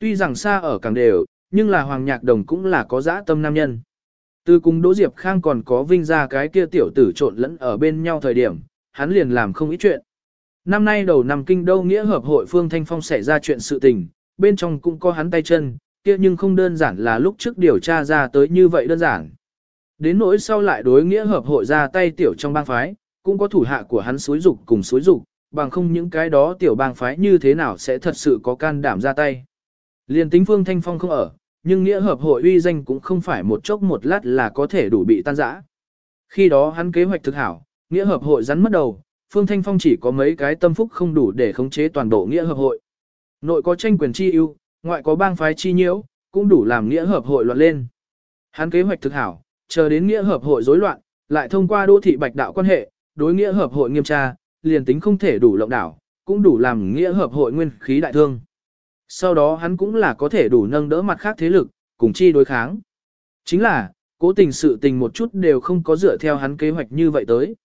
Tuy rằng xa ở càng đều, nhưng là Hoàng Nhạc Đồng cũng là có dã tâm nam nhân. Từ cùng Đỗ Diệp Khang còn có vinh ra cái kia tiểu tử trộn lẫn ở bên nhau thời điểm, hắn liền làm không ít chuyện. Năm nay đầu năm kinh đô nghĩa hợp hội Phương Thanh Phong xảy ra chuyện sự tình, bên trong cũng có hắn tay chân, kia nhưng không đơn giản là lúc trước điều tra ra tới như vậy đơn giản. Đến nỗi sau lại đối nghĩa hợp hội ra tay tiểu trong bang phái, cũng có thủ hạ của hắn suối dục cùng suối dục, bằng không những cái đó tiểu bang phái như thế nào sẽ thật sự có can đảm ra tay. Liên tính Phương Thanh Phong không ở, nhưng nghĩa hợp hội uy danh cũng không phải một chốc một lát là có thể đủ bị tan rã. Khi đó hắn kế hoạch thực hảo, nghĩa hợp hội rắn mất đầu, Phương Thanh Phong chỉ có mấy cái tâm phúc không đủ để khống chế toàn bộ nghĩa hợp hội. Nội có tranh quyền chi ưu, ngoại có bang phái chi nhiễu, cũng đủ làm nghĩa hợp hội loạn lên. Hắn kế hoạch thực hảo, chờ đến nghĩa hợp hội rối loạn, lại thông qua đô thị bạch đạo quan hệ, đối nghĩa hợp hội nghiêm tra, liền tính không thể đủ lộng đảo, cũng đủ làm nghĩa hợp hội nguyên khí đại thương. Sau đó hắn cũng là có thể đủ nâng đỡ mặt khác thế lực, cùng chi đối kháng. Chính là, cố tình sự tình một chút đều không có dựa theo hắn kế hoạch như vậy tới.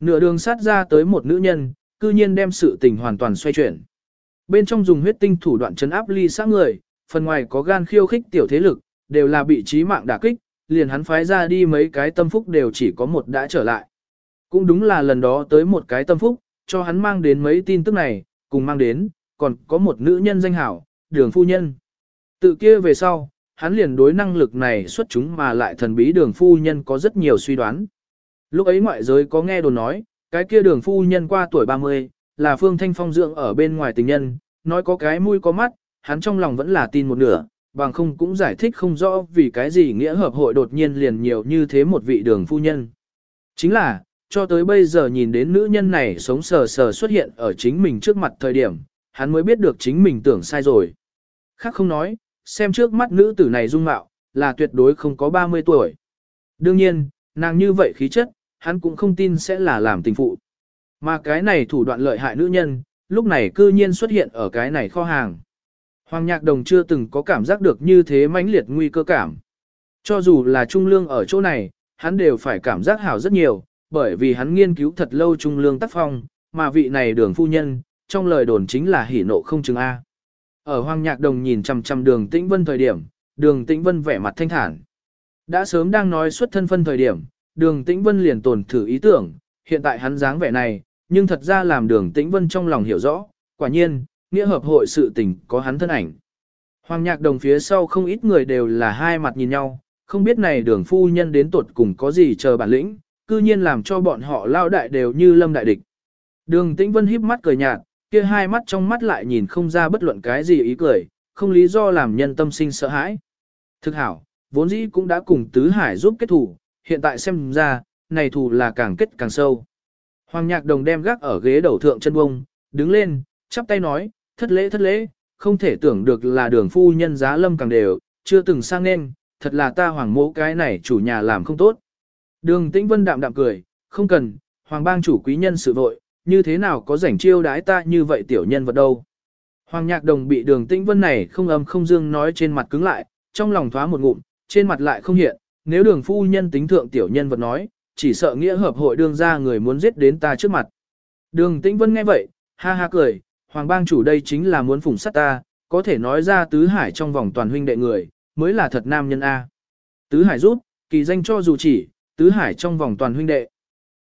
Nửa đường sát ra tới một nữ nhân, cư nhiên đem sự tình hoàn toàn xoay chuyển. Bên trong dùng huyết tinh thủ đoạn chấn áp ly xã người, phần ngoài có gan khiêu khích tiểu thế lực, đều là bị trí mạng đả kích, liền hắn phái ra đi mấy cái tâm phúc đều chỉ có một đã trở lại. Cũng đúng là lần đó tới một cái tâm phúc, cho hắn mang đến mấy tin tức này, cùng mang đến, còn có một nữ nhân danh hảo, đường phu nhân. Tự kia về sau, hắn liền đối năng lực này xuất chúng mà lại thần bí đường phu nhân có rất nhiều suy đoán. Lúc ấy ngoại giới có nghe đồn nói, cái kia đường phu nhân qua tuổi 30, là Phương Thanh Phong dưỡng ở bên ngoài tình nhân, nói có cái mũi có mắt, hắn trong lòng vẫn là tin một nửa, bằng không cũng giải thích không rõ vì cái gì nghĩa hợp hội đột nhiên liền nhiều như thế một vị đường phu nhân. Chính là, cho tới bây giờ nhìn đến nữ nhân này sống sờ sờ xuất hiện ở chính mình trước mặt thời điểm, hắn mới biết được chính mình tưởng sai rồi. Khác không nói, xem trước mắt nữ tử này dung mạo, là tuyệt đối không có 30 tuổi. Đương nhiên, nàng như vậy khí chất, hắn cũng không tin sẽ là làm tình phụ. Mà cái này thủ đoạn lợi hại nữ nhân, lúc này cư nhiên xuất hiện ở cái này kho hàng. Hoàng Nhạc Đồng chưa từng có cảm giác được như thế mãnh liệt nguy cơ cảm. Cho dù là Trung Lương ở chỗ này, hắn đều phải cảm giác hảo rất nhiều, bởi vì hắn nghiên cứu thật lâu Trung Lương tác phong, mà vị này đường phu nhân, trong lời đồn chính là hỉ nộ không chừng A. Ở hoang Nhạc Đồng nhìn chằm chằm đường Tĩnh Vân thời điểm, đường Tĩnh Vân vẻ mặt thanh thản. Đã sớm đang nói xuất thân phân thời điểm, đường Tĩnh Vân liền tồn thử ý tưởng, hiện tại hắn dáng vẻ này, nhưng thật ra làm đường Tĩnh Vân trong lòng hiểu rõ, quả nhiên, nghĩa hợp hội sự tình có hắn thân ảnh. Hoàng Nhạc Đồng phía sau không ít người đều là hai mặt nhìn nhau, không biết này đường phu nhân đến tuột cùng có gì chờ bản lĩnh, cư nhiên làm cho bọn họ lao đại đều như lâm đại địch. Đường Tĩnh Vân híp mắt cười nhạt, kia hai mắt trong mắt lại nhìn không ra bất luận cái gì ý cười, không lý do làm nhân tâm sinh sợ hãi. Thực hảo, vốn dĩ cũng đã cùng Tứ Hải giúp kết thủ, hiện tại xem ra, này thù là càng kết càng sâu. Hoàng Nhạc Đồng đem gác ở ghế đầu thượng chân bông, đứng lên, chắp tay nói, thất lễ thất lễ, không thể tưởng được là đường phu nhân giá lâm càng đều, chưa từng sang nên, thật là ta hoàng mẫu cái này chủ nhà làm không tốt. Đường Tĩnh Vân đạm đạm cười, không cần, hoàng bang chủ quý nhân sự vội, như thế nào có rảnh chiêu đái ta như vậy tiểu nhân vật đâu. Hoàng nhạc đồng bị đường tĩnh vân này không âm không dương nói trên mặt cứng lại, trong lòng thoá một ngụm, trên mặt lại không hiện, nếu đường phu nhân tính thượng tiểu nhân vật nói, chỉ sợ nghĩa hợp hội đương ra người muốn giết đến ta trước mặt. Đường tĩnh vân nghe vậy, ha ha cười, hoàng bang chủ đây chính là muốn phủng sát ta, có thể nói ra tứ hải trong vòng toàn huynh đệ người, mới là thật nam nhân A. Tứ hải rút, kỳ danh cho dù chỉ, tứ hải trong vòng toàn huynh đệ.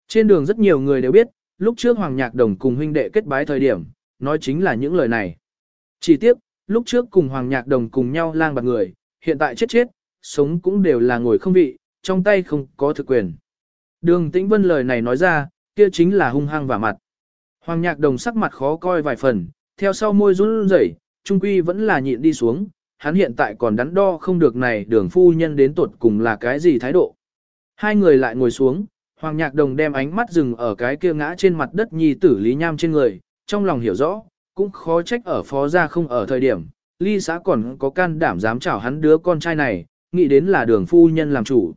Trên đường rất nhiều người đều biết, lúc trước Hoàng Nhạc Đồng cùng huynh đệ kết bái thời điểm, nói chính là những lời này. Chỉ tiếc, lúc trước cùng Hoàng Nhạc Đồng cùng nhau lang bạc người, hiện tại chết chết, sống cũng đều là ngồi không vị, trong tay không có thực quyền. Đường Tĩnh Vân lời này nói ra, kia chính là hung hăng và mặt. Hoàng Nhạc Đồng sắc mặt khó coi vài phần, theo sau môi run rẩy, trung quy vẫn là nhịn đi xuống, hắn hiện tại còn đắn đo không được này đường phu nhân đến tuột cùng là cái gì thái độ. Hai người lại ngồi xuống, Hoàng Nhạc Đồng đem ánh mắt dừng ở cái kia ngã trên mặt đất nhi tử Lý Nham trên người, trong lòng hiểu rõ, cũng khó trách ở phó gia không ở thời điểm, Ly xã còn có can đảm dám chảo hắn đứa con trai này, nghĩ đến là đường phu nhân làm chủ.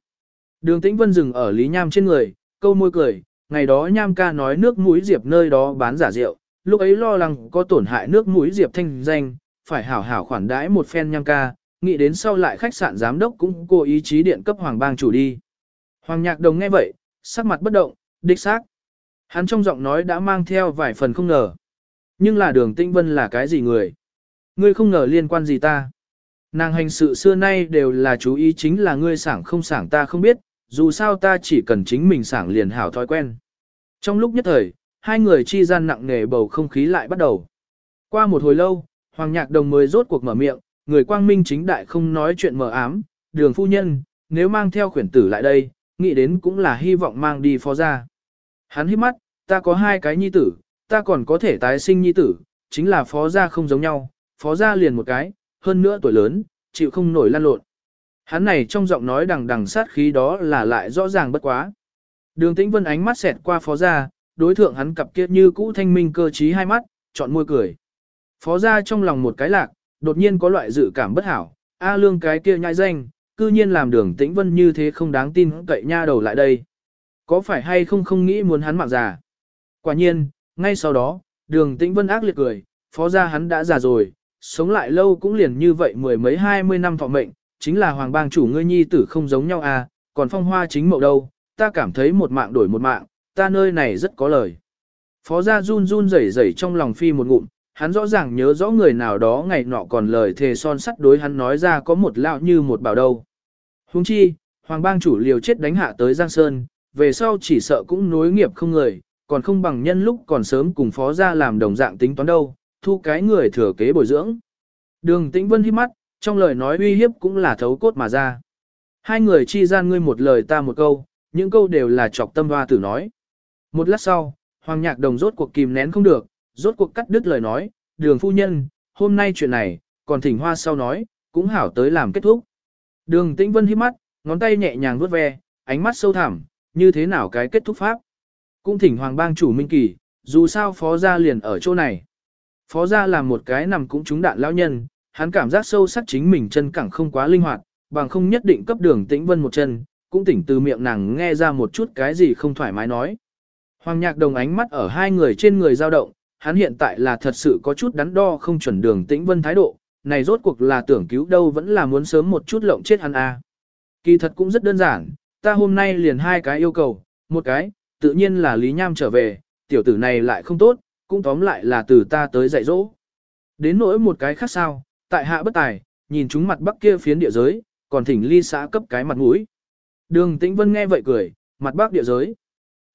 Đường Tĩnh Vân dừng ở Lý Nham trên người, câu môi cười, ngày đó Nham ca nói nước mũi Diệp nơi đó bán giả rượu, lúc ấy lo lắng có tổn hại nước mũi Diệp thanh danh, phải hảo hảo khoản đãi một phen Nham ca, nghĩ đến sau lại khách sạn giám đốc cũng cố ý chí điện cấp Hoàng bang chủ đi. Hoàng Nhạc Đồng nghe vậy, sắc mặt bất động, đích xác. Hắn trong giọng nói đã mang theo vài phần không ngờ. Nhưng là đường tĩnh vân là cái gì người? ngươi không ngờ liên quan gì ta. Nàng hành sự xưa nay đều là chú ý chính là ngươi sảng không sảng ta không biết, dù sao ta chỉ cần chính mình sảng liền hảo thói quen. Trong lúc nhất thời, hai người chi gian nặng nề bầu không khí lại bắt đầu. Qua một hồi lâu, Hoàng Nhạc Đồng mới rốt cuộc mở miệng, người quang minh chính đại không nói chuyện mờ ám, đường phu nhân, nếu mang theo khuyển tử lại đây, nghĩ đến cũng là hy vọng mang đi phó ra. Hắn hít mắt, ta có hai cái nhi tử, ta còn có thể tái sinh nhi tử, chính là phó gia không giống nhau, phó gia liền một cái, hơn nữa tuổi lớn, chịu không nổi lan lộn. Hắn này trong giọng nói đằng đằng sát khí đó là lại rõ ràng bất quá. Đường tĩnh vân ánh mắt xẹt qua phó gia, đối thượng hắn cặp kia như cũ thanh minh cơ trí hai mắt, chọn môi cười. Phó gia trong lòng một cái lạc, đột nhiên có loại dự cảm bất hảo, A lương cái kia nhai danh, cư nhiên làm đường tĩnh vân như thế không đáng tin cậy nha đầu lại đây. Có phải hay không không nghĩ muốn hắn mạng già? Quả nhiên, ngay sau đó, đường tĩnh vân ác liệt cười, phó gia hắn đã già rồi, sống lại lâu cũng liền như vậy mười mấy hai mươi năm thọ mệnh, chính là hoàng bang chủ ngươi nhi tử không giống nhau à, còn phong hoa chính mậu đâu, ta cảm thấy một mạng đổi một mạng, ta nơi này rất có lời. Phó gia run run rẩy rẩy trong lòng phi một ngụm, hắn rõ ràng nhớ rõ người nào đó ngày nọ còn lời thề son sắt đối hắn nói ra có một lão như một bảo đâu. Huống chi, hoàng bang chủ liều chết đánh hạ tới Giang Sơn, về sau chỉ sợ cũng nối nghiệp không người, còn không bằng nhân lúc còn sớm cùng phó gia làm đồng dạng tính toán đâu, thu cái người thừa kế bồi dưỡng. Đường Tĩnh Vân hít mắt, trong lời nói uy hiếp cũng là thấu cốt mà ra. Hai người chi gian ngươi một lời ta một câu, những câu đều là chọc tâm hoa tử nói. Một lát sau, Hoàng Nhạc Đồng rốt cuộc kìm nén không được, rốt cuộc cắt đứt lời nói, đường phu nhân, hôm nay chuyện này, còn thỉnh hoa sau nói, cũng hảo tới làm kết thúc. Đường Tĩnh Vân hít mắt, ngón tay nhẹ nhàng vuốt ve, ánh mắt sâu thẳm, như thế nào cái kết thúc pháp. Cũng thỉnh Hoàng bang chủ Minh Kỳ, dù sao phó gia liền ở chỗ này. Phó gia làm một cái nằm cũng trúng đạn lão nhân, hắn cảm giác sâu sắc chính mình chân cẳng không quá linh hoạt, bằng không nhất định cấp đường tĩnh vân một chân, cũng tỉnh từ miệng nàng nghe ra một chút cái gì không thoải mái nói. Hoàng nhạc đồng ánh mắt ở hai người trên người dao động, hắn hiện tại là thật sự có chút đắn đo không chuẩn đường tĩnh vân thái độ, này rốt cuộc là tưởng cứu đâu vẫn là muốn sớm một chút lộng chết hắn a. À. Kỳ thật cũng rất đơn giản, ta hôm nay liền hai cái yêu cầu, một cái, tự nhiên là Lý Nham trở về, tiểu tử này lại không tốt, cũng tóm lại là từ ta tới dạy dỗ. Đến nỗi một cái khác sao, tại hạ bất tài, nhìn chúng mặt bắc kia phiến địa giới, còn thỉnh ly xã cấp cái mặt mũi. Đường Tĩnh Vân nghe vậy cười, mặt bắc địa giới.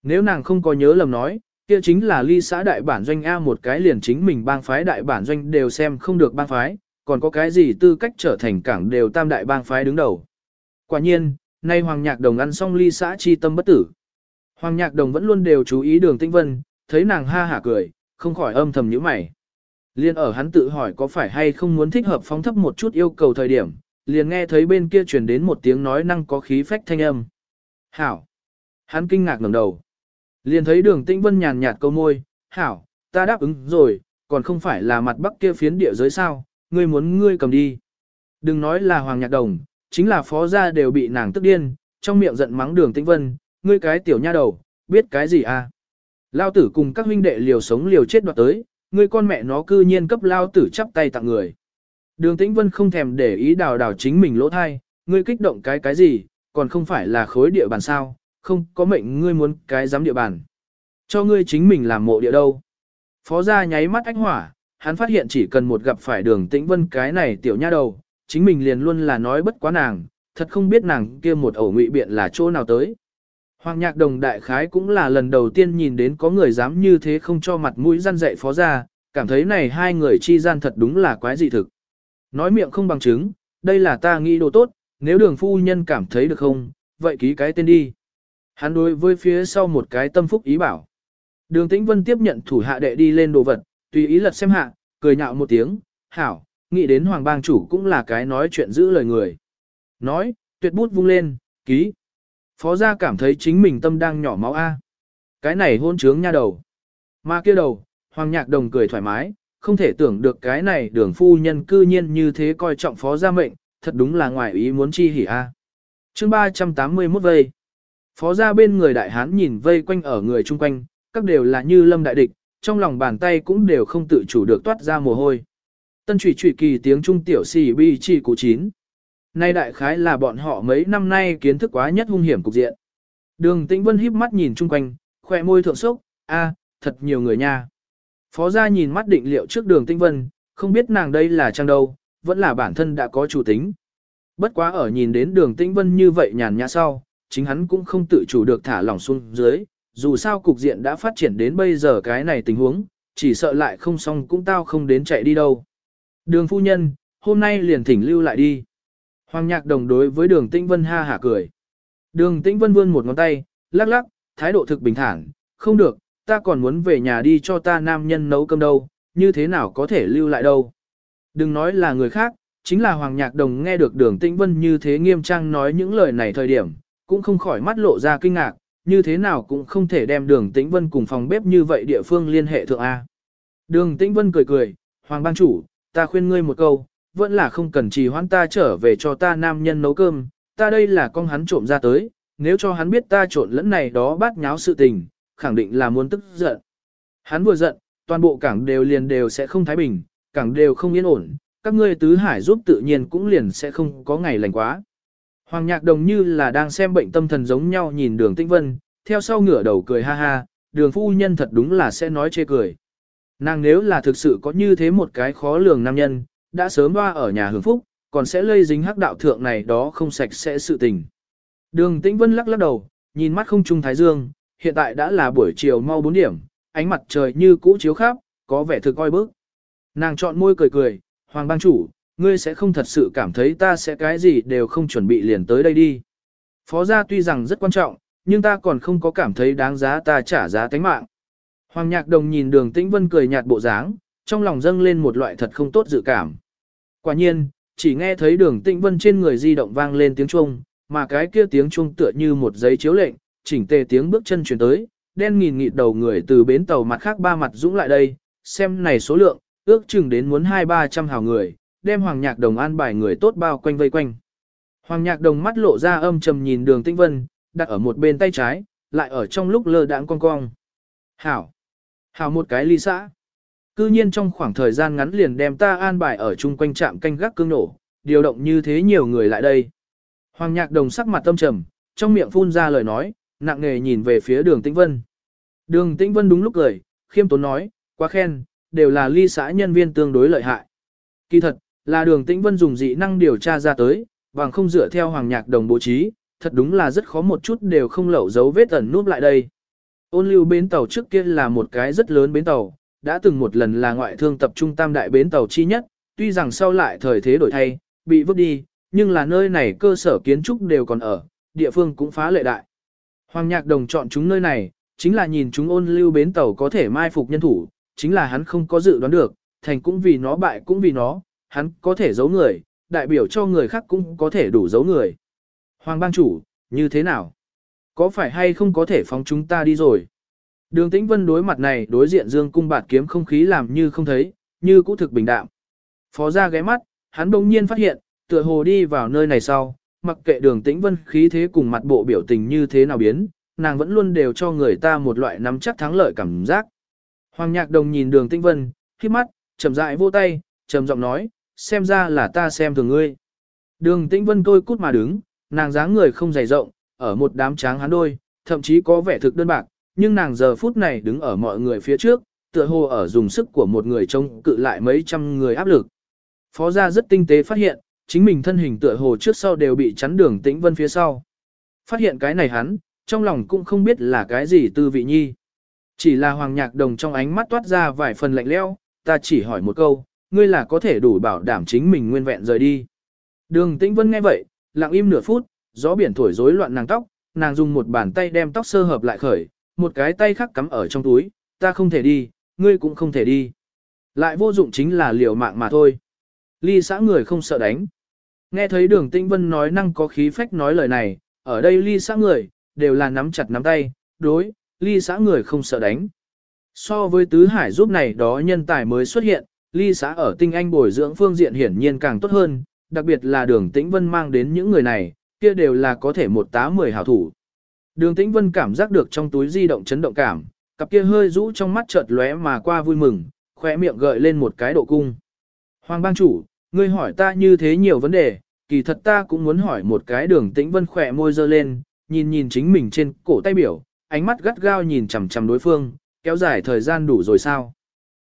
Nếu nàng không có nhớ lầm nói, kia chính là ly xã đại bản doanh A một cái liền chính mình bang phái đại bản doanh đều xem không được bang phái, còn có cái gì tư cách trở thành cảng đều tam đại bang phái đứng đầu. Quả nhiên, nay Hoàng Nhạc Đồng ăn xong ly xã chi tâm bất tử. Hoàng Nhạc Đồng vẫn luôn đều chú ý đường tinh Vân, thấy nàng ha hả cười, không khỏi âm thầm nhíu mày. Liên ở hắn tự hỏi có phải hay không muốn thích hợp phóng thấp một chút yêu cầu thời điểm, liền nghe thấy bên kia truyền đến một tiếng nói năng có khí phách thanh âm. Hảo! Hắn kinh ngạc ngẩng đầu. Liền thấy đường tĩnh vân nhàn nhạt câu môi, Hảo, ta đáp ứng rồi, còn không phải là mặt bắc kia phiến địa giới sao, ngươi muốn ngươi cầm đi. Đừng nói là Hoàng Nhạc Đồng, chính là phó gia đều bị nàng tức điên, trong miệng giận mắng đường tĩnh vân, ngươi cái tiểu nha đầu, biết cái gì à? Lao tử cùng các huynh đệ liều sống liều chết đoạt tới, ngươi con mẹ nó cư nhiên cấp lao tử chắp tay tặng người. Đường Tĩnh Vân không thèm để ý đào đào chính mình lỗ thai, ngươi kích động cái cái gì, còn không phải là khối địa bàn sao, không có mệnh ngươi muốn cái giám địa bàn. Cho ngươi chính mình làm mộ địa đâu. Phó gia nháy mắt ánh hỏa, hắn phát hiện chỉ cần một gặp phải đường Tĩnh Vân cái này tiểu nha đầu, chính mình liền luôn là nói bất quá nàng, thật không biết nàng kia một ổ ngụy biện là chỗ nào tới. Hoàng nhạc đồng đại khái cũng là lần đầu tiên nhìn đến có người dám như thế không cho mặt mũi gian dạy phó ra, cảm thấy này hai người chi gian thật đúng là quái dị thực. Nói miệng không bằng chứng, đây là ta nghĩ đồ tốt, nếu đường phu nhân cảm thấy được không, vậy ký cái tên đi. Hắn đối với phía sau một cái tâm phúc ý bảo. Đường tĩnh vân tiếp nhận thủ hạ đệ đi lên đồ vật, tùy ý lật xem hạ, cười nhạo một tiếng, hảo, nghĩ đến hoàng bang chủ cũng là cái nói chuyện giữ lời người. Nói, tuyệt bút vung lên, ký. Phó gia cảm thấy chính mình tâm đang nhỏ máu A. Cái này hôn trướng nha đầu. Mà kia đầu, Hoàng Nhạc Đồng cười thoải mái, không thể tưởng được cái này đường phu nhân cư nhiên như thế coi trọng phó gia mệnh, thật đúng là ngoài ý muốn chi hỉ A. À. chương 381 vây. Phó gia bên người đại hán nhìn vây quanh ở người chung quanh, các đều là như lâm đại địch, trong lòng bàn tay cũng đều không tự chủ được toát ra mồ hôi. Tân trụy trụy kỳ tiếng trung tiểu xì bi chi cụ chín. Nay đại khái là bọn họ mấy năm nay kiến thức quá nhất hung hiểm cục diện. Đường Tĩnh Vân híp mắt nhìn chung quanh, khỏe môi thượng sốc, a, thật nhiều người nha. Phó gia nhìn mắt định liệu trước đường Tĩnh Vân, không biết nàng đây là trang đâu, vẫn là bản thân đã có chủ tính. Bất quá ở nhìn đến đường tĩnh vân như vậy nhàn nhã sau, chính hắn cũng không tự chủ được thả lỏng xuống dưới, dù sao cục diện đã phát triển đến bây giờ cái này tình huống, chỉ sợ lại không xong cũng tao không đến chạy đi đâu. Đường phu nhân, hôm nay liền thỉnh lưu lại đi. Hoàng nhạc đồng đối với đường tĩnh vân ha hả cười. Đường tĩnh vân vươn một ngón tay, lắc lắc, thái độ thực bình thản, không được, ta còn muốn về nhà đi cho ta nam nhân nấu cơm đâu, như thế nào có thể lưu lại đâu. Đừng nói là người khác, chính là Hoàng Nhạc Đồng nghe được đường Tĩnh Vân như thế nghiêm trang nói những lời này thời điểm, cũng không khỏi mắt lộ ra kinh ngạc, như thế nào cũng không thể đem đường Tĩnh Vân cùng phòng bếp như vậy địa phương liên hệ thượng A. Đường Tĩnh Vân cười cười, Hoàng Bang Chủ, ta khuyên ngươi một câu, vẫn là không cần trì hoãn ta trở về cho ta nam nhân nấu cơm, ta đây là con hắn trộm ra tới, nếu cho hắn biết ta trộn lẫn này đó bát nháo sự tình, khẳng định là muốn tức giận. Hắn vừa giận, toàn bộ cảng đều liền đều sẽ không thái bình, cảng đều không yên ổn, các ngươi tứ hải giúp tự nhiên cũng liền sẽ không có ngày lành quá. Hoàng nhạc đồng như là đang xem bệnh tâm thần giống nhau nhìn đường tĩnh vân, theo sau ngửa đầu cười ha ha, đường phu nhân thật đúng là sẽ nói chê cười. Nàng nếu là thực sự có như thế một cái khó lường nam nhân, đã sớm hoa ở nhà hưởng phúc, còn sẽ lây dính hắc đạo thượng này đó không sạch sẽ sự tình. Đường tĩnh vân lắc lắc đầu, nhìn mắt không trung thái dương, hiện tại đã là buổi chiều mau 4 điểm, ánh mặt trời như cũ chiếu khắp, có vẻ thực coi bức. Nàng chọn môi cười cười, Hoàng bang chủ, ngươi sẽ không thật sự cảm thấy ta sẽ cái gì đều không chuẩn bị liền tới đây đi. Phó gia tuy rằng rất quan trọng, nhưng ta còn không có cảm thấy đáng giá ta trả giá tánh mạng. Hoàng nhạc đồng nhìn đường tĩnh vân cười nhạt bộ dáng, trong lòng dâng lên một loại thật không tốt dự cảm. Quả nhiên, chỉ nghe thấy đường tĩnh vân trên người di động vang lên tiếng chuông, mà cái kia tiếng chuông tựa như một giấy chiếu lệnh, chỉnh tề tiếng bước chân chuyển tới, đen nghìn nghịt đầu người từ bến tàu mặt khác ba mặt dũng lại đây, xem này số lượng, ước chừng đến muốn hai ba trăm hào người, đem Hoàng Nhạc Đồng an bài người tốt bao quanh vây quanh. Hoàng Nhạc Đồng mắt lộ ra âm trầm nhìn đường Tĩnh Vân, đặt ở một bên tay trái, lại ở trong lúc lơ đãng cong cong. Hảo! Hảo một cái ly xã! Cư nhiên trong khoảng thời gian ngắn liền đem ta an bài ở chung quanh trạm canh gác cương nổ, điều động như thế nhiều người lại đây. Hoàng Nhạc Đồng sắc mặt tâm trầm, trong miệng phun ra lời nói, nặng nề nhìn về phía đường Tĩnh Vân. Đường Tĩnh Vân đúng lúc cười, khiêm tốn nói, quá khen, đều là ly xã nhân viên tương đối lợi hại. Kỳ thật, là đường tĩnh vân dùng dị năng điều tra ra tới, bằng không dựa theo hoàng nhạc đồng bố trí, thật đúng là rất khó một chút đều không lẩu dấu vết ẩn núp lại đây. Ôn lưu bến tàu trước kia là một cái rất lớn bến tàu, đã từng một lần là ngoại thương tập trung tam đại bến tàu chi nhất, tuy rằng sau lại thời thế đổi thay, bị vứt đi, nhưng là nơi này cơ sở kiến trúc đều còn ở, địa phương cũng phá lệ đại. Hoàng nhạc đồng chọn chúng nơi này, chính là nhìn chúng ôn lưu bến tàu có thể mai phục nhân thủ, chính là hắn không có dự đoán được, thành cũng vì nó bại cũng vì nó, hắn có thể giấu người, đại biểu cho người khác cũng có thể đủ giấu người. Hoàng bang chủ, như thế nào? Có phải hay không có thể phóng chúng ta đi rồi? Đường tĩnh vân đối mặt này đối diện dương cung bạt kiếm không khí làm như không thấy, như cũ thực bình đạm. Phó ra ghé mắt, hắn bỗng nhiên phát hiện, tựa hồ đi vào nơi này sau, mặc kệ đường tĩnh vân khí thế cùng mặt bộ biểu tình như thế nào biến, nàng vẫn luôn đều cho người ta một loại nắm chắc thắng lợi cảm giác. Hoàng nhạc đồng nhìn đường tĩnh vân, khi mắt, chậm rãi vô tay, trầm giọng nói, xem ra là ta xem thường ngươi. Đường tĩnh vân tôi cút mà đứng, nàng dáng người không dày rộng, ở một đám tráng hắn đôi, thậm chí có vẻ thực đơn bạc, nhưng nàng giờ phút này đứng ở mọi người phía trước, tựa hồ ở dùng sức của một người trông cự lại mấy trăm người áp lực. Phó gia rất tinh tế phát hiện, chính mình thân hình tựa hồ trước sau đều bị chắn đường tĩnh vân phía sau. Phát hiện cái này hắn, trong lòng cũng không biết là cái gì tư vị nhi. Chỉ là hoàng nhạc đồng trong ánh mắt toát ra vài phần lạnh leo, ta chỉ hỏi một câu, ngươi là có thể đủ bảo đảm chính mình nguyên vẹn rời đi. Đường tĩnh vân nghe vậy, lặng im nửa phút, gió biển thổi rối loạn nàng tóc, nàng dùng một bàn tay đem tóc sơ hợp lại khởi, một cái tay khác cắm ở trong túi, ta không thể đi, ngươi cũng không thể đi. Lại vô dụng chính là liều mạng mà thôi. Ly xã người không sợ đánh. Nghe thấy đường tĩnh vân nói năng có khí phách nói lời này, ở đây ly xã người, đều là nắm chặt nắm tay, đối, ly xã người không sợ đánh. So với tứ hải giúp này đó nhân tài mới xuất hiện, ly xã ở tinh anh bồi dưỡng phương diện hiển nhiên càng tốt hơn, đặc biệt là đường tĩnh vân mang đến những người này, kia đều là có thể một tá mười hảo thủ. Đường tĩnh vân cảm giác được trong túi di động chấn động cảm, cặp kia hơi rũ trong mắt chợt lóe mà qua vui mừng, khỏe miệng gợi lên một cái độ cung. Hoàng bang chủ, ngươi hỏi ta như thế nhiều vấn đề, kỳ thật ta cũng muốn hỏi một cái đường tĩnh vân khỏe môi dơ lên, nhìn nhìn chính mình trên cổ tay biểu, ánh mắt gắt gao nhìn chằm chằm đối phương, kéo dài thời gian đủ rồi sao?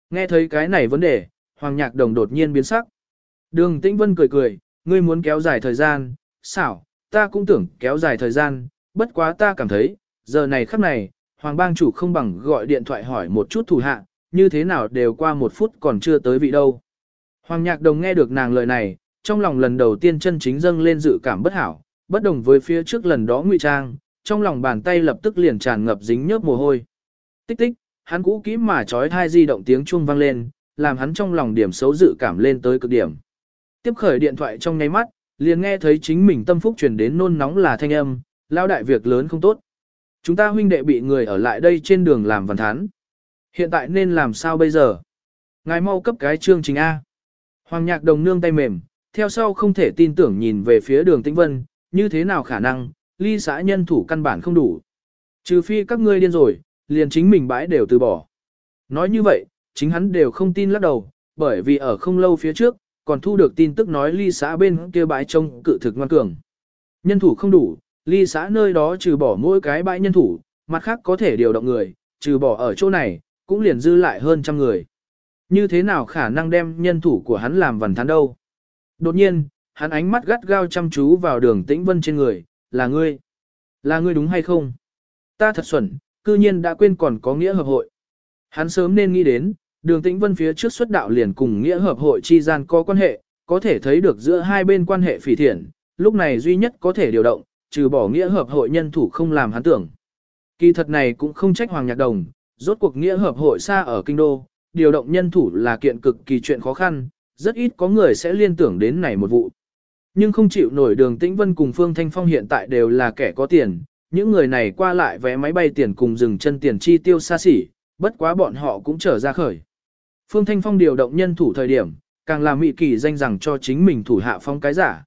Nghe thấy cái này vấn đề, Hoàng Nhạc Đồng đột nhiên biến sắc. Đường Tĩnh Vân cười cười, ngươi muốn kéo dài thời gian, xảo, ta cũng tưởng kéo dài thời gian, bất quá ta cảm thấy, giờ này khắc này, Hoàng bang chủ không bằng gọi điện thoại hỏi một chút thủ hạ, như thế nào đều qua một phút còn chưa tới vị đâu. Hoàng Nhạc Đồng nghe được nàng lời này, trong lòng lần đầu tiên chân chính dâng lên dự cảm bất hảo, bất đồng với phía trước lần đó ngụy trang, trong lòng bàn tay lập tức liền tràn ngập dính nhớp mồ hôi. Tích tích, hắn cũ kỹ mà trói thai di động tiếng chuông vang lên, làm hắn trong lòng điểm xấu dự cảm lên tới cực điểm. Tiếp khởi điện thoại trong nháy mắt, liền nghe thấy chính mình tâm phúc truyền đến nôn nóng là thanh âm, lao đại việc lớn không tốt. Chúng ta huynh đệ bị người ở lại đây trên đường làm văn thán. Hiện tại nên làm sao bây giờ? Ngài mau cấp cái chương trình A. Hoàng nhạc đồng nương tay mềm, theo sau không thể tin tưởng nhìn về phía đường tĩnh vân, như thế nào khả năng, ly xã nhân thủ căn bản không đủ. Trừ phi các ngươi điên rồi, liền chính mình bãi đều từ bỏ. Nói như vậy, chính hắn đều không tin lắc đầu, bởi vì ở không lâu phía trước, còn thu được tin tức nói ly xã bên kia bãi trông cự thực ngoan cường. Nhân thủ không đủ, ly xã nơi đó trừ bỏ mỗi cái bãi nhân thủ, mặt khác có thể điều động người, trừ bỏ ở chỗ này, cũng liền dư lại hơn trăm người. Như thế nào khả năng đem nhân thủ của hắn làm vần thán đâu? Đột nhiên, hắn ánh mắt gắt gao chăm chú vào đường tĩnh vân trên người, là ngươi. Là ngươi đúng hay không? Ta thật xuẩn, cư nhiên đã quên còn có nghĩa hợp hội. Hắn sớm nên nghĩ đến, đường tĩnh vân phía trước xuất đạo liền cùng nghĩa hợp hội chi gian có quan hệ, có thể thấy được giữa hai bên quan hệ phỉ thiện, lúc này duy nhất có thể điều động, trừ bỏ nghĩa hợp hội nhân thủ không làm hắn tưởng. Kỳ thật này cũng không trách Hoàng Nhạc Đồng, rốt cuộc nghĩa hợp hội xa ở kinh đô, điều động nhân thủ là kiện cực kỳ chuyện khó khăn, rất ít có người sẽ liên tưởng đến này một vụ. Nhưng không chịu nổi đường Tĩnh Vân cùng Phương Thanh Phong hiện tại đều là kẻ có tiền, những người này qua lại vé máy bay tiền cùng dừng chân tiền chi tiêu xa xỉ, bất quá bọn họ cũng trở ra khởi. Phương Thanh Phong điều động nhân thủ thời điểm, càng làm mị kỳ danh rằng cho chính mình thủ hạ phong cái giả.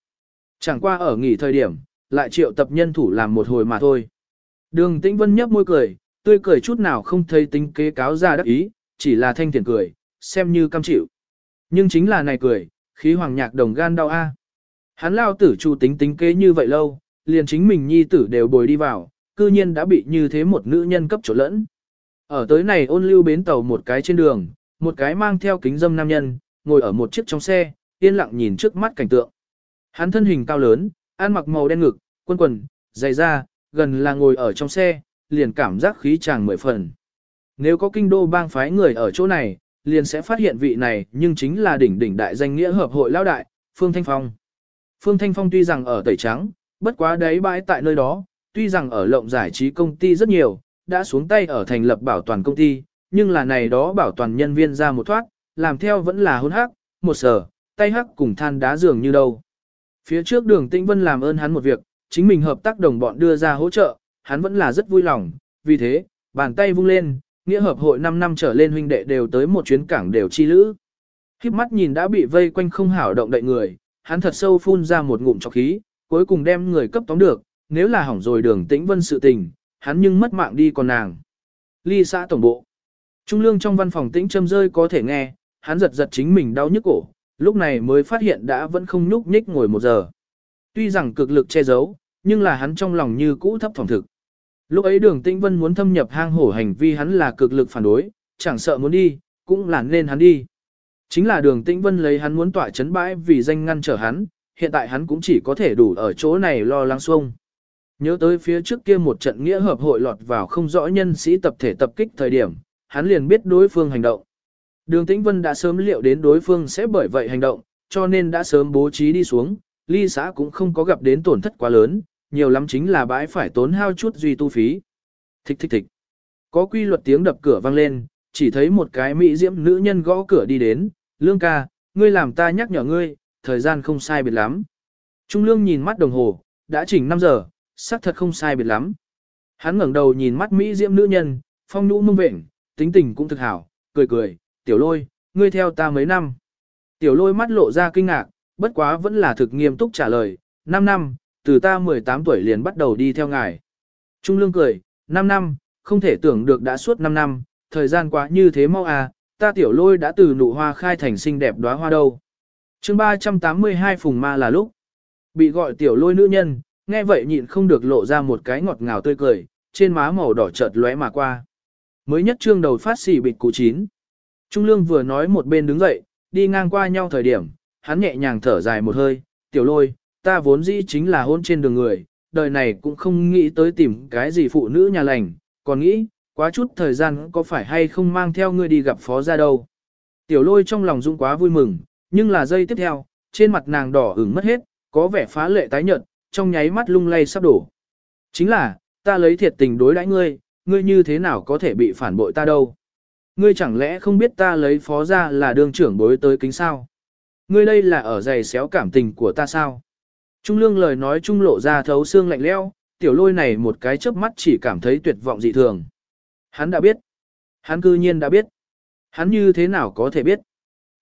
Chẳng qua ở nghỉ thời điểm, lại triệu tập nhân thủ làm một hồi mà thôi. Đường Tĩnh Vân nhấp môi cười, tươi cười chút nào không thấy tính kế cáo ra đắc ý, chỉ là thanh tiền cười, xem như cam chịu. Nhưng chính là này cười, khí hoàng nhạc đồng gan đau a. Hắn lao tử chủ tính tính kế như vậy lâu, liền chính mình nhi tử đều bồi đi vào, cư nhiên đã bị như thế một nữ nhân cấp chỗ lẫn. Ở tới này ôn lưu bến tàu một cái trên đường, một cái mang theo kính dâm nam nhân, ngồi ở một chiếc trong xe, yên lặng nhìn trước mắt cảnh tượng. Hắn thân hình cao lớn, ăn mặc màu đen ngực, quân quần, dày da, gần là ngồi ở trong xe, liền cảm giác khí chàng mười phần. Nếu có kinh đô bang phái người ở chỗ này, liền sẽ phát hiện vị này nhưng chính là đỉnh đỉnh đại danh nghĩa hợp hội lao đại, Phương Thanh Phong. Phương Thanh Phong tuy rằng ở Tẩy Trắng, bất quá đấy bãi tại nơi đó, tuy rằng ở lộng giải trí công ty rất nhiều, đã xuống tay ở thành lập bảo toàn công ty, nhưng là này đó bảo toàn nhân viên ra một thoát, làm theo vẫn là hôn hắc, một sở, tay hắc cùng than đá dường như đâu. Phía trước đường Tĩnh Vân làm ơn hắn một việc, chính mình hợp tác đồng bọn đưa ra hỗ trợ, hắn vẫn là rất vui lòng, vì thế, bàn tay vung lên, nghĩa hợp hội 5 năm trở lên huynh đệ đều tới một chuyến cảng đều chi lữ. Khiếp mắt nhìn đã bị vây quanh không hảo động đậy người, hắn thật sâu phun ra một ngụm trọc khí, cuối cùng đem người cấp tóm được, nếu là hỏng rồi đường tĩnh vân sự tình, hắn nhưng mất mạng đi còn nàng. Ly xã tổng bộ. Trung lương trong văn phòng tĩnh châm rơi có thể nghe, hắn giật giật chính mình đau nhức cổ, lúc này mới phát hiện đã vẫn không nhúc nhích ngồi một giờ. Tuy rằng cực lực che giấu, nhưng là hắn trong lòng như cũ thấp phòng thực. Lúc ấy đường tĩnh vân muốn thâm nhập hang hổ hành vi hắn là cực lực phản đối, chẳng sợ muốn đi, cũng là nên hắn đi. Chính là đường tĩnh vân lấy hắn muốn tỏa chấn bãi vì danh ngăn trở hắn, hiện tại hắn cũng chỉ có thể đủ ở chỗ này lo lắng xuông. Nhớ tới phía trước kia một trận nghĩa hợp hội lọt vào không rõ nhân sĩ tập thể tập kích thời điểm, hắn liền biết đối phương hành động. Đường Tĩnh Vân đã sớm liệu đến đối phương sẽ bởi vậy hành động, cho nên đã sớm bố trí đi xuống, ly xã cũng không có gặp đến tổn thất quá lớn, nhiều lắm chính là bãi phải tốn hao chút duy tu phí. Thích thích thích. Có quy luật tiếng đập cửa vang lên, chỉ thấy một cái mỹ diễm nữ nhân gõ cửa đi đến, lương ca, ngươi làm ta nhắc nhở ngươi, thời gian không sai biệt lắm. Trung lương nhìn mắt đồng hồ, đã chỉnh 5 giờ, xác thật không sai biệt lắm. Hắn ngẩng đầu nhìn mắt mỹ diễm nữ nhân, phong nhũ mông vệnh, tính tình cũng thực hảo, cười cười, tiểu lôi, ngươi theo ta mấy năm. Tiểu lôi mắt lộ ra kinh ngạc, bất quá vẫn là thực nghiêm túc trả lời, 5 năm, từ ta 18 tuổi liền bắt đầu đi theo ngài. Trung lương cười, 5 năm, không thể tưởng được đã suốt 5 năm, thời gian quá như thế mau à, ta tiểu lôi đã từ nụ hoa khai thành xinh đẹp đóa hoa đâu. chương 382 phùng ma là lúc, bị gọi tiểu lôi nữ nhân, nghe vậy nhịn không được lộ ra một cái ngọt ngào tươi cười, trên má màu đỏ chợt lóe mà qua. Mới nhất trương đầu phát xỉ bịch cụ chín. Trung lương vừa nói một bên đứng dậy, đi ngang qua nhau thời điểm, hắn nhẹ nhàng thở dài một hơi, tiểu lôi, ta vốn dĩ chính là hôn trên đường người, đời này cũng không nghĩ tới tìm cái gì phụ nữ nhà lành, còn nghĩ, quá chút thời gian có phải hay không mang theo ngươi đi gặp phó ra đâu. Tiểu lôi trong lòng dung quá vui mừng, nhưng là giây tiếp theo, trên mặt nàng đỏ ửng mất hết, có vẻ phá lệ tái nhợt, trong nháy mắt lung lay sắp đổ. Chính là, ta lấy thiệt tình đối đãi ngươi, ngươi như thế nào có thể bị phản bội ta đâu. Ngươi chẳng lẽ không biết ta lấy phó ra là đương trưởng bối tới kính sao? Ngươi đây là ở giày xéo cảm tình của ta sao? Trung lương lời nói trung lộ ra thấu xương lạnh leo, tiểu lôi này một cái chớp mắt chỉ cảm thấy tuyệt vọng dị thường. Hắn đã biết. Hắn cư nhiên đã biết. Hắn như thế nào có thể biết.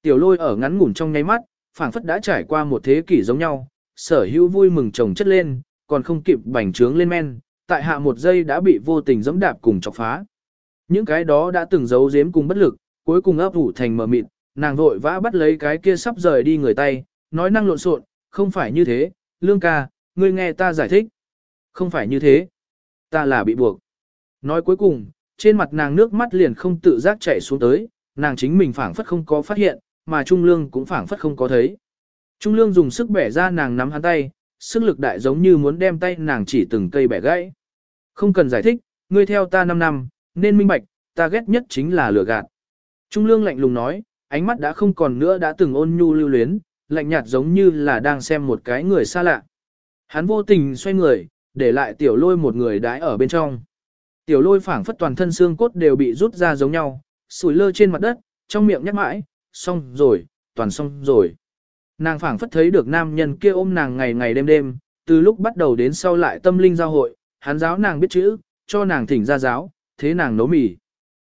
Tiểu lôi ở ngắn ngủn trong nháy mắt, phảng phất đã trải qua một thế kỷ giống nhau, sở hữu vui mừng chồng chất lên, còn không kịp bành trướng lên men, tại hạ một giây đã bị vô tình dẫm đạp cùng chọc phá. Những cái đó đã từng giấu giếm cùng bất lực, cuối cùng ấp ủ thành mờ mịt, nàng vội vã bắt lấy cái kia sắp rời đi người tay, nói năng lộn xộn, không phải như thế, lương ca, ngươi nghe ta giải thích. Không phải như thế, ta là bị buộc. Nói cuối cùng, trên mặt nàng nước mắt liền không tự giác chảy xuống tới, nàng chính mình phảng phất không có phát hiện, mà Trung Lương cũng phảng phất không có thấy. Trung Lương dùng sức bẻ ra nàng nắm hắn tay, sức lực đại giống như muốn đem tay nàng chỉ từng cây bẻ gãy. Không cần giải thích, ngươi theo ta 5 năm, nên minh bạch, ta ghét nhất chính là lừa gạt. Trung Lương lạnh lùng nói, ánh mắt đã không còn nữa đã từng ôn nhu lưu luyến, lạnh nhạt giống như là đang xem một cái người xa lạ. Hắn vô tình xoay người, để lại tiểu lôi một người đái ở bên trong. Tiểu lôi phảng phất toàn thân xương cốt đều bị rút ra giống nhau, sủi lơ trên mặt đất, trong miệng nhắc mãi, xong rồi, toàn xong rồi. Nàng phảng phất thấy được nam nhân kia ôm nàng ngày ngày đêm đêm, từ lúc bắt đầu đến sau lại tâm linh giao hội, hắn giáo nàng biết chữ, cho nàng thỉnh ra giáo, thế nàng nấu mì.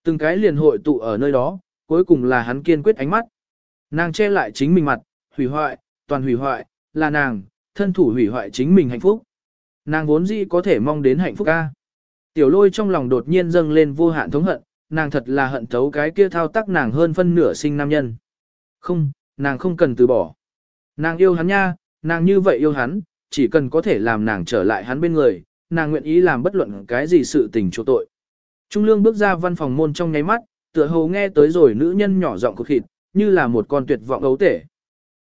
Từng cái liền hội tụ ở nơi đó, cuối cùng là hắn kiên quyết ánh mắt. Nàng che lại chính mình mặt, hủy hoại, toàn hủy hoại, là nàng, thân thủ hủy hoại chính mình hạnh phúc. Nàng vốn dĩ có thể mong đến hạnh phúc ca. Tiểu lôi trong lòng đột nhiên dâng lên vô hạn thống hận, nàng thật là hận thấu cái kia thao tác nàng hơn phân nửa sinh nam nhân. Không, nàng không cần từ bỏ. Nàng yêu hắn nha, nàng như vậy yêu hắn, chỉ cần có thể làm nàng trở lại hắn bên người, nàng nguyện ý làm bất luận cái gì sự tình chỗ tội. Trung lương bước ra văn phòng môn trong nháy mắt, tựa hồ nghe tới rồi nữ nhân nhỏ giọng cột thịt, như là một con tuyệt vọng ấu tể.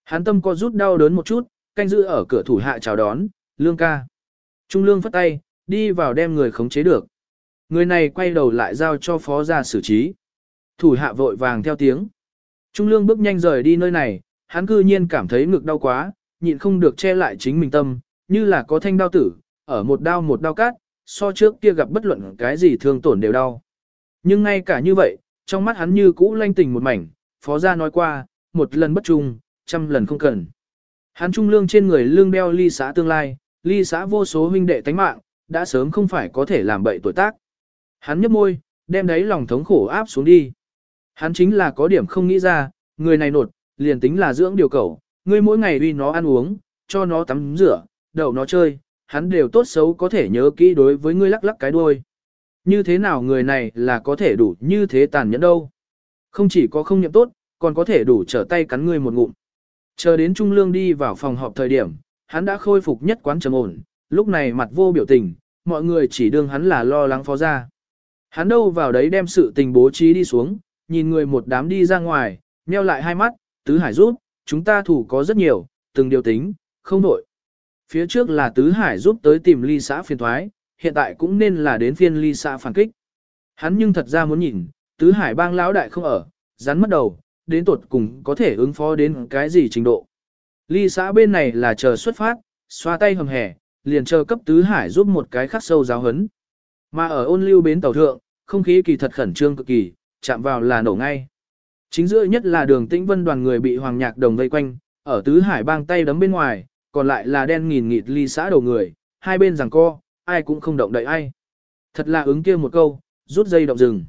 Hắn tâm co rút đau đớn một chút, canh giữ ở cửa thủ hạ chào đón, lương ca. Trung lương phất tay, đi vào đem người khống chế được. Người này quay đầu lại giao cho phó gia xử trí. Thủ hạ vội vàng theo tiếng. Trung lương bước nhanh rời đi nơi này, hắn cư nhiên cảm thấy ngực đau quá, nhịn không được che lại chính mình tâm, như là có thanh đau tử, ở một đau một đau cát, so trước kia gặp bất luận cái gì thương tổn đều đau. Nhưng ngay cả như vậy, trong mắt hắn như cũ lanh tình một mảnh, phó gia nói qua, một lần bất trung, trăm lần không cần. Hắn trung lương trên người lương đeo ly xã tương lai, ly xã vô số huynh đệ tánh mạng, đã sớm không phải có thể làm bậy tuổi tác. Hắn nhấp môi, đem đấy lòng thống khổ áp xuống đi. Hắn chính là có điểm không nghĩ ra, người này nột, liền tính là dưỡng điều cầu, ngươi mỗi ngày uy nó ăn uống, cho nó tắm rửa, đậu nó chơi, hắn đều tốt xấu có thể nhớ kỹ đối với ngươi lắc lắc cái đuôi. Như thế nào người này là có thể đủ như thế tàn nhẫn đâu. Không chỉ có không nhậm tốt, còn có thể đủ trở tay cắn ngươi một ngụm. Chờ đến Trung Lương đi vào phòng họp thời điểm, hắn đã khôi phục nhất quán trầm ổn, lúc này mặt vô biểu tình, mọi người chỉ đương hắn là lo lắng phó ra. Hắn đâu vào đấy đem sự tình bố trí đi xuống, nhìn người một đám đi ra ngoài, nheo lại hai mắt, tứ hải rút chúng ta thủ có rất nhiều, từng điều tính, không nổi. Phía trước là tứ hải giúp tới tìm ly xã phiền thoái, hiện tại cũng nên là đến phiên ly xã phản kích. Hắn nhưng thật ra muốn nhìn, tứ hải bang lão đại không ở, rắn mất đầu, đến tột cùng có thể ứng phó đến cái gì trình độ. Ly xã bên này là chờ xuất phát, xoa tay hầm hẻ, liền chờ cấp tứ hải giúp một cái khắc sâu giáo hấn. Mà ở ôn lưu bến tàu thượng, không khí kỳ thật khẩn trương cực kỳ, chạm vào là nổ ngay. Chính giữa nhất là đường tĩnh vân đoàn người bị hoàng nhạc đồng vây quanh, ở tứ hải bang tay đấm bên ngoài, còn lại là đen nghìn nghịt ly xã đầu người, hai bên rằng co, ai cũng không động đậy ai. Thật là ứng kia một câu, rút dây động rừng.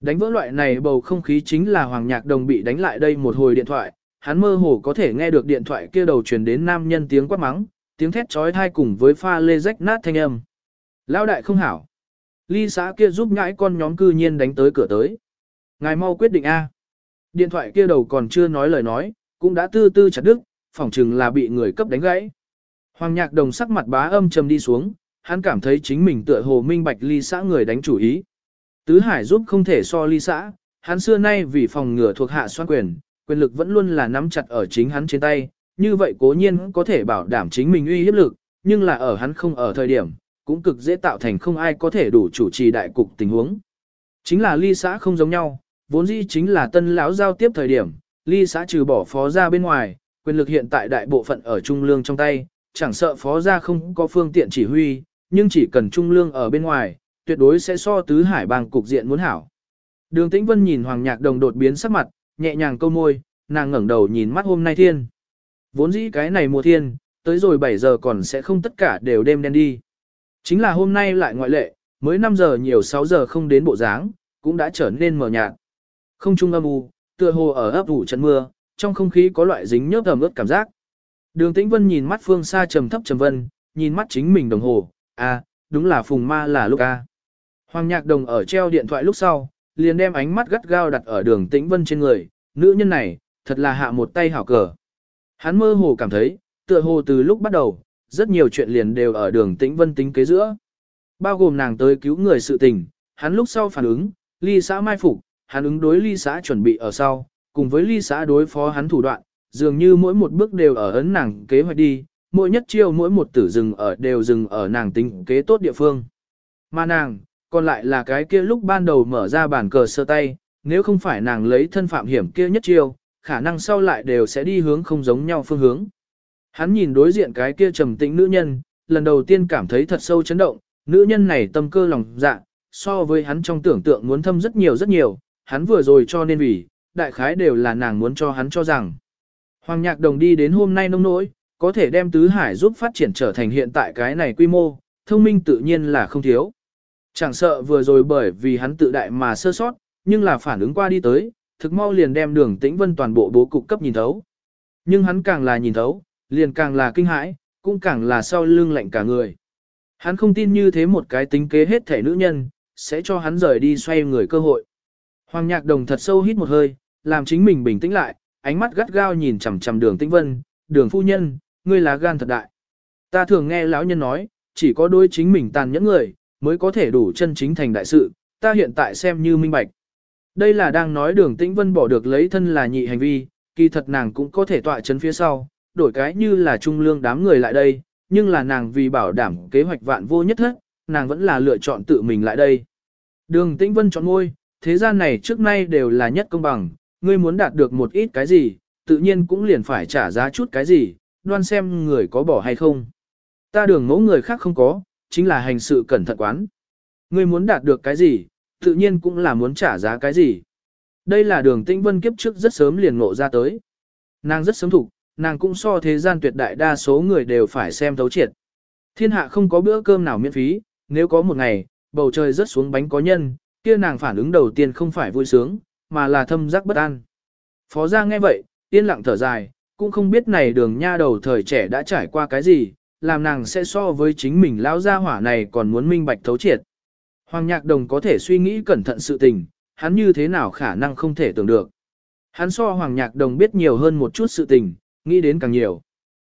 Đánh vỡ loại này bầu không khí chính là hoàng nhạc đồng bị đánh lại đây một hồi điện thoại, hắn mơ hồ có thể nghe được điện thoại kia đầu truyền đến nam nhân tiếng quát mắng, tiếng thét chói tai cùng với pha lê rách nát thanh âm. Lão đại không hảo. Ly xã kia giúp nhãi con nhóm cư nhiên đánh tới cửa tới. Ngài mau quyết định A. Điện thoại kia đầu còn chưa nói lời nói, cũng đã tư tư chặt đứt, phỏng chừng là bị người cấp đánh gãy. Hoàng nhạc đồng sắc mặt bá âm trầm đi xuống, hắn cảm thấy chính mình tựa hồ minh bạch ly xã người đánh chủ ý. Tứ Hải giúp không thể so ly xã, hắn xưa nay vì phòng ngừa thuộc hạ xoan quyền, quyền lực vẫn luôn là nắm chặt ở chính hắn trên tay, như vậy cố nhiên có thể bảo đảm chính mình uy hiếp lực, nhưng là ở hắn không ở thời điểm, cũng cực dễ tạo thành không ai có thể đủ chủ trì đại cục tình huống. Chính là ly xã không giống nhau, vốn dĩ chính là tân lão giao tiếp thời điểm, ly xã trừ bỏ phó ra bên ngoài, quyền lực hiện tại đại bộ phận ở trung lương trong tay, chẳng sợ phó ra không có phương tiện chỉ huy, nhưng chỉ cần trung lương ở bên ngoài, tuyệt đối sẽ so tứ hải bang cục diện muốn hảo. Đường Tĩnh Vân nhìn Hoàng Nhạc Đồng đột biến sắc mặt, nhẹ nhàng câu môi, nàng ngẩng đầu nhìn mắt hôm nay thiên. Vốn dĩ cái này mùa thiên, tới rồi 7 giờ còn sẽ không tất cả đều đêm đen đi. Chính là hôm nay lại ngoại lệ, mới 5 giờ nhiều 6 giờ không đến bộ dáng, cũng đã trở nên mờ nhạt. Không trung âm u, tựa hồ ở ấp ủ trận mưa, trong không khí có loại dính nhớp ẩm ướt cảm giác. Đường Tĩnh Vân nhìn mắt phương xa trầm thấp trầm vân, nhìn mắt chính mình đồng hồ, à, đúng là phùng ma là lúc a. Hoàng Nhạc Đồng ở treo điện thoại lúc sau, liền đem ánh mắt gắt gao đặt ở đường Tĩnh Vân trên người, nữ nhân này, thật là hạ một tay hảo cờ. Hắn mơ hồ cảm thấy, tựa hồ từ lúc bắt đầu, rất nhiều chuyện liền đều ở đường Tĩnh Vân tính kế giữa. Bao gồm nàng tới cứu người sự tình, hắn lúc sau phản ứng, ly xã mai phục, hắn ứng đối ly xã chuẩn bị ở sau, cùng với ly xã đối phó hắn thủ đoạn, dường như mỗi một bước đều ở ấn nàng kế hoạch đi, mỗi nhất chiêu mỗi một tử dừng ở đều dừng ở nàng tính kế tốt địa phương. Mà nàng, còn lại là cái kia lúc ban đầu mở ra bàn cờ sơ tay, nếu không phải nàng lấy thân phạm hiểm kia nhất chiêu, khả năng sau lại đều sẽ đi hướng không giống nhau phương hướng. Hắn nhìn đối diện cái kia trầm tĩnh nữ nhân, lần đầu tiên cảm thấy thật sâu chấn động, nữ nhân này tâm cơ lòng dạ, so với hắn trong tưởng tượng muốn thâm rất nhiều rất nhiều, hắn vừa rồi cho nên vì, đại khái đều là nàng muốn cho hắn cho rằng. Hoàng nhạc đồng đi đến hôm nay nông nỗi, có thể đem tứ hải giúp phát triển trở thành hiện tại cái này quy mô, thông minh tự nhiên là không thiếu. Chẳng sợ vừa rồi bởi vì hắn tự đại mà sơ sót, nhưng là phản ứng qua đi tới, thực mau liền đem đường tĩnh vân toàn bộ bố cục cấp nhìn thấu. Nhưng hắn càng là nhìn thấu, liền càng là kinh hãi, cũng càng là sau lưng lạnh cả người. Hắn không tin như thế một cái tính kế hết thể nữ nhân, sẽ cho hắn rời đi xoay người cơ hội. Hoàng nhạc đồng thật sâu hít một hơi, làm chính mình bình tĩnh lại, ánh mắt gắt gao nhìn chằm chằm đường tĩnh vân, đường phu nhân, ngươi là gan thật đại. Ta thường nghe lão nhân nói, chỉ có đối chính mình tàn nhẫn người, mới có thể đủ chân chính thành đại sự, ta hiện tại xem như minh bạch. Đây là đang nói đường tĩnh vân bỏ được lấy thân là nhị hành vi, kỳ thật nàng cũng có thể tọa chân phía sau, đổi cái như là trung lương đám người lại đây, nhưng là nàng vì bảo đảm kế hoạch vạn vô nhất hết, nàng vẫn là lựa chọn tự mình lại đây. Đường tĩnh vân chọn ngôi, thế gian này trước nay đều là nhất công bằng, ngươi muốn đạt được một ít cái gì, tự nhiên cũng liền phải trả giá chút cái gì, đoan xem người có bỏ hay không. Ta đường mẫu người khác không có, chính là hành sự cẩn thận quán. Ngươi muốn đạt được cái gì, tự nhiên cũng là muốn trả giá cái gì. Đây là đường tĩnh vân kiếp trước rất sớm liền ngộ ra tới. Nàng rất sớm thủ, nàng cũng so thế gian tuyệt đại đa số người đều phải xem thấu triệt. Thiên hạ không có bữa cơm nào miễn phí, nếu có một ngày, bầu trời rớt xuống bánh có nhân, kia nàng phản ứng đầu tiên không phải vui sướng, mà là thâm giác bất an. Phó gia nghe vậy, yên lặng thở dài, cũng không biết này đường nha đầu thời trẻ đã trải qua cái gì, làm nàng sẽ so với chính mình lão gia hỏa này còn muốn minh bạch thấu triệt. Hoàng Nhạc Đồng có thể suy nghĩ cẩn thận sự tình, hắn như thế nào khả năng không thể tưởng được. Hắn so Hoàng Nhạc Đồng biết nhiều hơn một chút sự tình, nghĩ đến càng nhiều.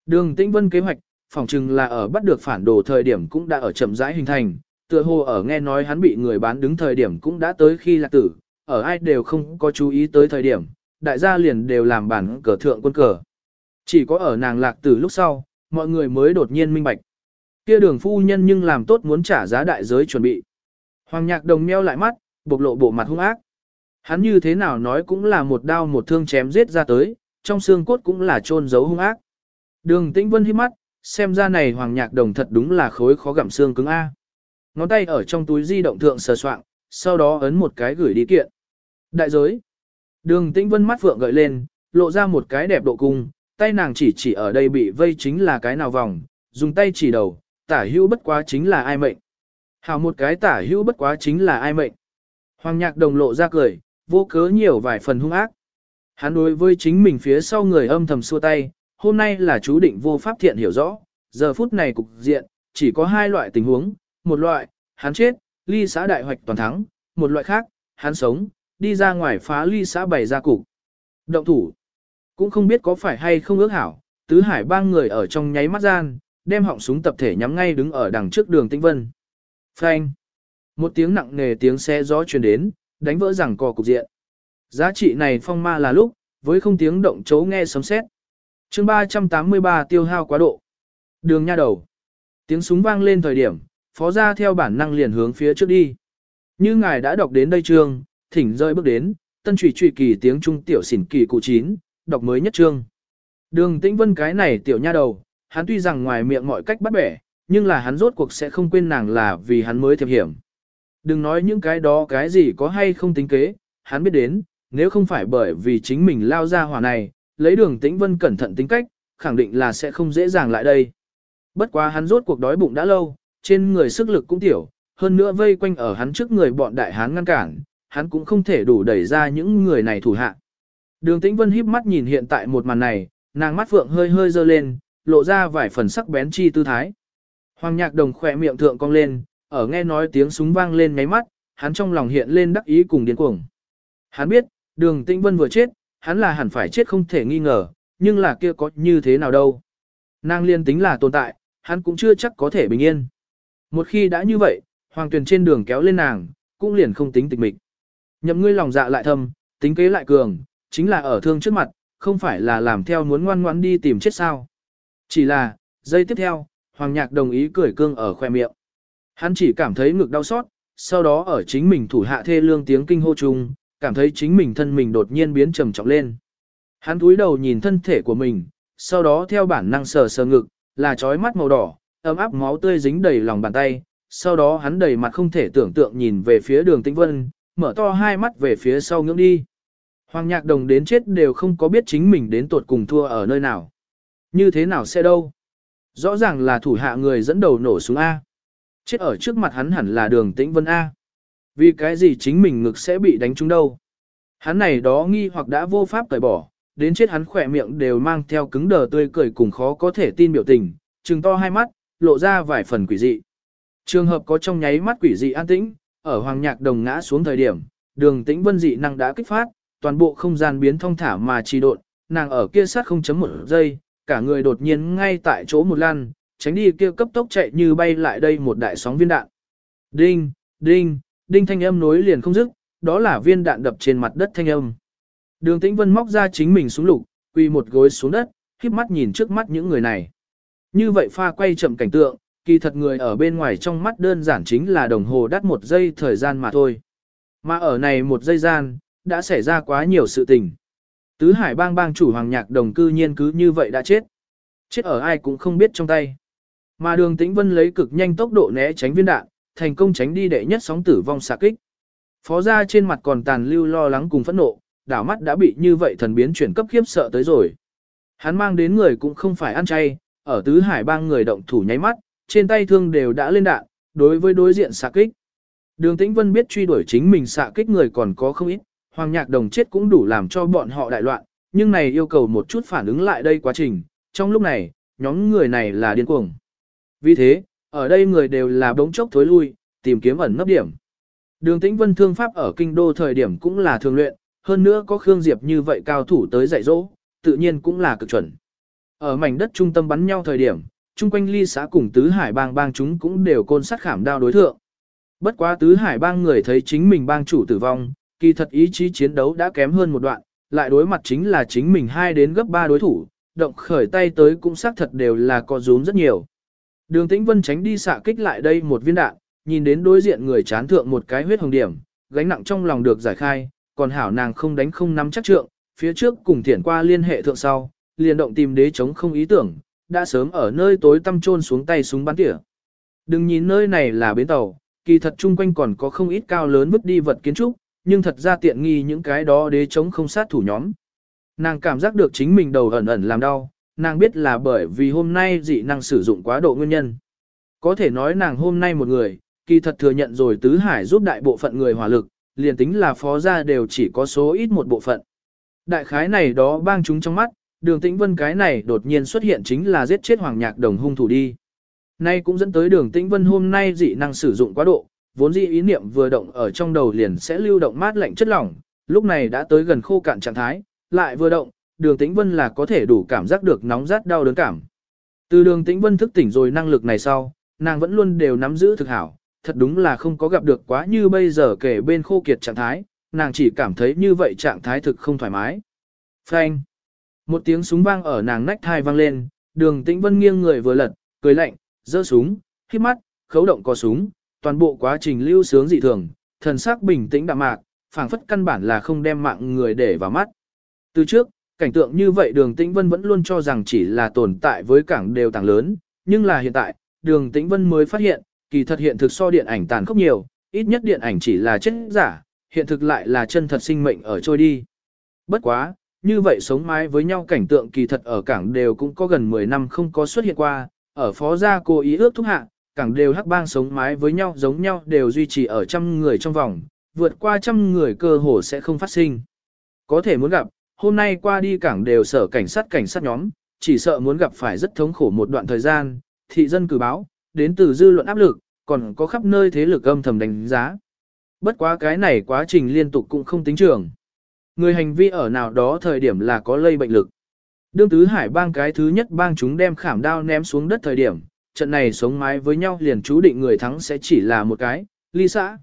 Đường Tĩnh Vân kế hoạch, phỏng chừng là ở bắt được phản đồ thời điểm cũng đã ở chậm rãi hình thành, tựa hồ ở nghe nói hắn bị người bán đứng thời điểm cũng đã tới khi lạc tử, ở ai đều không có chú ý tới thời điểm, đại gia liền đều làm bản cờ thượng quân cờ. Chỉ có ở nàng lạc tử lúc sau, mọi người mới đột nhiên minh bạch. Kia đường phu nhân nhưng làm tốt muốn trả giá đại giới chuẩn bị. Hoàng nhạc đồng meo lại mắt, bộc lộ bộ mặt hung ác. Hắn như thế nào nói cũng là một đao một thương chém giết ra tới, trong xương cốt cũng là trôn giấu hung ác. Đường tĩnh vân hít mắt, xem ra này hoàng nhạc đồng thật đúng là khối khó gặm xương cứng A. Ngón tay ở trong túi di động thượng sờ soạng, sau đó ấn một cái gửi đi kiện. Đại giới. Đường tĩnh vân mắt phượng gợi lên, lộ ra một cái đẹp độ cung, tay nàng chỉ chỉ ở đây bị vây chính là cái nào vòng, dùng tay chỉ đầu, tả hữu bất quá chính là ai mệnh. Hảo một cái tả hữu bất quá chính là ai mệnh. Hoàng nhạc đồng lộ ra cười, vô cớ nhiều vài phần hung ác. Hắn đối với chính mình phía sau người âm thầm xua tay, hôm nay là chú định vô pháp thiện hiểu rõ, giờ phút này cục diện, chỉ có hai loại tình huống, một loại, hắn chết, ly xã đại hoạch toàn thắng, một loại khác, hắn sống, đi ra ngoài phá ly xã bày ra cục. Động thủ, cũng không biết có phải hay không ước hảo, tứ hải ba người ở trong nháy mắt gian, đem họng súng tập thể nhắm ngay đứng ở đằng trước đường Tĩnh Vân. Phanh. Một tiếng nặng nề tiếng xe gió truyền đến, đánh vỡ rằng cò cục diện. Giá trị này phong ma là lúc, với không tiếng động chấu nghe sấm sét. chương 383 tiêu hao quá độ. Đường nha đầu. Tiếng súng vang lên thời điểm, phó gia theo bản năng liền hướng phía trước đi. Như ngài đã đọc đến đây chương, thỉnh rơi bước đến, tân trùy trùy kỳ tiếng trung tiểu xỉn kỳ cụ chín, đọc mới nhất chương. Đường tĩnh vân cái này tiểu nha đầu, hắn tuy rằng ngoài miệng mọi cách bắt bẻ, nhưng là hắn rốt cuộc sẽ không quên nàng là vì hắn mới thiệp hiểm. Đừng nói những cái đó cái gì có hay không tính kế, hắn biết đến, nếu không phải bởi vì chính mình lao ra hỏa này, lấy đường tĩnh vân cẩn thận tính cách, khẳng định là sẽ không dễ dàng lại đây. Bất quá hắn rốt cuộc đói bụng đã lâu, trên người sức lực cũng tiểu, hơn nữa vây quanh ở hắn trước người bọn đại hán ngăn cản, hắn cũng không thể đủ đẩy ra những người này thủ hạ. Đường Tĩnh Vân híp mắt nhìn hiện tại một màn này, nàng mắt phượng hơi hơi dơ lên, lộ ra vài phần sắc bén chi tư thái. Hoàng Nhạc Đồng khỏe miệng thượng cong lên, ở nghe nói tiếng súng vang lên nháy mắt, hắn trong lòng hiện lên đắc ý cùng điên cuồng. Hắn biết, Đường Tĩnh Vân vừa chết, hắn là hẳn phải chết không thể nghi ngờ, nhưng là kia có như thế nào đâu. Nàng liên tính là tồn tại, hắn cũng chưa chắc có thể bình yên. Một khi đã như vậy, Hoàng Tuyền trên đường kéo lên nàng, cũng liền không tính tịch mịch. Nhậm ngươi lòng dạ lại thâm, tính kế lại cường, chính là ở thương trước mặt, không phải là làm theo muốn ngoan ngoãn đi tìm chết sao. Chỉ là, giây tiếp theo, Hoàng Nhạc đồng ý cười cương ở khoe miệng. Hắn chỉ cảm thấy ngực đau xót, sau đó ở chính mình thủ hạ thê lương tiếng kinh hô chung, cảm thấy chính mình thân mình đột nhiên biến trầm trọng lên. Hắn túi đầu nhìn thân thể của mình, sau đó theo bản năng sờ sờ ngực, là trói mắt màu đỏ, ấm áp máu tươi dính đầy lòng bàn tay, sau đó hắn đầy mặt không thể tưởng tượng nhìn về phía đường tĩnh vân, mở to hai mắt về phía sau ngưỡng đi. Hoàng nhạc đồng đến chết đều không có biết chính mình đến tuột cùng thua ở nơi nào. Như thế nào sẽ đâu? Rõ ràng là thủ hạ người dẫn đầu nổ súng A. Chết ở trước mặt hắn hẳn là đường tĩnh vân A. Vì cái gì chính mình ngực sẽ bị đánh trúng đâu? Hắn này đó nghi hoặc đã vô pháp cởi bỏ, đến chết hắn khỏe miệng đều mang theo cứng đờ tươi cười cùng khó có thể tin biểu tình, trừng to hai mắt, lộ ra vài phần quỷ dị. Trường hợp có trong nháy mắt quỷ dị an tĩnh, ở hoàng nhạc đồng ngã xuống thời điểm, đường tĩnh vân dị năng đã kích phát, toàn bộ không gian biến thông thả mà trì độn, nàng ở kia sát không chấm một giây, cả người đột nhiên ngay tại chỗ một lần, tránh đi kia cấp tốc chạy như bay lại đây một đại sóng viên đạn. Đinh, đinh, đinh thanh âm nối liền không dứt, đó là viên đạn đập trên mặt đất thanh âm. Đường Tĩnh Vân móc ra chính mình xuống lục, quỳ một gối xuống đất, khiếp mắt nhìn trước mắt những người này. Như vậy pha quay chậm cảnh tượng, kỳ thật người ở bên ngoài trong mắt đơn giản chính là đồng hồ đắt một giây thời gian mà thôi. Mà ở này một giây gian, đã xảy ra quá nhiều sự tình. Tứ hải bang bang chủ hoàng nhạc đồng cư nhiên cứ như vậy đã chết. Chết ở ai cũng không biết trong tay. Mà đường tĩnh vân lấy cực nhanh tốc độ né tránh viên đạn, thành công tránh đi đệ nhất sóng tử vong xạ kích. Phó gia trên mặt còn tàn lưu lo lắng cùng phẫn nộ, đảo mắt đã bị như vậy thần biến chuyển cấp khiếp sợ tới rồi. Hắn mang đến người cũng không phải ăn chay, ở tứ hải bang người động thủ nháy mắt, trên tay thương đều đã lên đạn, đối với đối diện xạ kích. Đường Tĩnh Vân biết truy đuổi chính mình xạ kích người còn có không ít, Hoàng Nhạc Đồng chết cũng đủ làm cho bọn họ đại loạn, nhưng này yêu cầu một chút phản ứng lại đây quá trình, trong lúc này, nhóm người này là điên cuồng. Vì thế, ở đây người đều là bỗng chốc thối lui, tìm kiếm ẩn nấp điểm. Đường Tĩnh Vân thương pháp ở kinh đô thời điểm cũng là thường luyện, hơn nữa có Khương Diệp như vậy cao thủ tới dạy dỗ, tự nhiên cũng là cực chuẩn. Ở mảnh đất trung tâm bắn nhau thời điểm, chung quanh ly xã cùng tứ hải bang bang chúng cũng đều côn sát khảm đao đối thượng. Bất quá tứ hải bang người thấy chính mình bang chủ tử vong, kỳ thật ý chí chiến đấu đã kém hơn một đoạn, lại đối mặt chính là chính mình hai đến gấp ba đối thủ, động khởi tay tới cũng xác thật đều là có rúm rất nhiều. Đường Tĩnh Vân tránh đi xạ kích lại đây một viên đạn, nhìn đến đối diện người chán thượng một cái huyết hồng điểm, gánh nặng trong lòng được giải khai, còn hảo nàng không đánh không nắm chắc trượng, phía trước cùng thiển qua liên hệ thượng sau, liền động tìm đế chống không ý tưởng, đã sớm ở nơi tối tăm trôn xuống tay súng bắn tỉa. Đừng nhìn nơi này là bến tàu, kỳ thật chung quanh còn có không ít cao lớn vứt đi vật kiến trúc, nhưng thật ra tiện nghi những cái đó đế chống không sát thủ nhóm. Nàng cảm giác được chính mình đầu ẩn ẩn làm đau, nàng biết là bởi vì hôm nay dị năng sử dụng quá độ nguyên nhân. Có thể nói nàng hôm nay một người, kỳ thật thừa nhận rồi tứ hải giúp đại bộ phận người hỏa lực, liền tính là phó gia đều chỉ có số ít một bộ phận. Đại khái này đó bang chúng trong mắt, đường tĩnh vân cái này đột nhiên xuất hiện chính là giết chết hoàng nhạc đồng hung thủ đi. Nay cũng dẫn tới đường tĩnh vân hôm nay dị năng sử dụng quá độ, vốn dĩ ý niệm vừa động ở trong đầu liền sẽ lưu động mát lạnh chất lỏng, lúc này đã tới gần khô cạn trạng thái, lại vừa động, đường tĩnh vân là có thể đủ cảm giác được nóng rát đau đớn cảm. Từ đường tĩnh vân thức tỉnh rồi năng lực này sau, nàng vẫn luôn đều nắm giữ thực hảo, thật đúng là không có gặp được quá như bây giờ kể bên khô kiệt trạng thái, nàng chỉ cảm thấy như vậy trạng thái thực không thoải mái. Phanh. Một tiếng súng vang ở nàng nách thai vang lên, đường tĩnh vân nghiêng người vừa lật, cười lạnh, giơ súng, khiếp mắt, khấu động có súng, toàn bộ quá trình lưu sướng dị thường, thần sắc bình tĩnh đạm mạc, phảng phất căn bản là không đem mạng người để vào mắt. Từ trước, cảnh tượng như vậy đường tĩnh vân vẫn luôn cho rằng chỉ là tồn tại với cảng đều tàng lớn, nhưng là hiện tại, đường tĩnh vân mới phát hiện, kỳ thật hiện thực so điện ảnh tàn khốc nhiều, ít nhất điện ảnh chỉ là chất giả, hiện thực lại là chân thật sinh mệnh ở trôi đi. Bất quá, như vậy sống mái với nhau cảnh tượng kỳ thật ở cảng đều cũng có gần 10 năm không có xuất hiện qua, ở phó gia cô ý ước thúc hạ, cảng đều hắc bang sống mái với nhau giống nhau đều duy trì ở trăm người trong vòng, vượt qua trăm người cơ hồ sẽ không phát sinh. Có thể muốn gặp, hôm nay qua đi cảng đều sở cảnh sát cảnh sát nhóm, chỉ sợ muốn gặp phải rất thống khổ một đoạn thời gian, thị dân cử báo, đến từ dư luận áp lực, còn có khắp nơi thế lực âm thầm đánh giá. Bất quá cái này quá trình liên tục cũng không tính trường. Người hành vi ở nào đó thời điểm là có lây bệnh lực. Đương tứ hải bang cái thứ nhất bang chúng đem khảm đao ném xuống đất thời điểm, trận này sống mái với nhau liền chú định người thắng sẽ chỉ là một cái, ly xã.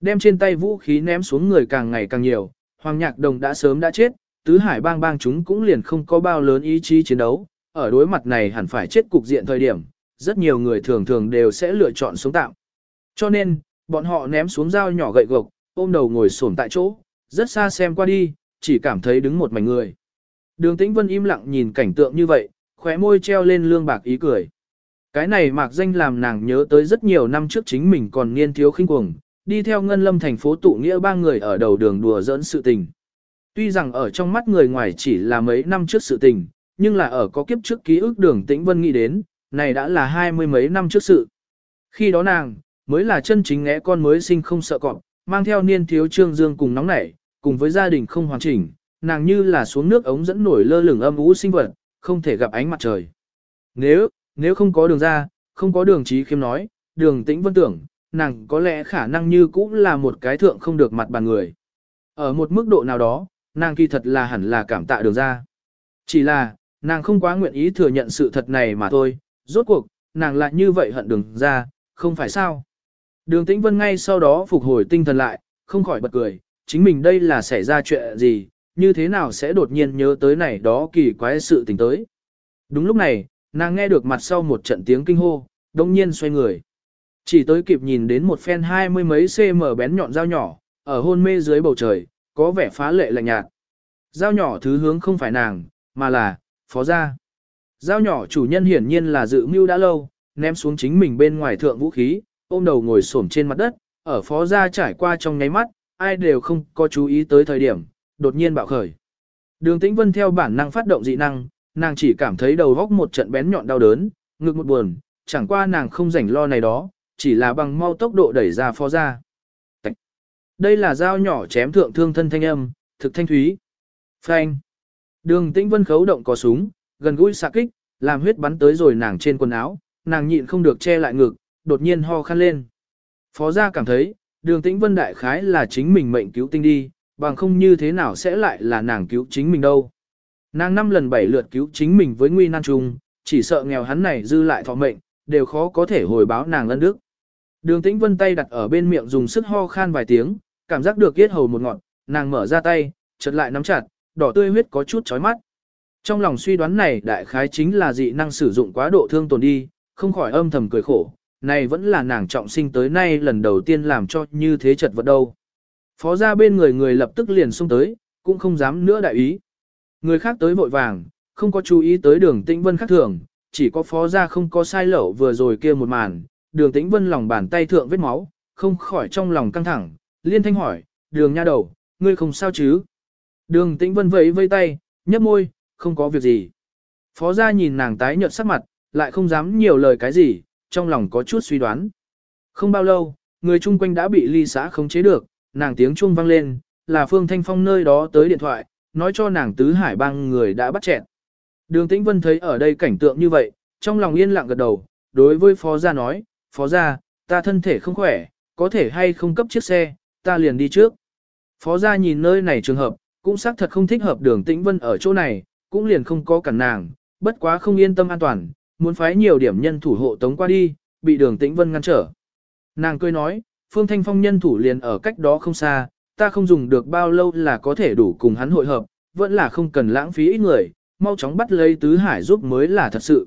Đem trên tay vũ khí ném xuống người càng ngày càng nhiều, Hoàng Nhạc Đồng đã sớm đã chết, tứ hải bang bang chúng cũng liền không có bao lớn ý chí chiến đấu, ở đối mặt này hẳn phải chết cục diện thời điểm, rất nhiều người thường thường đều sẽ lựa chọn sống tạm. Cho nên, bọn họ ném xuống dao nhỏ gậy gộc, ôm đầu ngồi xổm tại chỗ, rất xa xem qua đi, chỉ cảm thấy đứng một mảnh người. Đường Tĩnh Vân im lặng nhìn cảnh tượng như vậy, khóe môi treo lên lương bạc ý cười. Cái này mạc danh làm nàng nhớ tới rất nhiều năm trước chính mình còn niên thiếu khinh cuồng, đi theo ngân lâm thành phố tụ nghĩa ba người ở đầu đường đùa giỡn sự tình. Tuy rằng ở trong mắt người ngoài chỉ là mấy năm trước sự tình, nhưng là ở có kiếp trước ký ức đường tĩnh vân nghĩ đến, này đã là hai mươi mấy năm trước sự. Khi đó nàng, mới là chân chính ngẽ con mới sinh không sợ cọp, mang theo niên thiếu trương dương cùng nóng nảy, cùng với gia đình không hoàn chỉnh, nàng như là xuống nước ống dẫn nổi lơ lửng âm ú sinh vật, không thể gặp ánh mặt trời. Nếu, nếu không có đường ra, không có đường trí khiêm nói, đường tĩnh vân tưởng, nàng có lẽ khả năng như cũng là một cái thượng không được mặt bàn người. Ở một mức độ nào đó, nàng kỳ thật là hẳn là cảm tạ đường ra. Chỉ là, nàng không quá nguyện ý thừa nhận sự thật này mà thôi, rốt cuộc, nàng lại như vậy hận đường ra, không phải sao. Đường tĩnh vân ngay sau đó phục hồi tinh thần lại, không khỏi bật cười, chính mình đây là xảy ra chuyện gì, như thế nào sẽ đột nhiên nhớ tới này đó kỳ quái sự tình tới. Đúng lúc này, nàng nghe được mặt sau một trận tiếng kinh hô, đông nhiên xoay người. Chỉ tới kịp nhìn đến một phen hai mươi mấy cm bén nhọn dao nhỏ, ở hôn mê dưới bầu trời, có vẻ phá lệ lạnh nhạt. Dao nhỏ thứ hướng không phải nàng, mà là, phó gia. Dao nhỏ chủ nhân hiển nhiên là dự mưu đã lâu, ném xuống chính mình bên ngoài thượng vũ khí, ôm đầu ngồi xổm trên mặt đất, ở phó gia trải qua trong nháy mắt, ai đều không có chú ý tới thời điểm, đột nhiên bạo khởi. Đường Tĩnh Vân theo bản năng phát động dị năng, nàng chỉ cảm thấy đầu góc một trận bén nhọn đau đớn, ngực một buồn, chẳng qua nàng không rảnh lo này đó, chỉ là bằng mau tốc độ đẩy ra phó ra. Đây là dao nhỏ chém thượng thương thân thanh âm, thực thanh thúy. Phanh. Đường Tĩnh Vân khấu động có súng, gần gũi xạ kích, làm huyết bắn tới rồi nàng trên quần áo, nàng nhịn không được che lại ngực, đột nhiên ho khăn lên. Phó gia cảm thấy, đường tĩnh vân đại khái là chính mình mệnh cứu tinh đi, bằng không như thế nào sẽ lại là nàng cứu chính mình đâu. Nàng năm lần bảy lượt cứu chính mình với nguy nan trùng, chỉ sợ nghèo hắn này dư lại thọ mệnh, đều khó có thể hồi báo nàng lân đức. Đường tĩnh vân tay đặt ở bên miệng dùng sức ho khan vài tiếng, cảm giác được yết hầu một ngọn, nàng mở ra tay, chợt lại nắm chặt, đỏ tươi huyết có chút chói mắt. Trong lòng suy đoán này đại khái chính là dị năng sử dụng quá độ thương tổn đi, không khỏi âm thầm cười khổ, này vẫn là nàng trọng sinh tới nay lần đầu tiên làm cho như thế chật vật đâu. Phó ra bên người người lập tức liền xông tới, cũng không dám nữa đại ý. Người khác tới vội vàng, không có chú ý tới đường tĩnh vân khác thường, chỉ có phó ra không có sai lẩu vừa rồi kia một màn, đường tĩnh vân lòng bàn tay thượng vết máu, không khỏi trong lòng căng thẳng, liên thanh hỏi, đường nha đầu, ngươi không sao chứ? Đường tĩnh vân vẫy vây tay, nhấp môi, không có việc gì. Phó ra nhìn nàng tái nhợt sắc mặt, lại không dám nhiều lời cái gì, trong lòng có chút suy đoán. Không bao lâu, người chung quanh đã bị ly xã khống chế được, nàng tiếng chuông vang lên, là Phương Thanh Phong nơi đó tới điện thoại, nói cho nàng tứ hải bang người đã bắt chẹn. Đường Tĩnh Vân thấy ở đây cảnh tượng như vậy, trong lòng yên lặng gật đầu, đối với phó gia nói, phó gia, ta thân thể không khỏe, có thể hay không cấp chiếc xe, ta liền đi trước. Phó gia nhìn nơi này trường hợp, cũng xác thật không thích hợp đường Tĩnh Vân ở chỗ này, cũng liền không có cản nàng, bất quá không yên tâm an toàn, muốn phái nhiều điểm nhân thủ hộ tống qua đi, bị đường tĩnh vân ngăn trở. Nàng cười nói, Phương Thanh Phong nhân thủ liền ở cách đó không xa, ta không dùng được bao lâu là có thể đủ cùng hắn hội hợp, vẫn là không cần lãng phí ít người, mau chóng bắt lấy tứ hải giúp mới là thật sự.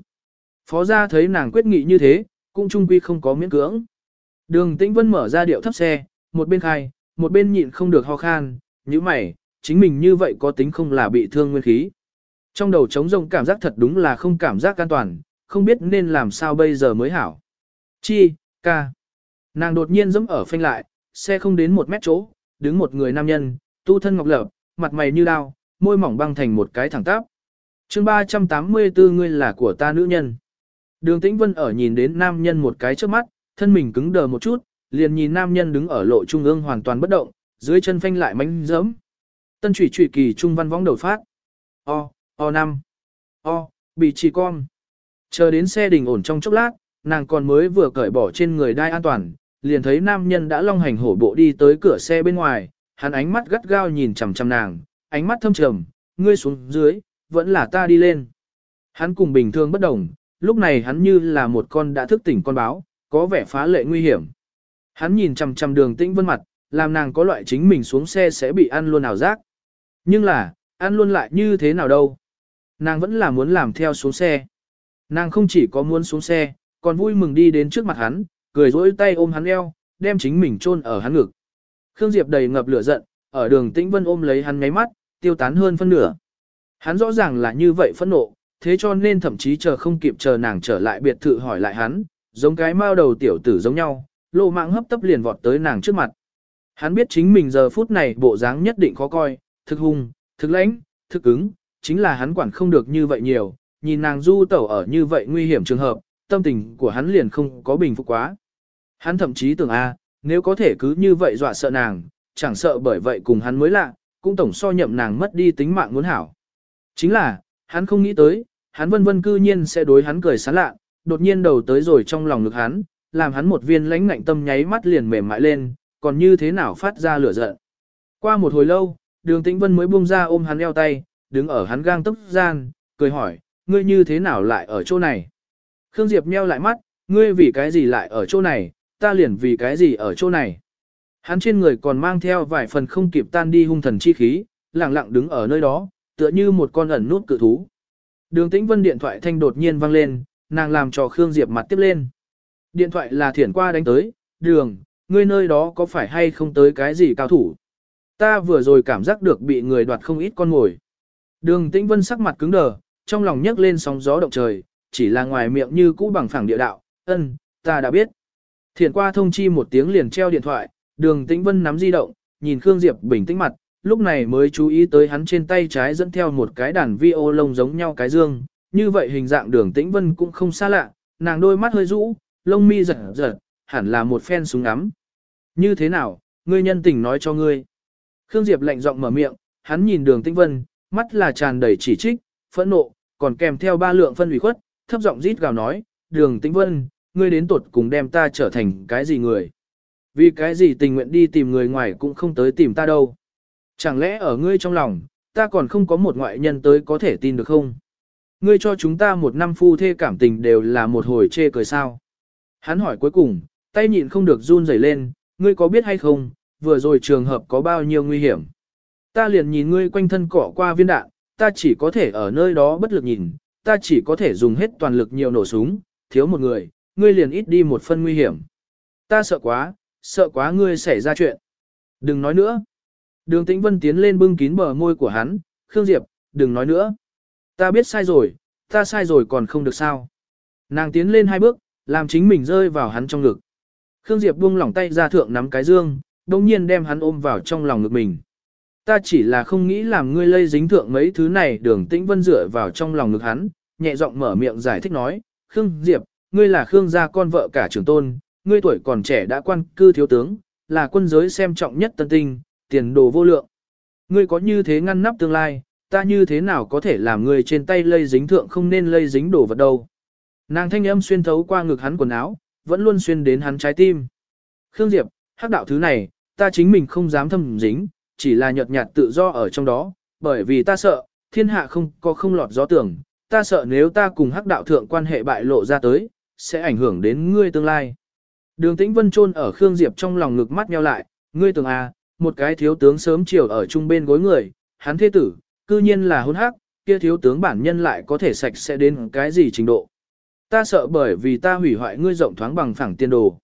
Phó gia thấy nàng quyết nghị như thế, cũng trung quy không có miễn cưỡng. Đường Tĩnh Vân mở ra điệu thấp xe, một bên khai, một bên nhịn không được ho khan, như mày, chính mình như vậy có tính không là bị thương nguyên khí. Trong đầu trống rông cảm giác thật đúng là không cảm giác an toàn, không biết nên làm sao bây giờ mới hảo. Chi, ca. Nàng đột nhiên dẫm ở phanh lại, xe không đến một mét chỗ, đứng một người nam nhân, tu thân ngọc lập, mặt mày như đao, môi mỏng băng thành một cái thẳng tắp. chương 384 ngươi là của ta nữ nhân. Đường Tĩnh Vân ở nhìn đến nam nhân một cái trước mắt, thân mình cứng đờ một chút, liền nhìn nam nhân đứng ở lộ trung ương hoàn toàn bất động, dưới chân phanh lại mánh giấm. Tân trụy trụy kỳ trung văn võng đầu phát. O, O năm. O, bị trì con. Chờ đến xe đình ổn trong chốc lát, nàng còn mới vừa cởi bỏ trên người đai an toàn, liền thấy nam nhân đã long hành hổ bộ đi tới cửa xe bên ngoài, hắn ánh mắt gắt gao nhìn chằm chằm nàng, ánh mắt thâm trầm, ngươi xuống dưới, vẫn là ta đi lên. Hắn cùng bình thường bất đồng, lúc này hắn như là một con đã thức tỉnh con báo, có vẻ phá lệ nguy hiểm. Hắn nhìn chằm chằm đường tĩnh vân mặt, làm nàng có loại chính mình xuống xe sẽ bị ăn luôn ảo giác. Nhưng là, ăn luôn lại như thế nào đâu. Nàng vẫn là muốn làm theo xuống xe. Nàng không chỉ có muốn xuống xe, còn vui mừng đi đến trước mặt hắn, cười rỗi tay ôm hắn eo, đem chính mình chôn ở hắn ngực. Khương Diệp đầy ngập lửa giận, ở đường Tĩnh Vân ôm lấy hắn ngáy mắt, tiêu tán hơn phân nửa. Hắn rõ ràng là như vậy phẫn nộ, thế cho nên thậm chí chờ không kịp chờ nàng trở lại biệt thự hỏi lại hắn, giống cái mao đầu tiểu tử giống nhau, lộ mạng hấp tấp liền vọt tới nàng trước mặt. Hắn biết chính mình giờ phút này bộ dáng nhất định khó coi, thực hung, thực lãnh, thực ứng, chính là hắn quản không được như vậy nhiều, nhìn nàng du tẩu ở như vậy nguy hiểm trường hợp, tâm tình của hắn liền không có bình phục quá. Hắn thậm chí tưởng a, nếu có thể cứ như vậy dọa sợ nàng, chẳng sợ bởi vậy cùng hắn mới lạ, cũng tổng so nhậm nàng mất đi tính mạng muốn hảo. Chính là, hắn không nghĩ tới, hắn vân vân cư nhiên sẽ đối hắn cười sán lạ, đột nhiên đầu tới rồi trong lòng ngực hắn, làm hắn một viên lãnh ngạnh tâm nháy mắt liền mềm mại lên, còn như thế nào phát ra lửa giận. Qua một hồi lâu, đường tĩnh vân mới buông ra ôm hắn eo tay, đứng ở hắn gang tốc gian, cười hỏi, ngươi như thế nào lại ở chỗ này? Khương Diệp nheo lại mắt, ngươi vì cái gì lại ở chỗ này, ta liền vì cái gì ở chỗ này? Hắn trên người còn mang theo vài phần không kịp tan đi hung thần chi khí, lặng lặng đứng ở nơi đó, tựa như một con ẩn nút cự thú. Đường Tĩnh Vân điện thoại thanh đột nhiên vang lên, nàng làm cho Khương Diệp mặt tiếp lên. Điện thoại là thiển qua đánh tới, đường, ngươi nơi đó có phải hay không tới cái gì cao thủ? Ta vừa rồi cảm giác được bị người đoạt không ít con ngồi. Đường Tĩnh Vân sắc mặt cứng đờ, trong lòng nhấc lên sóng gió động trời, chỉ là ngoài miệng như cũ bằng phẳng địa đạo, ân, ta đã biết. thiền qua thông chi một tiếng liền treo điện thoại, đường Tĩnh Vân nắm di động, nhìn Khương Diệp bình tĩnh mặt, lúc này mới chú ý tới hắn trên tay trái dẫn theo một cái đàn vi ô lông giống nhau cái dương, như vậy hình dạng đường Tĩnh Vân cũng không xa lạ, nàng đôi mắt hơi rũ, lông mi giật giật, hẳn là một phen súng ngắm. Như thế nào, ngươi nhân tình nói cho ngươi. Khương Diệp lạnh giọng mở miệng, hắn nhìn đường Tĩnh Vân, mắt là tràn đầy chỉ trích, phẫn nộ, còn kèm theo ba lượng phân ủy khuất, thấp giọng rít gào nói, đường Tĩnh Vân, ngươi đến tuột cùng đem ta trở thành cái gì người. Vì cái gì tình nguyện đi tìm người ngoài cũng không tới tìm ta đâu. Chẳng lẽ ở ngươi trong lòng, ta còn không có một ngoại nhân tới có thể tin được không? Ngươi cho chúng ta một năm phu thê cảm tình đều là một hồi chê cười sao? Hắn hỏi cuối cùng, tay nhịn không được run rẩy lên, ngươi có biết hay không, vừa rồi trường hợp có bao nhiêu nguy hiểm. Ta liền nhìn ngươi quanh thân cỏ qua viên đạn, ta chỉ có thể ở nơi đó bất lực nhìn, ta chỉ có thể dùng hết toàn lực nhiều nổ súng, thiếu một người, ngươi liền ít đi một phân nguy hiểm. Ta sợ quá, sợ quá ngươi xảy ra chuyện. Đừng nói nữa. Đường Tĩnh Vân tiến lên bưng kín bờ môi của hắn, Khương Diệp, đừng nói nữa. Ta biết sai rồi, ta sai rồi còn không được sao. Nàng tiến lên hai bước, làm chính mình rơi vào hắn trong ngực. Khương Diệp buông lỏng tay ra thượng nắm cái dương, đồng nhiên đem hắn ôm vào trong lòng ngực mình. Ta chỉ là không nghĩ làm ngươi lây dính thượng mấy thứ này đường tĩnh vân dựa vào trong lòng ngực hắn, nhẹ giọng mở miệng giải thích nói, Khương Diệp, ngươi là Khương gia con vợ cả trưởng tôn, ngươi tuổi còn trẻ đã quan cư thiếu tướng, là quân giới xem trọng nhất tân tinh, tiền đồ vô lượng. Ngươi có như thế ngăn nắp tương lai, ta như thế nào có thể làm ngươi trên tay lây dính thượng không nên lây dính đồ vật đâu. Nàng thanh âm xuyên thấu qua ngực hắn quần áo, vẫn luôn xuyên đến hắn trái tim. Khương Diệp, hắc đạo thứ này, ta chính mình không dám thâm dính, chỉ là nhợt nhạt tự do ở trong đó, bởi vì ta sợ, thiên hạ không có không lọt gió tưởng, ta sợ nếu ta cùng hắc đạo thượng quan hệ bại lộ ra tới, sẽ ảnh hưởng đến ngươi tương lai. Đường Tĩnh Vân chôn ở Khương Diệp trong lòng ngực mắt nheo lại, ngươi tưởng à, một cái thiếu tướng sớm chiều ở chung bên gối người, hắn thế tử, cư nhiên là hôn hắc, kia thiếu tướng bản nhân lại có thể sạch sẽ đến cái gì trình độ. Ta sợ bởi vì ta hủy hoại ngươi rộng thoáng bằng phẳng tiên đồ.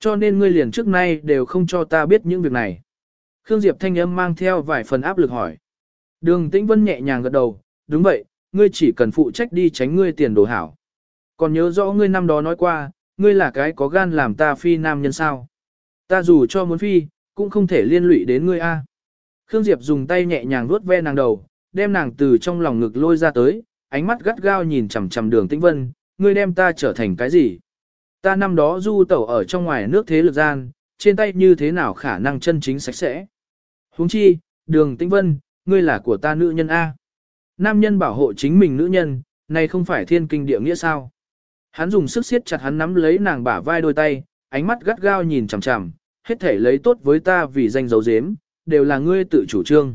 Cho nên ngươi liền trước nay đều không cho ta biết những việc này. Khương Diệp thanh âm mang theo vài phần áp lực hỏi. Đường Tĩnh Vân nhẹ nhàng gật đầu, đúng vậy, ngươi chỉ cần phụ trách đi tránh ngươi tiền đồ hảo. Còn nhớ rõ ngươi năm đó nói qua, ngươi là cái có gan làm ta phi nam nhân sao. Ta dù cho muốn phi, cũng không thể liên lụy đến ngươi a. Khương Diệp dùng tay nhẹ nhàng vuốt ve nàng đầu, đem nàng từ trong lòng ngực lôi ra tới, ánh mắt gắt gao nhìn chằm chằm đường tĩnh vân, ngươi đem ta trở thành cái gì? Ta năm đó du tẩu ở trong ngoài nước thế lực gian, trên tay như thế nào khả năng chân chính sạch sẽ? Huống chi, đường tĩnh vân, ngươi là của ta nữ nhân A. Nam nhân bảo hộ chính mình nữ nhân, này không phải thiên kinh địa nghĩa sao? Hắn dùng sức siết chặt hắn nắm lấy nàng bả vai đôi tay, ánh mắt gắt gao nhìn chằm chằm, hết thể lấy tốt với ta vì danh dấu dếm, đều là ngươi tự chủ trương.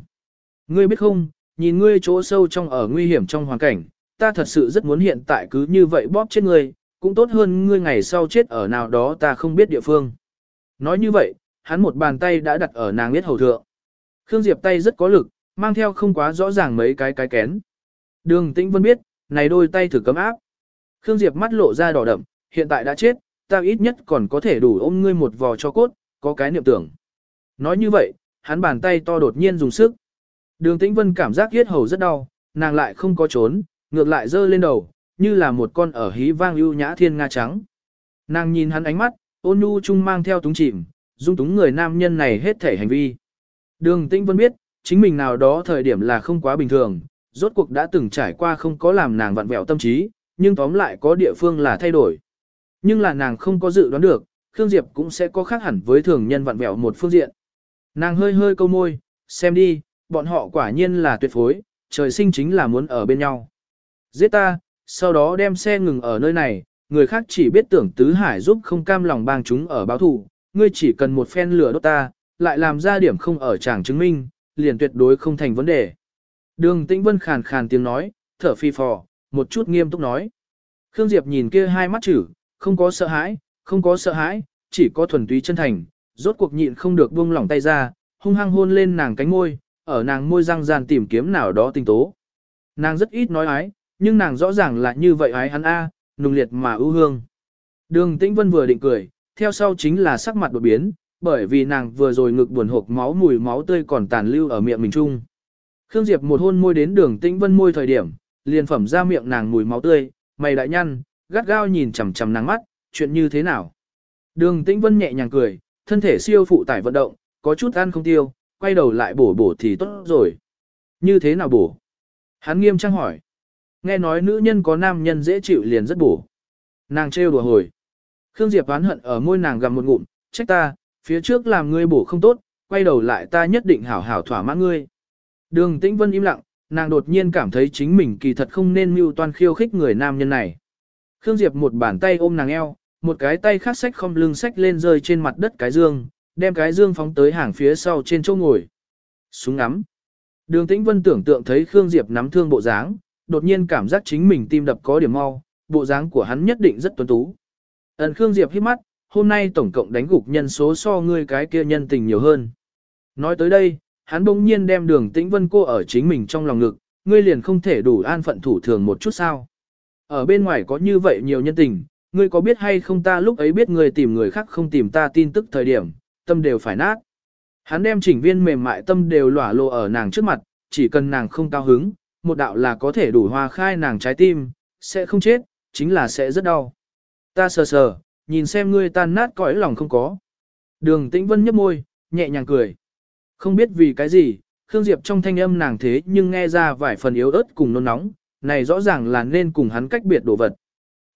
Ngươi biết không, nhìn ngươi chỗ sâu trong ở nguy hiểm trong hoàn cảnh, ta thật sự rất muốn hiện tại cứ như vậy bóp chết ngươi, cũng tốt hơn ngươi ngày sau chết ở nào đó ta không biết địa phương. Nói như vậy, hắn một bàn tay đã đặt ở nàng biết hầu thượng. Khương Diệp tay rất có lực, mang theo không quá rõ ràng mấy cái cái kén. Đường Tĩnh Vân biết, này đôi tay thử cấm áp. Khương Diệp mắt lộ ra đỏ đậm, hiện tại đã chết, ta ít nhất còn có thể đủ ôm ngươi một vò cho cốt, có cái niệm tưởng. Nói như vậy, hắn bàn tay to đột nhiên dùng sức. Đường Tĩnh Vân cảm giác yết hầu rất đau, nàng lại không có trốn, ngược lại dơ lên đầu, như là một con ở hí vang ưu nhã thiên nga trắng. Nàng nhìn hắn ánh mắt, ôn nhu chung mang theo túng chìm, dung túng người nam nhân này hết thể hành vi. Đường Tĩnh Vân biết, chính mình nào đó thời điểm là không quá bình thường, rốt cuộc đã từng trải qua không có làm nàng vặn vẹo tâm trí, nhưng tóm lại có địa phương là thay đổi. Nhưng là nàng không có dự đoán được, Khương Diệp cũng sẽ có khác hẳn với thường nhân vặn vẹo một phương diện. Nàng hơi hơi câu môi, xem đi, bọn họ quả nhiên là tuyệt phối, trời sinh chính là muốn ở bên nhau. Giết ta, sau đó đem xe ngừng ở nơi này, người khác chỉ biết tưởng tứ hải giúp không cam lòng bang chúng ở báo thủ, ngươi chỉ cần một phen lửa đốt ta, lại làm ra điểm không ở chàng chứng minh, liền tuyệt đối không thành vấn đề. Đường Tĩnh Vân khàn khàn tiếng nói, thở phi phò, một chút nghiêm túc nói. Khương Diệp nhìn kia hai mắt chữ, không có sợ hãi, không có sợ hãi, chỉ có thuần túy chân thành, rốt cuộc nhịn không được buông lỏng tay ra, hung hăng hôn lên nàng cánh môi, ở nàng môi răng ràn tìm kiếm nào đó tinh tố. Nàng rất ít nói ái, nhưng nàng rõ ràng là như vậy ái hắn a, nùng liệt mà ưu hương. Đường Tĩnh Vân vừa định cười, theo sau chính là sắc mặt đột biến, bởi vì nàng vừa rồi ngực buồn hộp máu mùi máu tươi còn tàn lưu ở miệng mình chung. Khương Diệp một hôn môi đến đường Tĩnh Vân môi thời điểm, liền phẩm ra miệng nàng mùi máu tươi, mày đại nhăn, gắt gao nhìn chằm chằm nàng mắt, chuyện như thế nào? Đường Tĩnh Vân nhẹ nhàng cười, thân thể siêu phụ tải vận động, có chút ăn không tiêu, quay đầu lại bổ bổ thì tốt rồi. Như thế nào bổ? Hắn nghiêm trang hỏi. Nghe nói nữ nhân có nam nhân dễ chịu liền rất bổ. Nàng trêu đùa hồi. Khương Diệp oán hận ở môi nàng gầm một ngụm, trách ta, phía trước làm ngươi bổ không tốt, quay đầu lại ta nhất định hảo hảo thỏa mãn ngươi. Đường Tĩnh Vân im lặng, nàng đột nhiên cảm thấy chính mình kỳ thật không nên mưu toan khiêu khích người nam nhân này. Khương Diệp một bàn tay ôm nàng eo, một cái tay khác sách không lưng sách lên rơi trên mặt đất cái dương, đem cái dương phóng tới hàng phía sau trên chỗ ngồi. Súng ngắm. Đường Tĩnh Vân tưởng tượng thấy Khương Diệp nắm thương bộ dáng, đột nhiên cảm giác chính mình tim đập có điểm mau, bộ dáng của hắn nhất định rất tuấn tú. Ấn Khương Diệp hít mắt, hôm nay tổng cộng đánh gục nhân số so ngươi cái kia nhân tình nhiều hơn. Nói tới đây, hắn bỗng nhiên đem đường Tĩnh Vân cô ở chính mình trong lòng ngực, ngươi liền không thể đủ an phận thủ thường một chút sao. Ở bên ngoài có như vậy nhiều nhân tình, ngươi có biết hay không ta lúc ấy biết ngươi tìm người khác không tìm ta tin tức thời điểm, tâm đều phải nát. Hắn đem chỉnh viên mềm mại tâm đều lỏa lộ ở nàng trước mặt, chỉ cần nàng không cao hứng, một đạo là có thể đủ hoa khai nàng trái tim, sẽ không chết, chính là sẽ rất đau. Ta sờ sờ, nhìn xem ngươi tan nát cõi lòng không có. Đường tĩnh vân nhếch môi, nhẹ nhàng cười. Không biết vì cái gì, Khương Diệp trong thanh âm nàng thế nhưng nghe ra vài phần yếu ớt cùng nôn nóng, này rõ ràng là nên cùng hắn cách biệt đồ vật.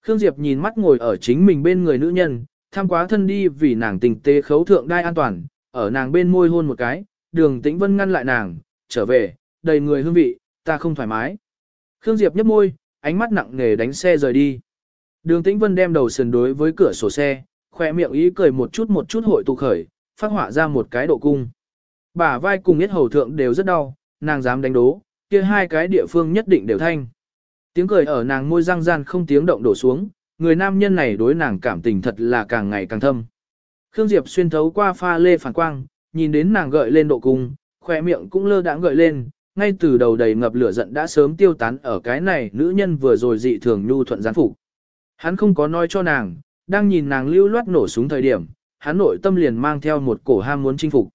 Khương Diệp nhìn mắt ngồi ở chính mình bên người nữ nhân, tham quá thân đi vì nàng tình tế khấu thượng đai an toàn, ở nàng bên môi hôn một cái, đường tĩnh vân ngăn lại nàng, trở về, đầy người hương vị, ta không thoải mái. Khương Diệp nhấp môi, ánh mắt nặng nề đánh xe rời đi. Đường tĩnh vân đem đầu sườn đối với cửa sổ xe, khoe miệng ý cười một chút một chút hội tụ khởi, phát họa ra một cái độ cung. Bả vai cùng yết hầu thượng đều rất đau, nàng dám đánh đố, kia hai cái địa phương nhất định đều thanh. Tiếng cười ở nàng môi răng gian không tiếng động đổ xuống, người nam nhân này đối nàng cảm tình thật là càng ngày càng thâm. Khương Diệp xuyên thấu qua pha lê phản quang, nhìn đến nàng gợi lên độ cung, khỏe miệng cũng lơ đãng gợi lên, ngay từ đầu đầy ngập lửa giận đã sớm tiêu tán ở cái này nữ nhân vừa rồi dị thường nhu thuận gián phục. Hắn không có nói cho nàng, đang nhìn nàng lưu loát nổ súng thời điểm, hắn nội tâm liền mang theo một cổ ham muốn chinh phục.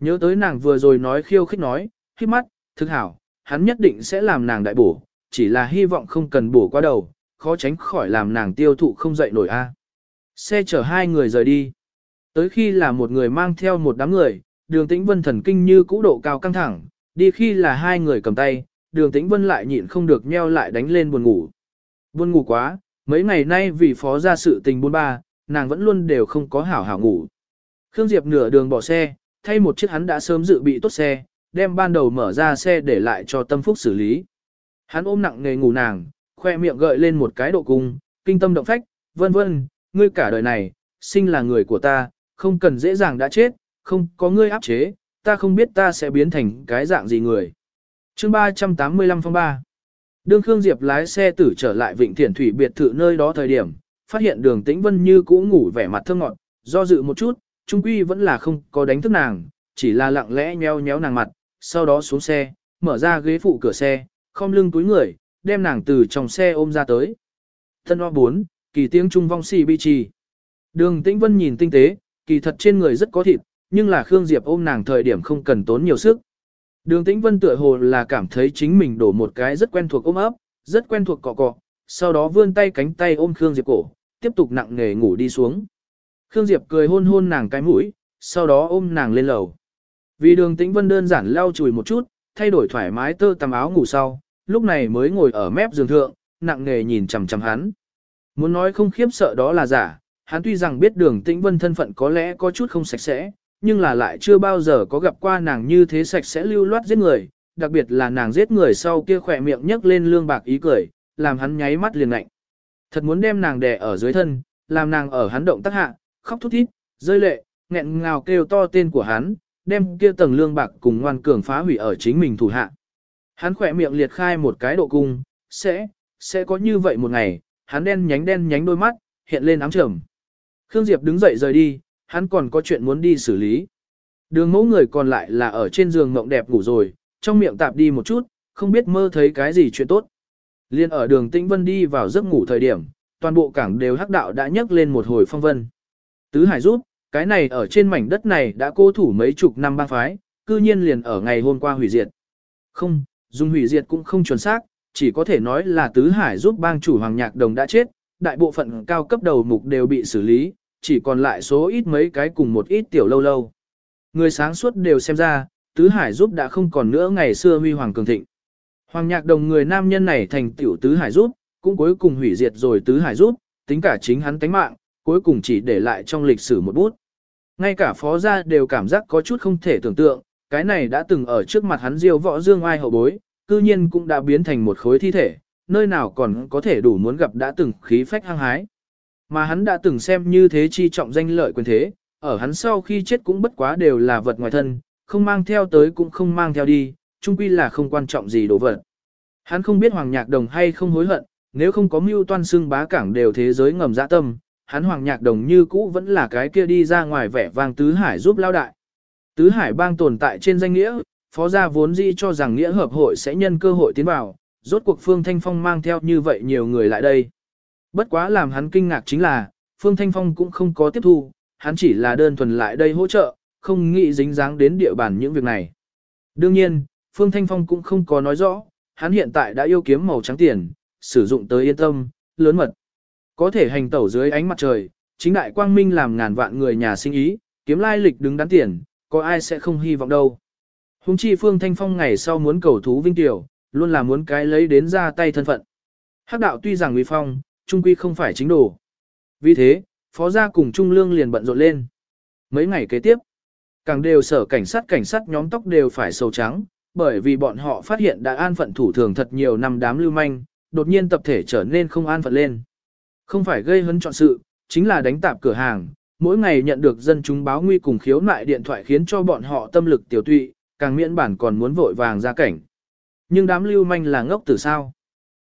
Nhớ tới nàng vừa rồi nói khiêu khích nói, khi mắt, thực hảo, hắn nhất định sẽ làm nàng đại bổ, chỉ là hy vọng không cần bổ qua đầu, khó tránh khỏi làm nàng tiêu thụ không dậy nổi a. Xe chở hai người rời đi. Tới khi là một người mang theo một đám người, đường tĩnh vân thần kinh như cũ độ cao căng thẳng, đi khi là hai người cầm tay, đường tĩnh vân lại nhịn không được nheo lại đánh lên buồn ngủ. Buồn ngủ quá, mấy ngày nay vì phó ra sự tình buôn ba, nàng vẫn luôn đều không có hảo hảo ngủ. Khương Diệp nửa đường bỏ xe, thay một chiếc hắn đã sớm dự bị tốt xe, đem ban đầu mở ra xe để lại cho tâm phúc xử lý. Hắn ôm nặng nghề ngủ nàng, khoe miệng gợi lên một cái độ cung, kinh tâm động phách, vân vân, ngươi cả đời này, sinh là người của ta, không cần dễ dàng đã chết, không có ngươi áp chế, ta không biết ta sẽ biến thành cái dạng gì người. chương 385 phong 3 Đương Khương Diệp lái xe tử trở lại Vịnh Thiển Thủy biệt thự nơi đó thời điểm, phát hiện đường tĩnh vân như cũ ngủ vẻ mặt thơm ngọt, do dự một chút, trung quy vẫn là không có đánh thức nàng, chỉ là lặng lẽ nheo nhéo nàng mặt, sau đó xuống xe, mở ra ghế phụ cửa xe, khom lưng túi người, đem nàng từ trong xe ôm ra tới. Thân hoa 4, kỳ tiếng trung vong xì bi trì. Đường tĩnh vân nhìn tinh tế, kỳ thật trên người rất có thịt, nhưng là Khương Diệp ôm nàng thời điểm không cần tốn nhiều sức. Đường tĩnh vân tựa hồ là cảm thấy chính mình đổ một cái rất quen thuộc ôm ấp, rất quen thuộc cọ cọ, sau đó vươn tay cánh tay ôm Khương Diệp cổ, tiếp tục nặng nề ngủ đi xuống. Khương Diệp cười hôn hôn nàng cái mũi, sau đó ôm nàng lên lầu. Vì đường tĩnh vân đơn giản lau chùi một chút, thay đổi thoải mái tơ tằm áo ngủ sau, lúc này mới ngồi ở mép giường thượng, nặng nề nhìn chằm chằm hắn. Muốn nói không khiếp sợ đó là giả, hắn tuy rằng biết đường tĩnh vân thân phận có lẽ có chút không sạch sẽ, nhưng là lại chưa bao giờ có gặp qua nàng như thế sạch sẽ lưu loát giết người, đặc biệt là nàng giết người sau kia khỏe miệng nhấc lên lương bạc ý cười, làm hắn nháy mắt liền lạnh. Thật muốn đem nàng đè ở dưới thân, làm nàng ở hắn động tác hạ, khóc thút thít, rơi lệ, nghẹn ngào kêu to tên của hắn, đem kia tầng lương bạc cùng ngoan cường phá hủy ở chính mình thủ hạ. Hắn khỏe miệng liệt khai một cái độ cung, sẽ, sẽ có như vậy một ngày, hắn đen nhánh đen nhánh đôi mắt, hiện lên ám trầm. Khương Diệp đứng dậy rời đi, hắn còn có chuyện muốn đi xử lý. Đường mẫu người còn lại là ở trên giường mộng đẹp ngủ rồi, trong miệng tạp đi một chút, không biết mơ thấy cái gì chuyện tốt. Liên ở đường Tĩnh Vân đi vào giấc ngủ thời điểm, toàn bộ cảng đều hắc đạo đã nhấc lên một hồi phong vân. Tứ Hải rút, cái này ở trên mảnh đất này đã cố thủ mấy chục năm bang phái, cư nhiên liền ở ngày hôm qua hủy diệt. Không, dùng hủy diệt cũng không chuẩn xác, chỉ có thể nói là Tứ Hải giúp bang chủ Hoàng Nhạc Đồng đã chết, đại bộ phận cao cấp đầu mục đều bị xử lý, chỉ còn lại số ít mấy cái cùng một ít tiểu lâu lâu. Người sáng suốt đều xem ra, Tứ Hải giúp đã không còn nữa ngày xưa huy hoàng cường thịnh. Hoàng nhạc đồng người nam nhân này thành tiểu Tứ Hải giúp, cũng cuối cùng hủy diệt rồi Tứ Hải giúp, tính cả chính hắn tánh mạng, cuối cùng chỉ để lại trong lịch sử một bút. Ngay cả phó gia đều cảm giác có chút không thể tưởng tượng, cái này đã từng ở trước mặt hắn diêu võ dương ai hậu bối, cư nhiên cũng đã biến thành một khối thi thể, nơi nào còn có thể đủ muốn gặp đã từng khí phách hăng hái. Mà hắn đã từng xem như thế chi trọng danh lợi quyền thế, ở hắn sau khi chết cũng bất quá đều là vật ngoài thân, không mang theo tới cũng không mang theo đi, chung quy là không quan trọng gì đồ vật. Hắn không biết Hoàng Nhạc Đồng hay không hối hận, nếu không có mưu toan xưng bá cảng đều thế giới ngầm dạ tâm, hắn Hoàng Nhạc Đồng như cũ vẫn là cái kia đi ra ngoài vẻ vang Tứ Hải giúp lao đại. Tứ Hải bang tồn tại trên danh nghĩa, phó gia vốn dĩ cho rằng nghĩa hợp hội sẽ nhân cơ hội tiến vào, rốt cuộc Phương Thanh Phong mang theo như vậy nhiều người lại đây. Bất quá làm hắn kinh ngạc chính là, Phương Thanh Phong cũng không có tiếp thu, hắn chỉ là đơn thuần lại đây hỗ trợ, không nghĩ dính dáng đến địa bàn những việc này. Đương nhiên, Phương Thanh Phong cũng không có nói rõ, hắn hiện tại đã yêu kiếm màu trắng tiền, sử dụng tới yên tâm, lớn mật. Có thể hành tẩu dưới ánh mặt trời, chính đại quang minh làm ngàn vạn người nhà sinh ý, kiếm lai lịch đứng đắn tiền, có ai sẽ không hy vọng đâu. Hùng chi Phương Thanh Phong ngày sau muốn cầu thú vinh tiểu, luôn là muốn cái lấy đến ra tay thân phận. Hắc đạo tuy rằng uy phong, trung quy không phải chính đồ. Vì thế, phó gia cùng Trung Lương liền bận rộn lên. Mấy ngày kế tiếp, càng đều sở cảnh sát cảnh sát nhóm tóc đều phải sầu trắng, bởi vì bọn họ phát hiện đã an phận thủ thường thật nhiều năm đám lưu manh, đột nhiên tập thể trở nên không an phận lên. Không phải gây hấn chọn sự, chính là đánh tạp cửa hàng, mỗi ngày nhận được dân chúng báo nguy cùng khiếu nại điện thoại khiến cho bọn họ tâm lực tiểu tụy, càng miễn bản còn muốn vội vàng ra cảnh. Nhưng đám lưu manh là ngốc từ sao?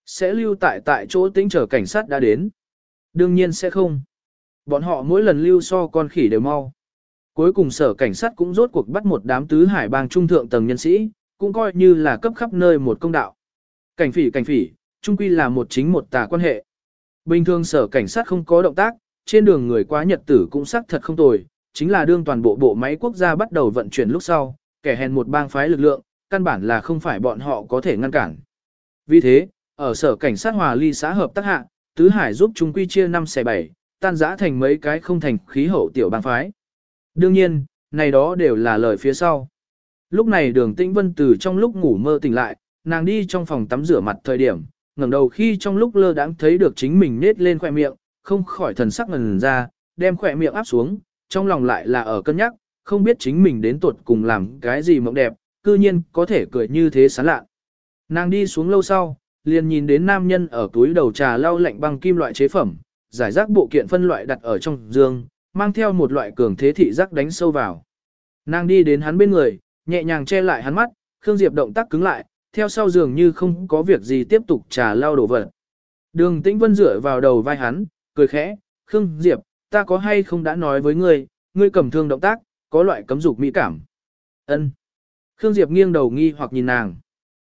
Sẽ lưu tại tại chỗ tính chờ cảnh sát đã đến. Đương nhiên sẽ không. Bọn họ mỗi lần lưu so con khỉ đều mau. Cuối cùng sở cảnh sát cũng rốt cuộc bắt một đám tứ hải bang trung thượng tầng nhân sĩ, cũng coi như là cấp khắp nơi một công đạo. Cảnh phỉ cảnh phỉ, trung quy là một chính một tà quan hệ. Bình thường sở cảnh sát không có động tác, trên đường người quá nhật tử cũng xác thật không tồi, chính là đương toàn bộ bộ máy quốc gia bắt đầu vận chuyển lúc sau, kẻ hèn một bang phái lực lượng, căn bản là không phải bọn họ có thể ngăn cản. Vì thế, ở sở cảnh sát hòa ly xã hợp tác hạ, Tứ Hải giúp chúng quy chia 5 xe 7, tan rã thành mấy cái không thành khí hậu tiểu bang phái. Đương nhiên, này đó đều là lời phía sau. Lúc này đường tĩnh vân từ trong lúc ngủ mơ tỉnh lại, nàng đi trong phòng tắm rửa mặt thời điểm, ngẩng đầu khi trong lúc lơ đãng thấy được chính mình nết lên khỏe miệng, không khỏi thần sắc ngần ra, đem khỏe miệng áp xuống, trong lòng lại là ở cân nhắc, không biết chính mình đến tuột cùng làm cái gì mộng đẹp, cư nhiên có thể cười như thế sán lạ. Nàng đi xuống lâu sau, liền nhìn đến nam nhân ở túi đầu trà lau lạnh băng kim loại chế phẩm, giải rác bộ kiện phân loại đặt ở trong giường, mang theo một loại cường thế thị giác đánh sâu vào. Nàng đi đến hắn bên người, nhẹ nhàng che lại hắn mắt, Khương Diệp động tác cứng lại, theo sau giường như không có việc gì tiếp tục trà lau đổ vật. Đường Tĩnh Vân dựa vào đầu vai hắn, cười khẽ, Khương Diệp, ta có hay không đã nói với ngươi, ngươi cầm thương động tác, có loại cấm dục mỹ cảm. Ân. Khương Diệp nghiêng đầu nghi hoặc nhìn nàng.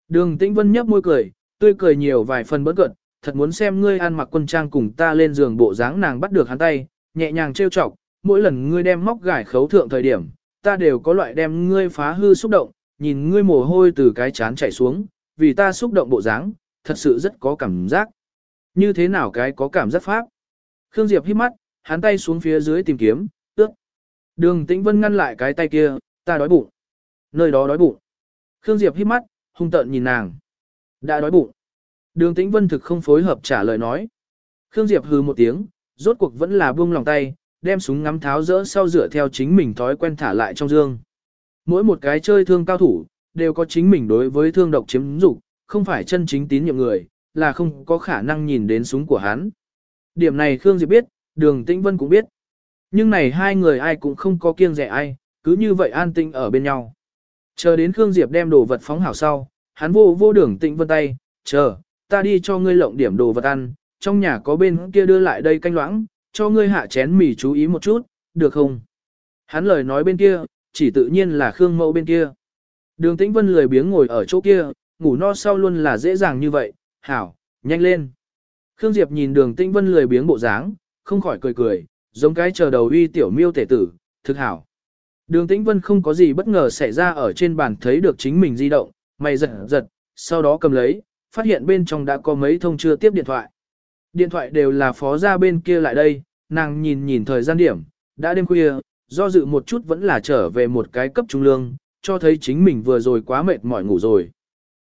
Đường Tĩnh Vân nhấp môi cười, tươi cười nhiều vài phần bất cận, thật muốn xem ngươi ăn mặc quân trang cùng ta lên giường bộ dáng nàng bắt được hắn tay, nhẹ nhàng trêu chọc, mỗi lần ngươi đem móc gải khấu thượng thời điểm, ta đều có loại đem ngươi phá hư xúc động, nhìn ngươi mồ hôi từ cái chán chảy xuống, vì ta xúc động bộ dáng, thật sự rất có cảm giác. Như thế nào cái có cảm giác pháp? Khương Diệp hít mắt, hắn tay xuống phía dưới tìm kiếm, ước. Đường Tĩnh Vân ngăn lại cái tay kia, ta đói bụng. Nơi đó đói bụng. Khương Diệp hít mắt, hung tợn nhìn nàng. Đã đói bụng. Đường Tĩnh Vân thực không phối hợp trả lời nói. Khương Diệp hừ một tiếng, rốt cuộc vẫn là buông lòng tay, đem súng ngắm tháo rỡ sau rửa theo chính mình thói quen thả lại trong dương. Mỗi một cái chơi thương cao thủ, đều có chính mình đối với thương độc chiếm dục, không phải chân chính tín nhiệm người, là không có khả năng nhìn đến súng của hắn. Điểm này Khương Diệp biết, đường Tĩnh Vân cũng biết. Nhưng này hai người ai cũng không có kiêng rẻ ai, cứ như vậy an tinh ở bên nhau. Chờ đến Khương Diệp đem đồ vật phóng hảo sau, hắn vô vô đường Tĩnh Vân tay, chờ, ta đi cho ngươi lộng điểm đồ vật ăn, trong nhà có bên kia đưa lại đây canh loãng, cho ngươi hạ chén mì chú ý một chút, được không? Hắn lời nói bên kia, chỉ tự nhiên là Khương Mẫu bên kia. Đường Tĩnh Vân lười biếng ngồi ở chỗ kia, ngủ no sau luôn là dễ dàng như vậy, hảo, nhanh lên. Khương Diệp nhìn đường Tĩnh Vân lười biếng bộ dáng, không khỏi cười cười, giống cái chờ đầu uy tiểu miêu tể tử, thực hảo. Đường Tĩnh Vân không có gì bất ngờ xảy ra ở trên bàn thấy được chính mình di động, mày giật giật, sau đó cầm lấy, phát hiện bên trong đã có mấy thông chưa tiếp điện thoại. Điện thoại đều là phó ra bên kia lại đây, nàng nhìn nhìn thời gian điểm, đã đêm khuya, do dự một chút vẫn là trở về một cái cấp trung lương, cho thấy chính mình vừa rồi quá mệt mỏi ngủ rồi.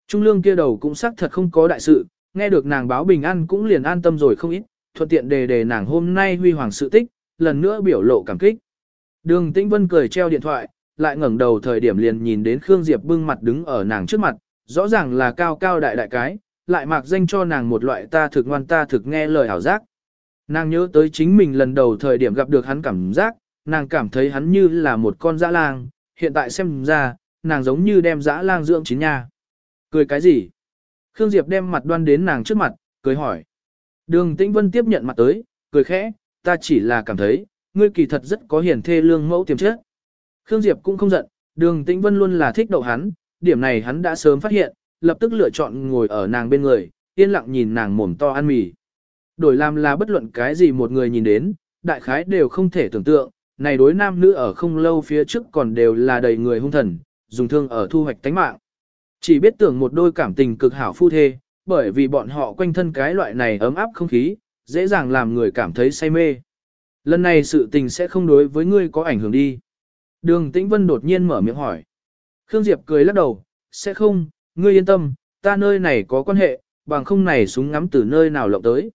Trung lương kia đầu cũng xác thật không có đại sự, nghe được nàng báo bình an cũng liền an tâm rồi không ít, thuận tiện đề đề nàng hôm nay huy hoàng sự tích, lần nữa biểu lộ cảm kích. Đường Tĩnh Vân cười treo điện thoại, lại ngẩng đầu thời điểm liền nhìn đến Khương Diệp bưng mặt đứng ở nàng trước mặt, rõ ràng là cao cao đại đại cái, lại mặc danh cho nàng một loại ta thực ngoan ta thực nghe lời hảo giác. Nàng nhớ tới chính mình lần đầu thời điểm gặp được hắn cảm giác, nàng cảm thấy hắn như là một con dã lang, hiện tại xem ra, nàng giống như đem dã lang dưỡng chín nha. Cười cái gì? Khương Diệp đem mặt đoan đến nàng trước mặt, cười hỏi. Đường Tĩnh Vân tiếp nhận mặt tới, cười khẽ, ta chỉ là cảm thấy, ngươi kỳ thật rất có hiển thê lương mẫu tiềm chất. Khương Diệp cũng không giận, đường Tĩnh Vân luôn là thích đậu hắn, điểm này hắn đã sớm phát hiện, lập tức lựa chọn ngồi ở nàng bên người, yên lặng nhìn nàng mồm to ăn mì. Đổi làm là bất luận cái gì một người nhìn đến, đại khái đều không thể tưởng tượng, này đối nam nữ ở không lâu phía trước còn đều là đầy người hung thần, dùng thương ở thu hoạch tánh mạng. Chỉ biết tưởng một đôi cảm tình cực hảo phu thê, bởi vì bọn họ quanh thân cái loại này ấm áp không khí, dễ dàng làm người cảm thấy say mê. Lần này sự tình sẽ không đối với ngươi có ảnh hưởng đi. Đường Tĩnh Vân đột nhiên mở miệng hỏi. Khương Diệp cười lắc đầu, sẽ không, ngươi yên tâm, ta nơi này có quan hệ, bằng không này súng ngắm từ nơi nào lộng tới.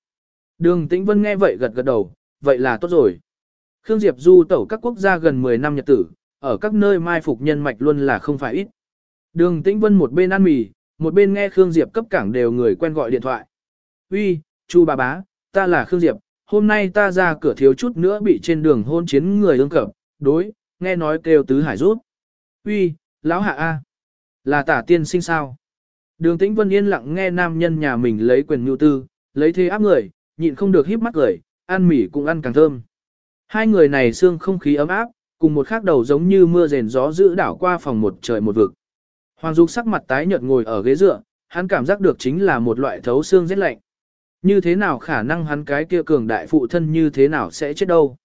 Đường Tĩnh Vân nghe vậy gật gật đầu, vậy là tốt rồi. Khương Diệp du tẩu các quốc gia gần 10 năm nhật tử, ở các nơi mai phục nhân mạch luôn là không phải ít. Đường Tĩnh Vân một bên ăn mì, một bên nghe Khương Diệp cấp cảng đều người quen gọi điện thoại. Uy, Chu bà bá, ta là Khương Diệp, hôm nay ta ra cửa thiếu chút nữa bị trên đường hôn chiến người ương cập, đối, nghe nói kêu tứ hải rút. Uy, lão hạ A. Là tả tiên sinh sao? Đường Tĩnh Vân yên lặng nghe nam nhân nhà mình lấy quyền nhu tư, lấy thế áp người, nhịn không được híp mắt cười, ăn mỉ cũng ăn càng thơm. Hai người này xương không khí ấm áp, cùng một khắc đầu giống như mưa rền gió giữ đảo qua phòng một trời một vực. Hoàng Dục sắc mặt tái nhợt ngồi ở ghế dựa, hắn cảm giác được chính là một loại thấu xương rất lạnh. Như thế nào khả năng hắn cái kia cường đại phụ thân như thế nào sẽ chết đâu.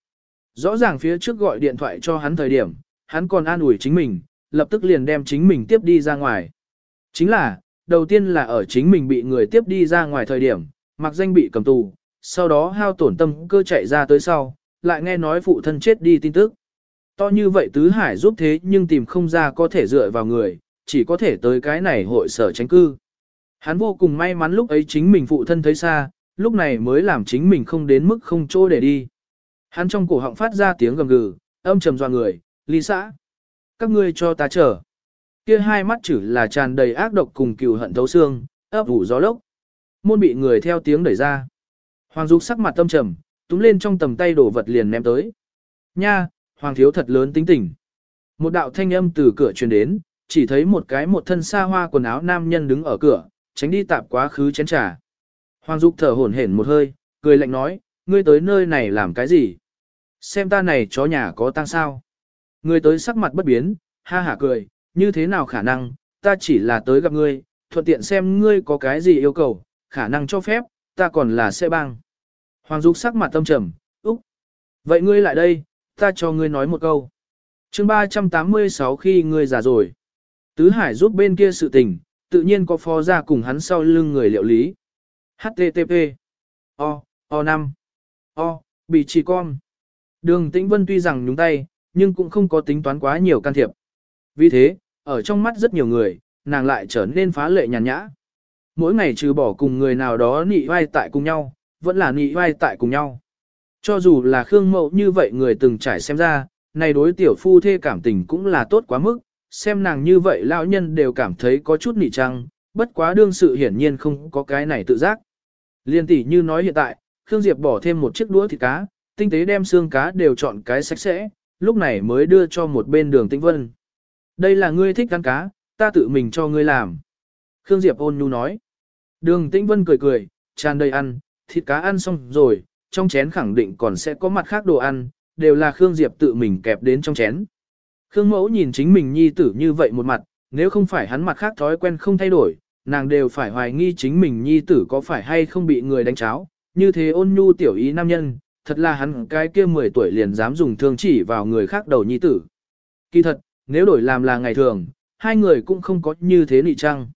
Rõ ràng phía trước gọi điện thoại cho hắn thời điểm, hắn còn an ủi chính mình, lập tức liền đem chính mình tiếp đi ra ngoài. Chính là, đầu tiên là ở chính mình bị người tiếp đi ra ngoài thời điểm, mặc danh bị cầm tù, sau đó hao tổn tâm cơ chạy ra tới sau, lại nghe nói phụ thân chết đi tin tức. To như vậy Tứ Hải giúp thế nhưng tìm không ra có thể dựa vào người, chỉ có thể tới cái này hội sở tránh cư. Hắn vô cùng may mắn lúc ấy chính mình phụ thân thấy xa, lúc này mới làm chính mình không đến mức không chỗ để đi. Hắn trong cổ họng phát ra tiếng gầm gừ, âm trầm dọa người, ly xã. Các ngươi cho ta chờ. Kia hai mắt chữ là tràn đầy ác độc cùng cừu hận thấu xương, ấp ủ gió lốc. Môn bị người theo tiếng đẩy ra. Hoàng Dục sắc mặt tâm trầm, túm lên trong tầm tay đổ vật liền ném tới. Nha, Hoàng thiếu thật lớn tính tình. Một đạo thanh âm từ cửa truyền đến, chỉ thấy một cái một thân xa hoa quần áo nam nhân đứng ở cửa, tránh đi tạp quá khứ chén trà. Hoàng Dục thở hổn hển một hơi, cười lạnh nói, ngươi tới nơi này làm cái gì? Xem ta này chó nhà có tăng sao? Ngươi tới sắc mặt bất biến, ha hả cười, như thế nào khả năng, ta chỉ là tới gặp ngươi, thuận tiện xem ngươi có cái gì yêu cầu, khả năng cho phép, ta còn là xe băng. Hoàng Dục sắc mặt tâm trầm, úc. Vậy ngươi lại đây, ta cho ngươi nói một câu. chương 386 khi ngươi già rồi. Tứ Hải giúp bên kia sự tình, tự nhiên có phó ra cùng hắn sau lưng người liệu lý. HTTP. O, O5. O, bị trì con. Đường Tĩnh Vân tuy rằng nhúng tay, nhưng cũng không có tính toán quá nhiều can thiệp. Vì thế, ở trong mắt rất nhiều người, nàng lại trở nên phá lệ nhàn nhã. Mỗi ngày trừ bỏ cùng người nào đó nị vai tại cùng nhau, vẫn là nị vai tại cùng nhau. Cho dù là Khương Mậu như vậy người từng trải xem ra, này đối tiểu phu thê cảm tình cũng là tốt quá mức, xem nàng như vậy lão nhân đều cảm thấy có chút nị trăng, bất quá đương sự hiển nhiên không có cái này tự giác. Liên tỷ như nói hiện tại, Khương Diệp bỏ thêm một chiếc đũa thịt cá, tinh tế đem xương cá đều chọn cái sạch sẽ, lúc này mới đưa cho một bên đường tĩnh vân. Đây là ngươi thích ăn cá, ta tự mình cho ngươi làm. Khương Diệp ôn nhu nói. Đường tĩnh vân cười cười, tràn đầy ăn, thịt cá ăn xong rồi, trong chén khẳng định còn sẽ có mặt khác đồ ăn, đều là Khương Diệp tự mình kẹp đến trong chén. Khương mẫu nhìn chính mình nhi tử như vậy một mặt, nếu không phải hắn mặt khác thói quen không thay đổi, nàng đều phải hoài nghi chính mình nhi tử có phải hay không bị người đánh cháo, như thế ôn nhu tiểu ý nam nhân, thật là hắn cái kia 10 tuổi liền dám dùng thương chỉ vào người khác đầu nhi tử. Kỳ thật, nếu đổi làm là ngày thường, hai người cũng không có như thế nị trăng.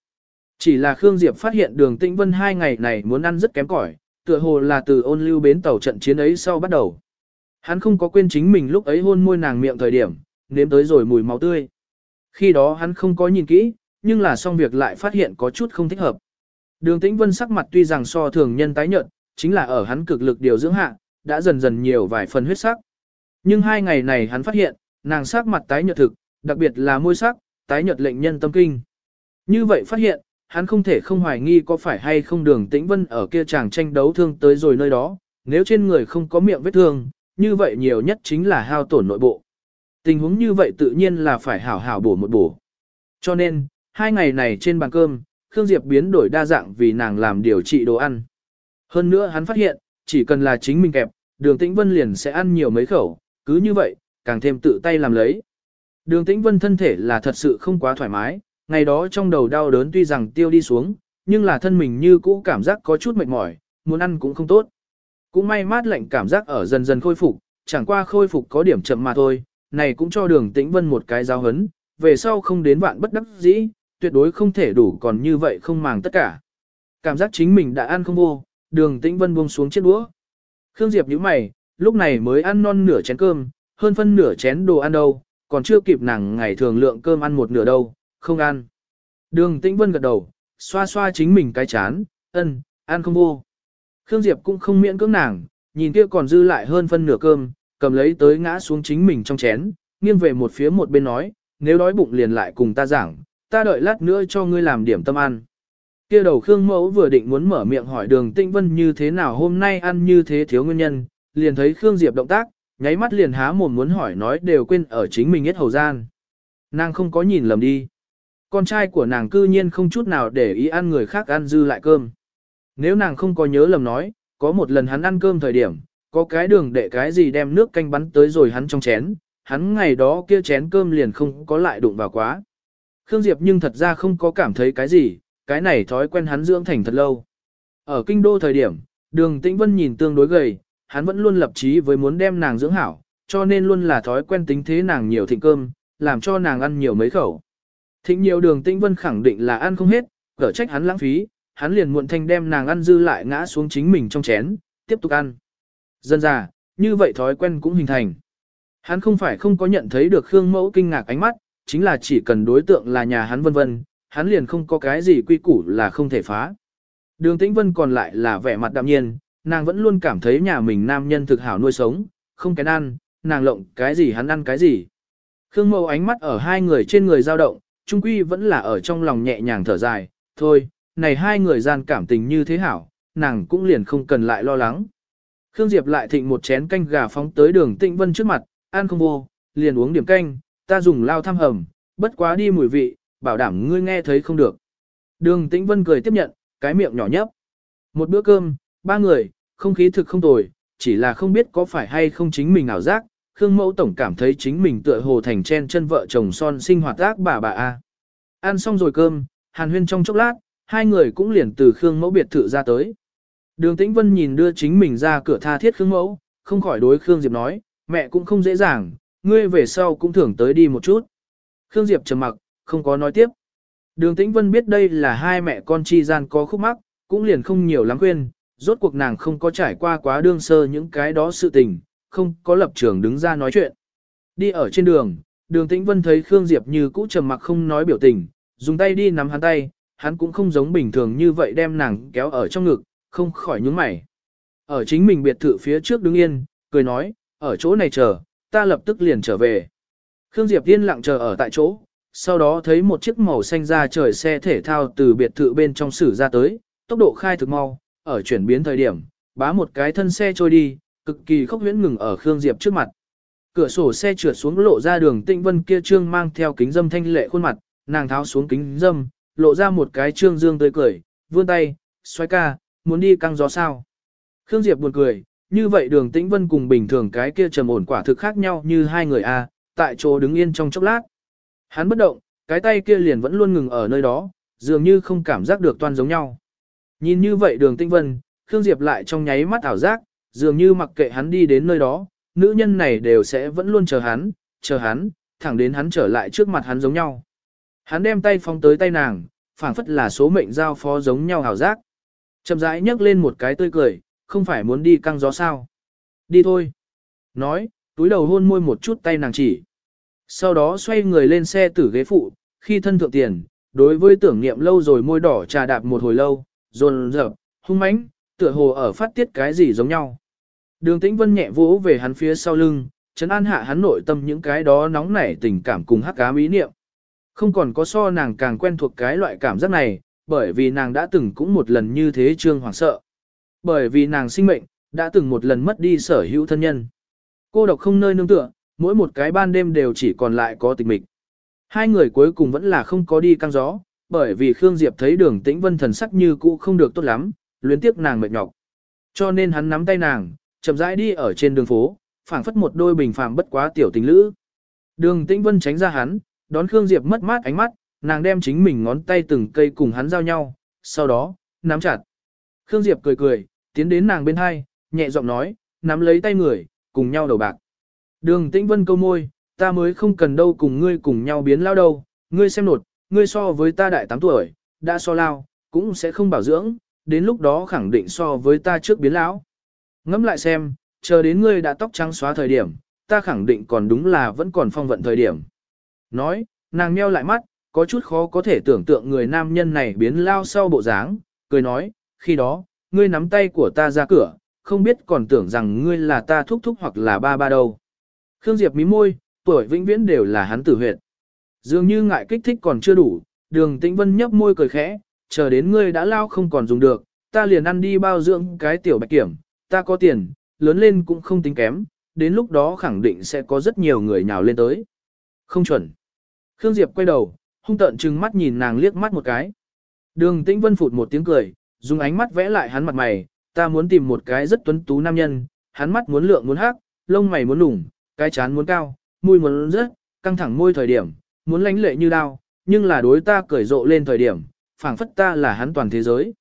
Chỉ là Khương Diệp phát hiện đường Tĩnh Vân hai ngày này muốn ăn rất kém cỏi, tựa hồ là từ ôn lưu bến tàu trận chiến ấy sau bắt đầu. Hắn không có quên chính mình lúc ấy hôn môi nàng miệng thời điểm, nếm tới rồi mùi máu tươi. Khi đó hắn không có nhìn kỹ, nhưng là xong việc lại phát hiện có chút không thích hợp. Đường Tĩnh Vân sắc mặt tuy rằng so thường nhân tái nhợt, chính là ở hắn cực lực điều dưỡng hạ, đã dần dần nhiều vài phần huyết sắc. Nhưng hai ngày này hắn phát hiện, nàng sắc mặt tái nhợt thực, đặc biệt là môi sắc, tái nhợt lệnh nhân tâm kinh. Như vậy phát hiện, hắn không thể không hoài nghi có phải hay không đường tĩnh vân ở kia chàng tranh đấu thương tới rồi nơi đó, nếu trên người không có miệng vết thương, như vậy nhiều nhất chính là hao tổn nội bộ. Tình huống như vậy tự nhiên là phải hảo hảo bổ một bổ. Cho nên, hai ngày này trên bàn cơm, Khương Diệp biến đổi đa dạng vì nàng làm điều trị đồ ăn. Hơn nữa hắn phát hiện, chỉ cần là chính mình kẹp, đường tĩnh vân liền sẽ ăn nhiều mấy khẩu, cứ như vậy, càng thêm tự tay làm lấy. Đường tĩnh vân thân thể là thật sự không quá thoải mái, ngày đó trong đầu đau đớn tuy rằng tiêu đi xuống, nhưng là thân mình như cũ cảm giác có chút mệt mỏi, muốn ăn cũng không tốt. Cũng may mát lạnh cảm giác ở dần dần khôi phục, chẳng qua khôi phục có điểm chậm mà thôi, này cũng cho đường tĩnh vân một cái giáo hấn, về sau không đến vạn bất đắc dĩ, tuyệt đối không thể đủ còn như vậy không màng tất cả. Cảm giác chính mình đã ăn không vô, đường tĩnh vân buông xuống chiếc đũa. Khương Diệp nhíu mày, lúc này mới ăn non nửa chén cơm, hơn phân nửa chén đồ ăn đâu, còn chưa kịp nàng ngày thường lượng cơm ăn một nửa đâu, không ăn. Đường tĩnh vân gật đầu, xoa xoa chính mình cái chán, ân, ăn không vô. Khương Diệp cũng không miễn cưỡng nàng, nhìn kia còn dư lại hơn phân nửa cơm, cầm lấy tới ngã xuống chính mình trong chén, nghiêng về một phía một bên nói, nếu đói bụng liền lại cùng ta giảng, ta đợi lát nữa cho ngươi làm điểm tâm ăn. Kia đầu Khương Mẫu vừa định muốn mở miệng hỏi đường Tĩnh Vân như thế nào hôm nay ăn như thế thiếu nguyên nhân, liền thấy Khương Diệp động tác, nháy mắt liền há mồm muốn hỏi nói đều quên ở chính mình hết hầu gian. Nàng không có nhìn lầm đi. Con trai của nàng cư nhiên không chút nào để ý ăn người khác ăn dư lại cơm. Nếu nàng không có nhớ lầm nói, có một lần hắn ăn cơm thời điểm, có cái đường để cái gì đem nước canh bắn tới rồi hắn trong chén, hắn ngày đó kia chén cơm liền không có lại đụng vào quá. Khương Diệp nhưng thật ra không có cảm thấy cái gì, cái này thói quen hắn dưỡng thành thật lâu. Ở kinh đô thời điểm, đường tĩnh vân nhìn tương đối gầy, hắn vẫn luôn lập chí với muốn đem nàng dưỡng hảo, cho nên luôn là thói quen tính thế nàng nhiều thịnh cơm, làm cho nàng ăn nhiều mấy khẩu. Thịnh nhiều đường tĩnh vân khẳng định là ăn không hết, cỡ trách hắn lãng phí, hắn liền muộn thanh đem nàng ăn dư lại ngã xuống chính mình trong chén, tiếp tục ăn. Dân già, như vậy thói quen cũng hình thành. Hắn không phải không có nhận thấy được Khương Mẫu kinh ngạc ánh mắt, chính là chỉ cần đối tượng là nhà hắn vân vân, hắn liền không có cái gì quy củ là không thể phá. Đường Tĩnh Vân còn lại là vẻ mặt đạm nhiên, nàng vẫn luôn cảm thấy nhà mình nam nhân thực hảo nuôi sống, không kén ăn, nàng lộng cái gì hắn ăn cái gì. Khương Mâu ánh mắt ở hai người trên người dao động, trung quy vẫn là ở trong lòng nhẹ nhàng thở dài, thôi, này hai người gian cảm tình như thế hảo, nàng cũng liền không cần lại lo lắng. Khương Diệp lại thịnh một chén canh gà phóng tới đường Tĩnh Vân trước mặt, ăn không vô, liền uống điểm canh, ta dùng lao thăm hầm, bất quá đi mùi vị, bảo đảm ngươi nghe thấy không được. Đường Tĩnh Vân cười tiếp nhận, cái miệng nhỏ nhấp. Một bữa cơm, ba người, không khí thực không tồi, chỉ là không biết có phải hay không chính mình ảo giác, Khương Mẫu Tổng cảm thấy chính mình tựa hồ thành chen chân vợ chồng son sinh hoạt ác bà bà A. Ăn xong rồi cơm, hàn huyên trong chốc lát, hai người cũng liền từ Khương Mẫu biệt thự ra tới. Đường Tĩnh Vân nhìn đưa chính mình ra cửa tha thiết Khương Mẫu, không khỏi đối Khương Diệp nói, mẹ cũng không dễ dàng, ngươi về sau cũng thưởng tới đi một chút. Khương Diệp trầm mặc, không có nói tiếp. Đường Tĩnh Vân biết đây là hai mẹ con chi gian có khúc mắc, cũng liền không nhiều lắm khuyên, rốt cuộc nàng không có trải qua quá đương sơ những cái đó sự tình, không có lập trường đứng ra nói chuyện. Đi ở trên đường, đường Tĩnh Vân thấy Khương Diệp như cũ trầm mặc không nói biểu tình, dùng tay đi nắm hắn tay, hắn cũng không giống bình thường như vậy đem nàng kéo ở trong ngực, không khỏi nhướng mày. Ở chính mình biệt thự phía trước đứng yên, cười nói, ở chỗ này chờ, ta lập tức liền trở về. Khương Diệp yên lặng chờ ở tại chỗ, sau đó thấy một chiếc màu xanh ra trời xe thể thao từ biệt thự bên trong xử ra tới, tốc độ khai thực mau, ở chuyển biến thời điểm, bá một cái thân xe trôi đi, cực kỳ khốc huyễn ngừng ở Khương Diệp trước mặt. Cửa sổ xe trượt xuống lộ ra đường Tĩnh Vân kia trương mang theo kính dâm thanh lệ khuôn mặt, nàng tháo xuống kính dâm, lộ ra một cái trương dương tươi cười, vươn tay, xoay ca, muốn đi căng gió sao. Khương Diệp buồn cười, như vậy đường Tĩnh Vân cùng bình thường cái kia trầm ổn quả thực khác nhau như hai người a, tại chỗ đứng yên trong chốc lát. Hắn bất động, cái tay kia liền vẫn luôn ngừng ở nơi đó, dường như không cảm giác được toan giống nhau. Nhìn như vậy đường Tinh Vân, Khương Diệp lại trong nháy mắt ảo giác, dường như mặc kệ hắn đi đến nơi đó, nữ nhân này đều sẽ vẫn luôn chờ hắn, chờ hắn, thẳng đến hắn trở lại trước mặt hắn giống nhau. Hắn đem tay phóng tới tay nàng, phảng phất là số mệnh giao phó giống nhau ảo giác. Chậm rãi nhấc lên một cái tươi cười, không phải muốn đi căng gió sao. Đi thôi. Nói, túi đầu hôn môi một chút tay nàng chỉ. Sau đó xoay người lên xe tử ghế phụ, khi thân thượng tiền, đối với tưởng niệm lâu rồi môi đỏ trà đạp một hồi lâu, rồn rợp, hung mãnh, tựa hồ ở phát tiết cái gì giống nhau. Đường tĩnh vân nhẹ vỗ về hắn phía sau lưng, chấn an hạ hắn nội tâm những cái đó nóng nảy tình cảm cùng hắc ám ý niệm. Không còn có so nàng càng quen thuộc cái loại cảm giác này, bởi vì nàng đã từng cũng một lần như thế trương hoảng sợ. Bởi vì nàng sinh mệnh, đã từng một lần mất đi sở hữu thân nhân. Cô độc không nơi nương tựa, mỗi một cái ban đêm đều chỉ còn lại có tịch mịch. Hai người cuối cùng vẫn là không có đi căng gió, bởi vì Khương Diệp thấy đường tĩnh vân thần sắc như cũ không được tốt lắm, luyến tiếc nàng mệt nhọc. Cho nên hắn nắm tay nàng, chậm rãi đi ở trên đường phố, phảng phất một đôi bình phàm bất quá tiểu tình lữ. Đường tĩnh vân tránh ra hắn, đón Khương Diệp mất mát ánh mắt, nàng đem chính mình ngón tay từng cây cùng hắn giao nhau, sau đó, nắm chặt. Khương Diệp cười cười, tiến đến nàng bên hai, nhẹ giọng nói, nắm lấy tay người, cùng nhau đầu bạc. Đường Tĩnh Vân câu môi, ta mới không cần đâu cùng ngươi cùng nhau biến lao đâu, ngươi xem nột, ngươi so với ta đại 8 tuổi, đã so lao, cũng sẽ không bảo dưỡng, đến lúc đó khẳng định so với ta trước biến lão. Ngẫm lại xem, chờ đến ngươi đã tóc trắng xóa thời điểm, ta khẳng định còn đúng là vẫn còn phong vận thời điểm. Nói, nàng meo lại mắt, có chút khó có thể tưởng tượng người nam nhân này biến lao sau bộ dáng, cười nói, khi đó, ngươi nắm tay của ta ra cửa, không biết còn tưởng rằng ngươi là ta thúc thúc hoặc là ba ba đâu. Khương Diệp mí môi, tuổi vĩnh viễn đều là hắn tử huyệt. Dường như ngại kích thích còn chưa đủ, đường tĩnh vân nhấp môi cười khẽ, chờ đến ngươi đã lao không còn dùng được, ta liền ăn đi bao dưỡng cái tiểu bạch kiểm, ta có tiền, lớn lên cũng không tính kém, đến lúc đó khẳng định sẽ có rất nhiều người nhào lên tới. Không chuẩn. Khương Diệp quay đầu, hung tợn trừng mắt nhìn nàng liếc mắt một cái. Đường tĩnh vân phụt một tiếng cười, dùng ánh mắt vẽ lại hắn mặt mày, ta muốn tìm một cái rất tuấn tú nam nhân, hắn mắt muốn lượng muốn hắc, lông mày muốn lủng, cái chán muốn cao, môi muốn rớt, căng thẳng môi thời điểm, muốn lánh lệ như đao, nhưng là đối ta cởi rộ lên thời điểm, phảng phất ta là hắn toàn thế giới.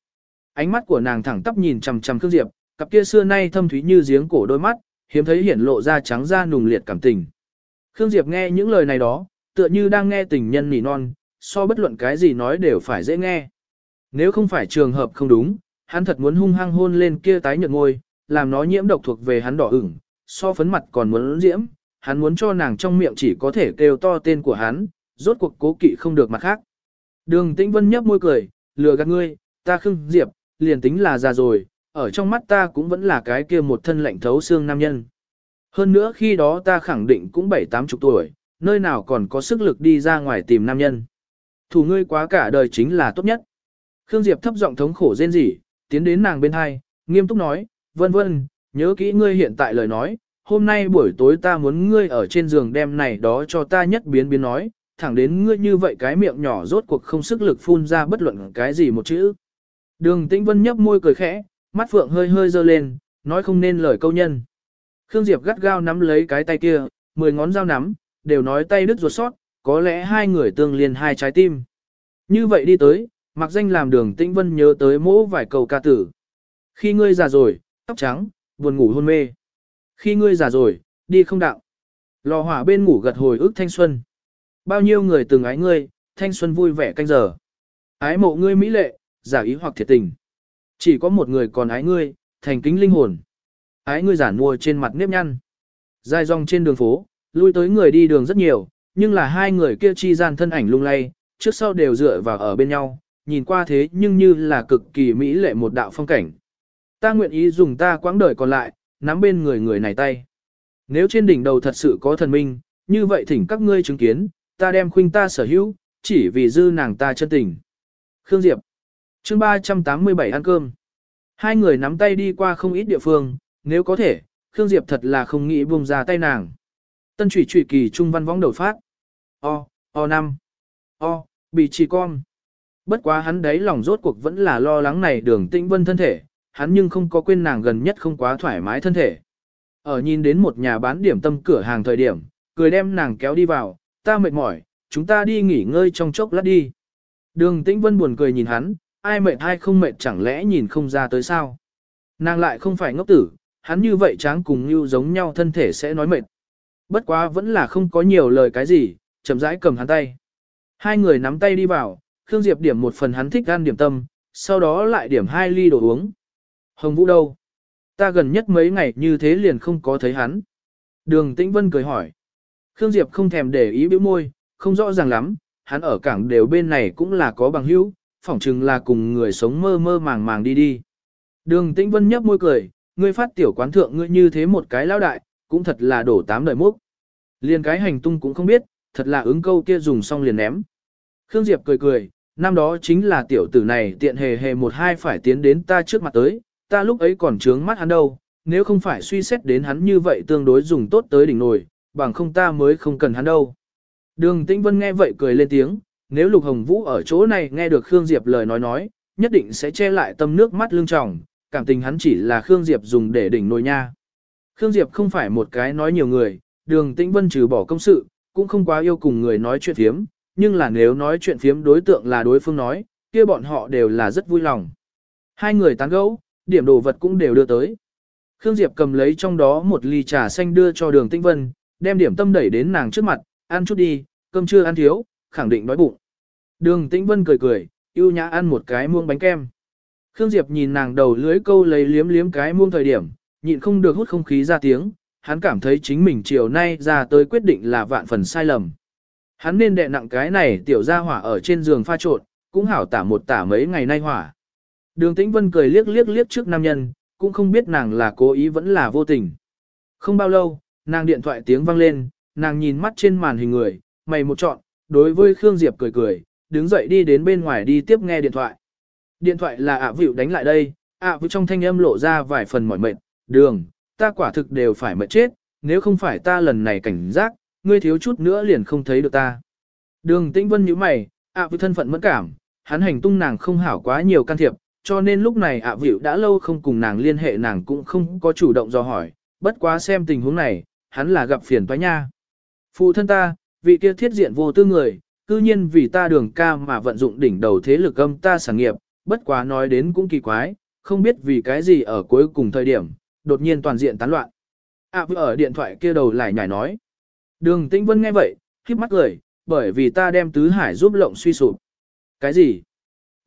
Ánh mắt của nàng thẳng tắp nhìn chằm chằm Khương Diệp, cặp kia xưa nay thâm thúy như giếng cổ đôi mắt, hiếm thấy hiển lộ ra trắng da nùng liệt cảm tình. Khương Diệp nghe những lời này đó, tựa như đang nghe tình nhân nỉ non, so bất luận cái gì nói đều phải dễ nghe. Nếu không phải trường hợp không đúng, hắn thật muốn hung hăng hôn lên kia tái nhợt ngôi, làm nó nhiễm độc thuộc về hắn đỏ ửng, so phấn mặt còn muốn diễm, hắn muốn cho nàng trong miệng chỉ có thể kêu to tên của hắn, rốt cuộc cố kỵ không được mặt khác. Đường Tĩnh Vân nhấp môi cười, lừa gạt ngươi, ta Khương Diệp, liền tính là già rồi, ở trong mắt ta cũng vẫn là cái kia một thân lạnh thấu xương nam nhân. Hơn nữa khi đó ta khẳng định cũng bảy tám chục tuổi, nơi nào còn có sức lực đi ra ngoài tìm nam nhân. Thủ ngươi quá cả đời chính là tốt nhất. Khương Diệp thấp giọng thống khổ rên rỉ, tiến đến nàng bên hai, nghiêm túc nói, vân vân, nhớ kỹ ngươi hiện tại lời nói, hôm nay buổi tối ta muốn ngươi ở trên giường đem này đó cho ta nhất biến biến nói, thẳng đến ngươi như vậy cái miệng nhỏ rốt cuộc không sức lực phun ra bất luận cái gì một chữ. Đường Tĩnh Vân nhấp môi cười khẽ, mắt phượng hơi hơi dơ lên, nói không nên lời câu nhân. Khương Diệp gắt gao nắm lấy cái tay kia, mười ngón dao nắm, đều nói tay đứt ruột sót, có lẽ hai người tương liên hai trái tim. Như vậy đi tới, mặc danh làm đường Tĩnh Vân nhớ tới mỗ vài câu ca tử. Khi ngươi già rồi, tóc trắng, buồn ngủ hôn mê. Khi ngươi già rồi, đi không đạo. Lò hỏa bên ngủ gật hồi ức thanh xuân. Bao nhiêu người từng ái ngươi, thanh xuân vui vẻ canh giờ. Ái mộ ngươi mỹ lệ, giả ý hoặc thiệt tình. Chỉ có một người còn ái ngươi, thành kính linh hồn. Ái ngươi giả mua trên mặt nếp nhăn. Dài dòng trên đường phố, lui tới người đi đường rất nhiều, nhưng là hai người kia chi gian thân ảnh lung lay, trước sau đều dựa vào ở bên nhau, nhìn qua thế nhưng như là cực kỳ mỹ lệ một đạo phong cảnh. Ta nguyện ý dùng ta quãng đời còn lại, nắm bên người người này tay. Nếu trên đỉnh đầu thật sự có thần minh, như vậy thỉnh các ngươi chứng kiến, ta đem khuynh ta sở hữu, chỉ vì dư nàng ta chân tình. Khương Diệp chương 387 ăn cơm. Hai người nắm tay đi qua không ít địa phương, nếu có thể, Khương Diệp thật là không nghĩ buông ra tay nàng. Tân trụy trụy kỳ trung văn võng đầu phát. O, O năm. O, bị trì con. Bất quá hắn đấy lòng rốt cuộc vẫn là lo lắng này đường tĩnh vân thân thể, hắn nhưng không có quên nàng gần nhất không quá thoải mái thân thể. Ở nhìn đến một nhà bán điểm tâm cửa hàng thời điểm, cười đem nàng kéo đi vào, ta mệt mỏi, chúng ta đi nghỉ ngơi trong chốc lát đi. Đường tĩnh vân buồn cười nhìn hắn, ai mệt ai không mệt chẳng lẽ nhìn không ra tới sao. Nàng lại không phải ngốc tử, hắn như vậy tráng cùng như giống nhau thân thể sẽ nói mệt. Bất quá vẫn là không có nhiều lời cái gì, chậm rãi cầm hắn tay. Hai người nắm tay đi vào, Khương Diệp điểm một phần hắn thích ăn điểm tâm, sau đó lại điểm hai ly đồ uống. Hồng Vũ đâu? Ta gần nhất mấy ngày như thế liền không có thấy hắn. Đường Tĩnh Vân cười hỏi. Khương Diệp không thèm để ý biểu môi, không rõ ràng lắm, hắn ở cảng đều bên này cũng là có bằng hữu, phỏng chừng là cùng người sống mơ mơ màng màng đi đi. Đường Tĩnh Vân nhấp môi cười, ngươi phát tiểu quán thượng ngươi như thế một cái lão đại, cũng thật là đổ tám đời múc. Liền cái hành tung cũng không biết, thật là ứng câu kia dùng xong liền ném. Khương Diệp cười cười, năm đó chính là tiểu tử này tiện hề hề một hai phải tiến đến ta trước mặt tới, ta lúc ấy còn trướng mắt hắn đâu, nếu không phải suy xét đến hắn như vậy tương đối dùng tốt tới đỉnh nổi, bằng không ta mới không cần hắn đâu. Đường Tĩnh Vân nghe vậy cười lên tiếng, nếu Lục Hồng Vũ ở chỗ này nghe được Khương Diệp lời nói nói, nhất định sẽ che lại tâm nước mắt lưng tròng, cảm tình hắn chỉ là Khương Diệp dùng để đỉnh nồi nha. Khương Diệp không phải một cái nói nhiều người, đường Tĩnh Vân trừ bỏ công sự, cũng không quá yêu cùng người nói chuyện phiếm, nhưng là nếu nói chuyện phiếm đối tượng là đối phương nói, kia bọn họ đều là rất vui lòng. Hai người tán gẫu, điểm đồ vật cũng đều đưa tới. Khương Diệp cầm lấy trong đó một ly trà xanh đưa cho đường Tĩnh Vân, đem điểm tâm đẩy đến nàng trước mặt, ăn chút đi, cơm chưa ăn thiếu, khẳng định đói bụng. Đường Tĩnh Vân cười cười, yêu nhã ăn một cái muông bánh kem. Khương Diệp nhìn nàng đầu lưới câu lấy liếm liếm cái muông thời điểm, nhịn không được hút không khí ra tiếng, hắn cảm thấy chính mình chiều nay ra tới quyết định là vạn phần sai lầm. Hắn nên đè nặng cái này tiểu ra hỏa ở trên giường pha trộn, cũng hảo tả một tả mấy ngày nay hỏa. Đường Tĩnh Vân cười liếc liếc liếc trước nam nhân, cũng không biết nàng là cố ý vẫn là vô tình. Không bao lâu, nàng điện thoại tiếng vang lên, nàng nhìn mắt trên màn hình người, mày một chọn, đối với Khương Diệp cười cười, đứng dậy đi đến bên ngoài đi tiếp nghe điện thoại. Điện thoại là ạ à vịu đánh lại đây, ạ à trong thanh âm lộ ra vài phần mỏi mệt, đường, ta quả thực đều phải mệt chết, nếu không phải ta lần này cảnh giác, ngươi thiếu chút nữa liền không thấy được ta. Đường tĩnh vân nhíu mày, ạ à thân phận mẫn cảm, hắn hành tung nàng không hảo quá nhiều can thiệp, cho nên lúc này ạ vịu đã lâu không cùng nàng liên hệ nàng cũng không có chủ động do hỏi, bất quá xem tình huống này, hắn là gặp phiền toái nha. Phụ thân ta, vị kia thiết diện vô tư người, cư nhiên vì ta đường ca mà vận dụng đỉnh đầu thế lực âm ta sản nghiệp, bất quá nói đến cũng kỳ quái, không biết vì cái gì ở cuối cùng thời điểm, đột nhiên toàn diện tán loạn. À vừa ở điện thoại kia đầu lại nhảy nói. Đường Tĩnh Vân nghe vậy, khiếp mắt cười, bởi vì ta đem tứ hải giúp lộng suy sụp. Cái gì?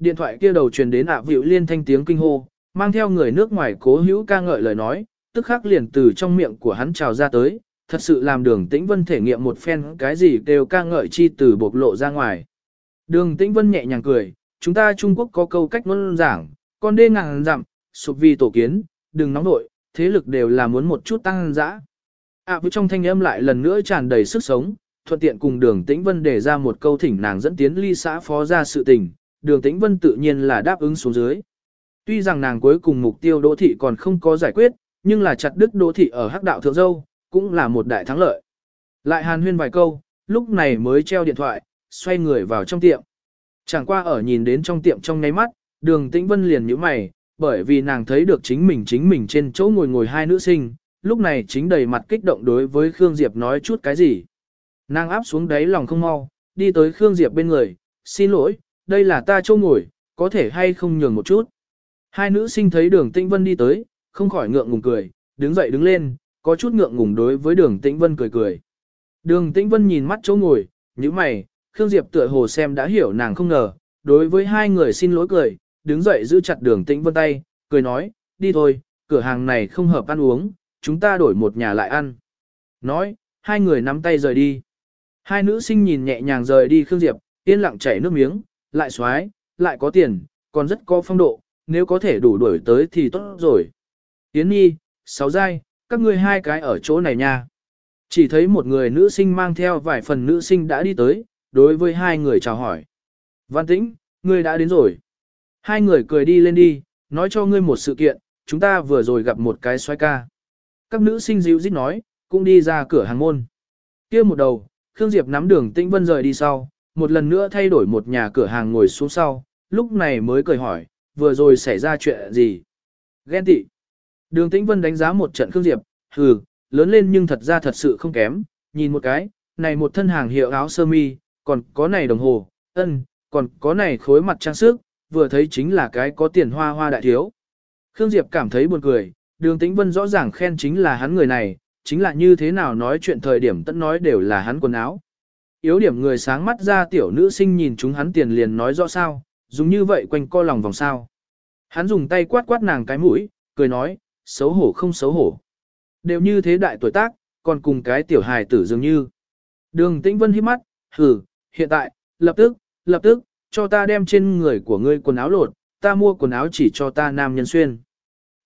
Điện thoại kia đầu truyền đến ạ à vịu liên thanh tiếng kinh hô, mang theo người nước ngoài cố hữu ca ngợi lời nói, tức khắc liền từ trong miệng của hắn trào ra tới, thật sự làm đường tĩnh vân thể nghiệm một phen cái gì đều ca ngợi chi từ bộc lộ ra ngoài. Đường tĩnh vân nhẹ nhàng cười, chúng ta Trung Quốc có câu cách ngôn giảng, con đê ngàn dặm, sụp vì tổ kiến, đừng nóng nội, thế lực đều là muốn một chút tăng dã. À với trong thanh âm lại lần nữa tràn đầy sức sống, thuận tiện cùng đường tĩnh vân để ra một câu thỉnh nàng dẫn tiến ly xã phó ra sự tình, đường tĩnh vân tự nhiên là đáp ứng xuống dưới. Tuy rằng nàng cuối cùng mục tiêu đỗ thị còn không có giải quyết, nhưng là chặt đứt đỗ thị ở hắc đạo thượng dâu, cũng là một đại thắng lợi. Lại hàn huyên vài câu, lúc này mới treo điện thoại, xoay người vào trong tiệm. Chẳng qua ở nhìn đến trong tiệm trong ngáy mắt, đường tĩnh vân liền nhíu mày, bởi vì nàng thấy được chính mình chính mình trên chỗ ngồi ngồi hai nữ sinh, lúc này chính đầy mặt kích động đối với Khương Diệp nói chút cái gì. Nàng áp xuống đáy lòng không mau, đi tới Khương Diệp bên người, xin lỗi, đây là ta chỗ ngồi, có thể hay không nhường một chút. Hai nữ sinh thấy đường tĩnh vân đi tới, không khỏi ngượng ngùng cười, đứng dậy đứng lên, có chút ngượng ngùng đối với đường tĩnh vân cười cười. Đường tĩnh vân nhìn mắt chỗ ngồi, như mày, Khương Diệp tựa hồ xem đã hiểu nàng không ngờ, đối với hai người xin lỗi cười, đứng dậy giữ chặt đường tĩnh vân tay, cười nói, đi thôi, cửa hàng này không hợp ăn uống, chúng ta đổi một nhà lại ăn. Nói, hai người nắm tay rời đi. Hai nữ sinh nhìn nhẹ nhàng rời đi Khương Diệp, yên lặng chảy nước miếng, lại xoái, lại có tiền, còn rất có phong độ, nếu có thể đủ đuổi tới thì tốt rồi. Yến Nhi, sáu giai, các ngươi hai cái ở chỗ này nha. Chỉ thấy một người nữ sinh mang theo vài phần nữ sinh đã đi tới, đối với hai người chào hỏi. Văn tĩnh, ngươi đã đến rồi. Hai người cười đi lên đi, nói cho ngươi một sự kiện, chúng ta vừa rồi gặp một cái xoay ca. Các nữ sinh dịu dít nói, cũng đi ra cửa hàng môn. kia một đầu, Khương Diệp nắm đường Tĩnh Vân rời đi sau, một lần nữa thay đổi một nhà cửa hàng ngồi xuống sau, lúc này mới cười hỏi, vừa rồi xảy ra chuyện gì? Ghen tị. Đường Tĩnh Vân đánh giá một trận Khương Diệp, hừ, lớn lên nhưng thật ra thật sự không kém, nhìn một cái, này một thân hàng hiệu áo sơ mi, còn có này đồng hồ, ân, còn có này khối mặt trang sức, vừa thấy chính là cái có tiền hoa hoa đại thiếu. Khương Diệp cảm thấy buồn cười, đường Tĩnh Vân rõ ràng khen chính là hắn người này, chính là như thế nào nói chuyện thời điểm tận nói đều là hắn quần áo. Yếu điểm người sáng mắt ra tiểu nữ sinh nhìn chúng hắn tiền liền nói rõ sao, dùng như vậy quanh co lòng vòng sao. Hắn dùng tay quát quát nàng cái mũi, cười nói, xấu hổ không xấu hổ. Đều như thế đại tuổi tác, còn cùng cái tiểu hài tử dường như. Đường Tĩnh Vân hít mắt, hừ, hiện tại, lập tức, lập tức, cho ta đem trên người của ngươi quần áo lột, ta mua quần áo chỉ cho ta nam nhân xuyên.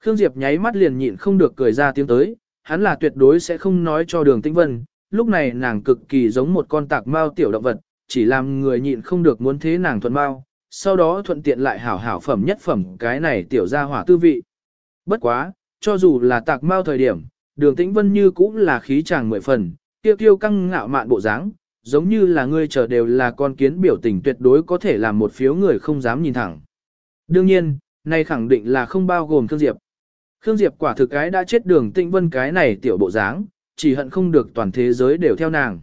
Khương Diệp nháy mắt liền nhịn không được cười ra tiếng tới, hắn là tuyệt đối sẽ không nói cho đường Tĩnh Vân, lúc này nàng cực kỳ giống một con tạc mao tiểu động vật, chỉ làm người nhịn không được muốn thế nàng thuận mao, sau đó thuận tiện lại hảo hảo phẩm nhất phẩm cái này tiểu ra hỏa tư vị. Bất quá, cho dù là tạc mao thời điểm, đường tĩnh vân như cũng là khí chàng mười phần, tiêu tiêu căng ngạo mạn bộ dáng, giống như là ngươi chờ đều là con kiến biểu tình tuyệt đối có thể làm một phiếu người không dám nhìn thẳng. Đương nhiên, này khẳng định là không bao gồm Khương Diệp. Khương Diệp quả thực cái đã chết đường tĩnh vân cái này tiểu bộ dáng, chỉ hận không được toàn thế giới đều theo nàng.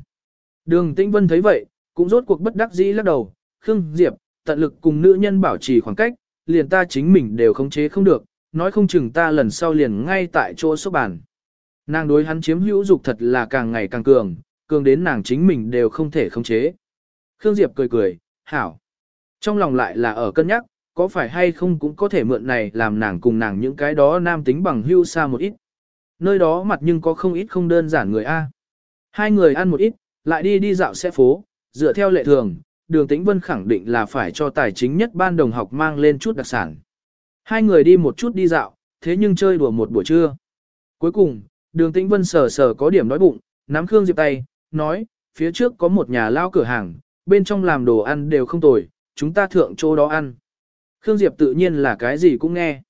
Đường tĩnh vân thấy vậy, cũng rốt cuộc bất đắc dĩ lắc đầu, Khương Diệp, tận lực cùng nữ nhân bảo trì khoảng cách, liền ta chính mình đều khống chế không được, nói không chừng ta lần sau liền ngay tại chỗ số bàn. Nàng đối hắn chiếm hữu dục thật là càng ngày càng cường, cường đến nàng chính mình đều không thể khống chế. Khương Diệp cười cười, hảo. Trong lòng lại là ở cân nhắc, có phải hay không cũng có thể mượn này làm nàng cùng nàng những cái đó nam tính bằng hưu xa một ít. Nơi đó mặt nhưng có không ít không đơn giản người A. Hai người ăn một ít, lại đi đi dạo xe phố, dựa theo lệ thường, đường tĩnh vân khẳng định là phải cho tài chính nhất ban đồng học mang lên chút đặc sản. Hai người đi một chút đi dạo, thế nhưng chơi đùa một buổi trưa. Cuối cùng, đường tĩnh vân sờ sờ có điểm đói bụng, nắm Khương Diệp tay, nói, phía trước có một nhà lao cửa hàng, bên trong làm đồ ăn đều không tồi, chúng ta thượng chỗ đó ăn. Khương Diệp tự nhiên là cái gì cũng nghe.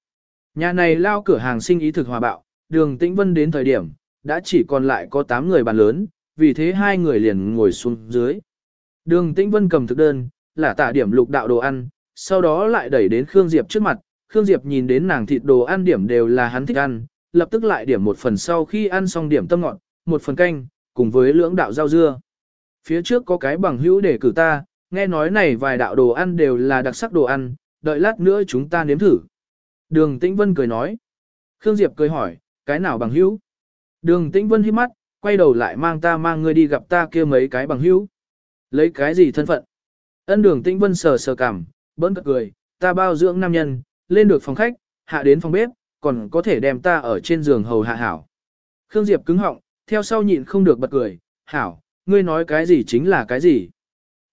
Nhà này lao cửa hàng sinh ý thực hòa bạo, đường tĩnh vân đến thời điểm, đã chỉ còn lại có 8 người bàn lớn, vì thế hai người liền ngồi xuống dưới. Đường tĩnh vân cầm thực đơn, là tả điểm lục đạo đồ ăn, sau đó lại đẩy đến Khương Diệp trước mặt, Khương Diệp nhìn đến nàng thịt đồ ăn điểm đều là hắn thích ăn, lập tức lại điểm một phần sau khi ăn xong điểm tâm ngọt, một phần canh, cùng với lưỡng đạo rau dưa. Phía trước có cái bằng hữu để cử ta, nghe nói này vài đạo đồ ăn đều là đặc sắc đồ ăn, đợi lát nữa chúng ta nếm thử. Đường Tĩnh Vân cười nói. Khương Diệp cười hỏi, cái nào bằng hữu? Đường Tĩnh Vân hít mắt, quay đầu lại mang ta mang ngươi đi gặp ta kia mấy cái bằng hữu. Lấy cái gì thân phận? Ân đường Tĩnh Vân sờ sờ cảm, bỡn cợt cười, ta bao dưỡng nam nhân, lên được phòng khách, hạ đến phòng bếp, còn có thể đem ta ở trên giường hầu hạ hảo. Khương Diệp cứng họng, theo sau nhịn không được bật cười, hảo, ngươi nói cái gì chính là cái gì.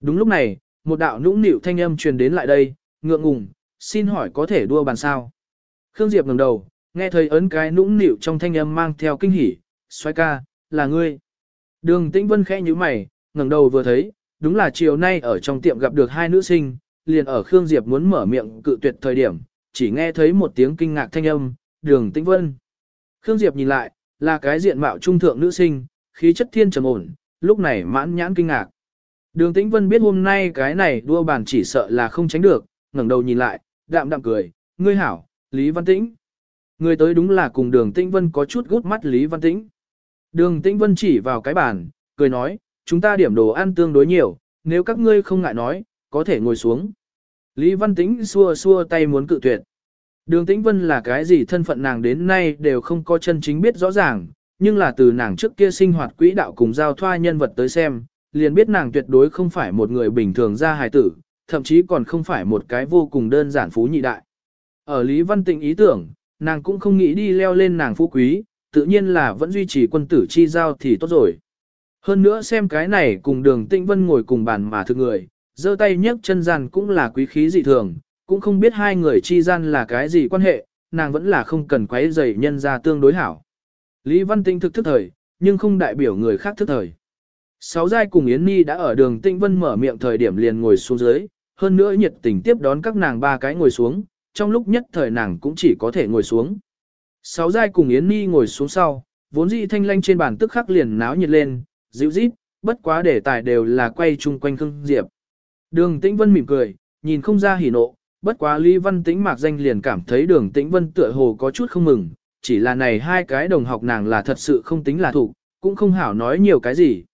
Đúng lúc này, một đạo nũng nịu thanh âm truyền đến lại đây, ngượng ngùng, xin hỏi có thể đua bàn sao. Khương Diệp ngẩng đầu, nghe thấy ấn cái nũng nịu trong thanh âm mang theo kinh hỉ, xoay ca, là ngươi. Đường Tĩnh Vân khẽ như mày, ngẩng đầu vừa thấy, đúng là chiều nay ở trong tiệm gặp được hai nữ sinh, liền ở Khương Diệp muốn mở miệng cự tuyệt thời điểm, chỉ nghe thấy một tiếng kinh ngạc thanh âm, đường Tĩnh Vân. Khương Diệp nhìn lại, là cái diện mạo trung thượng nữ sinh, khí chất thiên trầm ổn, lúc này mãn nhãn kinh ngạc. Đường Tĩnh Vân biết hôm nay cái này đua bàn chỉ sợ là không tránh được, ngẩng đầu nhìn lại, đạm đạm cười, ngươi hảo, Lý Văn Tĩnh. Người tới đúng là cùng đường Tĩnh Vân có chút gút mắt Lý Văn Tĩnh. Đường Tĩnh Vân chỉ vào cái bàn, cười nói, chúng ta điểm đồ ăn tương đối nhiều, nếu các ngươi không ngại nói, có thể ngồi xuống. Lý Văn Tĩnh xua xua tay muốn cự tuyệt. Đường Tĩnh Vân là cái gì thân phận nàng đến nay đều không có chân chính biết rõ ràng, nhưng là từ nàng trước kia sinh hoạt quỹ đạo cùng giao thoa nhân vật tới xem, liền biết nàng tuyệt đối không phải một người bình thường ra hài tử, thậm chí còn không phải một cái vô cùng đơn giản phú nhị đại. Ở Lý Văn Tĩnh ý tưởng, nàng cũng không nghĩ đi leo lên nàng phú quý, tự nhiên là vẫn duy trì quân tử chi giao thì tốt rồi. Hơn nữa xem cái này cùng đường tĩnh Vân ngồi cùng bàn mà thực người, giơ tay nhấc chân gian cũng là quý khí dị thường, cũng không biết hai người chi gian là cái gì quan hệ, nàng vẫn là không cần quấy rầy nhân ra tương đối hảo. Lý Văn Tinh thực thức thời, nhưng không đại biểu người khác thức thời. Sáu giai cùng Yến Nhi đã ở đường Tĩnh Vân mở miệng thời điểm liền ngồi xuống dưới, hơn nữa nhiệt tình tiếp đón các nàng ba cái ngồi xuống, trong lúc nhất thời nàng cũng chỉ có thể ngồi xuống. Sáu giai cùng Yến Nhi ngồi xuống sau, vốn dĩ thanh lanh trên bàn tức khắc liền náo nhiệt lên, dịu rít, bất quá đề tài đều là quay chung quanh Khương Diệp. Đường Tĩnh Vân mỉm cười, nhìn không ra hỉ nộ, bất quá Lý Văn Tĩnh mạc danh liền cảm thấy đường Tĩnh Vân tựa hồ có chút không mừng, chỉ là này hai cái đồng học nàng là thật sự không tính là thủ, cũng không hảo nói nhiều cái gì.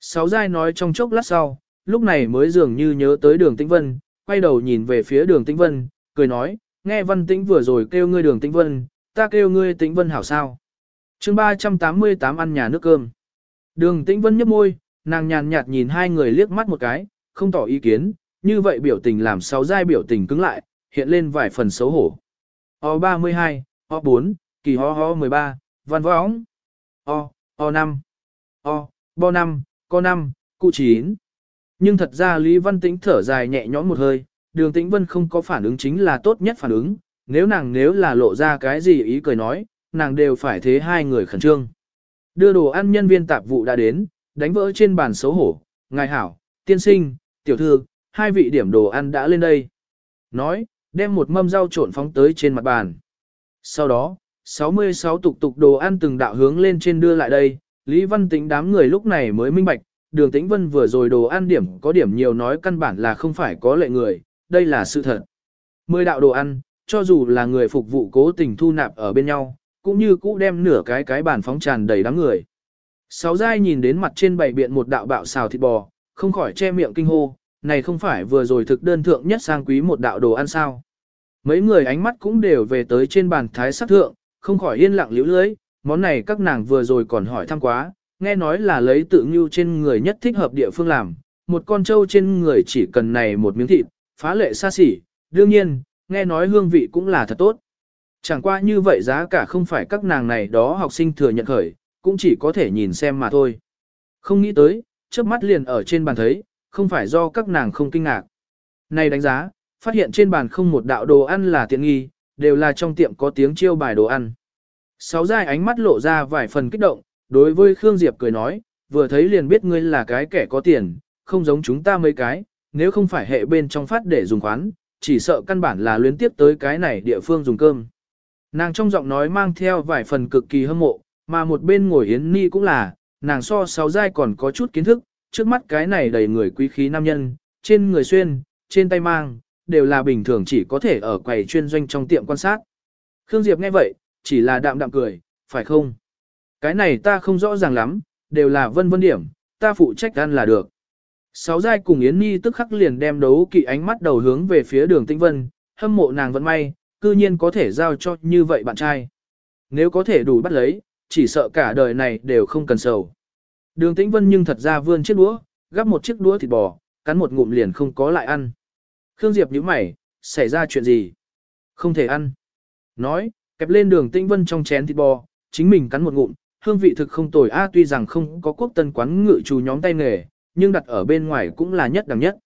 Sáu giai nói trong chốc lát sau, lúc này mới dường như nhớ tới đường Tĩnh Vân, quay đầu nhìn về phía đường Tĩnh Vân, cười nói, nghe Văn Tĩnh vừa rồi kêu ngươi đường Tĩnh Vân, ta kêu ngươi Tĩnh Vân hảo sao. chương 388 ăn nhà nước cơm. Đường Tĩnh Vân nhấp môi, nàng nhàn nhạt nhìn hai người liếc mắt một cái, không tỏ ý kiến, như vậy biểu tình làm sáu giai biểu tình cứng lại, hiện lên vài phần xấu hổ. O32, O4, kỳ ho ho 13, văn võng. O, O5, O, Bo 5, Co 5, Cụ 9. Nhưng thật ra Lý Văn Tĩnh thở dài nhẹ nhõm một hơi, đường Tĩnh Vân không có phản ứng chính là tốt nhất phản ứng, nếu nàng nếu là lộ ra cái gì ý cười nói, nàng đều phải thế hai người khẩn trương. Đưa đồ ăn nhân viên tạp vụ đã đến, đánh vỡ trên bàn xấu hổ, ngài hảo, tiên sinh, tiểu thư, hai vị điểm đồ ăn đã lên đây. Nói, đem một mâm rau trộn phóng tới trên mặt bàn. Sau đó, 66 tục tục đồ ăn từng đạo hướng lên trên đưa lại đây, Lý Văn Tĩnh đám người lúc này mới minh bạch, đường tĩnh vân vừa rồi đồ ăn điểm có điểm nhiều nói căn bản là không phải có lệ người, đây là sự thật. Mười đạo đồ ăn, cho dù là người phục vụ cố tình thu nạp ở bên nhau, cũng như cũ đem nửa cái cái bàn phóng tràn đầy đám người. Sáu giai nhìn đến mặt trên bảy biện một đạo bạo xào thịt bò, không khỏi che miệng kinh hô, này không phải vừa rồi thực đơn thượng nhất sang quý một đạo đồ ăn sao. Mấy người ánh mắt cũng đều về tới trên bàn thái sắc thượng, không khỏi yên lặng liễu lưới, món này các nàng vừa rồi còn hỏi thăm quá, nghe nói là lấy tự ngưu trên người nhất thích hợp địa phương làm, một con trâu trên người chỉ cần này một miếng thịt, phá lệ xa xỉ, đương nhiên, nghe nói hương vị cũng là thật tốt. Chẳng qua như vậy giá cả không phải các nàng này đó học sinh thừa nhận khởi, cũng chỉ có thể nhìn xem mà thôi. Không nghĩ tới, chớp mắt liền ở trên bàn thấy, không phải do các nàng không kinh ngạc. Này đánh giá, phát hiện trên bàn không một đạo đồ ăn là tiện nghi, đều là trong tiệm có tiếng chiêu bài đồ ăn. Sáu giai ánh mắt lộ ra vài phần kích động, đối với Khương Diệp cười nói, vừa thấy liền biết ngươi là cái kẻ có tiền, không giống chúng ta mấy cái, nếu không phải hệ bên trong phát để dùng khoán, chỉ sợ căn bản là luyến tiếp tới cái này địa phương dùng cơm. Nàng trong giọng nói mang theo vài phần cực kỳ hâm mộ, mà một bên ngồi Yến Ni cũng là, nàng so sáu giai còn có chút kiến thức, trước mắt cái này đầy người quý khí nam nhân, trên người xuyên, trên tay mang, đều là bình thường chỉ có thể ở quầy chuyên doanh trong tiệm quan sát. Khương Diệp nghe vậy, chỉ là đạm đạm cười, phải không? Cái này ta không rõ ràng lắm, đều là vân vân điểm, ta phụ trách ăn là được. Sáu giai cùng Yến Nhi tức khắc liền đem đấu kỵ ánh mắt đầu hướng về phía đường Tĩnh Vân, hâm mộ nàng vẫn may, cư nhiên có thể giao cho như vậy bạn trai. Nếu có thể đủ bắt lấy, chỉ sợ cả đời này đều không cần sầu. Đường Tĩnh Vân nhưng thật ra vươn chiếc đũa, gắp một chiếc đũa thịt bò, cắn một ngụm liền không có lại ăn. Khương Diệp nhíu mày, xảy ra chuyện gì? Không thể ăn. Nói, kẹp lên đường Tĩnh Vân trong chén thịt bò, chính mình cắn một ngụm, hương vị thực không tồi a tuy rằng không có quốc tân quán ngự chủ nhóm tay nghề, nhưng đặt ở bên ngoài cũng là nhất đẳng nhất.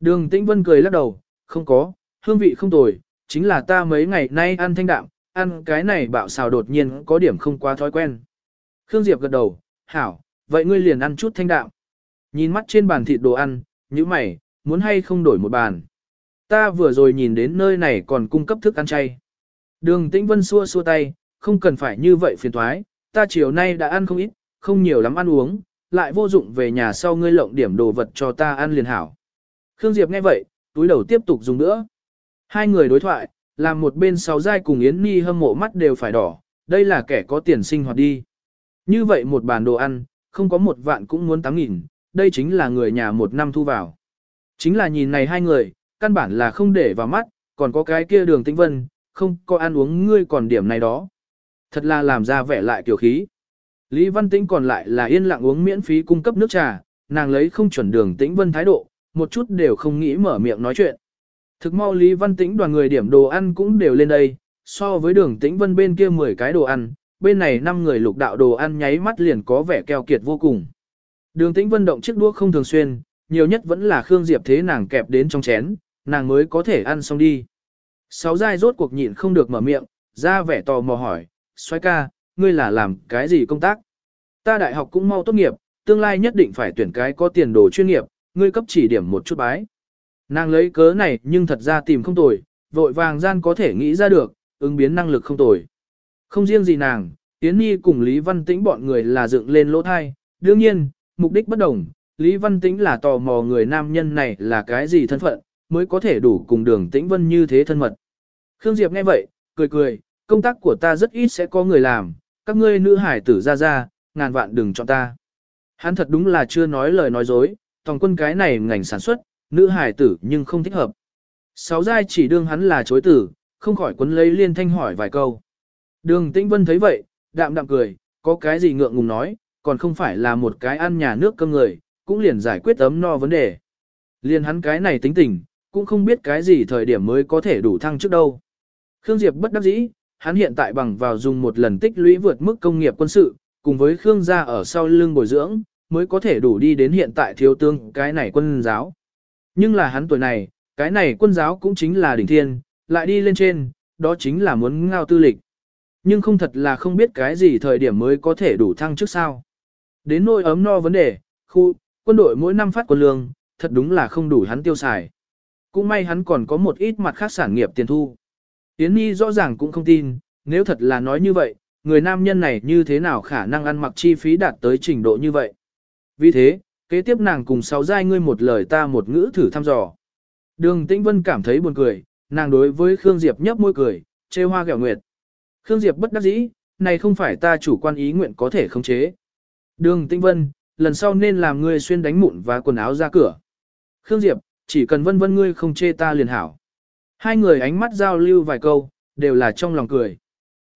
Đường Tĩnh Vân cười lắc đầu, không có, hương vị không tồi, chính là ta mấy ngày nay ăn thanh đạm, ăn cái này bạo xào đột nhiên có điểm không quá thói quen. Khương Diệp gật đầu, hảo, vậy ngươi liền ăn chút thanh đạm. Nhìn mắt trên bàn thịt đồ ăn, như mày, muốn hay không đổi một bàn. Ta vừa rồi nhìn đến nơi này còn cung cấp thức ăn chay. Đường Tĩnh Vân xua xua tay, không cần phải như vậy phiền thoái, ta chiều nay đã ăn không ít, không nhiều lắm ăn uống, lại vô dụng về nhà sau ngươi lộng điểm đồ vật cho ta ăn liền hảo. Khương Diệp nghe vậy, túi đầu tiếp tục dùng nữa. Hai người đối thoại, làm một bên sáu giai cùng Yến Nhi hâm mộ mắt đều phải đỏ, đây là kẻ có tiền sinh hoạt đi. Như vậy một bàn đồ ăn, không có một vạn cũng muốn tám nghìn, đây chính là người nhà một năm thu vào. Chính là nhìn này hai người, căn bản là không để vào mắt, còn có cái kia đường tĩnh vân, không có ăn uống ngươi còn điểm này đó. Thật là làm ra vẻ lại kiểu khí. Lý Văn Tĩnh còn lại là yên lặng uống miễn phí cung cấp nước trà, nàng lấy không chuẩn đường tĩnh vân thái độ, một chút đều không nghĩ mở miệng nói chuyện. Thực mau Lý Văn Tĩnh đoàn người điểm đồ ăn cũng đều lên đây, so với đường tĩnh vân bên kia 10 cái đồ ăn, bên này 5 người lục đạo đồ ăn nháy mắt liền có vẻ keo kiệt vô cùng. Đường tĩnh vân động chiếc đũa không thường xuyên, nhiều nhất vẫn là Khương Diệp thế nàng kẹp đến trong chén, nàng mới có thể ăn xong đi. Sáu giai rốt cuộc nhịn không được mở miệng, ra vẻ tò mò hỏi, xoay ca, ngươi là làm cái gì công tác? Ta đại học cũng mau tốt nghiệp, tương lai nhất định phải tuyển cái có tiền đồ chuyên nghiệp, ngươi cấp chỉ điểm một chút bái. Nàng lấy cớ này nhưng thật ra tìm không tồi, vội vàng gian có thể nghĩ ra được, ứng biến năng lực không tồi. Không riêng gì nàng, Tiến Nhi cùng Lý Văn Tĩnh bọn người là dựng lên lỗ thai, đương nhiên, mục đích bất đồng, Lý Văn Tĩnh là tò mò người nam nhân này là cái gì thân phận, mới có thể đủ cùng đường Tĩnh Vân như thế thân mật. Khương Diệp nghe vậy, cười cười, công tác của ta rất ít sẽ có người làm, các ngươi nữ hải tử ra ra, ngàn vạn đừng chọn ta. Hắn thật đúng là chưa nói lời nói dối, tòng quân cái này ngành sản xuất, nữ hải tử nhưng không thích hợp. Sáu giai chỉ đương hắn là chối tử, không khỏi quấn lấy liên thanh hỏi vài câu. Đường Tĩnh Vân thấy vậy, đạm đạm cười, có cái gì ngượng ngùng nói, còn không phải là một cái ăn nhà nước cơm người, cũng liền giải quyết ấm no vấn đề. Liên hắn cái này tính tình, cũng không biết cái gì thời điểm mới có thể đủ thăng trước đâu. Khương Diệp bất đắc dĩ, hắn hiện tại bằng vào dùng một lần tích lũy vượt mức công nghiệp quân sự, cùng với Khương gia ở sau lưng bồi dưỡng, mới có thể đủ đi đến hiện tại thiếu tương cái này quân giáo. Nhưng là hắn tuổi này, cái này quân giáo cũng chính là đỉnh thiên, lại đi lên trên, đó chính là muốn ngao tư lịch. Nhưng không thật là không biết cái gì thời điểm mới có thể đủ thăng trước sao. Đến nỗi ấm no vấn đề, khu, quân đội mỗi năm phát quân lương, thật đúng là không đủ hắn tiêu xài. Cũng may hắn còn có một ít mặt khác sản nghiệp tiền thu. Yến Nhi rõ ràng cũng không tin, nếu thật là nói như vậy, người nam nhân này như thế nào khả năng ăn mặc chi phí đạt tới trình độ như vậy. Vì thế, kế tiếp nàng cùng sáu giai ngươi một lời ta một ngữ thử thăm dò. Đường Tĩnh Vân cảm thấy buồn cười, nàng đối với Khương Diệp nhấp môi cười, chê hoa gẹo nguyệt. Khương Diệp bất đắc dĩ, này không phải ta chủ quan ý nguyện có thể khống chế. Đường Tĩnh Vân, lần sau nên làm ngươi xuyên đánh mụn và quần áo ra cửa. Khương Diệp, chỉ cần vân vân ngươi không chê ta liền hảo. Hai người ánh mắt giao lưu vài câu, đều là trong lòng cười.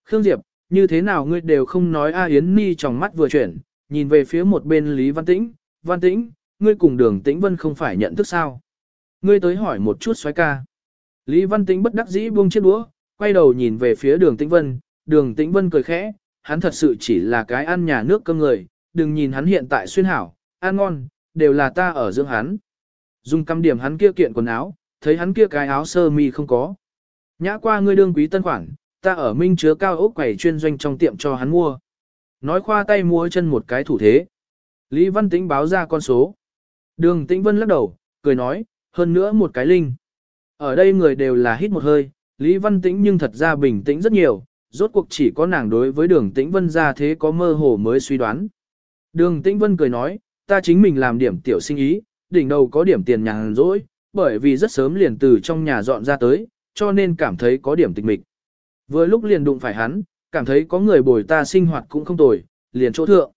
Khương Diệp, như thế nào ngươi đều không nói A Yến Ni trong mắt vừa chuyển, nhìn về phía một bên Lý Văn Tĩnh, Văn Tĩnh, ngươi cùng đường Tĩnh Vân không phải nhận thức sao? Ngươi tới hỏi một chút xoái ca. Lý Văn Tĩnh bất đắc dĩ buông chiếc đũa, quay đầu nhìn về phía đường Tĩnh Vân, đường Tĩnh Vân cười khẽ, hắn thật sự chỉ là cái ăn nhà nước cơm người, đừng nhìn hắn hiện tại xuyên hảo, ăn ngon, đều là ta ở dưỡng hắn. Dùng căm điểm hắn kia kiện quần áo, thấy hắn kia cái áo sơ mi không có. Nhã qua ngươi đương quý tân khoản, ta ở minh chứa cao ốc quầy chuyên doanh trong tiệm cho hắn mua. Nói khoa tay mua chân một cái thủ thế. Lý Văn Tĩnh báo ra con số. Đường Tĩnh Vân lắc đầu, cười nói, hơn nữa một cái linh. Ở đây người đều là hít một hơi, Lý Văn Tĩnh nhưng thật ra bình tĩnh rất nhiều, rốt cuộc chỉ có nàng đối với đường Tĩnh Vân ra thế có mơ hồ mới suy đoán. Đường Tĩnh Vân cười nói, ta chính mình làm điểm tiểu sinh ý, đỉnh đầu có điểm tiền nhàn rỗi, bởi vì rất sớm liền từ trong nhà dọn ra tới, cho nên cảm thấy có điểm tịch mịch. Vừa lúc liền đụng phải hắn, cảm thấy có người bồi ta sinh hoạt cũng không tồi, liền chỗ thượng.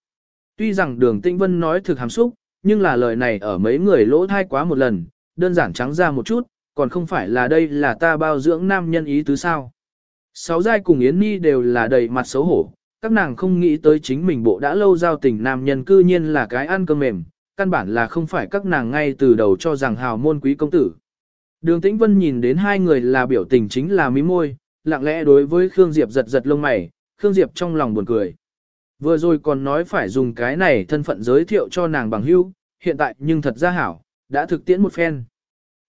Tuy rằng đường Tĩnh Vân nói thực hàm xúc, nhưng là lời này ở mấy người lỗ thai quá một lần, đơn giản trắng ra một chút, còn không phải là đây là ta bao dưỡng nam nhân ý tứ sao. Sáu giai cùng Yến Nhi đều là đầy mặt xấu hổ, các nàng không nghĩ tới chính mình bộ đã lâu giao tình nam nhân cư nhiên là cái ăn cơm mềm, căn bản là không phải các nàng ngay từ đầu cho rằng hào môn quý công tử. Đường Tĩnh Vân nhìn đến hai người là biểu tình chính là mí môi, lặng lẽ đối với Khương Diệp giật giật lông mày, Khương Diệp trong lòng buồn cười. Vừa rồi còn nói phải dùng cái này thân phận giới thiệu cho nàng bằng hữu, hiện tại nhưng thật ra hảo, đã thực tiễn một phen.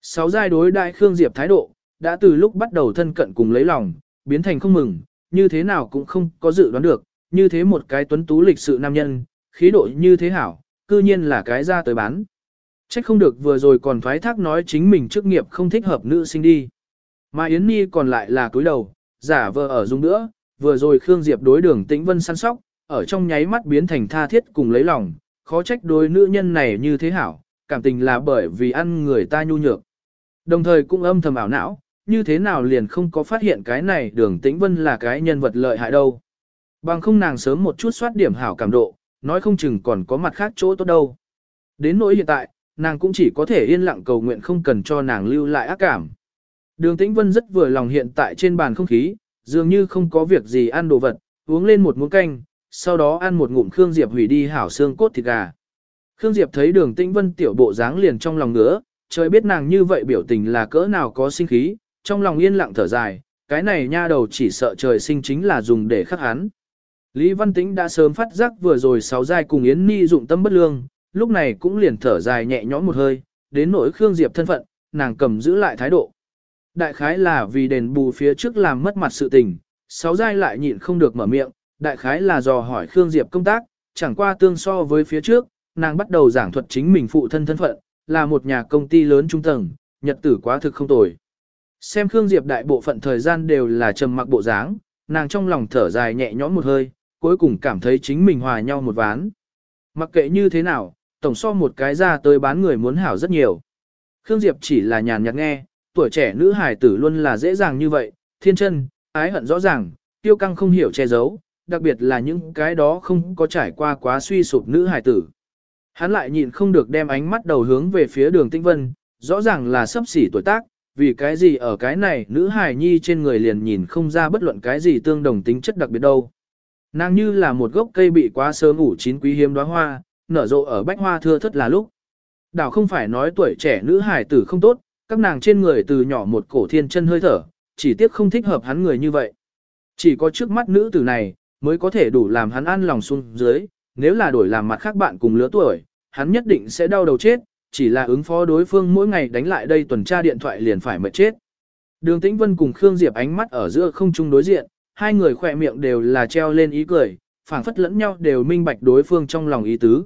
Sáu giai đối đại Khương Diệp thái độ, đã từ lúc bắt đầu thân cận cùng lấy lòng, biến thành không mừng, như thế nào cũng không có dự đoán được, như thế một cái tuấn tú lịch sự nam nhân, khí độ như thế hảo, cư nhiên là cái ra tới bán. Trách không được vừa rồi còn thoái thác nói chính mình chức nghiệp không thích hợp nữ sinh đi. Mà Yến Nhi còn lại là cúi đầu, giả vờ ở dung nữa, vừa rồi Khương Diệp đối đường tĩnh vân săn sóc, ở trong nháy mắt biến thành tha thiết cùng lấy lòng, khó trách đối nữ nhân này như thế hảo, cảm tình là bởi vì ăn người ta nhu nhược. Đồng thời cũng âm thầm ảo não, như thế nào liền không có phát hiện cái này đường tĩnh vân là cái nhân vật lợi hại đâu. Bằng không nàng sớm một chút soát điểm hảo cảm độ, nói không chừng còn có mặt khác chỗ tốt đâu. Đến nỗi hiện tại, nàng cũng chỉ có thể yên lặng cầu nguyện không cần cho nàng lưu lại ác cảm. Đường Tĩnh Vân rất vừa lòng hiện tại trên bàn không khí, dường như không có việc gì ăn đồ vật, uống lên một muỗng canh, sau đó ăn một ngụm Khương Diệp hủy đi hảo xương cốt thịt gà. Khương Diệp thấy đường Tĩnh Vân tiểu bộ dáng liền trong lòng ngứa, trời biết nàng như vậy biểu tình là cỡ nào có sinh khí, trong lòng yên lặng thở dài, cái này nha đầu chỉ sợ trời sinh chính là dùng để khắc hắn. Lý Văn Tĩnh đã sớm phát giác vừa rồi sáu giai cùng Yến Ni dụng tâm bất lương, lúc này cũng liền thở dài nhẹ nhõm một hơi, đến nỗi Khương Diệp thân phận, nàng cầm giữ lại thái độ. Đại khái là vì đền bù phía trước làm mất mặt sự tình, sáu giai lại nhịn không được mở miệng, đại khái là dò hỏi Khương Diệp công tác, chẳng qua tương so với phía trước, nàng bắt đầu giảng thuật chính mình phụ thân thân phận, là một nhà công ty lớn trung tầng, nhật tử quá thực không tồi. Xem Khương Diệp đại bộ phận thời gian đều là trầm mặc bộ dáng, nàng trong lòng thở dài nhẹ nhõm một hơi, cuối cùng cảm thấy chính mình hòa nhau một ván. Mặc kệ như thế nào, tổng so một cái ra tới bán người muốn hảo rất nhiều. Khương Diệp chỉ là nhàn nhạt nghe, tuổi trẻ nữ hài tử luôn là dễ dàng như vậy, thiên chân, ái hận rõ ràng, tiêu căng không hiểu che giấu, đặc biệt là những cái đó không có trải qua quá suy sụp nữ hài tử. Hắn lại nhịn không được đem ánh mắt đầu hướng về phía đường tinh vân, rõ ràng là sấp xỉ tuổi tác, vì cái gì ở cái này nữ hài nhi trên người liền nhìn không ra bất luận cái gì tương đồng tính chất đặc biệt đâu. Nàng như là một gốc cây bị quá sớm ủ chín quý hiếm đóa hoa, nở rộ ở bách hoa thưa thất là lúc. Đảo không phải nói tuổi trẻ nữ hài tử không tốt, các nàng trên người từ nhỏ một cổ thiên chân hơi thở, chỉ tiếc không thích hợp hắn người như vậy. Chỉ có trước mắt nữ tử này, mới có thể đủ làm hắn an lòng xuống dưới, nếu là đổi làm mặt khác bạn cùng lứa tuổi, hắn nhất định sẽ đau đầu chết, chỉ là ứng phó đối phương mỗi ngày đánh lại đây tuần tra điện thoại liền phải mệt chết. Đường Tĩnh Vân cùng Khương Diệp ánh mắt ở giữa không chung đối diện, hai người khỏe miệng đều là treo lên ý cười, phảng phất lẫn nhau đều minh bạch đối phương trong lòng ý tứ.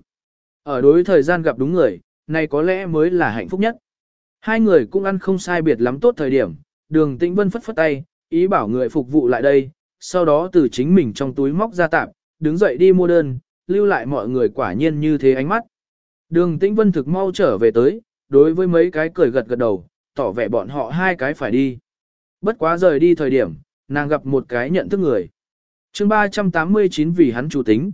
Ở đối thời gian gặp đúng người, này có lẽ mới là hạnh phúc nhất. Hai người cũng ăn không sai biệt lắm tốt thời điểm, đường tĩnh vân phất phất tay, ý bảo người phục vụ lại đây, sau đó từ chính mình trong túi móc ra tạp, đứng dậy đi mua đơn, lưu lại mọi người quả nhiên như thế ánh mắt. Đường tĩnh vân thực mau trở về tới, đối với mấy cái cười gật gật đầu, tỏ vẻ bọn họ hai cái phải đi. Bất quá rời đi thời điểm, nàng gặp một cái nhận thức người. chương 389 vì hắn chủ tính.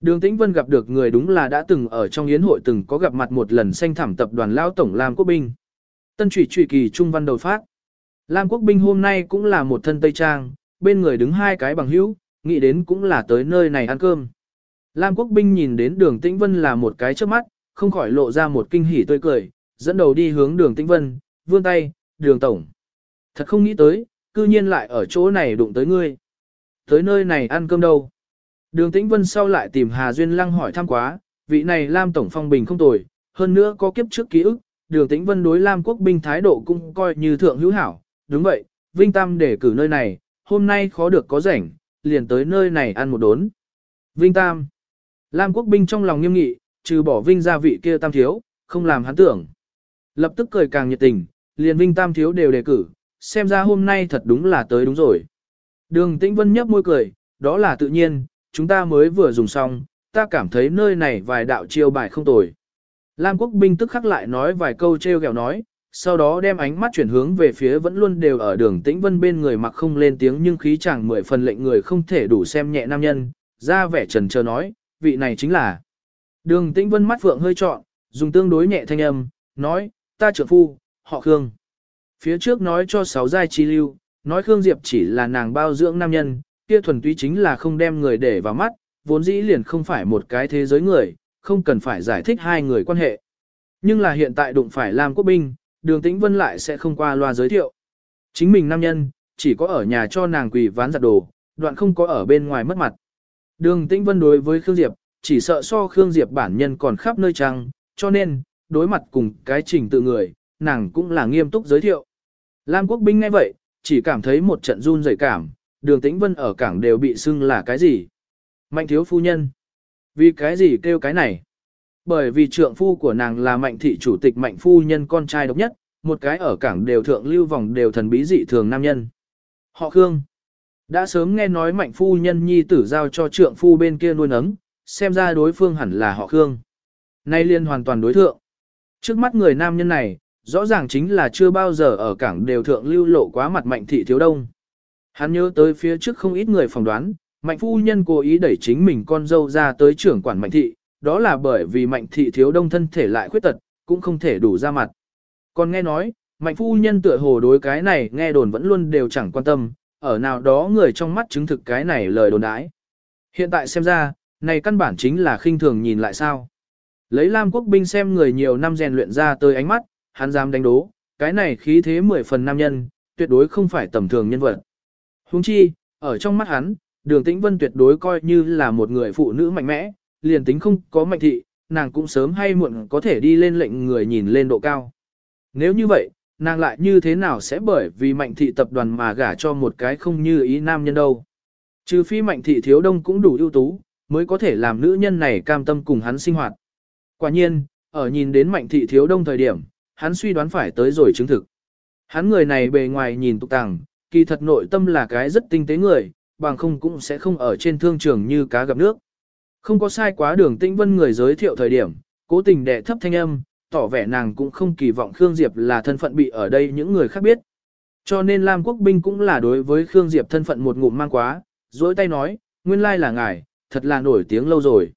Đường Tĩnh Vân gặp được người đúng là đã từng ở trong yến hội từng có gặp mặt một lần xanh thảm tập đoàn Lao Tổng Lam Quốc Binh. Tân trụy trụy kỳ trung văn đầu phát. Lam Quốc Binh hôm nay cũng là một thân Tây Trang, bên người đứng hai cái bằng hữu, nghĩ đến cũng là tới nơi này ăn cơm. Lam Quốc Binh nhìn đến đường Tĩnh Vân là một cái trước mắt, không khỏi lộ ra một kinh hỉ tươi cười, dẫn đầu đi hướng đường Tĩnh Vân, vươn tay, đường Tổng. Thật không nghĩ tới, cư nhiên lại ở chỗ này đụng tới ngươi. Tới nơi này ăn cơm đâu? Đường Tĩnh Vân sau lại tìm Hà Duyên Lăng hỏi thăm quá, vị này Lam Tổng Phong Bình không tồi, hơn nữa có kiếp trước ký ức, đường Tĩnh Vân đối Lam Quốc binh thái độ cũng coi như thượng hữu hảo. Đúng vậy, Vinh Tam để cử nơi này, hôm nay khó được có rảnh, liền tới nơi này ăn một đốn. Vinh Tam. Lam Quốc binh trong lòng nghiêm nghị, trừ bỏ Vinh gia vị kia Tam thiếu, không làm hắn tưởng. Lập tức cười càng nhiệt tình, liền Vinh Tam thiếu đều đề cử, xem ra hôm nay thật đúng là tới đúng rồi. Đường Tĩnh Vân nhấp môi cười, đó là tự nhiên, chúng ta mới vừa dùng xong, ta cảm thấy nơi này vài đạo chiêu bài không tồi. Lam Quốc binh tức khắc lại nói vài câu treo kẹo nói, sau đó đem ánh mắt chuyển hướng về phía vẫn luôn đều ở đường tĩnh vân bên người mặc không lên tiếng nhưng khí chẳng mười phần lệnh người không thể đủ xem nhẹ nam nhân, ra vẻ trần chờ nói, vị này chính là. Đường tĩnh vân mắt phượng hơi trọn, dùng tương đối nhẹ thanh âm, nói, ta trưởng phu, họ Khương. Phía trước nói cho sáu giai chi lưu, nói Khương Diệp chỉ là nàng bao dưỡng nam nhân, kia thuần túy chính là không đem người để vào mắt, vốn dĩ liền không phải một cái thế giới người, không cần phải giải thích hai người quan hệ. Nhưng là hiện tại đụng phải Lam Quốc Binh, đường tĩnh vân lại sẽ không qua loa giới thiệu. Chính mình nam nhân, chỉ có ở nhà cho nàng quỳ ván giặt đồ, đoạn không có ở bên ngoài mất mặt. Đường tĩnh vân đối với Khương Diệp, chỉ sợ so Khương Diệp bản nhân còn khắp nơi trăng, cho nên, đối mặt cùng cái trình tự người, nàng cũng là nghiêm túc giới thiệu. Lam Quốc Binh nghe vậy, chỉ cảm thấy một trận run rẩy cảm, đường tĩnh vân ở cảng đều bị xưng là cái gì. Mạnh thiếu phu nhân. Vì cái gì kêu cái này? Bởi vì trượng phu của nàng là mạnh thị chủ tịch mạnh phu nhân con trai độc nhất, một cái ở cảng đều thượng lưu vòng đều thần bí dị thường nam nhân. Họ Khương. Đã sớm nghe nói mạnh phu nhân nhi tử giao cho trượng phu bên kia nuôi nấng, xem ra đối phương hẳn là họ Khương. Nay liên hoàn toàn đối thượng. Trước mắt người nam nhân này, rõ ràng chính là chưa bao giờ ở cảng đều thượng lưu lộ quá mặt mạnh thị thiếu đông. Hắn nhớ tới phía trước không ít người phỏng đoán, mạnh phu nhân cố ý đẩy chính mình con dâu ra tới trưởng quản mạnh thị, đó là bởi vì mạnh thị thiếu đông thân thể lại khuyết tật, cũng không thể đủ ra mặt. Còn nghe nói, mạnh phu nhân tựa hồ đối cái này nghe đồn vẫn luôn đều chẳng quan tâm, ở nào đó người trong mắt chứng thực cái này lời đồn đãi. Hiện tại xem ra, này căn bản chính là khinh thường nhìn lại sao. Lấy Lam quốc binh xem người nhiều năm rèn luyện ra tới ánh mắt, hắn dám đánh đố, cái này khí thế mười phần nam nhân, tuyệt đối không phải tầm thường nhân vật. Huống chi, ở trong mắt hắn, đường tĩnh vân tuyệt đối coi như là một người phụ nữ mạnh mẽ, liền tính không có mạnh thị, nàng cũng sớm hay muộn có thể đi lên lệnh người nhìn lên độ cao. Nếu như vậy, nàng lại như thế nào sẽ bởi vì mạnh thị tập đoàn mà gả cho một cái không như ý nam nhân đâu. Trừ phi mạnh thị thiếu đông cũng đủ ưu tú, mới có thể làm nữ nhân này cam tâm cùng hắn sinh hoạt. Quả nhiên, ở nhìn đến mạnh thị thiếu đông thời điểm, hắn suy đoán phải tới rồi chứng thực. Hắn người này bề ngoài nhìn tục tàng, kỳ thật nội tâm là cái rất tinh tế người, bằng không cũng sẽ không ở trên thương trường như cá gặp nước. Không có sai quá đường tinh vân người giới thiệu thời điểm, cố tình đệ thấp thanh âm, tỏ vẻ nàng cũng không kỳ vọng Khương Diệp là thân phận bị ở đây những người khác biết. Cho nên Lam Quốc Binh cũng là đối với Khương Diệp thân phận một ngụm mang quá, dối tay nói, nguyên lai là ngài, thật là nổi tiếng lâu rồi.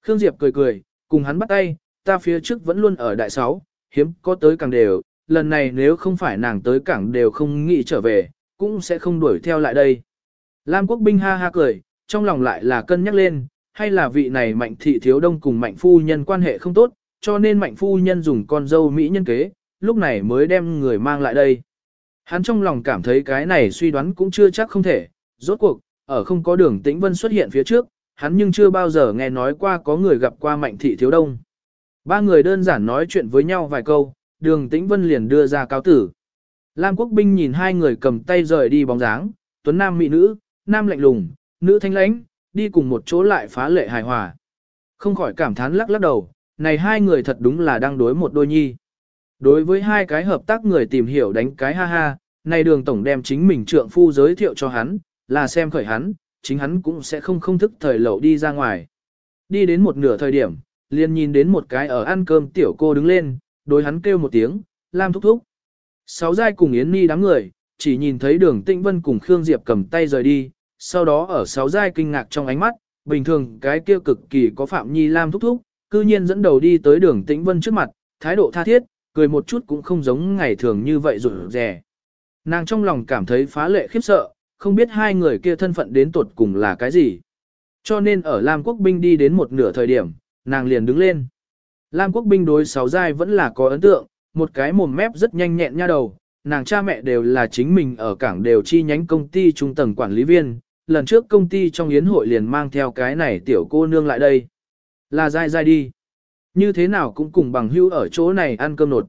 Khương Diệp cười cười, cùng hắn bắt tay, ta phía trước vẫn luôn ở đại sáu, hiếm có tới càng đều, lần này nếu không phải nàng tới cảng đều không nghĩ trở về, cũng sẽ không đuổi theo lại đây. Lam quốc binh ha ha cười, trong lòng lại là cân nhắc lên, hay là vị này mạnh thị thiếu đông cùng mạnh phu nhân quan hệ không tốt, cho nên mạnh phu nhân dùng con dâu Mỹ nhân kế, lúc này mới đem người mang lại đây. Hắn trong lòng cảm thấy cái này suy đoán cũng chưa chắc không thể, rốt cuộc, ở không có đường tĩnh vân xuất hiện phía trước, hắn nhưng chưa bao giờ nghe nói qua có người gặp qua mạnh thị thiếu đông. Ba người đơn giản nói chuyện với nhau vài câu, đường tĩnh vân liền đưa ra cáo tử. Lam quốc binh nhìn hai người cầm tay rời đi bóng dáng, tuấn nam mỹ nữ, nam lạnh lùng, nữ thanh lãnh, đi cùng một chỗ lại phá lệ hài hòa. Không khỏi cảm thán lắc lắc đầu, này hai người thật đúng là đang đối một đôi nhi. Đối với hai cái hợp tác người tìm hiểu đánh cái ha ha, này đường tổng đem chính mình trượng phu giới thiệu cho hắn, là xem khởi hắn, chính hắn cũng sẽ không không thức thời lậu đi ra ngoài. Đi đến một nửa thời điểm, liền nhìn đến một cái ở ăn cơm tiểu cô đứng lên, đối hắn kêu một tiếng, Lam thúc thúc. Sáu giai cùng Yến Ni đám người, chỉ nhìn thấy đường Tĩnh Vân cùng Khương Diệp cầm tay rời đi, sau đó ở sáu giai kinh ngạc trong ánh mắt, bình thường cái kia cực kỳ có Phạm Nhi Lam thúc thúc, cư nhiên dẫn đầu đi tới đường Tĩnh Vân trước mặt, thái độ tha thiết, cười một chút cũng không giống ngày thường như vậy rụt rè. Nàng trong lòng cảm thấy phá lệ khiếp sợ, không biết hai người kia thân phận đến tuột cùng là cái gì. Cho nên ở Lam Quốc binh đi đến một nửa thời điểm, nàng liền đứng lên. Lam Quốc binh đối sáu giai vẫn là có ấn tượng, một cái mồm mép rất nhanh nhẹn nha đầu, nàng cha mẹ đều là chính mình ở cảng đều chi nhánh công ty trung tầng quản lý viên, lần trước công ty trong yến hội liền mang theo cái này tiểu cô nương lại đây. Là dai dai đi. Như thế nào cũng cùng bằng hữu ở chỗ này ăn cơm nột.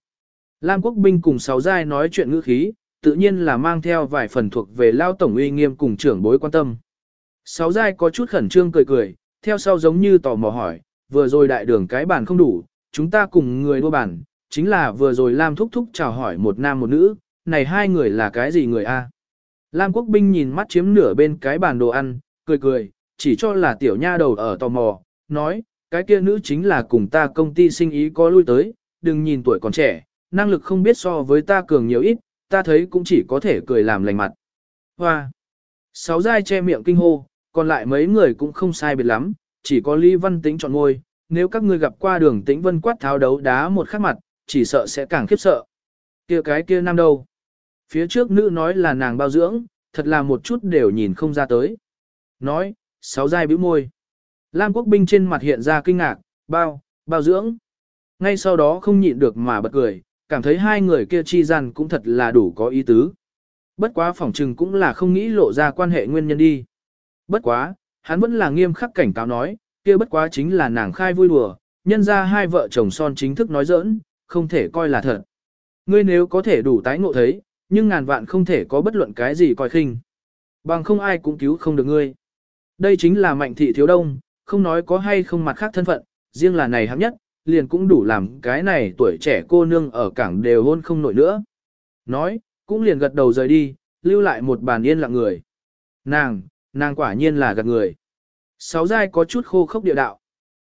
Lam Quốc binh cùng sáu giai nói chuyện ngữ khí, tự nhiên là mang theo vài phần thuộc về lao tổng uy nghiêm cùng trưởng bối quan tâm. Sáu giai có chút khẩn trương cười cười, theo sau giống như tò mò hỏi, vừa rồi đại đường cái bàn không đủ, chúng ta cùng người đua bàn, chính là vừa rồi Lam thúc thúc chào hỏi một nam một nữ, này hai người là cái gì người a? Lam quốc binh nhìn mắt chiếm nửa bên cái bàn đồ ăn, cười cười, chỉ cho là tiểu nha đầu ở tò mò, nói, cái kia nữ chính là cùng ta công ty sinh ý có lui tới, đừng nhìn tuổi còn trẻ, năng lực không biết so với ta cường nhiều ít, ta thấy cũng chỉ có thể cười làm lành mặt. Hoa! Sáu dai che miệng kinh hô, còn lại mấy người cũng không sai biệt lắm, chỉ có Lý Văn Tĩnh chọn ngôi, nếu các ngươi gặp qua đường tĩnh vân quát tháo đấu đá một khắc mặt, chỉ sợ sẽ càng khiếp sợ. kia cái kia nam đâu? Phía trước nữ nói là nàng bao dưỡng, thật là một chút đều nhìn không ra tới. Nói, sáu dai bĩu môi. Lam quốc binh trên mặt hiện ra kinh ngạc, bao, bao dưỡng. Ngay sau đó không nhịn được mà bật cười, cảm thấy hai người kia chi gian cũng thật là đủ có ý tứ. Bất quá phỏng trừng cũng là không nghĩ lộ ra quan hệ nguyên nhân đi. Bất quá, hắn vẫn là nghiêm khắc cảnh cáo nói, kia bất quá chính là nàng khai vui đùa, nhân ra hai vợ chồng son chính thức nói giỡn, không thể coi là thật. Ngươi nếu có thể đủ tái ngộ thấy, nhưng ngàn vạn không thể có bất luận cái gì coi khinh. Bằng không ai cũng cứu không được ngươi. Đây chính là mạnh thị thiếu đông, không nói có hay không mặt khác thân phận, riêng là này hấp nhất, liền cũng đủ làm cái này tuổi trẻ cô nương ở cảng đều hôn không nổi nữa. Nói, cũng liền gật đầu rời đi, lưu lại một bàn yên lặng người. Nàng, nàng quả nhiên là gật người. Sáu giai có chút khô khốc địa đạo.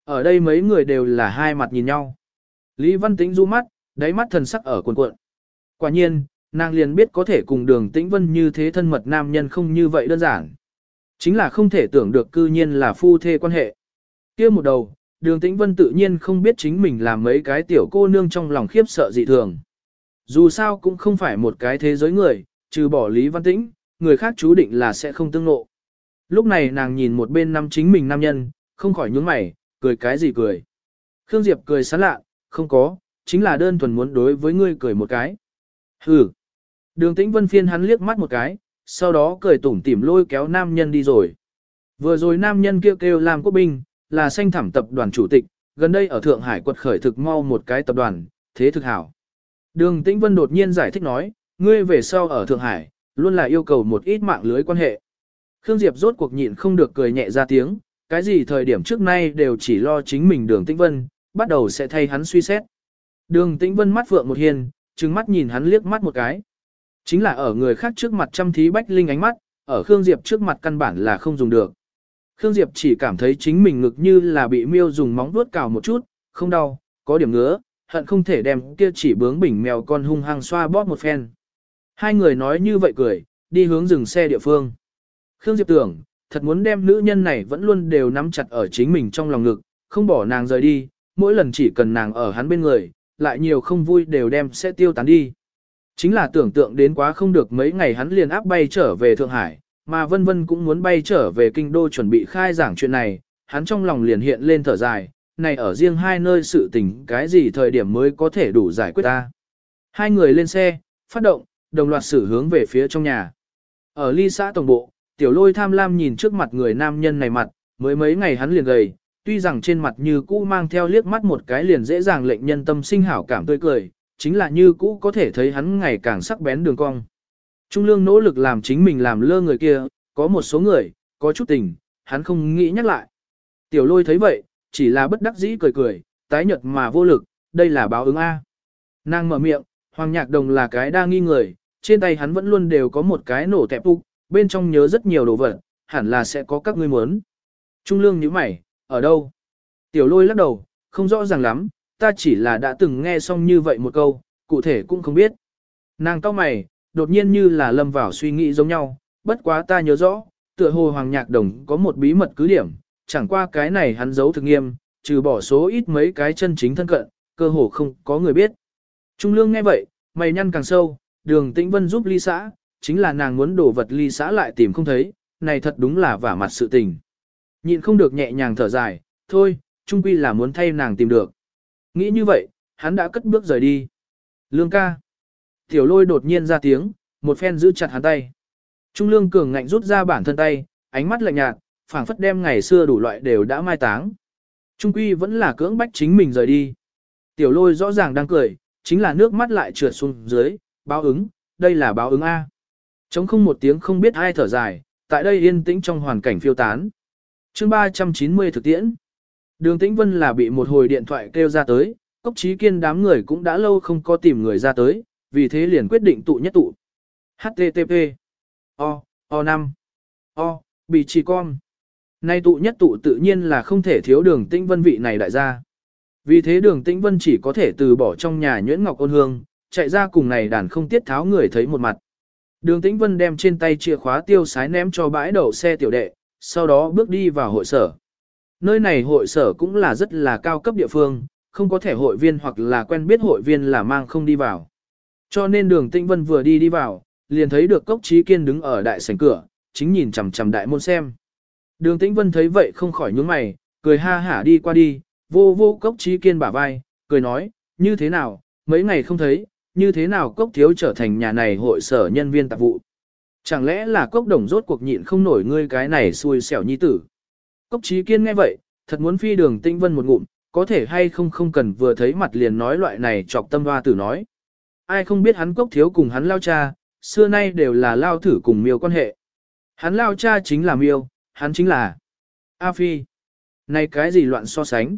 Ở đây mấy người đều là hai mặt nhìn nhau. Lý Văn Tĩnh du mắt, đáy mắt thần sắc ở cuộn cuộn. Quả nhiên, nàng liền biết có thể cùng đường tĩnh vân như thế thân mật nam nhân không như vậy đơn giản. Chính là không thể tưởng được cư nhiên là phu thê quan hệ. kia một đầu, đường tĩnh vân tự nhiên không biết chính mình làm mấy cái tiểu cô nương trong lòng khiếp sợ dị thường. Dù sao cũng không phải một cái thế giới người, trừ bỏ Lý Văn Tĩnh, người khác chú định là sẽ không tương nộ. Lúc này nàng nhìn một bên năm chính mình nam nhân, không khỏi nhướng mày, cười cái gì cười. Khương Diệp cười sán lạ, không có, chính là đơn thuần muốn đối với ngươi cười một cái. Hừ. Đường tĩnh vân phiên hắn liếc mắt một cái, sau đó cười tủm tỉm lôi kéo nam nhân đi rồi. Vừa rồi nam nhân kêu kêu làm quốc binh, là sanh thảm tập đoàn chủ tịch, gần đây ở Thượng Hải quật khởi thực mau một cái tập đoàn, thế thực hảo. Đường Tĩnh Vân đột nhiên giải thích nói, ngươi về sau ở Thượng Hải, luôn là yêu cầu một ít mạng lưới quan hệ. Khương Diệp rốt cuộc nhịn không được cười nhẹ ra tiếng, cái gì thời điểm trước nay đều chỉ lo chính mình đường Tĩnh Vân, bắt đầu sẽ thay hắn suy xét. Đường Tĩnh Vân mắt vượng một hiền, trừng mắt nhìn hắn liếc mắt một cái. Chính là ở người khác trước mặt chăm thí bách linh ánh mắt, ở Khương Diệp trước mặt căn bản là không dùng được. Khương Diệp chỉ cảm thấy chính mình ngực như là bị miêu dùng móng vuốt cào một chút, không đau, có điểm ngứa, hận không thể đem kia chỉ bướng bỉnh mèo con hung hăng xoa bóp một phen. Hai người nói như vậy cười, đi hướng dừng xe địa phương. Khương Diệp tưởng, thật muốn đem nữ nhân này vẫn luôn đều nắm chặt ở chính mình trong lòng ngực, không bỏ nàng rời đi, mỗi lần chỉ cần nàng ở hắn bên người, lại nhiều không vui đều đem sẽ tiêu tán đi. Chính là tưởng tượng đến quá không được mấy ngày hắn liền áp bay trở về Thượng Hải, mà vân vân cũng muốn bay trở về kinh đô chuẩn bị khai giảng chuyện này, hắn trong lòng liền hiện lên thở dài, này ở riêng hai nơi sự tình cái gì thời điểm mới có thể đủ giải quyết ta. Hai người lên xe, phát động, đồng loạt xử hướng về phía trong nhà. Ở ly xã tổng bộ, tiểu lôi tham lam nhìn trước mặt người nam nhân này mặt, mới mấy ngày hắn liền gầy, tuy rằng trên mặt như cũ mang theo liếc mắt một cái liền dễ dàng lệnh nhân tâm sinh hảo cảm tươi cười, chính là như cũ có thể thấy hắn ngày càng sắc bén đường cong. Trung lương nỗ lực làm chính mình làm lơ người kia, có một số người, có chút tình, hắn không nghĩ nhắc lại. Tiểu lôi thấy vậy, chỉ là bất đắc dĩ cười cười, tái nhợt mà vô lực, đây là báo ứng A. Nàng mở miệng, hoàng nhạc đồng là cái đa nghi người, trên tay hắn vẫn luôn đều có một cái nổ tẹp úc, bên trong nhớ rất nhiều đồ vật, hẳn là sẽ có các ngươi muốn. Trung lương như mày, ở đâu? Tiểu lôi lắc đầu, không rõ ràng lắm, ta chỉ là đã từng nghe xong như vậy một câu, cụ thể cũng không biết. Nàng cao mày, đột nhiên như là lâm vào suy nghĩ giống nhau, bất quá ta nhớ rõ, tựa hồ Hoàng Nhạc Đồng có một bí mật cứ điểm, chẳng qua cái này hắn giấu thực nghiêm, trừ bỏ số ít mấy cái chân chính thân cận, cơ hồ không có người biết. Trung Lương nghe vậy, mày nhăn càng sâu, đường tĩnh vân giúp ly xã, chính là nàng muốn đổ vật ly xã lại tìm không thấy, này thật đúng là vả mặt sự tình. Nhịn không được nhẹ nhàng thở dài, thôi, trung quy là muốn thay nàng tìm được. Nghĩ như vậy, hắn đã cất bước rời đi. Lương ca. Tiểu lôi đột nhiên ra tiếng, một phen giữ chặt hắn tay. Trung lương cường ngạnh rút ra bản thân tay, ánh mắt lạnh nhạt, phảng phất đem ngày xưa đủ loại đều đã mai táng. Trung quy vẫn là cưỡng bách chính mình rời đi. Tiểu lôi rõ ràng đang cười, chính là nước mắt lại trượt xuống dưới, báo ứng, đây là báo ứng A. Chống không một tiếng không biết ai thở dài, tại đây yên tĩnh trong hoàn cảnh phiêu tán. chương 390 thực tiễn. Đường Tĩnh Vân là bị một hồi điện thoại kêu ra tới, cốc trí kiên đám người cũng đã lâu không có tìm người ra tới, vì thế liền quyết định tụ nhất tụ. HTTP O, O5 O, bị trì con. Nay tụ nhất tụ tự nhiên là không thể thiếu đường tĩnh vân vị này đại gia. Vì thế đường tĩnh vân chỉ có thể từ bỏ trong nhà nhuyễn ngọc ôn hương, chạy ra cùng này đàn không tiết tháo người thấy một mặt. Đường tĩnh vân đem trên tay chìa khóa tiêu sái ném cho bãi đậu xe tiểu đệ, sau đó bước đi vào hội sở. nơi này hội sở cũng là rất là cao cấp địa phương, không có thể hội viên hoặc là quen biết hội viên là mang không đi vào. Cho nên đường Tĩnh Vân vừa đi đi vào, liền thấy được Cốc Trí Kiên đứng ở đại sảnh cửa, chính nhìn chằm chằm đại môn xem. Đường Tĩnh Vân thấy vậy không khỏi nhướng mày, cười ha hả đi qua đi, vô vô Cốc Trí Kiên bả vai, cười nói, như thế nào, mấy ngày không thấy, như thế nào Cốc Thiếu trở thành nhà này hội sở nhân viên tạp vụ. Chẳng lẽ là Cốc Đồng rốt cuộc nhịn không nổi ngươi cái này xui xẻo nhi tử. Cốc Trí Kiên nghe vậy, thật muốn phi đường tinh Vân một ngụm, có thể hay không không cần vừa thấy mặt liền nói loại này chọc tâm hoa tử nói. Ai không biết hắn Cốc Thiếu cùng hắn lao cha, xưa nay đều là lao thử cùng miêu quan hệ. Hắn lao cha chính là miêu, hắn chính là A Phi. Này cái gì loạn so sánh?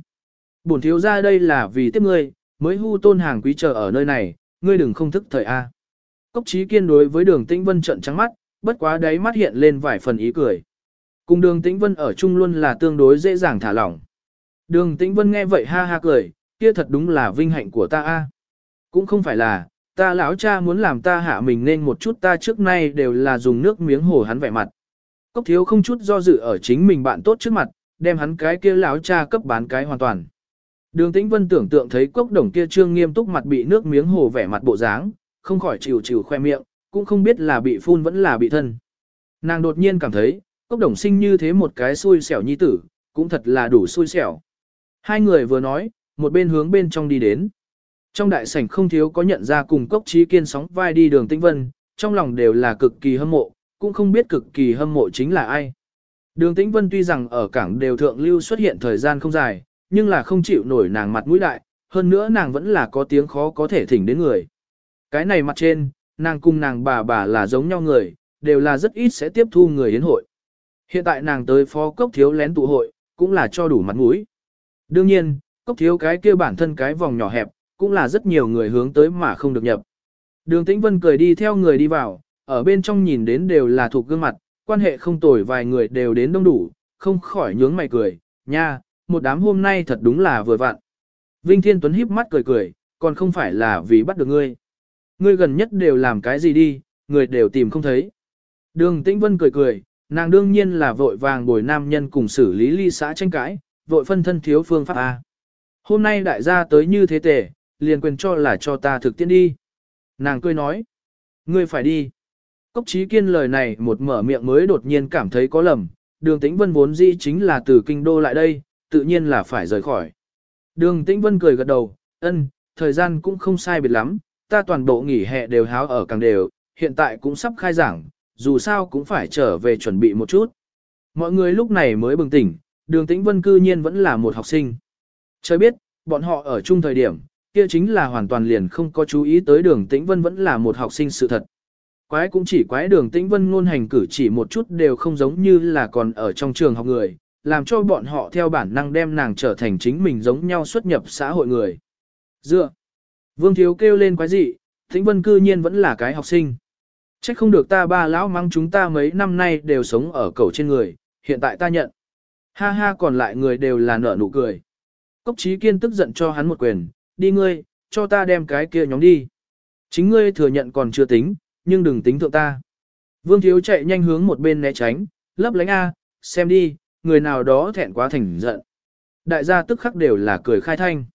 Bổn thiếu ra đây là vì tiếp ngươi, mới hu tôn hàng quý chờ ở nơi này, ngươi đừng không thức thời A. Cốc trí kiên đối với đường tĩnh vân trận trắng mắt, bất quá đáy mắt hiện lên vài phần ý cười. Cùng đường tĩnh vân ở chung luôn là tương đối dễ dàng thả lỏng. Đường tĩnh vân nghe vậy ha ha cười, kia thật đúng là vinh hạnh của ta A. Cũng không phải là, ta lão cha muốn làm ta hạ mình nên một chút ta trước nay đều là dùng nước miếng hồ hắn vẻ mặt. Cốc thiếu không chút do dự ở chính mình bạn tốt trước mặt, đem hắn cái kia lão cha cấp bán cái hoàn toàn. Đường Tĩnh Vân tưởng tượng thấy cốc đồng kia trương nghiêm túc mặt bị nước miếng hồ vẻ mặt bộ dáng, không khỏi chịu chịu khoe miệng, cũng không biết là bị phun vẫn là bị thân. Nàng đột nhiên cảm thấy, cốc đồng sinh như thế một cái xui xẻo nhi tử, cũng thật là đủ xui xẻo. Hai người vừa nói, một bên hướng bên trong đi đến. Trong đại sảnh không thiếu có nhận ra cùng cốc trí kiên sóng vai đi đường Tĩnh Vân, trong lòng đều là cực kỳ hâm mộ, cũng không biết cực kỳ hâm mộ chính là ai. Đường Tĩnh Vân tuy rằng ở cảng đều thượng lưu xuất hiện thời gian không dài, nhưng là không chịu nổi nàng mặt mũi đại, hơn nữa nàng vẫn là có tiếng khó có thể thỉnh đến người. Cái này mặt trên, nàng cùng nàng bà bà là giống nhau người, đều là rất ít sẽ tiếp thu người hiến hội. Hiện tại nàng tới phó cốc thiếu lén tụ hội, cũng là cho đủ mặt mũi. Đương nhiên, cốc thiếu cái kia bản thân cái vòng nhỏ hẹp, cũng là rất nhiều người hướng tới mà không được nhập. Đường Tĩnh Vân cười đi theo người đi vào, ở bên trong nhìn đến đều là thuộc gương mặt, quan hệ không tồi vài người đều đến đông đủ, không khỏi nhướng mày cười, nha, một đám hôm nay thật đúng là vừa vặn. Vinh Thiên Tuấn híp mắt cười cười, còn không phải là vì bắt được ngươi. Ngươi gần nhất đều làm cái gì đi, người đều tìm không thấy. Đường Tĩnh Vân cười cười, nàng đương nhiên là vội vàng bồi nam nhân cùng xử lý ly xã tranh cãi, vội phân thân thiếu phương pháp A. Hôm nay đại gia tới như thế tể, liền quyền cho là cho ta thực tiễn đi. Nàng cười nói, ngươi phải đi. Cốc trí kiên lời này một mở miệng mới đột nhiên cảm thấy có lầm, đường tĩnh vân vốn dĩ chính là từ kinh đô lại đây, tự nhiên là phải rời khỏi. Đường tĩnh vân cười gật đầu, ân, thời gian cũng không sai biệt lắm, ta toàn bộ nghỉ hè đều háo ở càng đều, hiện tại cũng sắp khai giảng, dù sao cũng phải trở về chuẩn bị một chút. Mọi người lúc này mới bừng tỉnh, đường tĩnh vân cư nhiên vẫn là một học sinh. Trời biết, bọn họ ở chung thời điểm, kia chính là hoàn toàn liền không có chú ý tới đường tĩnh vân vẫn là một học sinh sự thật. Quái cũng chỉ quái đường tĩnh vân ngôn hành cử chỉ một chút đều không giống như là còn ở trong trường học người, làm cho bọn họ theo bản năng đem nàng trở thành chính mình giống nhau xuất nhập xã hội người. Dựa. Vương Thiếu kêu lên quái gì, Thịnh vân cư nhiên vẫn là cái học sinh. Chắc không được ta ba lão mắng chúng ta mấy năm nay đều sống ở cầu trên người, hiện tại ta nhận. Ha ha còn lại người đều là nở nụ cười. Cốc trí kiên tức giận cho hắn một quyền, đi ngươi, cho ta đem cái kia nhóm đi. Chính ngươi thừa nhận còn chưa tính, nhưng đừng tính thượng ta. Vương Thiếu chạy nhanh hướng một bên né tránh, lấp lánh A, xem đi, người nào đó thẹn quá thành giận. Đại gia tức khắc đều là cười khai thanh.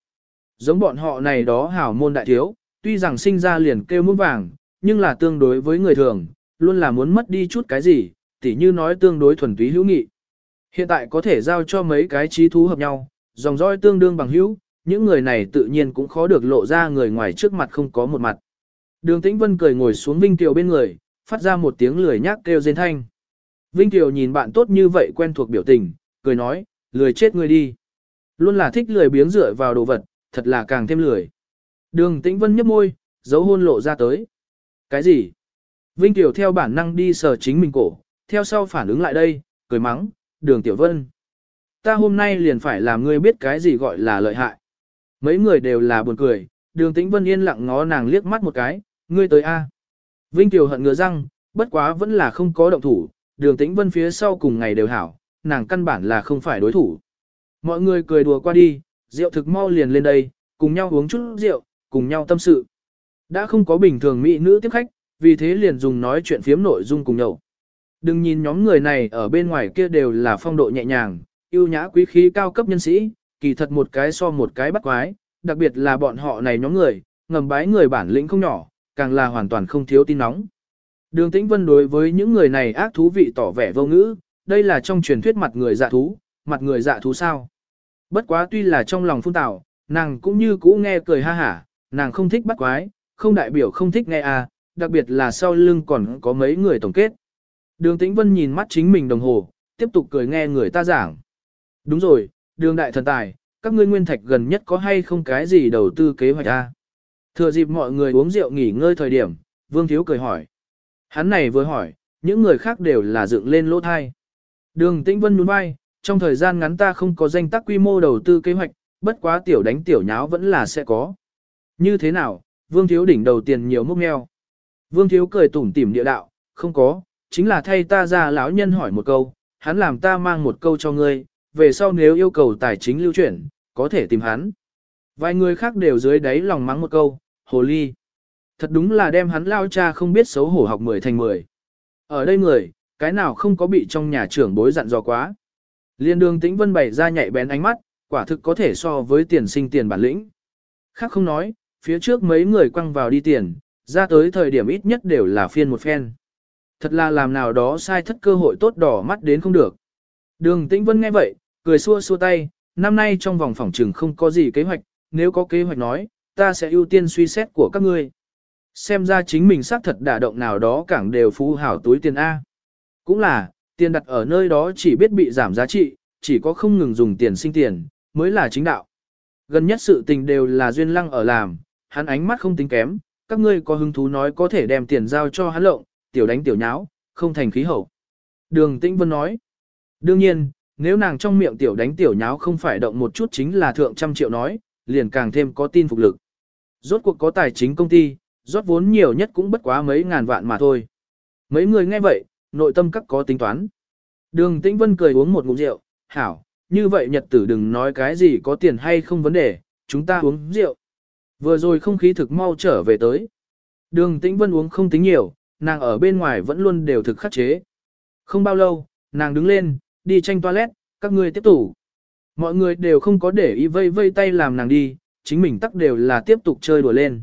Giống bọn họ này đó hảo môn đại thiếu, tuy rằng sinh ra liền kêu muôn vàng, nhưng là tương đối với người thường, luôn là muốn mất đi chút cái gì, tỉ như nói tương đối thuần túy hữu nghị. Hiện tại có thể giao cho mấy cái trí thú hợp nhau, dòng dõi tương đương bằng hữu, những người này tự nhiên cũng khó được lộ ra người ngoài trước mặt không có một mặt. Đường Tĩnh Vân cười ngồi xuống Vinh Kiều bên người, phát ra một tiếng lười nhác kêu rên thanh. Vinh Kiều nhìn bạn tốt như vậy quen thuộc biểu tình, cười nói, lười chết người đi. Luôn là thích lười biếng dựa vào đồ vật, thật là càng thêm lười. Đường Tĩnh Vân nhấp môi, dấu hôn lộ ra tới. Cái gì? Vinh Kiều theo bản năng đi sờ chính mình cổ, theo sau phản ứng lại đây, cười mắng, đường Tiểu Vân. Ta hôm nay liền phải làm ngươi biết cái gì gọi là lợi hại. Mấy người đều là buồn cười, đường tĩnh vân yên lặng ngó nàng liếc mắt một cái, ngươi tới A. Vinh Kiều hận ngừa răng, bất quá vẫn là không có động thủ, đường tĩnh vân phía sau cùng ngày đều hảo, nàng căn bản là không phải đối thủ. Mọi người cười đùa qua đi, rượu thực mau liền lên đây, cùng nhau uống chút rượu, cùng nhau tâm sự. Đã không có bình thường mỹ nữ tiếp khách, vì thế liền dùng nói chuyện phiếm nội dung cùng nhậu. Đừng nhìn nhóm người này ở bên ngoài kia đều là phong độ nhẹ nhàng, yêu nhã quý khí cao cấp nhân sĩ, kỳ thật một cái so một cái bắt quái, đặc biệt là bọn họ này nhóm người, ngầm bái người bản lĩnh không nhỏ, càng là hoàn toàn không thiếu tin nóng. Đường Tĩnh Vân đối với những người này ác thú vị tỏ vẻ vô ngữ, đây là trong truyền thuyết mặt người dạ thú, mặt người dạ thú sao. Bất quá tuy là trong lòng phun tạo, nàng cũng như cũ nghe cười ha hả, nàng không thích bắt quái, không đại biểu không thích nghe à, đặc biệt là sau lưng còn có mấy người tổng kết. Đường Tĩnh Vân nhìn mắt chính mình đồng hồ, tiếp tục cười nghe người ta giảng. Đúng rồi, đường đại thần tài, các ngươi nguyên thạch gần nhất có hay không cái gì đầu tư kế hoạch à? Thừa dịp mọi người uống rượu nghỉ ngơi thời điểm, Vương Thiếu cười hỏi. Hắn này vừa hỏi, những người khác đều là dựng lên lỗ thai. Đường Tĩnh Vân nhún vai, trong thời gian ngắn ta không có danh tác quy mô đầu tư kế hoạch, bất quá tiểu đánh tiểu nháo vẫn là sẽ có. Như thế nào, Vương Thiếu đỉnh đầu tiền nhiều mốc meo. Vương Thiếu cười tủm tỉm địa đạo, không có, chính là thay ta ra lão nhân hỏi một câu, hắn làm ta mang một câu cho ngươi, về sau nếu yêu cầu tài chính lưu chuyển, có thể tìm hắn. Vài người khác đều dưới đáy lòng mắng một câu, hồ ly. Thật đúng là đem hắn lao cha không biết xấu hổ học mười thành mười. Ở đây người, cái nào không có bị trong nhà trưởng bối dặn dò quá. Liên đường tĩnh vân bày ra nhạy bén ánh mắt, quả thực có thể so với tiền sinh tiền bản lĩnh. Khác không nói, phía trước mấy người quăng vào đi tiền, ra tới thời điểm ít nhất đều là phiên một phen. Thật là làm nào đó sai thất cơ hội tốt đỏ mắt đến không được. Đường tĩnh vân nghe vậy, cười xua xua tay, năm nay trong vòng phòng trừng không có gì kế hoạch, nếu có kế hoạch nói, ta sẽ ưu tiên suy xét của các ngươi. Xem ra chính mình xác thật đả động nào đó cảng đều phú hảo túi tiền A. Cũng là, tiền đặt ở nơi đó chỉ biết bị giảm giá trị, chỉ có không ngừng dùng tiền sinh tiền, mới là chính đạo. Gần nhất sự tình đều là duyên lăng ở làm, hắn ánh mắt không tính kém, các ngươi có hứng thú nói có thể đem tiền giao cho hắn lộng, tiểu đánh tiểu nháo, không thành khí hậu. Đường Tĩnh Vân nói, đương nhiên, nếu nàng trong miệng tiểu đánh tiểu nháo không phải động một chút chính là thượng trăm triệu nói, liền càng thêm có tin phục lực. Rốt cuộc có tài chính công ty, rót vốn nhiều nhất cũng bất quá mấy ngàn vạn mà thôi. Mấy người nghe vậy, nội tâm các có tính toán. Đường Tĩnh Vân cười uống một ngụm rượu, hảo, như vậy nhật tử đừng nói cái gì có tiền hay không vấn đề, chúng ta uống rượu. Vừa rồi không khí thực mau trở về tới. Đường Tĩnh Vân uống không tính nhiều, nàng ở bên ngoài vẫn luôn đều thực khắc chế. Không bao lâu, nàng đứng lên, đi tranh toilet, các ngươi tiếp tục. Mọi người đều không có để ý vây vây tay làm nàng đi, chính mình tắc đều là tiếp tục chơi đùa lên.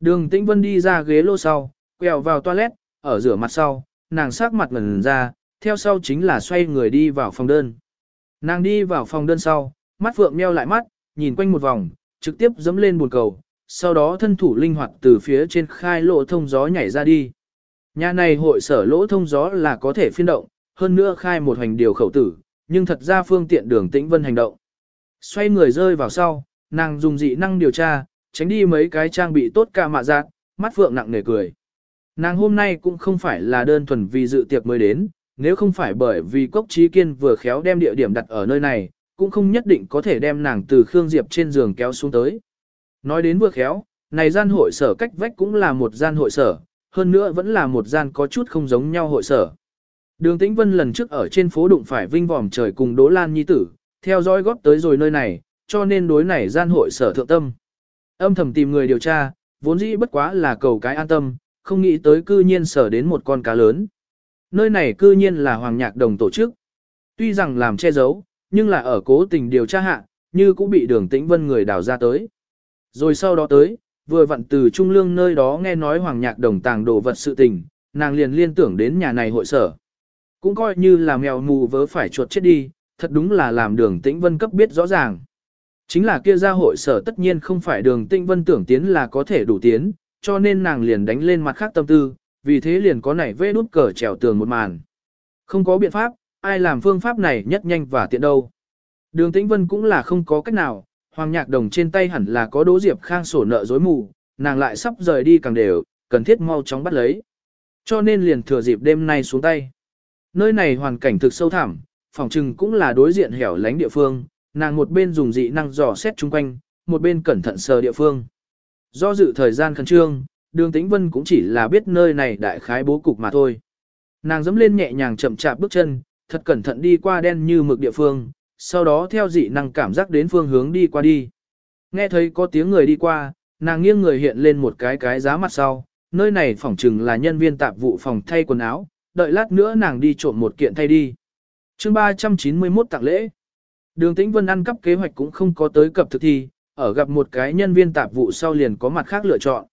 Đường Tĩnh Vân đi ra ghế lô sau, quẹo vào toilet, ở rửa mặt sau, nàng sát mặt ngần ra, theo sau chính là xoay người đi vào phòng đơn. Nàng đi vào phòng đơn sau, mắt phượng meo lại mắt, nhìn quanh một vòng, trực tiếp dẫm lên buồn cầu, sau đó thân thủ linh hoạt từ phía trên khai lỗ thông gió nhảy ra đi. Nhà này hội sở lỗ thông gió là có thể phiên động, hơn nữa khai một hành điều khẩu tử, nhưng thật ra phương tiện đường tĩnh vân hành động. Xoay người rơi vào sau, nàng dùng dị năng điều tra, tránh đi mấy cái trang bị tốt ca mạ giác, mắt phượng nặng nề cười. Nàng hôm nay cũng không phải là đơn thuần vì dự tiệc mới đến, nếu không phải bởi vì Cốc Trí Kiên vừa khéo đem địa điểm đặt ở nơi này, cũng không nhất định có thể đem nàng từ Khương Diệp trên giường kéo xuống tới. Nói đến vừa khéo, này gian hội sở cách vách cũng là một gian hội sở, hơn nữa vẫn là một gian có chút không giống nhau hội sở. Đường Tĩnh Vân lần trước ở trên phố đụng phải vinh vòm trời cùng Đỗ Lan Nhi tử, theo dõi góp tới rồi nơi này, cho nên đối này gian hội sở thượng tâm. Âm thầm tìm người điều tra, vốn dĩ bất quá là cầu cái an tâm, không nghĩ tới cư nhiên sở đến một con cá lớn. Nơi này cư nhiên là Hoàng Nhạc Đồng tổ chức. Tuy rằng làm che giấu, nhưng là ở cố tình điều tra hạ, như cũng bị đường tĩnh vân người đào ra tới. Rồi sau đó tới, vừa vặn từ Trung Lương nơi đó nghe nói Hoàng Nhạc Đồng tàng đồ vật sự tình, nàng liền liên tưởng đến nhà này hội sở. Cũng coi như là mèo mù vớ phải chuột chết đi, thật đúng là làm đường tĩnh vân cấp biết rõ ràng. Chính là kia ra hội sở tất nhiên không phải đường tinh vân tưởng tiến là có thể đủ tiến, cho nên nàng liền đánh lên mặt khác tâm tư, vì thế liền có nảy vê đút cờ trèo tường một màn. Không có biện pháp, ai làm phương pháp này nhất nhanh và tiện đâu. Đường tĩnh vân cũng là không có cách nào, hoàng nhạc đồng trên tay hẳn là có đố diệp khang sổ nợ dối mù, nàng lại sắp rời đi càng đều, cần thiết mau chóng bắt lấy. Cho nên liền thừa dịp đêm nay xuống tay. Nơi này hoàn cảnh thực sâu thẳm, phòng trừng cũng là đối diện hẻo lánh địa phương, nàng một bên dùng dị năng dò xét chung quanh, một bên cẩn thận sờ địa phương. Do dự thời gian khẩn trương, đường tĩnh vân cũng chỉ là biết nơi này đại khái bố cục mà thôi. Nàng dẫm lên nhẹ nhàng chậm chạp bước chân, thật cẩn thận đi qua đen như mực địa phương, sau đó theo dị năng cảm giác đến phương hướng đi qua đi. Nghe thấy có tiếng người đi qua, nàng nghiêng người hiện lên một cái cái giá mặt sau, nơi này phỏng chừng là nhân viên tạp vụ phòng thay quần áo, đợi lát nữa nàng đi trộm một kiện thay đi. chương 391 tặng lễ. Đường Tĩnh Vân ăn cắp kế hoạch cũng không có tới cập thực thi, ở gặp một cái nhân viên tạp vụ sau liền có mặt khác lựa chọn.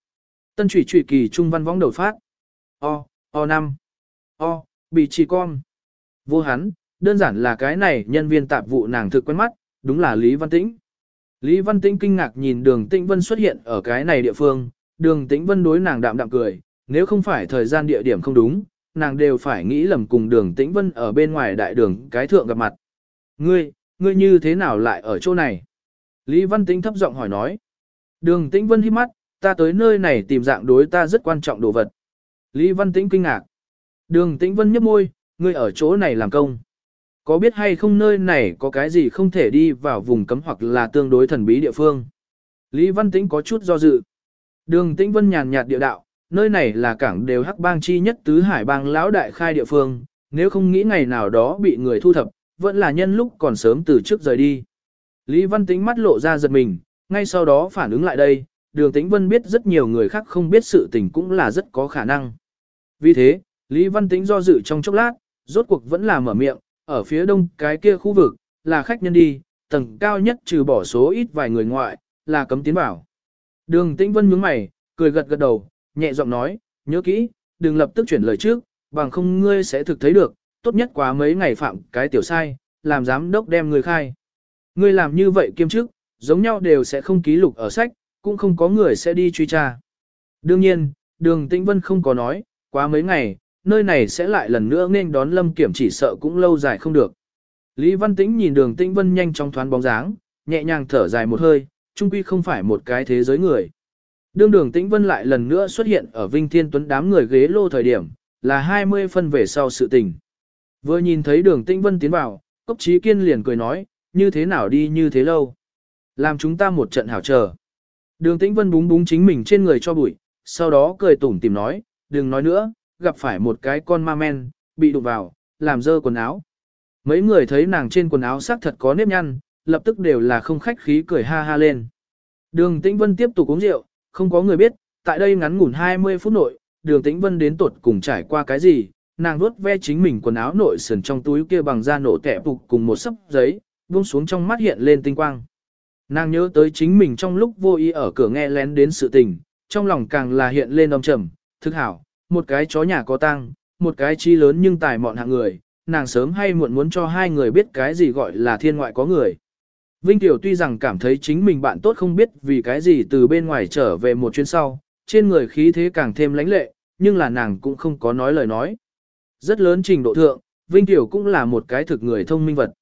Tân trụy trụy kỳ trung văn võng đầu phát. O, O5. O, bị trì con. Vô hắn, đơn giản là cái này nhân viên tạp vụ nàng thực quen mắt, đúng là Lý Văn Tĩnh. Lý Văn Tĩnh kinh ngạc nhìn đường Tĩnh Vân xuất hiện ở cái này địa phương, đường Tĩnh Vân đối nàng đạm đạm cười, nếu không phải thời gian địa điểm không đúng, nàng đều phải nghĩ lầm cùng đường Tĩnh Vân ở bên ngoài đại đường cái thượng gặp mặt. Ngươi, ngươi như thế nào lại ở chỗ này? Lý Văn Tĩnh thấp giọng hỏi nói. Đường Tĩnh Vân hít mắt, ta tới nơi này tìm dạng đối ta rất quan trọng đồ vật. Lý Văn Tĩnh kinh ngạc. Đường Tĩnh Vân nhếch môi, ngươi ở chỗ này làm công. Có biết hay không nơi này có cái gì không thể đi vào vùng cấm hoặc là tương đối thần bí địa phương? Lý Văn Tĩnh có chút do dự. Đường Tĩnh Vân nhàn nhạt địa đạo, nơi này là cảng đều hắc bang chi nhất tứ hải bang lão đại khai địa phương, nếu không nghĩ ngày nào đó bị người thu thập, vẫn là nhân lúc còn sớm từ trước rời đi. Lý Văn Tĩnh mắt lộ ra giật mình, ngay sau đó phản ứng lại đây, đường Tĩnh Vân biết rất nhiều người khác không biết sự tình cũng là rất có khả năng. Vì thế, Lý Văn Tĩnh do dự trong chốc lát, rốt cuộc vẫn là mở miệng, ở phía đông cái kia khu vực, là khách nhân đi, tầng cao nhất trừ bỏ số ít vài người ngoại, là cấm tiến vào. Đường Tĩnh Vân nhướng mày, cười gật gật đầu, nhẹ giọng nói, nhớ kỹ, đừng lập tức chuyển lời trước, bằng không ngươi sẽ thực thấy được, tốt nhất quá mấy ngày phạm cái tiểu sai, làm giám đốc đem người khai. Ngươi làm như vậy kiêm chức, giống nhau đều sẽ không ký lục ở sách, cũng không có người sẽ đi truy tra. Đương nhiên, đường Tĩnh Vân không có nói, quá mấy ngày, nơi này sẽ lại lần nữa nên đón lâm kiểm chỉ sợ cũng lâu dài không được. Lý Văn Tĩnh nhìn đường Tĩnh Vân nhanh trong thoáng bóng dáng, nhẹ nhàng thở dài một hơi, trung quy không phải một cái thế giới người. Đương đường Tĩnh Vân lại lần nữa xuất hiện ở Vinh Thiên Tuấn đám người ghế lô thời điểm, là 20 phân về sau sự tình. Vừa nhìn thấy đường Tĩnh Vân tiến vào, Cốc Trí Kiên liền cười nói, như thế nào đi như thế lâu. Làm chúng ta một trận hảo chờ. Đường Tĩnh Vân búng búng chính mình trên người cho bụi, sau đó cười tủm tìm nói, đừng nói nữa, gặp phải một cái con ma men, bị đụng vào, làm dơ quần áo. Mấy người thấy nàng trên quần áo xác thật có nếp nhăn, lập tức đều là không khách khí cười ha ha lên. Đường Tĩnh Vân tiếp tục uống rượu, không có người biết, tại đây ngắn ngủn 20 phút nội, đường Tĩnh Vân đến tuột cùng trải qua cái gì, nàng vuốt ve chính mình quần áo nội sườn trong túi kia bằng da nổ tẻ phục cùng một sấp giấy, buông xuống trong mắt hiện lên tinh quang. Nàng nhớ tới chính mình trong lúc vô ý ở cửa nghe lén đến sự tình, trong lòng càng là hiện lên âm trầm, thức hảo, một cái chó nhà có tăng, một cái chi lớn nhưng tài mọn hạng người, nàng sớm hay muộn muốn cho hai người biết cái gì gọi là thiên ngoại có người. Vinh Tiểu tuy rằng cảm thấy chính mình bạn tốt không biết vì cái gì từ bên ngoài trở về một chuyến sau, trên người khí thế càng thêm lãnh lệ, nhưng là nàng cũng không có nói lời nói. Rất lớn trình độ thượng, Vinh Tiểu cũng là một cái thực người thông minh vật.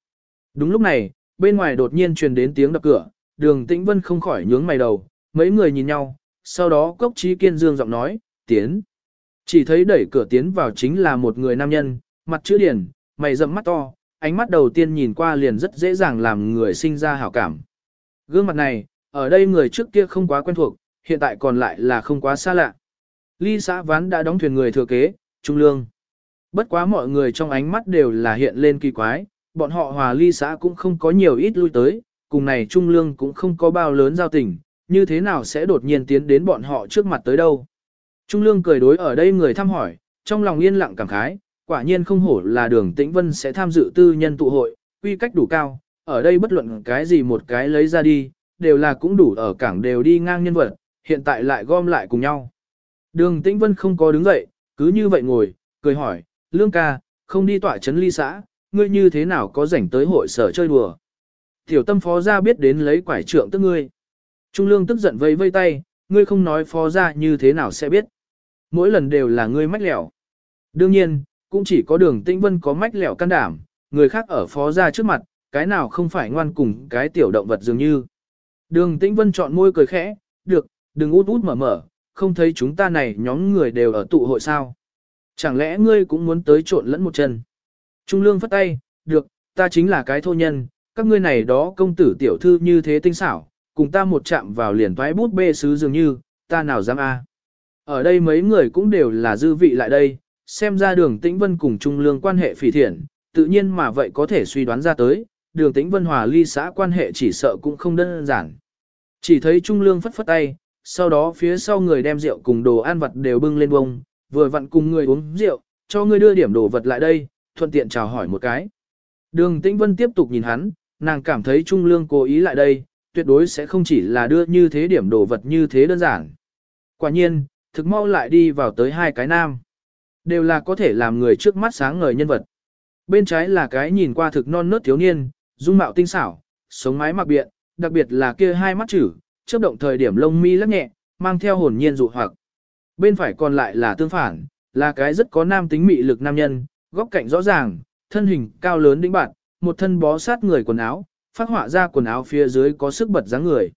Đúng lúc này, bên ngoài đột nhiên truyền đến tiếng đập cửa, đường tĩnh vân không khỏi nhướng mày đầu, mấy người nhìn nhau, sau đó cốc trí kiên dương giọng nói, tiến. Chỉ thấy đẩy cửa tiến vào chính là một người nam nhân, mặt chữ điển, mày rậm mắt to, ánh mắt đầu tiên nhìn qua liền rất dễ dàng làm người sinh ra hảo cảm. Gương mặt này, ở đây người trước kia không quá quen thuộc, hiện tại còn lại là không quá xa lạ. Ly xã ván đã đóng thuyền người thừa kế, trung lương. Bất quá mọi người trong ánh mắt đều là hiện lên kỳ quái, bọn họ hòa ly xã cũng không có nhiều ít lui tới, cùng này trung lương cũng không có bao lớn giao tình, như thế nào sẽ đột nhiên tiến đến bọn họ trước mặt tới đâu. Trung lương cười đối ở đây người thăm hỏi, trong lòng yên lặng cảm khái, quả nhiên không hổ là đường tĩnh vân sẽ tham dự tư nhân tụ hội, quy cách đủ cao, ở đây bất luận cái gì một cái lấy ra đi, đều là cũng đủ ở cảng đều đi ngang nhân vật, hiện tại lại gom lại cùng nhau. Đường tĩnh vân không có đứng dậy, cứ như vậy ngồi, cười hỏi, lương ca, không đi tỏa chấn ly xã, ngươi như thế nào có rảnh tới hội sở chơi đùa. Tiểu tâm phó ra biết đến lấy quải trượng tức ngươi. Trung lương tức giận vây vây tay, ngươi không nói phó ra như thế nào sẽ biết. Mỗi lần đều là ngươi mách lẻo. Đương nhiên, cũng chỉ có đường tĩnh vân có mách lẻo can đảm, người khác ở phó ra trước mặt, cái nào không phải ngoan cùng cái tiểu động vật dường như. Đường tĩnh vân chọn môi cười khẽ, được, đừng út út mở mở, không thấy chúng ta này nhóm người đều ở tụ hội sao. Chẳng lẽ ngươi cũng muốn tới trộn lẫn một chân. Trung lương phất tay, được, ta chính là cái thô nhân, các ngươi này đó công tử tiểu thư như thế tinh xảo, cùng ta một chạm vào liền toái bút bê sứ dường như, ta nào dám a? Ở đây mấy người cũng đều là dư vị lại đây, xem ra đường tĩnh vân cùng Trung Lương quan hệ phỉ thiện, tự nhiên mà vậy có thể suy đoán ra tới, đường tĩnh vân hòa ly xã quan hệ chỉ sợ cũng không đơn giản. Chỉ thấy Trung Lương phất phất tay, sau đó phía sau người đem rượu cùng đồ ăn vật đều bưng lên bông, vừa vặn cùng người uống rượu, cho người đưa điểm đồ vật lại đây, thuận tiện chào hỏi một cái. Đường Tĩnh Vân tiếp tục nhìn hắn, nàng cảm thấy Trung Lương cố ý lại đây, tuyệt đối sẽ không chỉ là đưa như thế điểm đồ vật như thế đơn giản. Quả nhiên, thực mau lại đi vào tới hai cái nam. Đều là có thể làm người trước mắt sáng ngời nhân vật. Bên trái là cái nhìn qua thực non nớt thiếu niên, dung mạo tinh xảo, sống mái mặc biện, đặc biệt là kia hai mắt chữ, chớp động thời điểm lông mi lắc nhẹ, mang theo hồn nhiên dụ hoặc. Bên phải còn lại là tương phản, là cái rất có nam tính mị lực nam nhân, góc cạnh rõ ràng, thân hình cao lớn đĩnh bạn, một thân bó sát người quần áo, phát họa ra quần áo phía dưới có sức bật dáng người.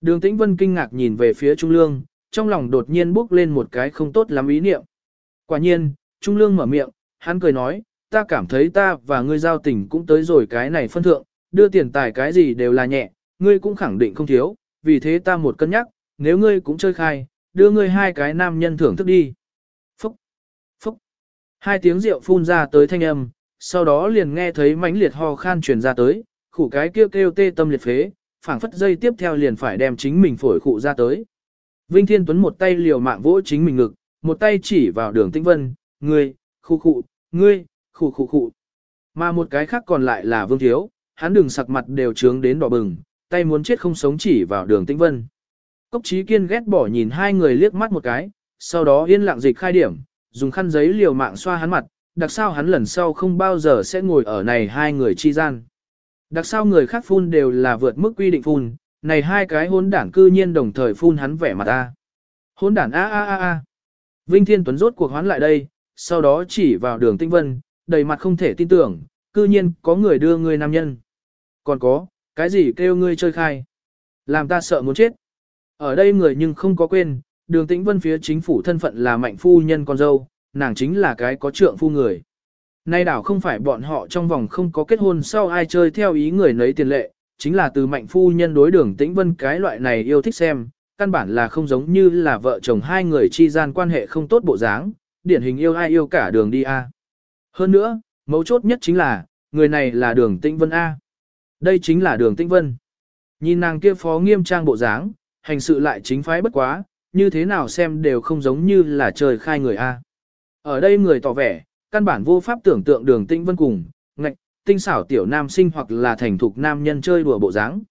Đường Tĩnh Vân kinh ngạc nhìn về phía Trung Lương, trong lòng đột nhiên bước lên một cái không tốt lắm ý niệm. Quả nhiên, Trung Lương mở miệng, hắn cười nói, ta cảm thấy ta và ngươi giao tình cũng tới rồi cái này phân thượng, đưa tiền tài cái gì đều là nhẹ, ngươi cũng khẳng định không thiếu, vì thế ta một cân nhắc, nếu ngươi cũng chơi khai, đưa ngươi hai cái nam nhân thưởng thức đi. Phúc, phúc, hai tiếng rượu phun ra tới thanh âm, sau đó liền nghe thấy mãnh liệt ho khan truyền ra tới, khủ cái kêu kêu tê tâm liệt phế, phảng phất dây tiếp theo liền phải đem chính mình phổi khụ ra tới. Vinh Thiên Tuấn một tay liều mạng vỗ chính mình ngực, một tay chỉ vào đường tĩnh vân, ngươi, khu khụ, ngươi, khu khụ khụ. Mà một cái khác còn lại là Vương Thiếu, hắn đường sặc mặt đều trướng đến đỏ bừng, tay muốn chết không sống chỉ vào đường tĩnh vân. Cốc trí kiên ghét bỏ nhìn hai người liếc mắt một cái, sau đó yên lặng dịch khai điểm, dùng khăn giấy liều mạng xoa hắn mặt, đặc sao hắn lần sau không bao giờ sẽ ngồi ở này hai người chi gian. Đặc sao người khác phun đều là vượt mức quy định phun, này hai cái hôn đảng cư nhiên đồng thời phun hắn vẻ mặt ta. Hôn đảng a a a a. Vinh Thiên Tuấn rốt cuộc hoán lại đây, sau đó chỉ vào đường tinh vân, đầy mặt không thể tin tưởng, cư nhiên có người đưa người nam nhân. Còn có, cái gì kêu ngươi chơi khai? Làm ta sợ muốn chết. Ở đây người nhưng không có quên, đường tĩnh vân phía chính phủ thân phận là mạnh phu nhân con dâu, nàng chính là cái có trượng phu người. Nay đảo không phải bọn họ trong vòng không có kết hôn sau ai chơi theo ý người nấy tiền lệ, chính là từ mạnh phu nhân đối đường tĩnh vân cái loại này yêu thích xem, căn bản là không giống như là vợ chồng hai người chi gian quan hệ không tốt bộ dáng, điển hình yêu ai yêu cả đường đi A. Hơn nữa, mấu chốt nhất chính là, người này là đường tĩnh vân A. Đây chính là đường tĩnh vân. Nhìn nàng kia phó nghiêm trang bộ dáng, hành sự lại chính phái bất quá, như thế nào xem đều không giống như là trời khai người A. Ở đây người tỏ vẻ, căn bản vô pháp tưởng tượng đường tinh vân cùng, ngạch, tinh xảo tiểu nam sinh hoặc là thành thục nam nhân chơi đùa bộ dáng.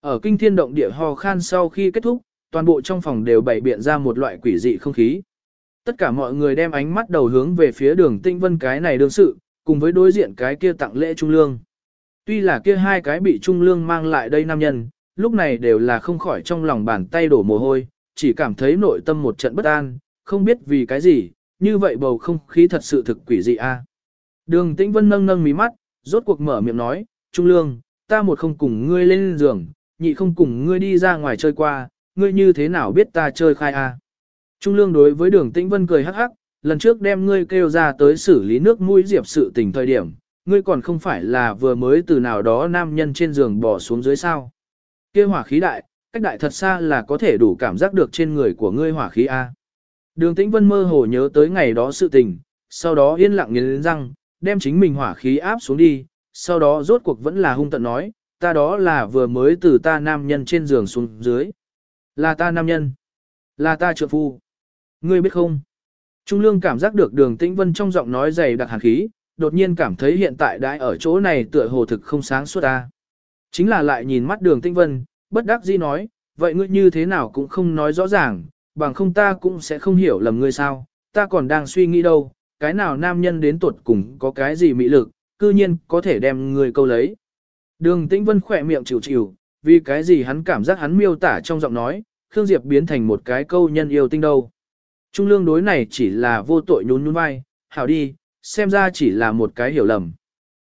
Ở kinh thiên động địa ho khan sau khi kết thúc, toàn bộ trong phòng đều bày biện ra một loại quỷ dị không khí. Tất cả mọi người đem ánh mắt đầu hướng về phía đường tinh vân cái này đương sự, cùng với đối diện cái kia tặng lễ trung lương. Tuy là kia hai cái bị trung lương mang lại đây nam nhân, lúc này đều là không khỏi trong lòng bàn tay đổ mồ hôi, chỉ cảm thấy nội tâm một trận bất an, không biết vì cái gì, như vậy bầu không khí thật sự thực quỷ dị a. Đường Tĩnh Vân nâng nâng mí mắt, rốt cuộc mở miệng nói, Trung Lương, ta một không cùng ngươi lên giường, nhị không cùng ngươi đi ra ngoài chơi qua, ngươi như thế nào biết ta chơi khai a? Trung Lương đối với đường Tĩnh Vân cười hắc hắc, lần trước đem ngươi kêu ra tới xử lý nước mũi diệp sự tình thời điểm, ngươi còn không phải là vừa mới từ nào đó nam nhân trên giường bỏ xuống dưới sao kia hỏa khí đại, cách đại thật xa là có thể đủ cảm giác được trên người của ngươi hỏa khí A. Đường Tĩnh Vân mơ hồ nhớ tới ngày đó sự tình, sau đó yên lặng nghiến răng, đem chính mình hỏa khí áp xuống đi, sau đó rốt cuộc vẫn là hung tận nói, ta đó là vừa mới từ ta nam nhân trên giường xuống dưới. Là ta nam nhân. Là ta trợ phu. Ngươi biết không? Trung Lương cảm giác được đường Tĩnh Vân trong giọng nói dày đặc hàn khí, đột nhiên cảm thấy hiện tại đã ở chỗ này tựa hồ thực không sáng suốt ta. Chính là lại nhìn mắt đường Tinh Vân, bất đắc dĩ nói, vậy ngươi như thế nào cũng không nói rõ ràng, bằng không ta cũng sẽ không hiểu lầm ngươi sao, ta còn đang suy nghĩ đâu, cái nào nam nhân đến tuột cùng có cái gì mỹ lực, cư nhiên có thể đem ngươi câu lấy. Đường Tĩnh Vân khỏe miệng chịu chịu, vì cái gì hắn cảm giác hắn miêu tả trong giọng nói, Khương Diệp biến thành một cái câu nhân yêu tinh đâu. Trung lương đối này chỉ là vô tội nhún nhún vai, hảo đi, xem ra chỉ là một cái hiểu lầm.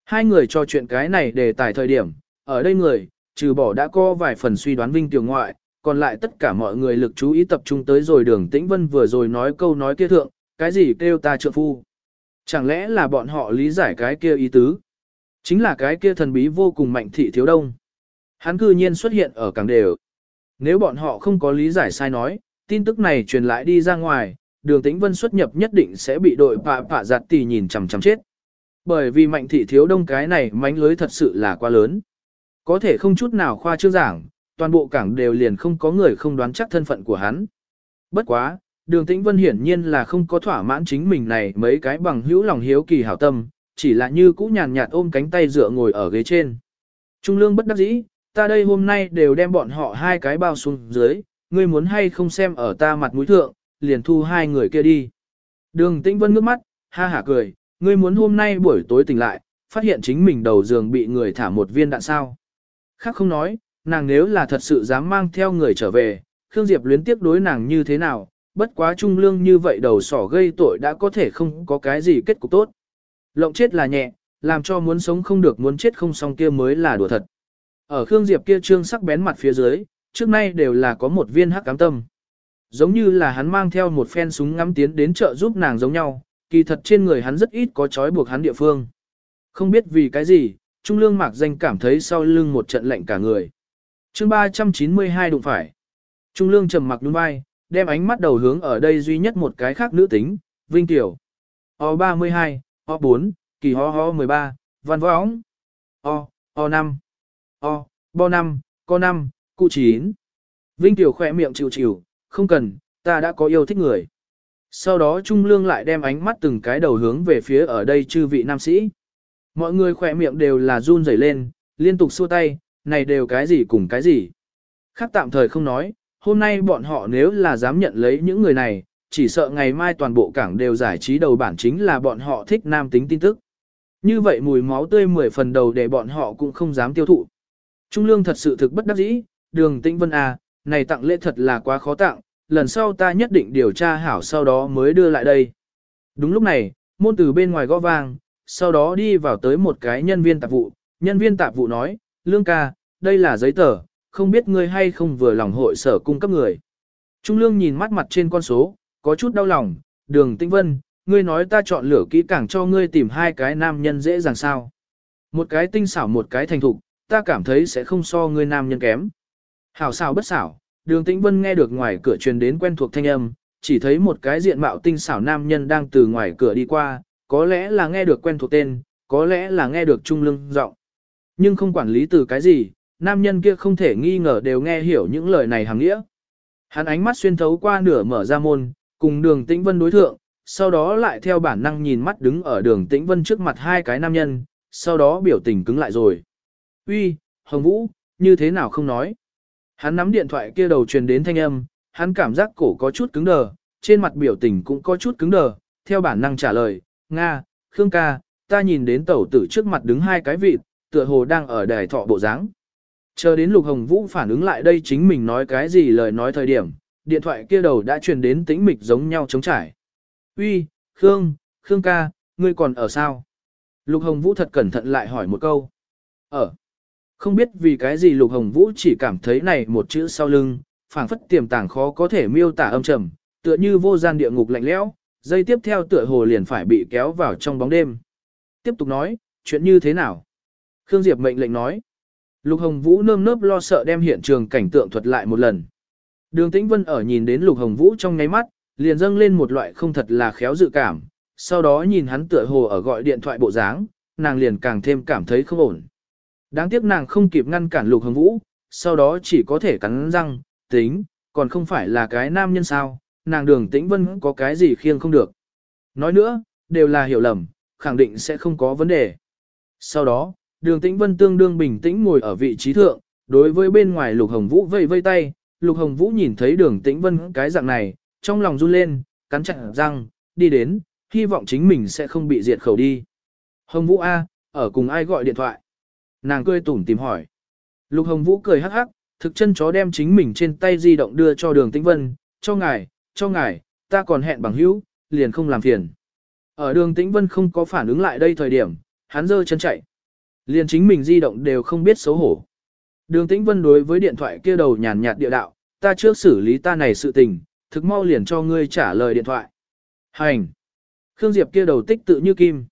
Hai người trò chuyện cái này để tài thời điểm, ở đây người, trừ bỏ đã có vài phần suy đoán vinh tiểu ngoại, còn lại tất cả mọi người lực chú ý tập trung tới rồi đường tĩnh vân vừa rồi nói câu nói kia thượng, cái gì kêu ta trượng phu. Chẳng lẽ là bọn họ lý giải cái kia ý tứ? Chính là cái kia thần bí vô cùng mạnh thị thiếu đông. Hắn cư nhiên xuất hiện ở càng đều. Nếu bọn họ không có lý giải sai nói, tin tức này truyền lại đi ra ngoài, đường tĩnh vân xuất nhập nhất định sẽ bị đội pạ pạ giặt tì nhìn chằm chằm chết. Bởi vì mạnh thị thiếu đông cái này mánh lưới thật sự là quá lớn. Có thể không chút nào khoa trương giảng, toàn bộ cảng đều liền không có người không đoán chắc thân phận của hắn. Bất quá, đường tĩnh vân hiển nhiên là không có thỏa mãn chính mình này mấy cái bằng hữu lòng hiếu kỳ hảo tâm, chỉ là như cũ nhàn nhạt ôm cánh tay dựa ngồi ở ghế trên. Trung lương bất đắc dĩ, ta đây hôm nay đều đem bọn họ hai cái bao xuống dưới, ngươi muốn hay không xem ở ta mặt mũi thượng, liền thu hai người kia đi. Đường tĩnh vân ngước mắt, ha hả cười, ngươi muốn hôm nay buổi tối tỉnh lại, phát hiện chính mình đầu giường bị người thả một viên đạn sao. Khác không nói, nàng nếu là thật sự dám mang theo người trở về, Khương Diệp luyến tiếp đối nàng như thế nào, bất quá trung lương như vậy đầu sỏ gây tội đã có thể không có cái gì kết cục tốt. Lộng chết là nhẹ, làm cho muốn sống không được muốn chết không xong kia mới là đùa thật. Ở Khương Diệp kia trương sắc bén mặt phía dưới, trước nay đều là có một viên hắc cám tâm. Giống như là hắn mang theo một phen súng ngắm tiến đến chợ giúp nàng giống nhau, kỳ thật trên người hắn rất ít có trói buộc hắn địa phương. Không biết vì cái gì, Trung Lương Mạc Danh cảm thấy sau lưng một trận lạnh cả người. chương 392 đụng phải. Trung Lương trầm mặc nhún vai, đem ánh mắt đầu hướng ở đây duy nhất một cái khác nữ tính, Vinh Tiểu. O32, O4, kỳ ho ho 13, văn võng. O, O5, O, Bo 5, Co 5, Cụ 9. Vinh Tiểu khỏe miệng chịu chịu, không cần, ta đã có yêu thích người. Sau đó Trung Lương lại đem ánh mắt từng cái đầu hướng về phía ở đây chư vị nam sĩ. Mọi người khỏe miệng đều là run rẩy lên, liên tục xua tay, này đều cái gì cùng cái gì. Khác tạm thời không nói, hôm nay bọn họ nếu là dám nhận lấy những người này, chỉ sợ ngày mai toàn bộ cảng đều giải trí đầu bản chính là bọn họ thích nam tính tin tức. Như vậy mùi máu tươi mười phần đầu để bọn họ cũng không dám tiêu thụ. Trung lương thật sự thực bất đắc dĩ, đường tĩnh vân à, này tặng lễ thật là quá khó tặng, lần sau ta nhất định điều tra hảo sau đó mới đưa lại đây. Đúng lúc này, môn từ bên ngoài gõ vang, sau đó đi vào tới một cái nhân viên tạp vụ, nhân viên tạp vụ nói, lương ca, đây là giấy tờ, không biết ngươi hay không vừa lòng hội sở cung cấp người. Trung lương nhìn mắt mặt trên con số, có chút đau lòng, đường tĩnh vân, ngươi nói ta chọn lửa kỹ càng cho ngươi tìm hai cái nam nhân dễ dàng sao. Một cái tinh xảo một cái thành thục, ta cảm thấy sẽ không so ngươi nam nhân kém. Hảo xảo bất xảo, đường tĩnh vân nghe được ngoài cửa truyền đến quen thuộc thanh âm, chỉ thấy một cái diện mạo tinh xảo nam nhân đang từ ngoài cửa đi qua, có lẽ là nghe được quen thuộc tên, có lẽ là nghe được trung lưng giọng. Nhưng không quản lý từ cái gì, nam nhân kia không thể nghi ngờ đều nghe hiểu những lời này hàng nghĩa. Hắn ánh mắt xuyên thấu qua nửa mở ra môn, cùng đường tĩnh vân đối thượng, sau đó lại theo bản năng nhìn mắt đứng ở đường tĩnh vân trước mặt hai cái nam nhân, sau đó biểu tình cứng lại rồi. Uy, Hồng Vũ, như thế nào không nói? Hắn nắm điện thoại kia đầu truyền đến thanh âm, hắn cảm giác cổ có chút cứng đờ, trên mặt biểu tình cũng có chút cứng đờ, theo bản năng trả lời, Nga, Khương ca, ta nhìn đến tẩu tử trước mặt đứng hai cái vịt, tựa hồ đang ở đài thọ bộ dáng. Chờ đến Lục Hồng Vũ phản ứng lại đây chính mình nói cái gì lời nói thời điểm, điện thoại kia đầu đã truyền đến tĩnh mịch giống nhau chống trải. Uy, Khương, Khương ca, ngươi còn ở sao? Lục Hồng Vũ thật cẩn thận lại hỏi một câu. Ở. Không biết vì cái gì Lục Hồng Vũ chỉ cảm thấy này một chữ sau lưng, phảng phất tiềm tàng khó có thể miêu tả âm trầm, tựa như vô gian địa ngục lạnh lẽo, dây tiếp theo tựa hồ liền phải bị kéo vào trong bóng đêm. Tiếp tục nói, chuyện như thế nào? Khương Diệp mệnh lệnh nói. Lục Hồng Vũ nơm nớp lo sợ đem hiện trường cảnh tượng thuật lại một lần. Đường Tĩnh Vân ở nhìn đến Lục Hồng Vũ trong ngáy mắt, liền dâng lên một loại không thật là khéo dự cảm, sau đó nhìn hắn tựa hồ ở gọi điện thoại bộ dáng, nàng liền càng thêm cảm thấy không ổn. Đáng tiếc nàng không kịp ngăn cản Lục Hồng Vũ, sau đó chỉ có thể cắn răng, tính, còn không phải là cái nam nhân sao, nàng đường tĩnh vân có cái gì khiêng không được. Nói nữa, đều là hiểu lầm, khẳng định sẽ không có vấn đề. Sau đó, đường tĩnh vân tương đương bình tĩnh ngồi ở vị trí thượng, đối với bên ngoài lục hồng vũ vây vây tay, lục hồng vũ nhìn thấy đường tĩnh vân cái dạng này, trong lòng run lên, cắn chặt răng, đi đến, hy vọng chính mình sẽ không bị diệt khẩu đi. Hồng vũ A, ở cùng ai gọi điện thoại? Nàng cười tủm tìm hỏi. Lục hồng vũ cười hắc hắc, thực chân chó đem chính mình trên tay di động đưa cho đường tĩnh vân, cho ngài, cho ngài, ta còn hẹn bằng hữu, liền không làm phiền. Ở đường tĩnh vân không có phản ứng lại đây thời điểm, hắn giơ chân chạy. Liền chính mình di động đều không biết xấu hổ. Đường tĩnh vân đối với điện thoại kia đầu nhàn nhạt địa đạo, ta trước xử lý ta này sự tình, thực mau liền cho ngươi trả lời điện thoại. Hành! Khương Diệp kia đầu tích tự như kim.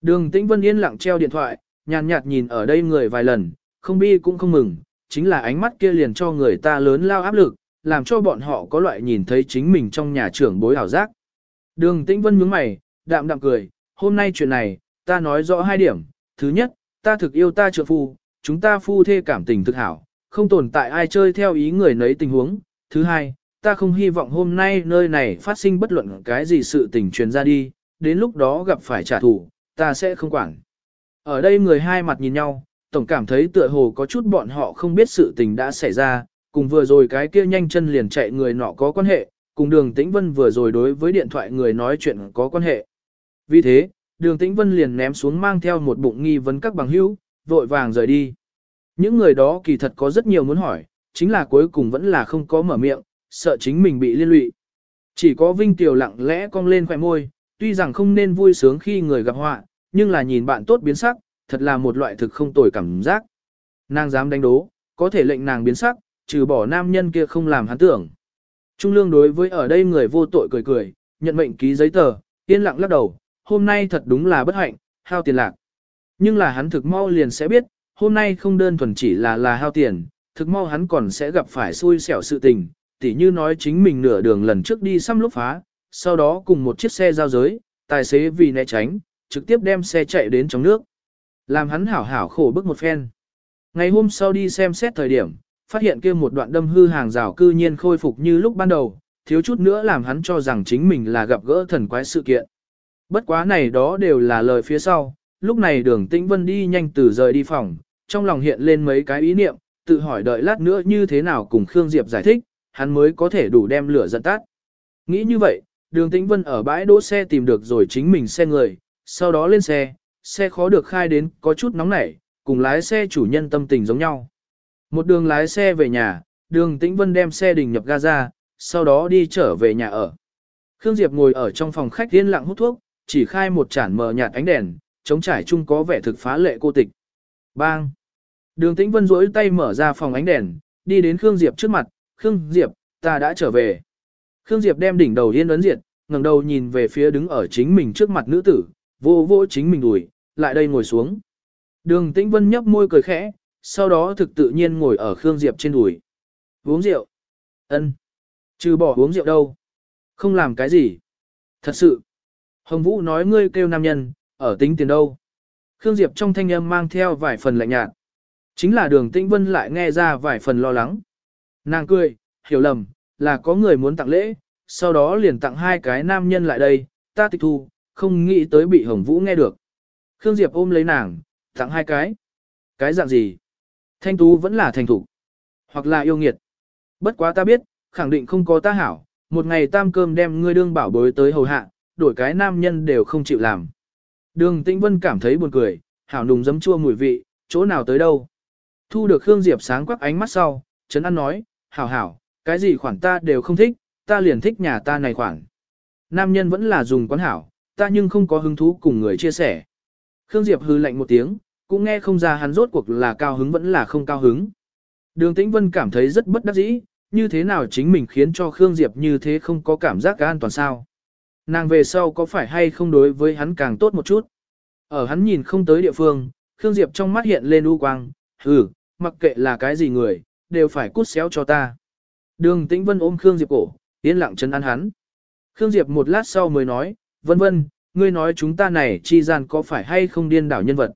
Đường tĩnh vân yên lặng treo điện thoại, nhàn nhạt nhìn ở đây người vài lần, không bi cũng không mừng, chính là ánh mắt kia liền cho người ta lớn lao áp lực, làm cho bọn họ có loại nhìn thấy chính mình trong nhà trưởng bối ảo giác. Đường Tĩnh Vân nhướng mày, đạm đạm cười, hôm nay chuyện này, ta nói rõ hai điểm. Thứ nhất, ta thực yêu ta trợ phu, chúng ta phu thê cảm tình thực hảo, không tồn tại ai chơi theo ý người nấy tình huống. Thứ hai, ta không hy vọng hôm nay nơi này phát sinh bất luận cái gì sự tình truyền ra đi, đến lúc đó gặp phải trả thù, ta sẽ không quản. Ở đây người hai mặt nhìn nhau, tổng cảm thấy tựa hồ có chút bọn họ không biết sự tình đã xảy ra, cùng vừa rồi cái kia nhanh chân liền chạy người nọ có quan hệ, cùng đường tĩnh vân vừa rồi đối với điện thoại người nói chuyện có quan hệ. Vì thế, đường tĩnh vân liền ném xuống mang theo một bụng nghi vấn các bằng hữu, vội vàng rời đi. Những người đó kỳ thật có rất nhiều muốn hỏi, chính là cuối cùng vẫn là không có mở miệng, sợ chính mình bị liên lụy. Chỉ có Vinh Tiểu lặng lẽ cong lên khỏe môi, tuy rằng không nên vui sướng khi người gặp họa, nhưng là nhìn bạn tốt biến sắc, thật là một loại thực không tồi cảm giác. Nàng dám đánh đố, có thể lệnh nàng biến sắc, trừ bỏ nam nhân kia không làm hắn tưởng. Trung lương đối với ở đây người vô tội cười cười, nhận mệnh ký giấy tờ, yên lặng lắc đầu, hôm nay thật đúng là bất hạnh, hao tiền lạc. Nhưng là hắn thực mau liền sẽ biết, hôm nay không đơn thuần chỉ là là hao tiền, thực mau hắn còn sẽ gặp phải xui xẻo sự tình, tỉ như nói chính mình nửa đường lần trước đi xăm lúc phá, sau đó cùng một chiếc xe giao giới, tài xế vì né tránh, trực tiếp đem xe chạy đến trong nước. Làm hắn hảo hảo khổ bức một phen. Ngày hôm sau đi xem xét thời điểm, phát hiện kia một đoạn đâm hư hàng rào cư nhiên khôi phục như lúc ban đầu, thiếu chút nữa làm hắn cho rằng chính mình là gặp gỡ thần quái sự kiện. Bất quá này đó đều là lời phía sau, lúc này đường tĩnh vân đi nhanh từ rời đi phòng, trong lòng hiện lên mấy cái ý niệm, tự hỏi đợi lát nữa như thế nào cùng Khương Diệp giải thích, hắn mới có thể đủ đem lửa dẫn tắt. Nghĩ như vậy, đường tĩnh vân ở bãi đỗ xe tìm được rồi chính mình xe người, sau đó lên xe, xe khó được khai đến có chút nóng nảy, cùng lái xe chủ nhân tâm tình giống nhau. Một đường lái xe về nhà, đường tĩnh vân đem xe đình nhập Gaza, sau đó đi trở về nhà ở. Khương Diệp ngồi ở trong phòng khách yên lặng hút thuốc, chỉ khai một chản mờ nhạt ánh đèn, chống trải chung có vẻ thực phá lệ cô tịch. Bang! Đường tĩnh vân rỗi tay mở ra phòng ánh đèn, đi đến Khương Diệp trước mặt, Khương Diệp, ta đã trở về. Khương Diệp đem đỉnh đầu yên ấn diệt, ngẩng đầu nhìn về phía đứng ở chính mình trước mặt nữ tử, vô vô chính mình đùi, lại đây ngồi xuống. Đường Tĩnh Vân nhấp môi cười khẽ, sau đó thực tự nhiên ngồi ở Khương Diệp trên đùi. Uống rượu. Ân. Trừ bỏ uống rượu đâu. Không làm cái gì. Thật sự. Hồng Vũ nói ngươi kêu nam nhân, ở tính tiền đâu. Khương Diệp trong thanh âm mang theo vài phần lạnh nhạt. Chính là đường Tĩnh Vân lại nghe ra vài phần lo lắng. Nàng cười, hiểu lầm, là có người muốn tặng lễ, sau đó liền tặng hai cái nam nhân lại đây, ta tịch thu, không nghĩ tới bị Hồng Vũ nghe được. Khương Diệp ôm lấy nàng, tặng hai cái. Cái dạng gì? Thanh tú vẫn là thành thủ, hoặc là yêu nghiệt. Bất quá ta biết, khẳng định không có ta hảo, một ngày tam cơm đem ngươi đương bảo bối tới hầu hạ, đổi cái nam nhân đều không chịu làm. Đường Tĩnh Vân cảm thấy buồn cười, hảo nùng giấm chua mùi vị, chỗ nào tới đâu. Thu được Khương Diệp sáng quắc ánh mắt sau, Trấn An nói, hảo hảo, cái gì khoản ta đều không thích, ta liền thích nhà ta này khoản. Nam nhân vẫn là dùng quán hảo, ta nhưng không có hứng thú cùng người chia sẻ. Khương Diệp hư lạnh một tiếng, cũng nghe không ra hắn rốt cuộc là cao hứng vẫn là không cao hứng. Đường Tĩnh Vân cảm thấy rất bất đắc dĩ, như thế nào chính mình khiến cho Khương Diệp như thế không có cảm giác an toàn sao. Nàng về sau có phải hay không đối với hắn càng tốt một chút. Ở hắn nhìn không tới địa phương, Khương Diệp trong mắt hiện lên u quang, hừ, mặc kệ là cái gì người, đều phải cút xéo cho ta. Đường Tĩnh Vân ôm Khương Diệp cổ, yên lặng chân ăn hắn. Khương Diệp một lát sau mới nói, vân vân, ngươi nói chúng ta này chi gian có phải hay không điên đảo nhân vật.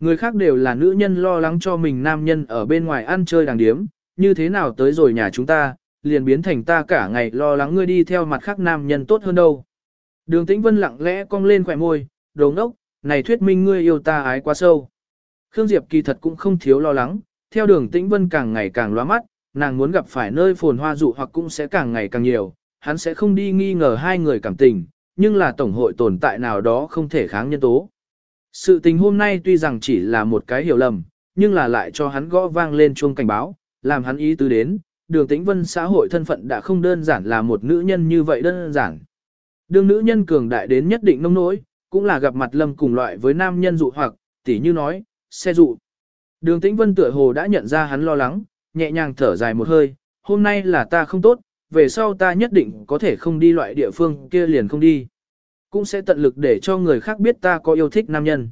Người khác đều là nữ nhân lo lắng cho mình nam nhân ở bên ngoài ăn chơi đàng điếm, như thế nào tới rồi nhà chúng ta, liền biến thành ta cả ngày lo lắng ngươi đi theo mặt khác nam nhân tốt hơn đâu. Đường Tĩnh Vân lặng lẽ cong lên khỏe môi, đồ ngốc, này thuyết minh ngươi yêu ta ái quá sâu. Khương Diệp kỳ thật cũng không thiếu lo lắng, theo đường Tĩnh Vân càng ngày càng loa mắt, nàng muốn gặp phải nơi phồn hoa dụ hoặc cũng sẽ càng ngày càng nhiều, hắn sẽ không đi nghi ngờ hai người cảm tình, nhưng là tổng hội tồn tại nào đó không thể kháng nhân tố. Sự tình hôm nay tuy rằng chỉ là một cái hiểu lầm, nhưng là lại cho hắn gõ vang lên chuông cảnh báo, làm hắn ý tứ đến, đường tĩnh vân xã hội thân phận đã không đơn giản là một nữ nhân như vậy đơn giản. Đường nữ nhân cường đại đến nhất định nông nỗi, cũng là gặp mặt lâm cùng loại với nam nhân dụ hoặc, tỉ như nói, xe dụ. Đường tĩnh vân tựa hồ đã nhận ra hắn lo lắng, nhẹ nhàng thở dài một hơi, hôm nay là ta không tốt, về sau ta nhất định có thể không đi loại địa phương kia liền không đi. Cũng sẽ tận lực để cho người khác biết ta có yêu thích nam nhân.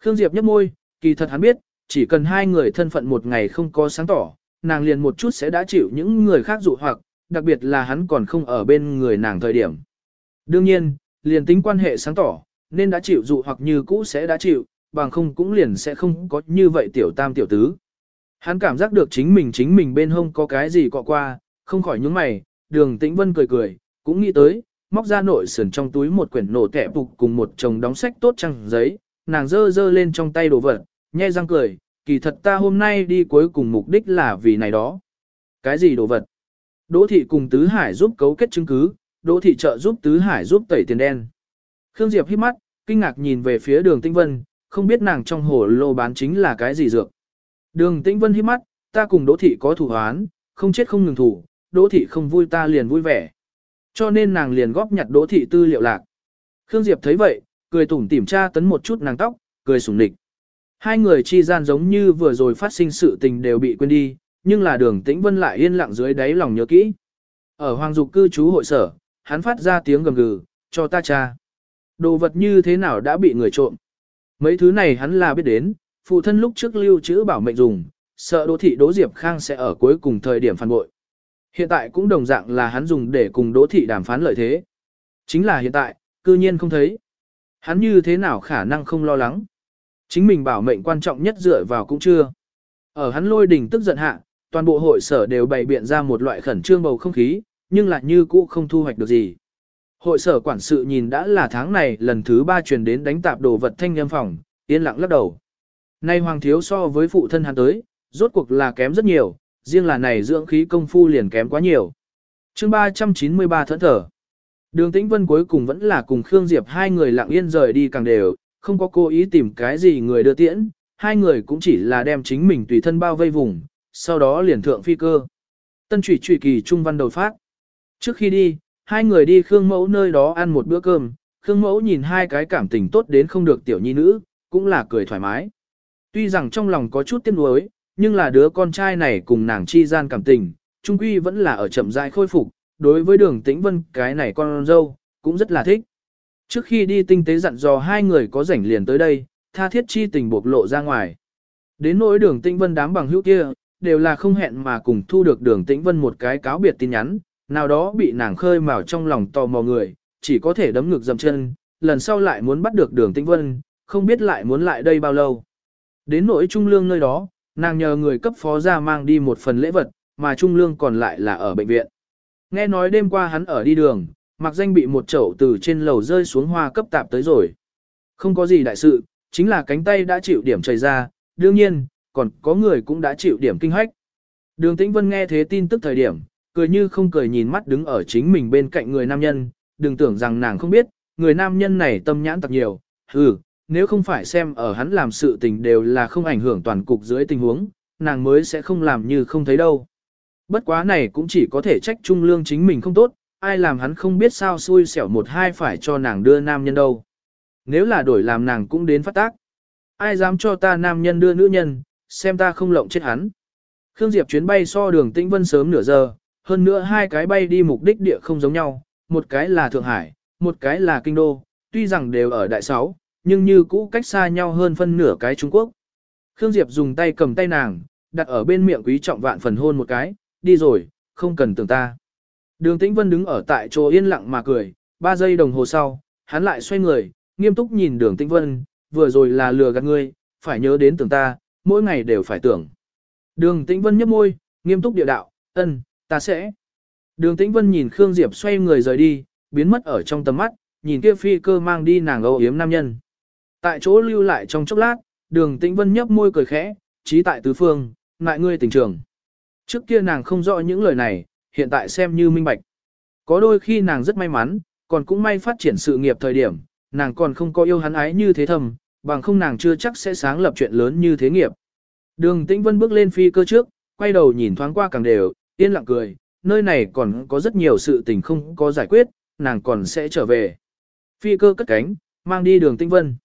Khương Diệp nhấp môi, kỳ thật hắn biết, chỉ cần hai người thân phận một ngày không có sáng tỏ, nàng liền một chút sẽ đã chịu những người khác dụ hoặc, đặc biệt là hắn còn không ở bên người nàng thời điểm. Đương nhiên, liền tính quan hệ sáng tỏ, nên đã chịu dụ hoặc như cũ sẽ đã chịu, bằng không cũng liền sẽ không có như vậy tiểu tam tiểu tứ. Hắn cảm giác được chính mình chính mình bên hông có cái gì cọ qua, không khỏi nhúng mày, đường tĩnh vân cười cười, cũng nghĩ tới, móc ra nội sườn trong túi một quyển nổ tẻ phục cùng một chồng đóng sách tốt trăng giấy, nàng dơ dơ lên trong tay đồ vật, nhe răng cười, kỳ thật ta hôm nay đi cuối cùng mục đích là vì này đó. Cái gì đồ vật? Đỗ thị cùng Tứ Hải giúp cấu kết chứng cứ, Đỗ thị trợ giúp Tứ Hải giúp tẩy tiền đen. Khương Diệp hít mắt, kinh ngạc nhìn về phía đường Tinh Vân, không biết nàng trong hồ lô bán chính là cái gì dược. Đường Tĩnh Vân hít mắt, ta cùng Đỗ thị có thủ hoán, không chết không ngừng thủ, Đỗ thị không vui ta liền vui vẻ. Cho nên nàng liền góp nhặt Đỗ thị tư liệu lạc. Khương Diệp thấy vậy, cười tủm tỉm tra tấn một chút nàng tóc, cười sủng nịch. Hai người chi gian giống như vừa rồi phát sinh sự tình đều bị quên đi, nhưng là đường tĩnh vân lại yên lặng dưới đáy lòng nhớ kỹ. Ở hoàng dục cư trú hội sở, hắn phát ra tiếng gầm gừ, cho ta cha. Đồ vật như thế nào đã bị người trộm. Mấy thứ này hắn là biết đến, phụ thân lúc trước lưu trữ bảo mệnh dùng, sợ đỗ thị đỗ diệp khang sẽ ở cuối cùng thời điểm phản bội. Hiện tại cũng đồng dạng là hắn dùng để cùng đỗ thị đàm phán lợi thế. Chính là hiện tại, cư nhiên không thấy. Hắn như thế nào khả năng không lo lắng. Chính mình bảo mệnh quan trọng nhất dựa vào cũng chưa. Ở hắn lôi đình tức giận hạ, toàn bộ hội sở đều bày biện ra một loại khẩn trương bầu không khí, nhưng lại như cũ không thu hoạch được gì. Hội sở quản sự nhìn đã là tháng này lần thứ ba truyền đến đánh tạp đồ vật thanh nghiêm phòng, yên lặng lắc đầu. Nay hoàng thiếu so với phụ thân hắn tới, rốt cuộc là kém rất nhiều, riêng là này dưỡng khí công phu liền kém quá nhiều. chương 393 thẫn thở. Đường Tĩnh Vân cuối cùng vẫn là cùng Khương Diệp hai người lặng yên rời đi càng đều, không có cố ý tìm cái gì người đưa tiễn, hai người cũng chỉ là đem chính mình tùy thân bao vây vùng, sau đó liền thượng phi cơ. Tân trụy trụy kỳ trung văn đầu phát. Trước khi đi, hai người đi Khương Mẫu nơi đó ăn một bữa cơm, Khương Mẫu nhìn hai cái cảm tình tốt đến không được tiểu nhi nữ, cũng là cười thoải mái. Tuy rằng trong lòng có chút tiếc nuối, nhưng là đứa con trai này cùng nàng chi gian cảm tình, trung quy vẫn là ở chậm rãi khôi phục, đối với đường tĩnh vân cái này con dâu, cũng rất là thích. Trước khi đi tinh tế dặn dò hai người có rảnh liền tới đây, tha thiết chi tình bộc lộ ra ngoài. Đến nỗi đường tĩnh vân đám bằng hữu kia, đều là không hẹn mà cùng thu được đường tĩnh vân một cái cáo biệt tin nhắn, nào đó bị nàng khơi mào trong lòng tò mò người, chỉ có thể đấm ngực dầm chân, lần sau lại muốn bắt được đường tĩnh vân, không biết lại muốn lại đây bao lâu. Đến nỗi trung lương nơi đó, nàng nhờ người cấp phó ra mang đi một phần lễ vật, mà trung lương còn lại là ở bệnh viện. Nghe nói đêm qua hắn ở đi đường, mặc danh bị một chậu từ trên lầu rơi xuống hoa cấp tạp tới rồi. Không có gì đại sự, chính là cánh tay đã chịu điểm chảy ra, đương nhiên, còn có người cũng đã chịu điểm kinh hoách. Đường Tĩnh Vân nghe thế tin tức thời điểm, cười như không cười nhìn mắt đứng ở chính mình bên cạnh người nam nhân, đừng tưởng rằng nàng không biết, người nam nhân này tâm nhãn tặc nhiều, hừ, nếu không phải xem ở hắn làm sự tình đều là không ảnh hưởng toàn cục dưới tình huống, nàng mới sẽ không làm như không thấy đâu. Bất quá này cũng chỉ có thể trách trung lương chính mình không tốt, ai làm hắn không biết sao xui xẻo một hai phải cho nàng đưa nam nhân đâu. Nếu là đổi làm nàng cũng đến phát tác. Ai dám cho ta nam nhân đưa nữ nhân, xem ta không lộng chết hắn. Khương Diệp chuyến bay so đường Tĩnh Vân sớm nửa giờ, hơn nữa hai cái bay đi mục đích địa không giống nhau, một cái là Thượng Hải, một cái là Kinh Đô, tuy rằng đều ở Đại Sáu, nhưng như cũ cách xa nhau hơn phân nửa cái Trung Quốc. Khương Diệp dùng tay cầm tay nàng, đặt ở bên miệng quý trọng vạn phần hôn một cái, đi rồi, không cần tưởng ta. Đường Tĩnh Vân đứng ở tại chỗ yên lặng mà cười, ba giây đồng hồ sau, hắn lại xoay người, nghiêm túc nhìn đường Tĩnh Vân, vừa rồi là lừa gạt ngươi, phải nhớ đến tưởng ta, mỗi ngày đều phải tưởng. Đường Tĩnh Vân nhấp môi, nghiêm túc địa đạo, ân, ta sẽ. Đường Tĩnh Vân nhìn Khương Diệp xoay người rời đi, biến mất ở trong tầm mắt, nhìn kia phi cơ mang đi nàng âu yếm nam nhân. Tại chỗ lưu lại trong chốc lát, đường Tĩnh Vân nhấp môi cười khẽ, trí tại tứ phương, ngại ngươi tình trường. Trước kia nàng không rõ những lời này, hiện tại xem như minh bạch. Có đôi khi nàng rất may mắn, còn cũng may phát triển sự nghiệp thời điểm, nàng còn không có yêu hắn ái như thế thầm, bằng không nàng chưa chắc sẽ sáng lập chuyện lớn như thế nghiệp. Đường Tĩnh Vân bước lên phi cơ trước, quay đầu nhìn thoáng qua càng đều, yên lặng cười, nơi này còn có rất nhiều sự tình không có giải quyết, nàng còn sẽ trở về. Phi cơ cất cánh, mang đi đường Tĩnh Vân.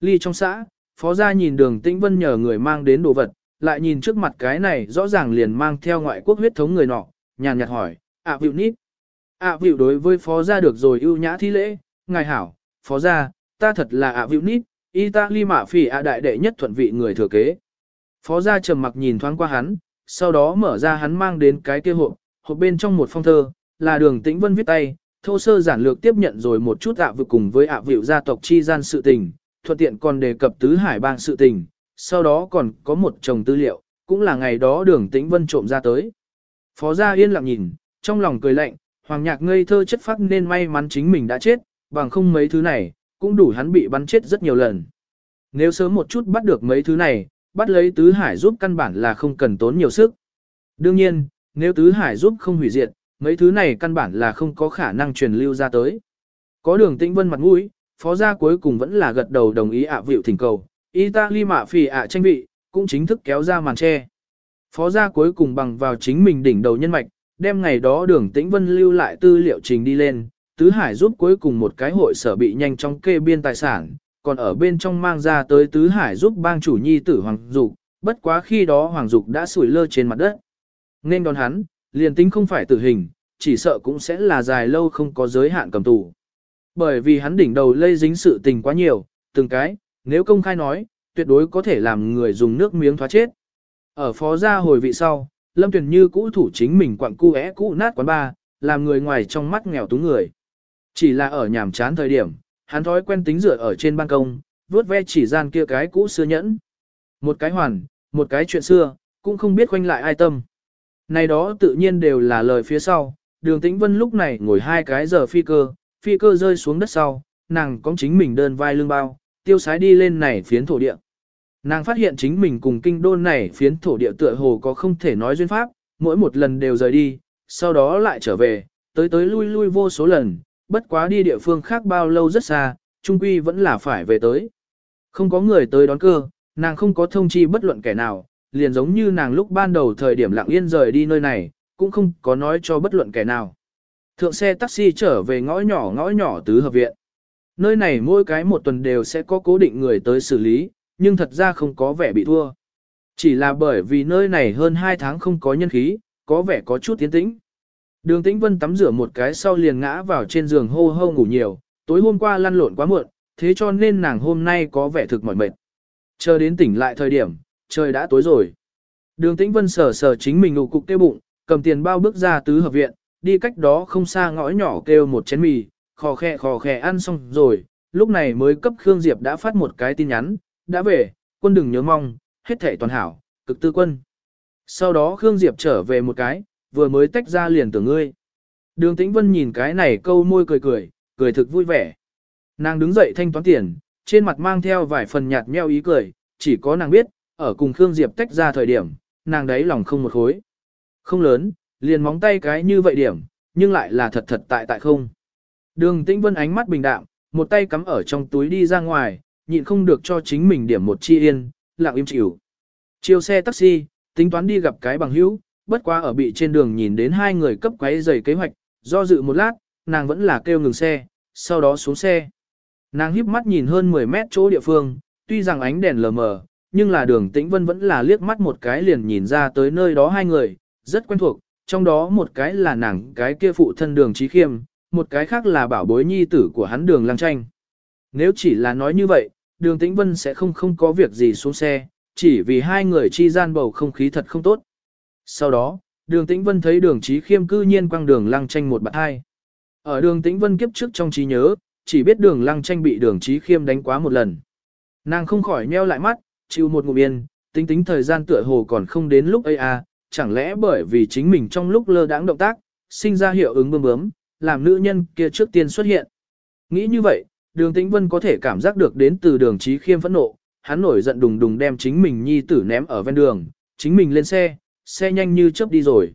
Ly trong xã, phó gia nhìn đường Tĩnh Vân nhờ người mang đến đồ vật, lại nhìn trước mặt cái này rõ ràng liền mang theo ngoại quốc huyết thống người nọ, nhàn nhạt hỏi, ạ à, vịu nít. ạ à, vịu đối với phó gia được rồi ưu nhã thi lễ, ngài hảo, phó gia, ta thật là ạ à, vịu nít, Italy mạ phỉ ạ đại đệ nhất thuận vị người thừa kế. Phó gia trầm mặc nhìn thoáng qua hắn, sau đó mở ra hắn mang đến cái kia hộp, hộp bên trong một phong thơ, là đường tĩnh vân viết tay, thô sơ giản lược tiếp nhận rồi một chút ạ vịu cùng với ạ vịu gia tộc chi gian sự tình, thuận tiện còn đề cập tứ hải bang sự tình, sau đó còn có một chồng tư liệu, cũng là ngày đó đường tĩnh vân trộm ra tới. Phó gia yên lặng nhìn, trong lòng cười lạnh, hoàng nhạc ngây thơ chất phát nên may mắn chính mình đã chết, bằng không mấy thứ này, cũng đủ hắn bị bắn chết rất nhiều lần. Nếu sớm một chút bắt được mấy thứ này, bắt lấy tứ hải giúp căn bản là không cần tốn nhiều sức. Đương nhiên, nếu tứ hải giúp không hủy diệt, mấy thứ này căn bản là không có khả năng truyền lưu ra tới. Có đường tĩnh vân mặt mũi, phó gia cuối cùng vẫn là gật đầu đồng ý ạ à vịu thỉnh cầu, Italy mạ phì ạ tranh vị, cũng chính thức kéo ra màn che. Phó gia cuối cùng bằng vào chính mình đỉnh đầu nhân mạch, đem ngày đó đường tĩnh vân lưu lại tư liệu trình đi lên, tứ hải giúp cuối cùng một cái hội sở bị nhanh chóng kê biên tài sản, còn ở bên trong mang ra tới tứ hải giúp bang chủ nhi tử Hoàng Dục, bất quá khi đó Hoàng Dục đã sủi lơ trên mặt đất. Nên đón hắn, liền tính không phải tử hình, chỉ sợ cũng sẽ là dài lâu không có giới hạn cầm tù. Bởi vì hắn đỉnh đầu lây dính sự tình quá nhiều, từng cái, nếu công khai nói, tuyệt đối có thể làm người dùng nước miếng thoát chết. Ở phó gia hồi vị sau, Lâm Tuyền như cũ thủ chính mình quặng cu é cũ nát quán ba, làm người ngoài trong mắt nghèo túng người. Chỉ là ở nhàm chán thời điểm, hắn thói quen tính dựa ở trên ban công, vuốt ve chỉ gian kia cái cũ xưa nhẫn. Một cái hoàn, một cái chuyện xưa, cũng không biết khoanh lại ai tâm. Này đó tự nhiên đều là lời phía sau, đường tĩnh vân lúc này ngồi hai cái giờ phi cơ, phi cơ rơi xuống đất sau, nàng có chính mình đơn vai lưng bao, tiêu sái đi lên này phiến thổ địa. Nàng phát hiện chính mình cùng kinh đôn này phiến thổ địa tựa hồ có không thể nói duyên pháp, mỗi một lần đều rời đi, sau đó lại trở về, tới tới lui lui vô số lần, bất quá đi địa phương khác bao lâu rất xa, trung quy vẫn là phải về tới. Không có người tới đón cơ, nàng không có thông chi bất luận kẻ nào, liền giống như nàng lúc ban đầu thời điểm lặng yên rời đi nơi này, cũng không có nói cho bất luận kẻ nào. Thượng xe taxi trở về ngõ nhỏ ngõ nhỏ tứ hợp viện. Nơi này mỗi cái một tuần đều sẽ có cố định người tới xử lý, nhưng thật ra không có vẻ bị thua. Chỉ là bởi vì nơi này hơn 2 tháng không có nhân khí, có vẻ có chút tiến tĩnh. Đường Tĩnh Vân tắm rửa một cái sau liền ngã vào trên giường hô hô ngủ nhiều, tối hôm qua lăn lộn quá muộn, thế cho nên nàng hôm nay có vẻ thực mỏi mệt. Chờ đến tỉnh lại thời điểm, trời đã tối rồi. Đường Tĩnh Vân sờ sờ chính mình ngủ cục tiêu bụng, cầm tiền bao bước ra tứ hợp viện, đi cách đó không xa ngõ nhỏ kêu một chén mì, khò khè khò khè ăn xong rồi, lúc này mới cấp Khương Diệp đã phát một cái tin nhắn, đã về, quân đừng nhớ mong, hết thể toàn hảo, cực tư quân. Sau đó Khương Diệp trở về một cái, vừa mới tách ra liền tưởng ngươi. Đường Tĩnh Vân nhìn cái này câu môi cười cười, cười thực vui vẻ. Nàng đứng dậy thanh toán tiền, trên mặt mang theo vài phần nhạt nheo ý cười, chỉ có nàng biết, ở cùng Khương Diệp tách ra thời điểm, nàng đấy lòng không một khối. Không lớn, liền móng tay cái như vậy điểm, nhưng lại là thật thật tại tại không. Đường Tĩnh Vân ánh mắt bình đạm, một tay cắm ở trong túi đi ra ngoài, nhịn không được cho chính mình điểm một chi yên, lặng im chịu. Chiều xe taxi, tính toán đi gặp cái bằng hữu, bất quá ở bị trên đường nhìn đến hai người cấp quấy giày kế hoạch, do dự một lát, nàng vẫn là kêu ngừng xe, sau đó xuống xe. Nàng híp mắt nhìn hơn 10 mét chỗ địa phương, tuy rằng ánh đèn lờ mờ, nhưng là đường tĩnh vân vẫn là liếc mắt một cái liền nhìn ra tới nơi đó hai người, rất quen thuộc, trong đó một cái là nàng cái kia phụ thân đường trí khiêm, một cái khác là bảo bối nhi tử của hắn đường Lang tranh. Nếu chỉ là nói như vậy, đường tĩnh vân sẽ không không có việc gì xuống xe, chỉ vì hai người chi gian bầu không khí thật không tốt. Sau đó, đường tĩnh vân thấy đường trí khiêm cư nhiên quăng đường Lang tranh một bạn hai. Ở đường tĩnh vân kiếp trước trong trí nhớ, chỉ biết đường lăng tranh bị đường trí khiêm đánh quá một lần. Nàng không khỏi nheo lại mắt, chịu một ngụm yên, tính tính thời gian tựa hồ còn không đến lúc ấy à, chẳng lẽ bởi vì chính mình trong lúc lơ đãng động tác, sinh ra hiệu ứng bơm bướm, làm nữ nhân kia trước tiên xuất hiện. Nghĩ như vậy, đường tĩnh vân có thể cảm giác được đến từ đường trí khiêm phẫn nộ, hắn nổi giận đùng đùng đem chính mình nhi tử ném ở ven đường, chính mình lên xe, xe nhanh như chớp đi rồi.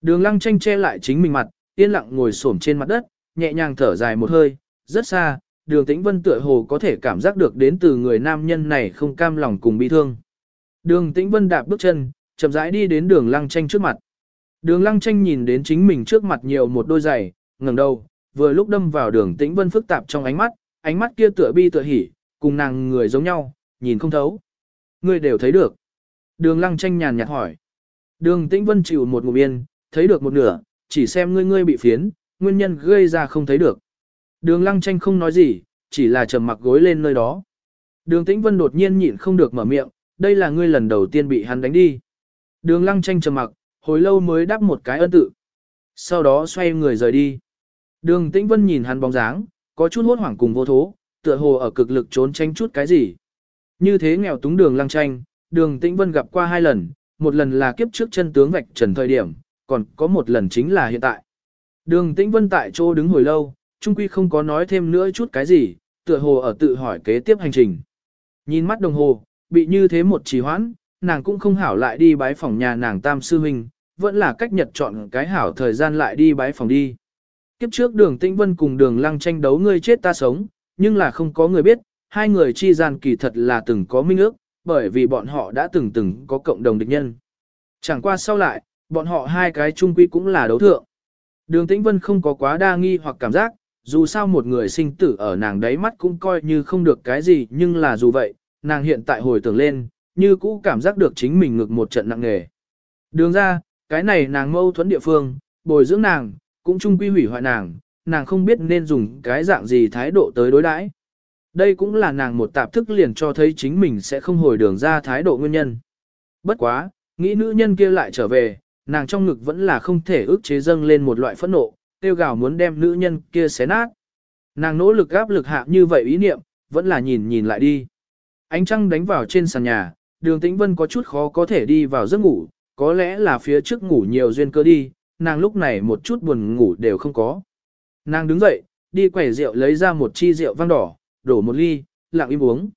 Đường lăng tranh che lại chính mình mặt, yên lặng ngồi xổm trên mặt đất, nhẹ nhàng thở dài một hơi, rất xa, đường tĩnh vân tựa hồ có thể cảm giác được đến từ người nam nhân này không cam lòng cùng bi thương. Đường tĩnh vân đạp bước chân, chậm rãi đi đến đường lăng tranh trước mặt. Đường lăng tranh nhìn đến chính mình trước mặt nhiều một đôi giày, ngẩng đầu, vừa lúc đâm vào đường tĩnh vân phức tạp trong ánh mắt, ánh mắt kia tựa bi tựa hỉ, cùng nàng người giống nhau, nhìn không thấu. Ngươi đều thấy được. Đường lăng tranh nhàn nhạt hỏi. Đường tĩnh vân chịu một ngụm yên, thấy được một nửa, chỉ xem ngươi ngươi bị phiến, nguyên nhân gây ra không thấy được. Đường lăng tranh không nói gì, chỉ là trầm mặc gối lên nơi đó. Đường tĩnh vân đột nhiên nhịn không được mở miệng, đây là ngươi lần đầu tiên bị hắn đánh đi. Đường lăng tranh trầm mặc, hồi lâu mới đáp một cái ân tự. Sau đó xoay người rời đi. Đường tĩnh vân nhìn hắn bóng dáng, có chút hốt hoảng cùng vô thố, tựa hồ ở cực lực trốn tránh chút cái gì. Như thế nghèo túng đường lăng tranh, đường tĩnh vân gặp qua hai lần, một lần là kiếp trước chân tướng vạch trần thời điểm, còn có một lần chính là hiện tại. Đường tĩnh vân tại chỗ đứng hồi lâu, trung quy không có nói thêm nữa chút cái gì, tựa hồ ở tự hỏi kế tiếp hành trình. Nhìn mắt đồng hồ, bị như thế một trì hoãn, nàng cũng không hảo lại đi bái phòng nhà nàng tam sư huynh, vẫn là cách nhật chọn cái hảo thời gian lại đi bái phòng đi. Kiếp trước đường Tĩnh Vân cùng đường lăng tranh đấu ngươi chết ta sống, nhưng là không có người biết, hai người chi gian kỳ thật là từng có minh ước, bởi vì bọn họ đã từng từng có cộng đồng địch nhân. Chẳng qua sau lại, bọn họ hai cái chung quy cũng là đấu thượng. Đường Tĩnh Vân không có quá đa nghi hoặc cảm giác, dù sao một người sinh tử ở nàng đáy mắt cũng coi như không được cái gì nhưng là dù vậy, nàng hiện tại hồi tưởng lên, như cũ cảm giác được chính mình ngực một trận nặng nề. Đường ra, cái này nàng mâu thuẫn địa phương, bồi dưỡng nàng, cũng chung quy hủy hoại nàng, nàng không biết nên dùng cái dạng gì thái độ tới đối đãi. Đây cũng là nàng một tạp thức liền cho thấy chính mình sẽ không hồi đường ra thái độ nguyên nhân. Bất quá, nghĩ nữ nhân kia lại trở về, nàng trong ngực vẫn là không thể ức chế dâng lên một loại phẫn nộ, tiêu gào muốn đem nữ nhân kia xé nát. Nàng nỗ lực gáp lực hạ như vậy ý niệm, vẫn là nhìn nhìn lại đi. Ánh trăng đánh vào trên sàn nhà, đường tĩnh vân có chút khó có thể đi vào giấc ngủ, có lẽ là phía trước ngủ nhiều duyên cơ đi, nàng lúc này một chút buồn ngủ đều không có. Nàng đứng dậy, đi quẻ rượu lấy ra một chi rượu vang đỏ, đổ một ly, lặng im uống.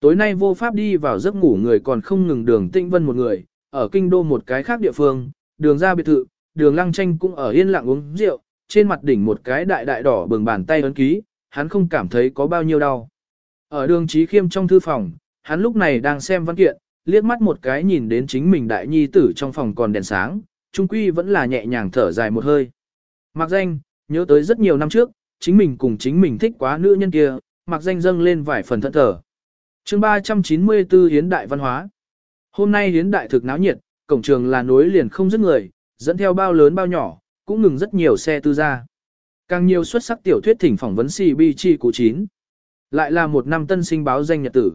Tối nay vô pháp đi vào giấc ngủ người còn không ngừng đường tĩnh vân một người, ở kinh đô một cái khác địa phương, đường ra biệt thự, đường lăng tranh cũng ở yên lặng uống rượu, trên mặt đỉnh một cái đại đại đỏ bừng bàn tay ấn ký, hắn không cảm thấy có bao nhiêu đau. Ở đường trí khiêm trong thư phòng, hắn lúc này đang xem văn kiện, liếc mắt một cái nhìn đến chính mình đại nhi tử trong phòng còn đèn sáng, trung quy vẫn là nhẹ nhàng thở dài một hơi. Mặc danh, nhớ tới rất nhiều năm trước, chính mình cùng chính mình thích quá nữ nhân kia, mặc danh dâng lên vài phần thận thở. chương 394 Hiến Đại Văn hóa Hôm nay Hiến Đại thực náo nhiệt, cổng trường là nối liền không dứt người, dẫn theo bao lớn bao nhỏ, cũng ngừng rất nhiều xe tư gia. Càng nhiều xuất sắc tiểu thuyết thỉnh phỏng vấn CBG cụ 9. Lại là một năm tân sinh báo danh nhật tử.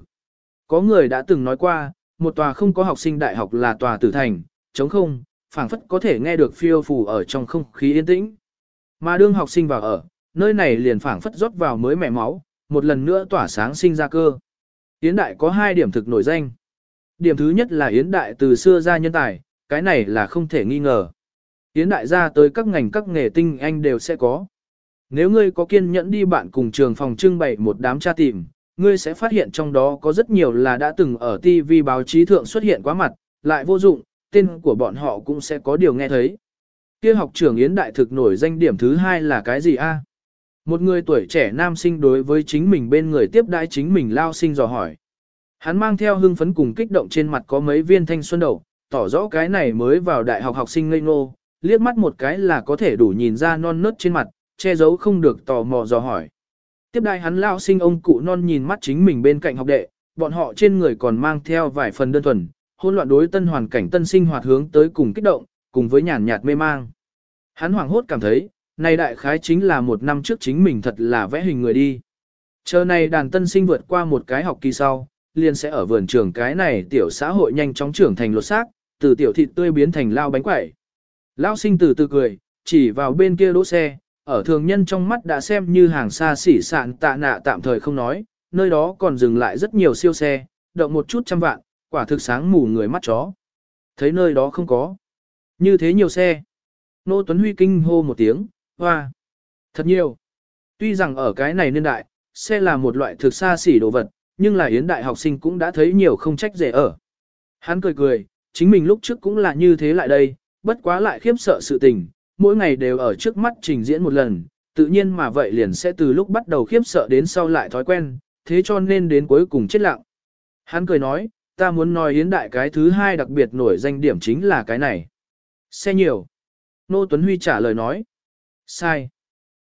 Có người đã từng nói qua, một tòa không có học sinh đại học là tòa tử thành, chống không, phảng phất có thể nghe được phiêu phù ở trong không khí yên tĩnh. Mà đương học sinh vào ở, nơi này liền phảng phất rót vào mới mẻ máu, một lần nữa tỏa sáng sinh ra cơ. Yến Đại có hai điểm thực nổi danh. Điểm thứ nhất là Yến Đại từ xưa ra nhân tài, cái này là không thể nghi ngờ. Yến Đại ra tới các ngành các nghề tinh anh đều sẽ có. Nếu ngươi có kiên nhẫn đi bạn cùng trường phòng trưng bày một đám tra tìm, ngươi sẽ phát hiện trong đó có rất nhiều là đã từng ở TV báo chí thượng xuất hiện quá mặt, lại vô dụng, tên của bọn họ cũng sẽ có điều nghe thấy. Kia học trưởng Yến Đại thực nổi danh điểm thứ hai là cái gì a? Một người tuổi trẻ nam sinh đối với chính mình bên người tiếp đãi chính mình lao sinh dò hỏi. Hắn mang theo hưng phấn cùng kích động trên mặt có mấy viên thanh xuân đầu, tỏ rõ cái này mới vào đại học học sinh ngây ngô, liếc mắt một cái là có thể đủ nhìn ra non nớt trên mặt, che giấu không được tò mò dò hỏi. Tiếp đại hắn lao sinh ông cụ non nhìn mắt chính mình bên cạnh học đệ, bọn họ trên người còn mang theo vài phần đơn thuần, hỗn loạn đối tân hoàn cảnh tân sinh hoạt hướng tới cùng kích động, cùng với nhàn nhạt mê mang. Hắn hoảng hốt cảm thấy, này đại khái chính là một năm trước chính mình thật là vẽ hình người đi. Chờ này đàn tân sinh vượt qua một cái học kỳ sau, liền sẽ ở vườn trường cái này tiểu xã hội nhanh chóng trưởng thành lột xác, từ tiểu thịt tươi biến thành lao bánh quẩy. Lao sinh từ từ cười, chỉ vào bên kia đỗ xe, ở thường nhân trong mắt đã xem như hàng xa xỉ sạn tạ nạ tạm thời không nói, nơi đó còn dừng lại rất nhiều siêu xe, động một chút trăm vạn, quả thực sáng mù người mắt chó. Thấy nơi đó không có. Như thế nhiều xe. Nô Tuấn Huy kinh hô một tiếng, hoa. Thật nhiều. Tuy rằng ở cái này niên đại, xe là một loại thực xa xỉ đồ vật, nhưng là yến đại học sinh cũng đã thấy nhiều không trách rẻ ở. Hắn cười cười, chính mình lúc trước cũng là như thế lại đây, bất quá lại khiếp sợ sự tình, mỗi ngày đều ở trước mắt trình diễn một lần, tự nhiên mà vậy liền sẽ từ lúc bắt đầu khiếp sợ đến sau lại thói quen, thế cho nên đến cuối cùng chết lặng. Hắn cười nói, ta muốn nói hiến đại cái thứ hai đặc biệt nổi danh điểm chính là cái này. Xe nhiều. Nô Tuấn Huy trả lời nói. Sai.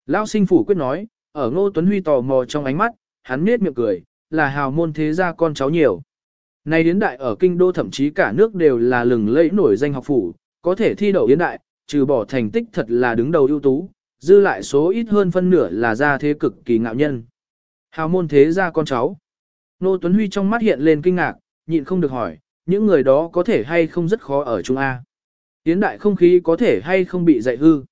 Lão sinh phủ quyết nói, ở Ngô Tuấn Huy tò mò trong ánh mắt, hắn nết miệng cười, là hào môn thế gia con cháu nhiều. Này hiến đại ở kinh đô thậm chí cả nước đều là lừng lẫy nổi danh học phủ, có thể thi đậu hiến đại, trừ bỏ thành tích thật là đứng đầu ưu tú, dư lại số ít hơn phân nửa là gia thế cực kỳ ngạo nhân. Hào môn thế gia con cháu. Nô Tuấn Huy trong mắt hiện lên kinh ngạc, nhịn không được hỏi, những người đó có thể hay không rất khó ở Trung A. Tiến đại không khí có thể hay không bị dạy hư.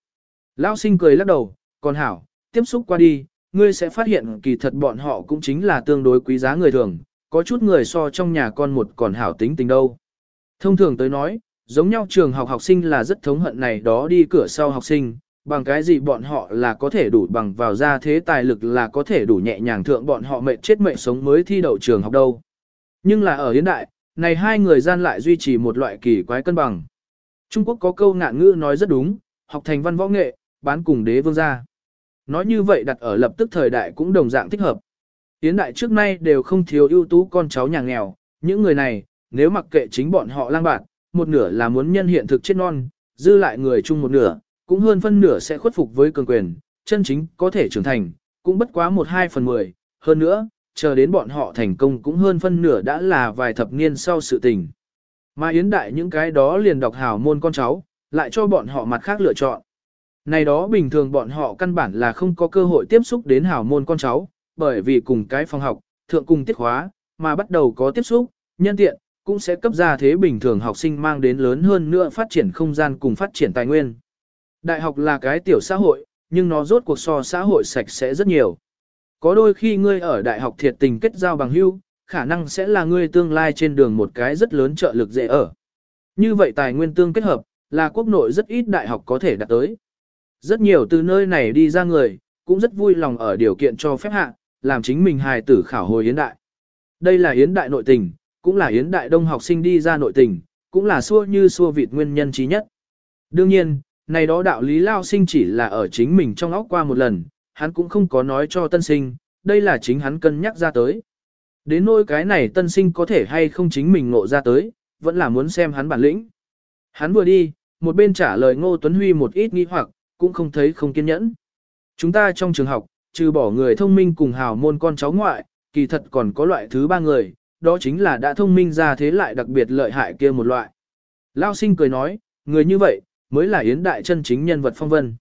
Lão sinh cười lắc đầu, còn hảo, tiếp xúc qua đi, ngươi sẽ phát hiện kỳ thật bọn họ cũng chính là tương đối quý giá người thường, có chút người so trong nhà con một còn hảo tính tình đâu. Thông thường tới nói, giống nhau trường học học sinh là rất thống hận này đó đi cửa sau học sinh, bằng cái gì bọn họ là có thể đủ bằng vào ra thế tài lực là có thể đủ nhẹ nhàng thượng bọn họ mệt chết mệt sống mới thi đậu trường học đâu. Nhưng là ở hiện đại, này hai người gian lại duy trì một loại kỳ quái cân bằng. Trung Quốc có câu ngạn ngữ nói rất đúng, học thành văn võ nghệ, bán cùng đế vương gia. Nói như vậy đặt ở lập tức thời đại cũng đồng dạng thích hợp. Yến đại trước nay đều không thiếu ưu tú con cháu nhà nghèo, những người này, nếu mặc kệ chính bọn họ lang bạt, một nửa là muốn nhân hiện thực chết non, dư lại người chung một nửa, cũng hơn phân nửa sẽ khuất phục với cường quyền, chân chính có thể trưởng thành, cũng bất quá một hai phần mười, hơn nữa, chờ đến bọn họ thành công cũng hơn phân nửa đã là vài thập niên sau sự tình. Mà yến đại những cái đó liền đọc hào môn con cháu, lại cho bọn họ mặt khác lựa chọn. Này đó bình thường bọn họ căn bản là không có cơ hội tiếp xúc đến hào môn con cháu, bởi vì cùng cái phòng học, thượng cùng tiết khóa, mà bắt đầu có tiếp xúc, nhân tiện, cũng sẽ cấp ra thế bình thường học sinh mang đến lớn hơn nữa phát triển không gian cùng phát triển tài nguyên. Đại học là cái tiểu xã hội, nhưng nó rốt cuộc so xã hội sạch sẽ rất nhiều. Có đôi khi ngươi ở đại học thiệt tình kết giao bằng hữu, khả năng sẽ là ngươi tương lai trên đường một cái rất lớn trợ lực dễ ở. Như vậy tài nguyên tương kết hợp, là quốc nội rất ít đại học có thể đạt tới. Rất nhiều từ nơi này đi ra người, cũng rất vui lòng ở điều kiện cho phép hạ, làm chính mình hài tử khảo hồi yến đại. Đây là yến đại nội tình, cũng là yến đại đông học sinh đi ra nội tình, cũng là xua như xua vịt nguyên nhân trí nhất. Đương nhiên, này đó đạo lý lao sinh chỉ là ở chính mình trong óc qua một lần, hắn cũng không có nói cho tân sinh, đây là chính hắn cân nhắc ra tới. Đến nỗi cái này tân sinh có thể hay không chính mình ngộ ra tới, vẫn là muốn xem hắn bản lĩnh. Hắn vừa đi, một bên trả lời Ngô Tuấn Huy một ít nghi hoặc, cũng không thấy không kiên nhẫn. Chúng ta trong trường học, trừ bỏ người thông minh cùng hào môn con cháu ngoại, kỳ thật còn có loại thứ ba người, đó chính là đã thông minh ra thế lại đặc biệt lợi hại kia một loại. Lao sinh cười nói, người như vậy, mới là yến đại chân chính nhân vật phong vân.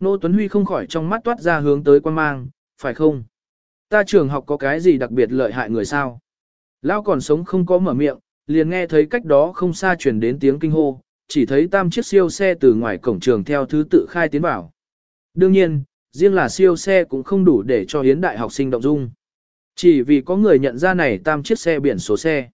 Nô Tuấn Huy không khỏi trong mắt toát ra hướng tới quan mang, phải không? Ta trường học có cái gì đặc biệt lợi hại người sao? Lao còn sống không có mở miệng, liền nghe thấy cách đó không xa chuyển đến tiếng kinh hô, chỉ thấy tam chiếc siêu xe từ ngoài cổng trường theo thứ tự khai tiến vào. Đương nhiên, riêng là siêu xe cũng không đủ để cho hiến đại học sinh động dung. Chỉ vì có người nhận ra này tam chiếc xe biển số xe.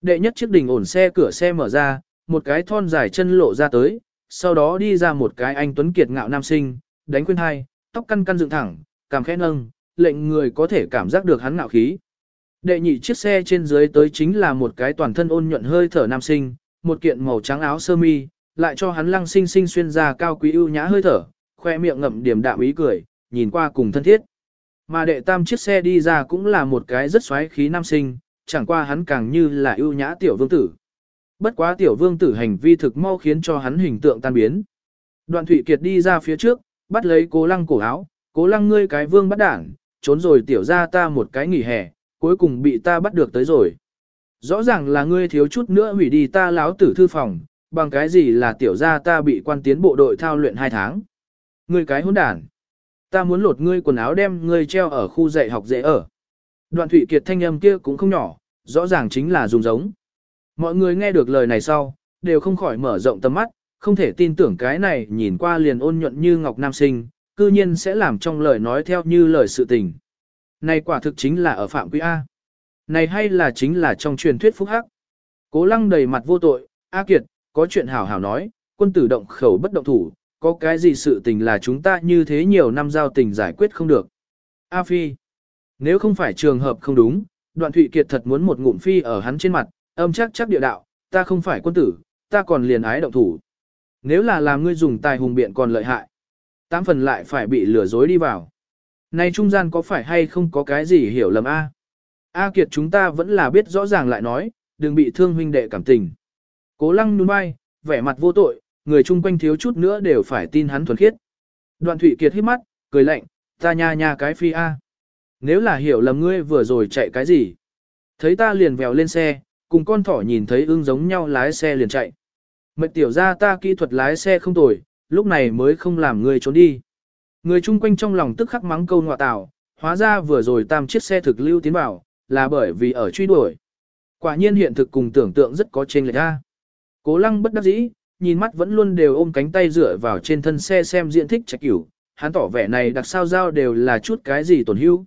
Đệ nhất chiếc đỉnh ổn xe cửa xe mở ra, một cái thon dài chân lộ ra tới, sau đó đi ra một cái anh tuấn kiệt ngạo nam sinh, đánh khuyên hai, tóc căn căn dựng thẳng, cảm khẽ nâng, lệnh người có thể cảm giác được hắn ngạo khí. Đệ nhị chiếc xe trên dưới tới chính là một cái toàn thân ôn nhuận hơi thở nam sinh, một kiện màu trắng áo sơ mi, lại cho hắn lăng sinh sinh xuyên ra cao quý ưu nhã hơi thở, khoe miệng ngậm điểm đạm ý cười, nhìn qua cùng thân thiết. Mà đệ tam chiếc xe đi ra cũng là một cái rất xoáy khí nam sinh, chẳng qua hắn càng như là ưu nhã tiểu vương tử. Bất quá tiểu vương tử hành vi thực mau khiến cho hắn hình tượng tan biến. Đoạn Thụy Kiệt đi ra phía trước, bắt lấy cố lăng cổ áo, cố lăng ngươi cái vương bắt đảng, trốn rồi tiểu ra ta một cái nghỉ hè, cuối cùng bị ta bắt được tới rồi. Rõ ràng là ngươi thiếu chút nữa hủy đi ta láo tử thư phòng, bằng cái gì là tiểu ra ta bị quan tiến bộ đội thao luyện hai tháng. Ngươi cái hỗn đản. Ta muốn lột ngươi quần áo đem ngươi treo ở khu dạy học dễ ở. Đoạn Thụy Kiệt thanh âm kia cũng không nhỏ, rõ ràng chính là dùng giống. Mọi người nghe được lời này sau, đều không khỏi mở rộng tầm mắt, không thể tin tưởng cái này nhìn qua liền ôn nhuận như ngọc nam sinh, cư nhiên sẽ làm trong lời nói theo như lời sự tình. Này quả thực chính là ở phạm quy A. Này hay là chính là trong truyền thuyết phúc hắc. Cố lăng đầy mặt vô tội, A Kiệt, có chuyện hảo hảo nói, quân tử động khẩu bất động thủ, có cái gì sự tình là chúng ta như thế nhiều năm giao tình giải quyết không được. A Phi, nếu không phải trường hợp không đúng, đoạn Thụy Kiệt thật muốn một ngụm phi ở hắn trên mặt, âm chắc chắc địa đạo, ta không phải quân tử, ta còn liền ái động thủ. Nếu là làm ngươi dùng tài hùng biện còn lợi hại, tám phần lại phải bị lừa dối đi vào. Này trung gian có phải hay không có cái gì hiểu lầm A? A Kiệt chúng ta vẫn là biết rõ ràng lại nói, đừng bị thương huynh đệ cảm tình. Cố lăng nhún vai, vẻ mặt vô tội, người chung quanh thiếu chút nữa đều phải tin hắn thuần khiết. Đoạn Thụy Kiệt hít mắt, cười lạnh, ta nha nha cái phi A. Nếu là hiểu lầm ngươi vừa rồi chạy cái gì? Thấy ta liền vèo lên xe, cùng con thỏ nhìn thấy ưng giống nhau lái xe liền chạy. Mệt tiểu ra ta kỹ thuật lái xe không tồi, lúc này mới không làm ngươi trốn đi. Người chung quanh trong lòng tức khắc mắng câu ngọa tạo, hóa ra vừa rồi tam chiếc xe thực lưu tiến vào, là bởi vì ở truy đuổi. Quả nhiên hiện thực cùng tưởng tượng rất có trên lệch ra. Cố lăng bất đắc dĩ, nhìn mắt vẫn luôn đều ôm cánh tay dựa vào trên thân xe xem diện thích trạch cửu, hắn tỏ vẻ này đặc sao giao đều là chút cái gì tổn hữu.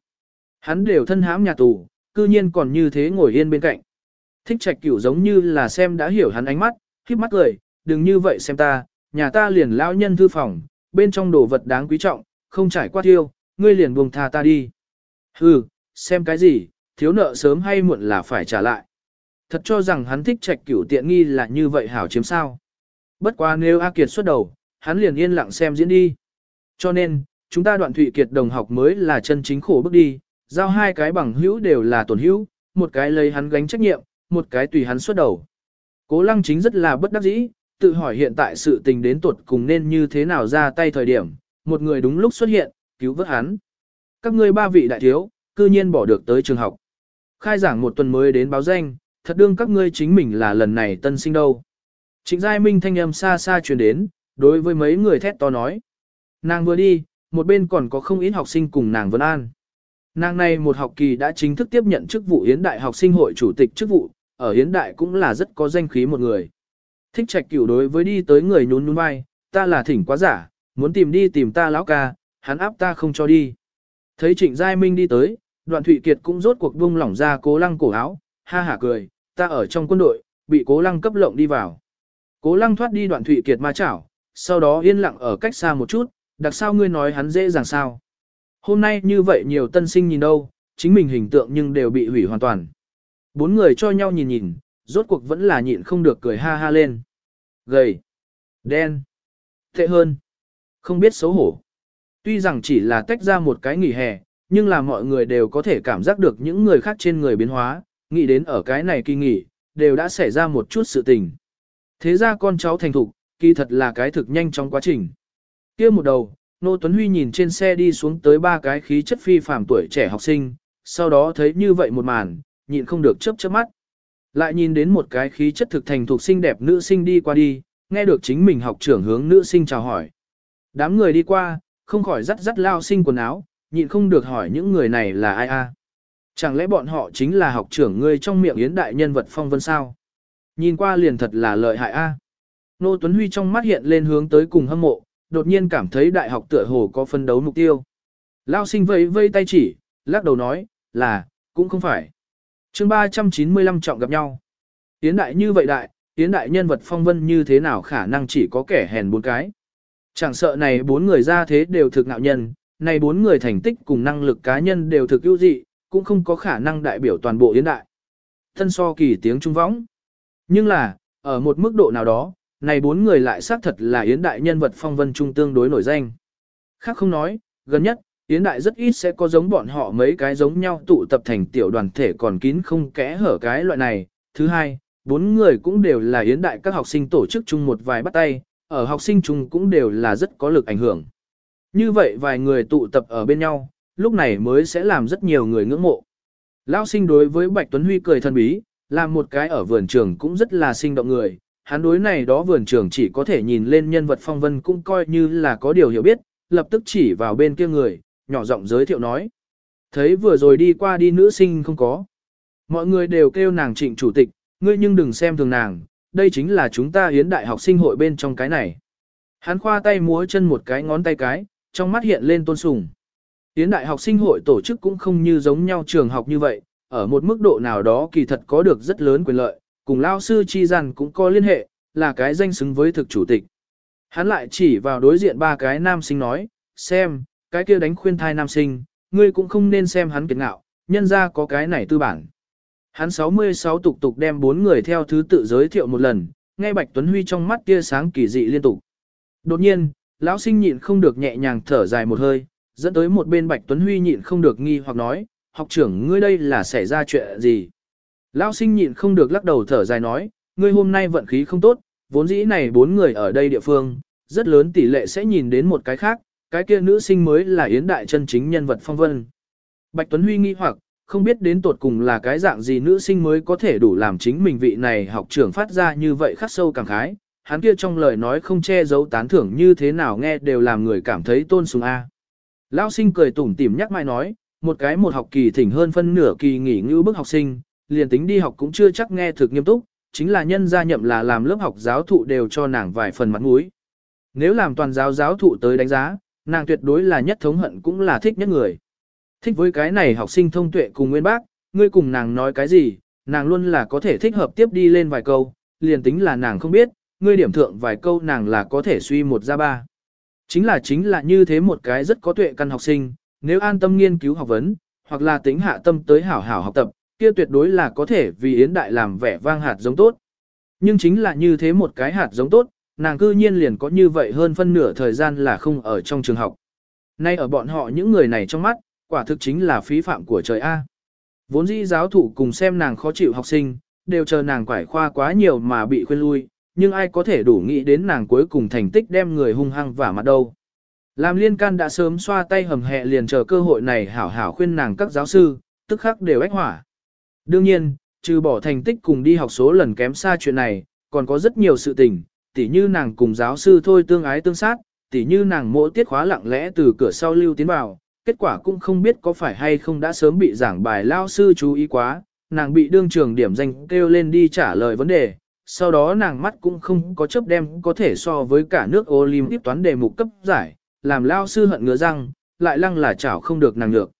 Hắn đều thân hãm nhà tù, cư nhiên còn như thế ngồi yên bên cạnh. Thích trạch cửu giống như là xem đã hiểu hắn ánh mắt, khiếp mắt cười, đừng như vậy xem ta, nhà ta liền lão nhân thư phòng, bên trong đồ vật đáng quý trọng, không trải qua tiêu, ngươi liền buông tha ta đi. Hừ, xem cái gì, thiếu nợ sớm hay muộn là phải trả lại. thật cho rằng hắn thích trạch cửu tiện nghi là như vậy hảo chiếm sao. Bất quá nếu A Kiệt xuất đầu, hắn liền yên lặng xem diễn đi. Cho nên, chúng ta đoạn Thụy Kiệt đồng học mới là chân chính khổ bước đi, giao hai cái bằng hữu đều là tổn hữu, một cái lấy hắn gánh trách nhiệm, một cái tùy hắn xuất đầu. Cố lăng chính rất là bất đắc dĩ, tự hỏi hiện tại sự tình đến tuột cùng nên như thế nào ra tay thời điểm, một người đúng lúc xuất hiện, cứu vớt hắn. Các ngươi ba vị đại thiếu, cư nhiên bỏ được tới trường học. Khai giảng một tuần mới đến báo danh, thật đương các ngươi chính mình là lần này tân sinh đâu. Trịnh Giai Minh thanh âm xa xa truyền đến, đối với mấy người thét to nói. Nàng vừa đi, một bên còn có không ít học sinh cùng nàng Vân An. Nàng này một học kỳ đã chính thức tiếp nhận chức vụ Hiến Đại học sinh hội chủ tịch chức vụ, ở Hiến Đại cũng là rất có danh khí một người. Thích trạch cửu đối với đi tới người nhún nhún vai, ta là thỉnh quá giả, muốn tìm đi tìm ta lão ca, hắn áp ta không cho đi. Thấy Trịnh Giai Minh đi tới, đoạn Thụy Kiệt cũng rốt cuộc buông lỏng ra cố lăng cổ áo, ha hả cười, ta ở trong quân đội, bị cố lăng cấp lộng đi vào. Cố lăng thoát đi đoạn Thụy Kiệt ma chảo, sau đó yên lặng ở cách xa một chút, đặc sao ngươi nói hắn dễ dàng sao. Hôm nay như vậy nhiều tân sinh nhìn đâu, chính mình hình tượng nhưng đều bị hủy hoàn toàn. Bốn người cho nhau nhìn nhìn, rốt cuộc vẫn là nhịn không được cười ha ha lên. Gầy, đen, tệ hơn, không biết xấu hổ. Tuy rằng chỉ là tách ra một cái nghỉ hè, nhưng là mọi người đều có thể cảm giác được những người khác trên người biến hóa, nghĩ đến ở cái này kỳ nghỉ, đều đã xảy ra một chút sự tình. Thế ra con cháu thành thục, kỳ thật là cái thực nhanh trong quá trình. kia một đầu, Nô Tuấn Huy nhìn trên xe đi xuống tới ba cái khí chất phi phàm tuổi trẻ học sinh, sau đó thấy như vậy một màn, nhịn không được chớp chớp mắt. Lại nhìn đến một cái khí chất thực thành thuộc xinh đẹp nữ sinh đi qua đi, nghe được chính mình học trưởng hướng nữ sinh chào hỏi. Đám người đi qua, không khỏi rắt rắt lao sinh quần áo, nhịn không được hỏi những người này là ai a? Chẳng lẽ bọn họ chính là học trưởng ngươi trong miệng yến đại nhân vật phong vân sao? Nhìn qua liền thật là lợi hại a. Nô Tuấn Huy trong mắt hiện lên hướng tới cùng hâm mộ, đột nhiên cảm thấy đại học tựa hồ có phân đấu mục tiêu. Lao sinh vẫy vây tay chỉ, lắc đầu nói, là, cũng không phải. chương 395 trọng gặp nhau. Tiến đại như vậy đại, tiến đại nhân vật phong vân như thế nào khả năng chỉ có kẻ hèn bốn cái. Chẳng sợ này bốn người ra thế đều thực ngạo nhân, này bốn người thành tích cùng năng lực cá nhân đều thực ưu dị, cũng không có khả năng đại biểu toàn bộ Yến đại. Thân so kỳ tiếng trung võng. Nhưng là, ở một mức độ nào đó, này bốn người lại xác thật là Yến Đại nhân vật phong vân trung tương đối nổi danh. Khác không nói, gần nhất, Yến Đại rất ít sẽ có giống bọn họ mấy cái giống nhau tụ tập thành tiểu đoàn thể còn kín không kẽ hở cái loại này. Thứ hai, bốn người cũng đều là Yến Đại các học sinh tổ chức chung một vài bắt tay, ở học sinh chung cũng đều là rất có lực ảnh hưởng. Như vậy vài người tụ tập ở bên nhau, lúc này mới sẽ làm rất nhiều người ngưỡng mộ. Lão sinh đối với Bạch Tuấn Huy cười thân bí, là một cái ở vườn trường cũng rất là sinh động người, hắn đối này đó vườn trường chỉ có thể nhìn lên nhân vật phong vân cũng coi như là có điều hiểu biết, lập tức chỉ vào bên kia người, nhỏ giọng giới thiệu nói. Thấy vừa rồi đi qua đi nữ sinh không có. Mọi người đều kêu nàng trịnh chủ tịch, ngươi nhưng đừng xem thường nàng, đây chính là chúng ta hiến đại học sinh hội bên trong cái này. Hắn khoa tay múa chân một cái ngón tay cái, trong mắt hiện lên tôn sùng. Hiến đại học sinh hội tổ chức cũng không như giống nhau trường học như vậy, ở một mức độ nào đó kỳ thật có được rất lớn quyền lợi, cùng lao sư chi rằng cũng có liên hệ, là cái danh xứng với thực chủ tịch. Hắn lại chỉ vào đối diện ba cái nam sinh nói, xem, cái kia đánh khuyên thai nam sinh, ngươi cũng không nên xem hắn kiệt ngạo, nhân ra có cái này tư bản. Hắn 66 tục tục đem bốn người theo thứ tự giới thiệu một lần, nghe Bạch Tuấn Huy trong mắt tia sáng kỳ dị liên tục. Đột nhiên, lão sinh nhịn không được nhẹ nhàng thở dài một hơi, dẫn tới một bên Bạch Tuấn Huy nhịn không được nghi hoặc nói, học trưởng ngươi đây là xảy ra chuyện gì? Lão sinh nhịn không được lắc đầu thở dài nói, ngươi hôm nay vận khí không tốt, vốn dĩ này bốn người ở đây địa phương, rất lớn tỷ lệ sẽ nhìn đến một cái khác, cái kia nữ sinh mới là yến đại chân chính nhân vật phong vân. Bạch Tuấn Huy nghi hoặc, không biết đến tột cùng là cái dạng gì nữ sinh mới có thể đủ làm chính mình vị này học trưởng phát ra như vậy khắc sâu càng khái, hắn kia trong lời nói không che giấu tán thưởng như thế nào nghe đều làm người cảm thấy tôn sùng A. Lão sinh cười tủm tỉm nhắc mai nói, một cái một học kỳ thỉnh hơn phân nửa kỳ nghỉ ngữ bức học sinh, liền tính đi học cũng chưa chắc nghe thực nghiêm túc, chính là nhân gia nhậm là làm lớp học giáo thụ đều cho nàng vài phần mặt mũi. Nếu làm toàn giáo giáo thụ tới đánh giá, nàng tuyệt đối là nhất thống hận cũng là thích nhất người. Thích với cái này học sinh thông tuệ cùng nguyên bác, ngươi cùng nàng nói cái gì, nàng luôn là có thể thích hợp tiếp đi lên vài câu, liền tính là nàng không biết, ngươi điểm thượng vài câu nàng là có thể suy một ra ba. Chính là chính là như thế một cái rất có tuệ căn học sinh, nếu an tâm nghiên cứu học vấn, hoặc là tính hạ tâm tới hảo hảo học tập, kia tuyệt đối là có thể vì Yến Đại làm vẻ vang hạt giống tốt. Nhưng chính là như thế một cái hạt giống tốt, nàng cư nhiên liền có như vậy hơn phân nửa thời gian là không ở trong trường học. Nay ở bọn họ những người này trong mắt, quả thực chính là phí phạm của trời A. Vốn dĩ giáo thủ cùng xem nàng khó chịu học sinh, đều chờ nàng quải khoa quá nhiều mà bị khuyên lui, nhưng ai có thể đủ nghĩ đến nàng cuối cùng thành tích đem người hung hăng vả mặt đâu. Làm liên can đã sớm xoa tay hầm hẹ liền chờ cơ hội này hảo hảo khuyên nàng các giáo sư, tức khắc đều ách hỏa. Đương nhiên, trừ bỏ thành tích cùng đi học số lần kém xa chuyện này, còn có rất nhiều sự tình, tỉ như nàng cùng giáo sư thôi tương ái tương sát, tỉ như nàng mỗi tiết khóa lặng lẽ từ cửa sau lưu tiến vào, kết quả cũng không biết có phải hay không đã sớm bị giảng bài lao sư chú ý quá, nàng bị đương trường điểm danh kêu lên đi trả lời vấn đề, sau đó nàng mắt cũng không có chấp đem có thể so với cả nước Olympic toán đề mục cấp giải, làm lao sư hận ngứa răng, lại lăng là chảo không được nàng được.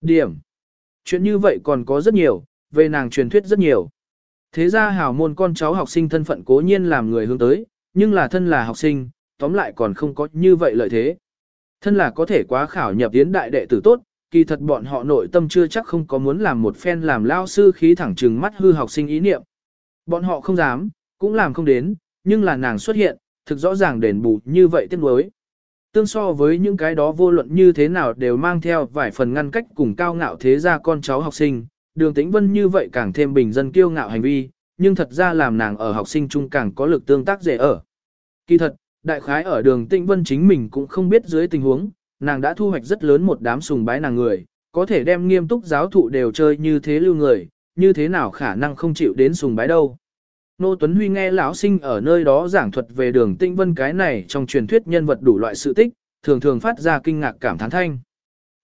Điểm. Chuyện như vậy còn có rất nhiều, về nàng truyền thuyết rất nhiều. Thế ra hào môn con cháu học sinh thân phận cố nhiên làm người hướng tới, nhưng là thân là học sinh, tóm lại còn không có như vậy lợi thế. Thân là có thể quá khảo nhập tiến đại đệ tử tốt, kỳ thật bọn họ nội tâm chưa chắc không có muốn làm một phen làm lao sư khí thẳng trừng mắt hư học sinh ý niệm. Bọn họ không dám, cũng làm không đến, nhưng là nàng xuất hiện, thực rõ ràng đền bù như vậy tiếc nuối. Tương so với những cái đó vô luận như thế nào đều mang theo vài phần ngăn cách cùng cao ngạo thế gia con cháu học sinh, đường tĩnh vân như vậy càng thêm bình dân kiêu ngạo hành vi, nhưng thật ra làm nàng ở học sinh chung càng có lực tương tác dễ ở. Kỳ thật, đại khái ở đường tĩnh vân chính mình cũng không biết dưới tình huống, nàng đã thu hoạch rất lớn một đám sùng bái nàng người, có thể đem nghiêm túc giáo thụ đều chơi như thế lưu người, như thế nào khả năng không chịu đến sùng bái đâu. Nô Tuấn Huy nghe lão sinh ở nơi đó giảng thuật về đường tinh vân cái này trong truyền thuyết nhân vật đủ loại sự tích, thường thường phát ra kinh ngạc cảm thán thanh.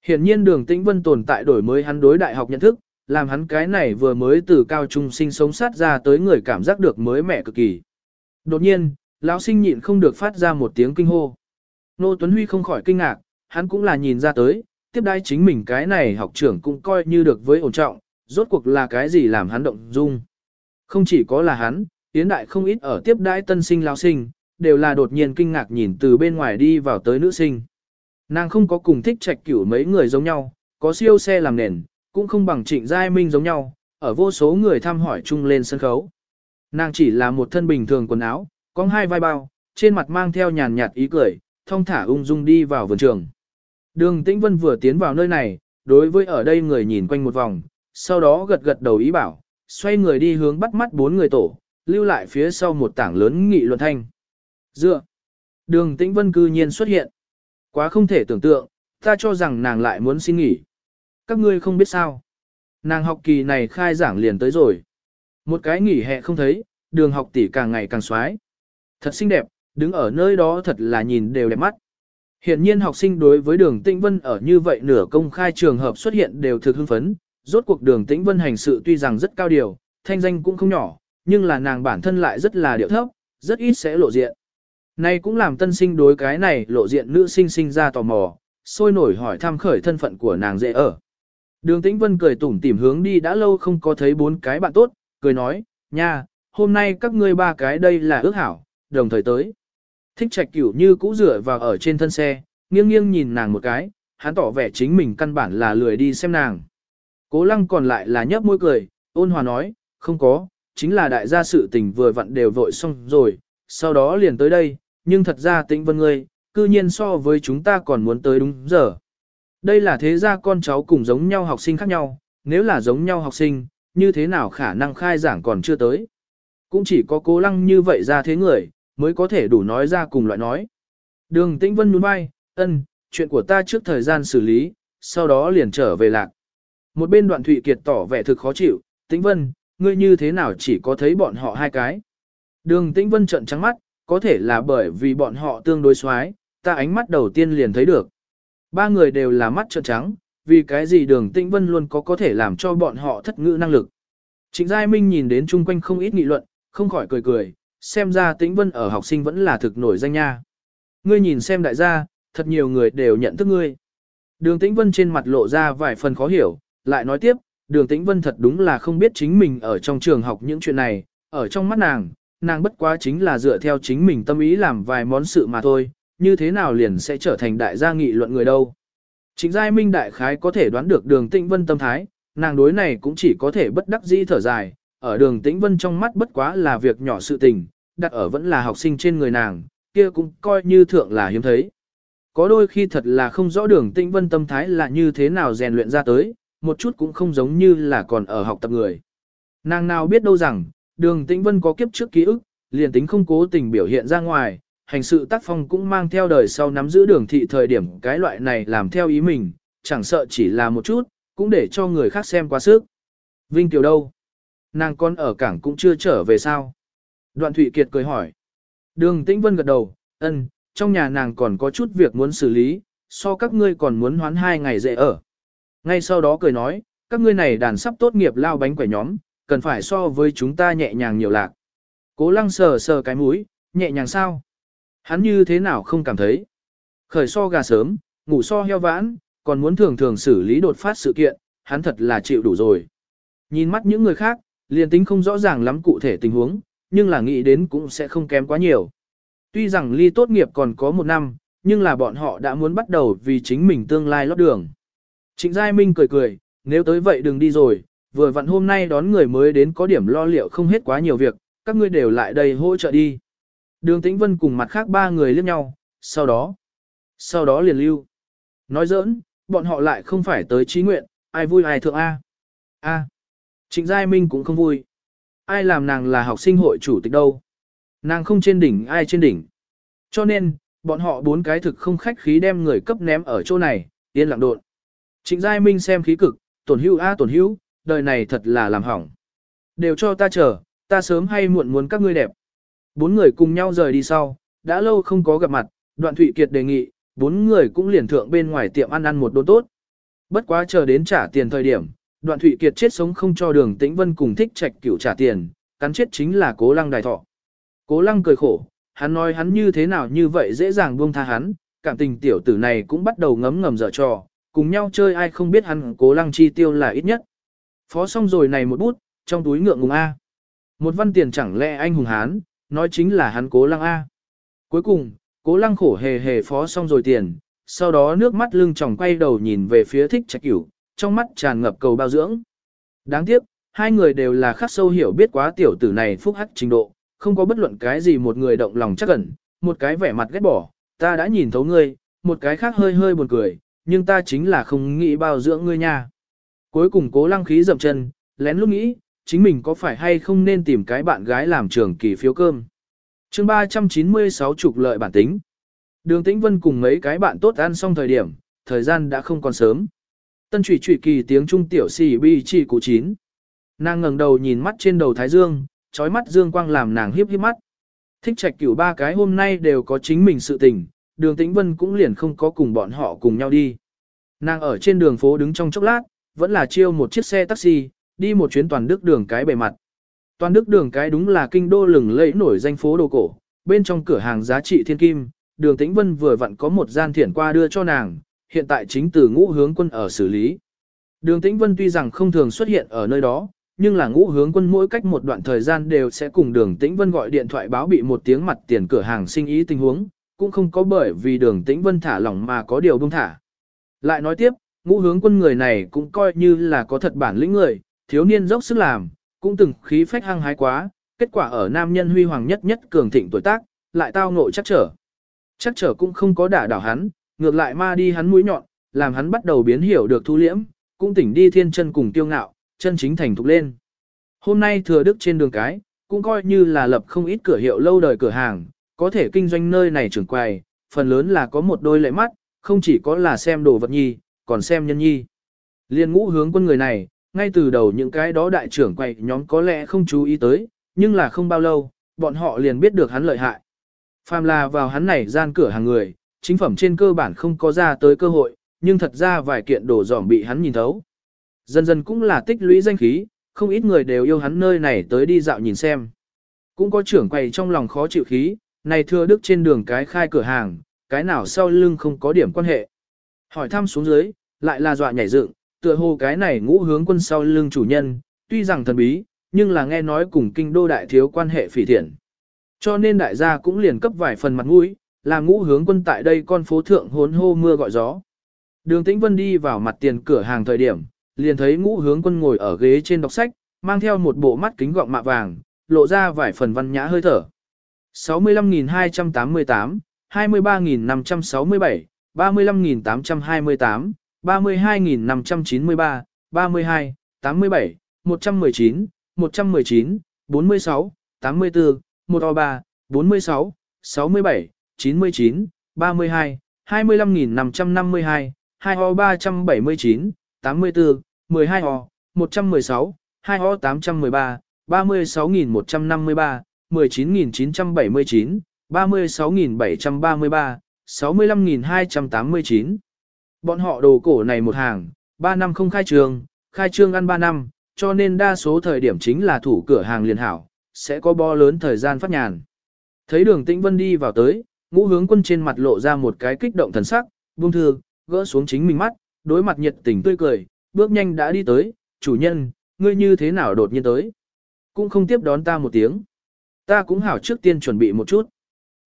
Hiện nhiên đường tinh vân tồn tại đổi mới hắn đối đại học nhận thức, làm hắn cái này vừa mới từ cao trung sinh sống sát ra tới người cảm giác được mới mẻ cực kỳ. Đột nhiên, lão sinh nhịn không được phát ra một tiếng kinh hô. Nô Tuấn Huy không khỏi kinh ngạc, hắn cũng là nhìn ra tới, tiếp đai chính mình cái này học trưởng cũng coi như được với ổn trọng, rốt cuộc là cái gì làm hắn động dung. Không chỉ có là hắn, tiến đại không ít ở tiếp đãi tân sinh lao sinh, đều là đột nhiên kinh ngạc nhìn từ bên ngoài đi vào tới nữ sinh. Nàng không có cùng thích trạch cửu mấy người giống nhau, có siêu xe làm nền, cũng không bằng trịnh giai minh giống nhau, ở vô số người thăm hỏi chung lên sân khấu. Nàng chỉ là một thân bình thường quần áo, có hai vai bao, trên mặt mang theo nhàn nhạt ý cười, thong thả ung dung đi vào vườn trường. Đường Tĩnh Vân vừa tiến vào nơi này, đối với ở đây người nhìn quanh một vòng, sau đó gật gật đầu ý bảo, xoay người đi hướng bắt mắt bốn người tổ, lưu lại phía sau một tảng lớn nghị luận thanh. Dựa. Đường Tĩnh Vân cư nhiên xuất hiện. Quá không thể tưởng tượng, ta cho rằng nàng lại muốn xin nghỉ. Các ngươi không biết sao. Nàng học kỳ này khai giảng liền tới rồi. Một cái nghỉ hè không thấy, đường học tỷ càng ngày càng xoái. Thật xinh đẹp, đứng ở nơi đó thật là nhìn đều đẹp mắt. Hiện nhiên học sinh đối với đường Tĩnh Vân ở như vậy nửa công khai trường hợp xuất hiện đều thực hưng phấn, rốt cuộc đường Tĩnh Vân hành sự tuy rằng rất cao điều, thanh danh cũng không nhỏ, nhưng là nàng bản thân lại rất là điệu thấp, rất ít sẽ lộ diện. Này cũng làm tân sinh đối cái này lộ diện nữ sinh sinh ra tò mò, sôi nổi hỏi thăm khởi thân phận của nàng dễ ở. Đường Tĩnh Vân cười tủm tỉm hướng đi đã lâu không có thấy bốn cái bạn tốt, cười nói, nha, hôm nay các ngươi ba cái đây là ước hảo, đồng thời tới. Thích trạch cửu như cũ rửa vào ở trên thân xe, nghiêng nghiêng nhìn nàng một cái, hắn tỏ vẻ chính mình căn bản là lười đi xem nàng. Cố lăng còn lại là nhấp môi cười, ôn hòa nói, không có, chính là đại gia sự tình vừa vặn đều vội xong rồi, sau đó liền tới đây, nhưng thật ra tĩnh vân ngươi, cư nhiên so với chúng ta còn muốn tới đúng giờ. Đây là thế gia con cháu cùng giống nhau học sinh khác nhau, nếu là giống nhau học sinh, như thế nào khả năng khai giảng còn chưa tới. Cũng chỉ có cố lăng như vậy ra thế người, mới có thể đủ nói ra cùng loại nói. Đường Tĩnh Vân nhún vai, ân, chuyện của ta trước thời gian xử lý, sau đó liền trở về lạc. Một bên đoạn Thụy Kiệt tỏ vẻ thực khó chịu, Tĩnh Vân, ngươi như thế nào chỉ có thấy bọn họ hai cái. Đường Tĩnh Vân trợn trắng mắt, có thể là bởi vì bọn họ tương đối xoái, ta ánh mắt đầu tiên liền thấy được. Ba người đều là mắt trợn trắng, vì cái gì đường Tĩnh Vân luôn có có thể làm cho bọn họ thất ngữ năng lực. Trịnh Giai Minh nhìn đến chung quanh không ít nghị luận, không khỏi cười cười, xem ra Tĩnh Vân ở học sinh vẫn là thực nổi danh nha. Ngươi nhìn xem đại gia, thật nhiều người đều nhận thức ngươi. Đường Tĩnh Vân trên mặt lộ ra vài phần khó hiểu, lại nói tiếp, đường Tĩnh Vân thật đúng là không biết chính mình ở trong trường học những chuyện này, ở trong mắt nàng, nàng bất quá chính là dựa theo chính mình tâm ý làm vài món sự mà thôi, như thế nào liền sẽ trở thành đại gia nghị luận người đâu. chính Giai Minh đại khái có thể đoán được đường Tĩnh Vân tâm thái, nàng đối này cũng chỉ có thể bất đắc dĩ thở dài, ở đường tĩnh vân trong mắt bất quá là việc nhỏ sự tình, đặt ở vẫn là học sinh trên người nàng, kia cũng coi như thượng là hiếm thấy. Có đôi khi thật là không rõ đường tĩnh vân tâm thái là như thế nào rèn luyện ra tới, một chút cũng không giống như là còn ở học tập người. Nàng nào biết đâu rằng, đường tĩnh vân có kiếp trước ký ức, liền tính không cố tình biểu hiện ra ngoài, hành sự tác phong cũng mang theo đời sau nắm giữ đường thị thời điểm cái loại này làm theo ý mình, chẳng sợ chỉ là một chút, cũng để cho người khác xem quá sức. Vinh Kiều đâu? Nàng con ở cảng cũng chưa trở về sao? Đoạn Thụy Kiệt cười hỏi. Đường Tĩnh Vân gật đầu, ân, trong nhà nàng còn có chút việc muốn xử lý, so các ngươi còn muốn hoán hai ngày dễ ở. Ngay sau đó cười nói, các ngươi này đàn sắp tốt nghiệp lao bánh quẩy nhóm, cần phải so với chúng ta nhẹ nhàng nhiều lạc. Cố lăng sờ sờ cái mũi, nhẹ nhàng sao? Hắn như thế nào không cảm thấy? Khởi so gà sớm, ngủ so heo vãn, còn muốn thường thường xử lý đột phát sự kiện, hắn thật là chịu đủ rồi. Nhìn mắt những người khác, liền tính không rõ ràng lắm cụ thể tình huống, nhưng là nghĩ đến cũng sẽ không kém quá nhiều. Tuy rằng ly tốt nghiệp còn có một năm, nhưng là bọn họ đã muốn bắt đầu vì chính mình tương lai lót đường. Trịnh Giai Minh cười cười, nếu tới vậy đừng đi rồi, vừa vặn hôm nay đón người mới đến có điểm lo liệu không hết quá nhiều việc, các ngươi đều lại đây hỗ trợ đi. Đường Tĩnh Vân cùng mặt khác ba người liếc nhau, sau đó, sau đó liền lưu. Nói giỡn, bọn họ lại không phải tới trí nguyện, ai vui ai thượng A. A. Trịnh Giai Minh cũng không vui. Ai làm nàng là học sinh hội chủ tịch đâu. Nàng không trên đỉnh ai trên đỉnh. Cho nên, bọn họ bốn cái thực không khách khí đem người cấp ném ở chỗ này, yên lặng đột. Trịnh Giai Minh xem khí cực, tổn hữu a tổn hữu, đời này thật là làm hỏng. Đều cho ta chờ, ta sớm hay muộn muốn các ngươi đẹp. Bốn người cùng nhau rời đi sau, đã lâu không có gặp mặt, đoạn Thụy Kiệt đề nghị, bốn người cũng liền thượng bên ngoài tiệm ăn ăn một đốn tốt. Bất quá chờ đến trả tiền thời điểm, đoạn Thụy Kiệt chết sống không cho đường tĩnh vân cùng thích trạch cửu trả tiền, cắn chết chính là cố lăng đài thọ. Cố lăng cười khổ, hắn nói hắn như thế nào như vậy dễ dàng buông tha hắn, cảm tình tiểu tử này cũng bắt đầu ngấm ngầm dở trò, cùng nhau chơi ai không biết hắn cố lăng chi tiêu là ít nhất. Phó xong rồi này một bút, trong túi ngượng ngùng A. Một văn tiền chẳng lẽ anh hùng hán, nói chính là hắn cố lăng A. Cuối cùng, cố lăng khổ hề hề phó xong rồi tiền, sau đó nước mắt lưng tròng quay đầu nhìn về phía thích trạch cửu, trong mắt tràn ngập cầu bao dưỡng. Đáng tiếc, hai người đều là khắc sâu hiểu biết quá tiểu tử này phúc hắc trình độ, không có bất luận cái gì một người động lòng chắc ẩn, một cái vẻ mặt ghét bỏ, ta đã nhìn thấu ngươi, một cái khác hơi hơi buồn cười, nhưng ta chính là không nghĩ bao dưỡng ngươi nha. Cuối cùng cố lăng khí dậm chân, lén lúc nghĩ, chính mình có phải hay không nên tìm cái bạn gái làm trưởng kỳ phiếu cơm. chương 396 trục lợi bản tính. Đường Tĩnh Vân cùng mấy cái bạn tốt ăn xong thời điểm, thời gian đã không còn sớm. Tân trụy trụy kỳ tiếng trung tiểu xì bi chỉ cụ chín. Nàng ngẩng đầu nhìn mắt trên đầu thái dương, trói mắt dương quang làm nàng hiếp hiếp mắt. Thích trạch cửu ba cái hôm nay đều có chính mình sự tình, đường tĩnh vân cũng liền không có cùng bọn họ cùng nhau đi. Nàng ở trên đường phố đứng trong chốc lát, vẫn là chiêu một chiếc xe taxi, đi một chuyến toàn đức đường cái bề mặt. Toàn đức đường cái đúng là kinh đô lừng lẫy nổi danh phố đồ cổ, bên trong cửa hàng giá trị thiên kim, đường tĩnh vân vừa vặn có một gian thiển qua đưa cho nàng, hiện tại chính từ ngũ hướng quân ở xử lý. Đường tĩnh vân tuy rằng không thường xuất hiện ở nơi đó, nhưng là ngũ hướng quân mỗi cách một đoạn thời gian đều sẽ cùng đường tĩnh vân gọi điện thoại báo bị một tiếng mặt tiền cửa hàng sinh ý tình huống, cũng không có bởi vì đường tĩnh vân thả lỏng mà có điều buông thả. Lại nói tiếp, ngũ hướng quân người này cũng coi như là có thật bản lĩnh người, thiếu niên dốc sức làm, cũng từng khí phách hăng hái quá, kết quả ở nam nhân huy hoàng nhất nhất cường thịnh tuổi tác, lại tao ngộ chắc trở. Chắc trở cũng không có đả đảo hắn, ngược lại ma đi hắn mũi nhọn, làm hắn bắt đầu biến hiểu được thu liễm, cũng tỉnh đi thiên chân cùng tiêu ngạo, chân chính thành thục lên. Hôm nay thừa đức trên đường cái, cũng coi như là lập không ít cửa hiệu lâu đời cửa hàng, có thể kinh doanh nơi này trưởng quầy, phần lớn là có một đôi lệ mắt, không chỉ có là xem đồ vật nhi, còn xem nhân nhi. Liên ngũ hướng quân người này, ngay từ đầu những cái đó đại trưởng quầy nhóm có lẽ không chú ý tới, nhưng là không bao lâu, bọn họ liền biết được hắn lợi hại. Phàm là vào hắn này gian cửa hàng người, chính phẩm trên cơ bản không có ra tới cơ hội, nhưng thật ra vài kiện đồ giỏm bị hắn nhìn thấu. Dần dần cũng là tích lũy danh khí, không ít người đều yêu hắn nơi này tới đi dạo nhìn xem. Cũng có trưởng quầy trong lòng khó chịu khí, này thưa đức trên đường cái khai cửa hàng, cái nào sau lưng không có điểm quan hệ. Hỏi thăm xuống dưới, lại là dọa nhảy dựng, tựa hồ cái này ngũ hướng quân sau lưng chủ nhân, tuy rằng thần bí, nhưng là nghe nói cùng kinh đô đại thiếu quan hệ phỉ thiện. Cho nên đại gia cũng liền cấp vài phần mặt mũi, làm ngũ hướng quân tại đây con phố thượng hốn hô mưa gọi gió. Đường Tĩnh Vân đi vào mặt tiền cửa hàng thời điểm, liền thấy ngũ hướng quân ngồi ở ghế trên đọc sách, mang theo một bộ mắt kính gọng mạ vàng, lộ ra vài phần văn nhã hơi thở. 65.288, 23.567, 35.828, 32.593, 32, 87, 119, 119, 46, 84, 1O3, 46, 67, 99, 32, 25.552, 2 ho 379, 84, 12 ho, 116, 2O813, 36.153, 19.979, 36.733, 65.289. Bọn họ đồ cổ này một hàng, 3 năm không khai trương, khai trương ăn 3 năm, cho nên đa số thời điểm chính là thủ cửa hàng liền hảo, sẽ có bo lớn thời gian phát nhàn. Thấy đường tĩnh vân đi vào tới, ngũ hướng quân trên mặt lộ ra một cái kích động thần sắc, buông thư, gỡ xuống chính mình mắt, đối mặt nhiệt tình tươi cười, bước nhanh đã đi tới, chủ nhân, ngươi như thế nào đột nhiên tới. Cũng không tiếp đón ta một tiếng. Ta cũng hảo trước tiên chuẩn bị một chút.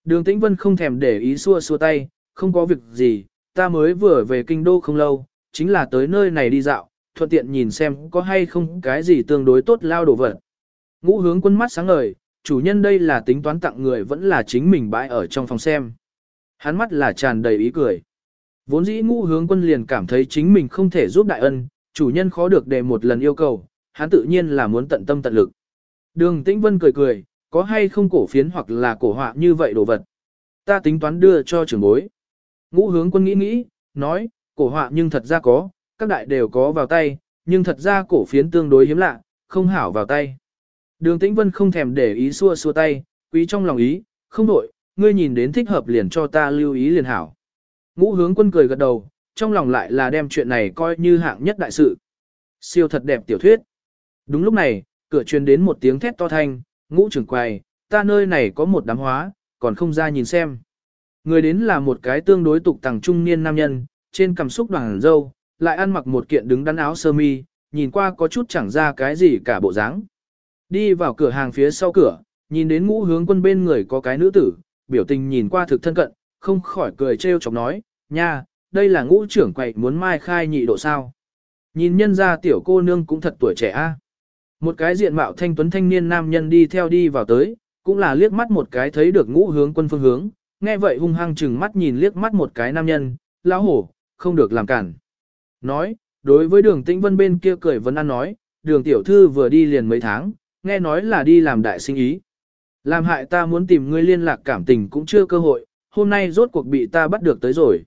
Đường tĩnh vân không thèm để ý xua xua tay, không có việc gì, ta mới vừa về kinh đô không lâu, chính là tới nơi này đi dạo, thuận tiện nhìn xem có hay không cái gì tương đối tốt lao đổ vật. Ngũ hướng quân mắt sáng ngời, chủ nhân đây là tính toán tặng người vẫn là chính mình bãi ở trong phòng xem. Hắn mắt là tràn đầy ý cười. Vốn dĩ ngũ hướng quân liền cảm thấy chính mình không thể giúp đại ân, chủ nhân khó được để một lần yêu cầu, hắn tự nhiên là muốn tận tâm tận lực. Đường Tĩnh Vân cười cười, có hay không cổ phiến hoặc là cổ họa như vậy đồ vật. Ta tính toán đưa cho trưởng bối. Ngũ hướng quân nghĩ nghĩ, nói, cổ họa nhưng thật ra có, các đại đều có vào tay, nhưng thật ra cổ phiến tương đối hiếm lạ, không hảo vào tay. Đường Tĩnh Vân không thèm để ý xua xua tay, quý trong lòng ý, không đổi, ngươi nhìn đến thích hợp liền cho ta lưu ý liền hảo. Ngũ hướng quân cười gật đầu, trong lòng lại là đem chuyện này coi như hạng nhất đại sự. Siêu thật đẹp tiểu thuyết. Đúng lúc này, cửa truyền đến một tiếng thét to thanh, ngũ trưởng quầy, ta nơi này có một đám hóa, còn không ra nhìn xem. Người đến là một cái tương đối tục tàng trung niên nam nhân, trên cằm xúc đoàn dâu, lại ăn mặc một kiện đứng đắn áo sơ mi, nhìn qua có chút chẳng ra cái gì cả bộ dáng. Đi vào cửa hàng phía sau cửa, nhìn đến ngũ hướng quân bên người có cái nữ tử, biểu tình nhìn qua thực thân cận, không khỏi cười trêu chọc nói, nha, đây là ngũ trưởng quậy muốn mai khai nhị độ sao. Nhìn nhân ra tiểu cô nương cũng thật tuổi trẻ a. Một cái diện mạo thanh tuấn thanh niên nam nhân đi theo đi vào tới, cũng là liếc mắt một cái thấy được ngũ hướng quân phương hướng, nghe vậy hung hăng chừng mắt nhìn liếc mắt một cái nam nhân, lão hổ, không được làm cản. Nói, đối với đường tĩnh vân bên kia cười vấn ăn nói, đường tiểu thư vừa đi liền mấy tháng, nghe nói là đi làm đại sinh ý. Làm hại ta muốn tìm ngươi liên lạc cảm tình cũng chưa cơ hội, hôm nay rốt cuộc bị ta bắt được tới rồi.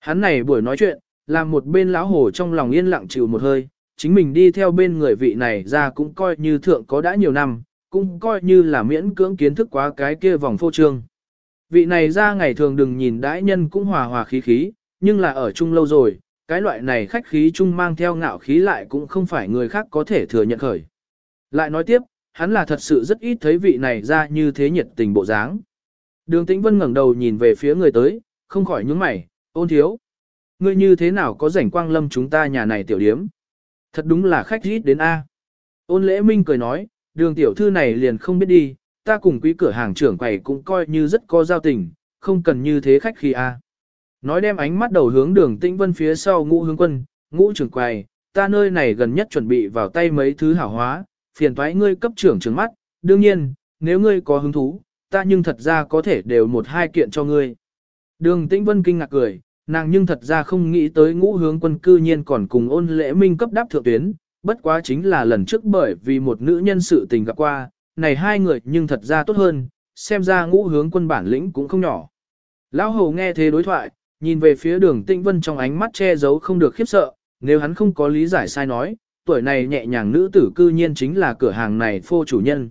Hắn này buổi nói chuyện, làm một bên lão hổ trong lòng yên lặng chịu một hơi, chính mình đi theo bên người vị này ra cũng coi như thượng có đã nhiều năm, cũng coi như là miễn cưỡng kiến thức quá cái kia vòng phô trương. Vị này ra ngày thường đừng nhìn đãi nhân cũng hòa hòa khí khí, nhưng là ở chung lâu rồi, cái loại này khách khí chung mang theo ngạo khí lại cũng không phải người khác có thể thừa nhận khởi. Lại nói tiếp, hắn là thật sự rất ít thấy vị này ra như thế nhiệt tình bộ dáng. Đường Tĩnh Vân ngẩng đầu nhìn về phía người tới, không khỏi nhướng mày, ôn thiếu. Ngươi như thế nào có rảnh quang lâm chúng ta nhà này tiểu điếm? Thật đúng là khách rít đến A. Ôn lễ minh cười nói, đường tiểu thư này liền không biết đi, ta cùng quý cửa hàng trưởng quầy cũng coi như rất có giao tình, không cần như thế khách khi A. Nói đem ánh mắt đầu hướng đường tĩnh vân phía sau ngũ hướng quân, ngũ trưởng quầy, ta nơi này gần nhất chuẩn bị vào tay mấy thứ hảo hóa, phiền thoái ngươi cấp trưởng trưởng mắt, đương nhiên, nếu ngươi có hứng thú, ta nhưng thật ra có thể đều một hai kiện cho ngươi. Đường tĩnh vân kinh ngạc cười, nàng nhưng thật ra không nghĩ tới ngũ hướng quân cư nhiên còn cùng ôn lễ minh cấp đáp thượng tuyến, bất quá chính là lần trước bởi vì một nữ nhân sự tình gặp qua, này hai người nhưng thật ra tốt hơn, xem ra ngũ hướng quân bản lĩnh cũng không nhỏ. Lão hầu nghe thế đối thoại, nhìn về phía đường tĩnh vân trong ánh mắt che giấu không được khiếp sợ, nếu hắn không có lý giải sai nói, tuổi này nhẹ nhàng nữ tử cư nhiên chính là cửa hàng này phô chủ nhân.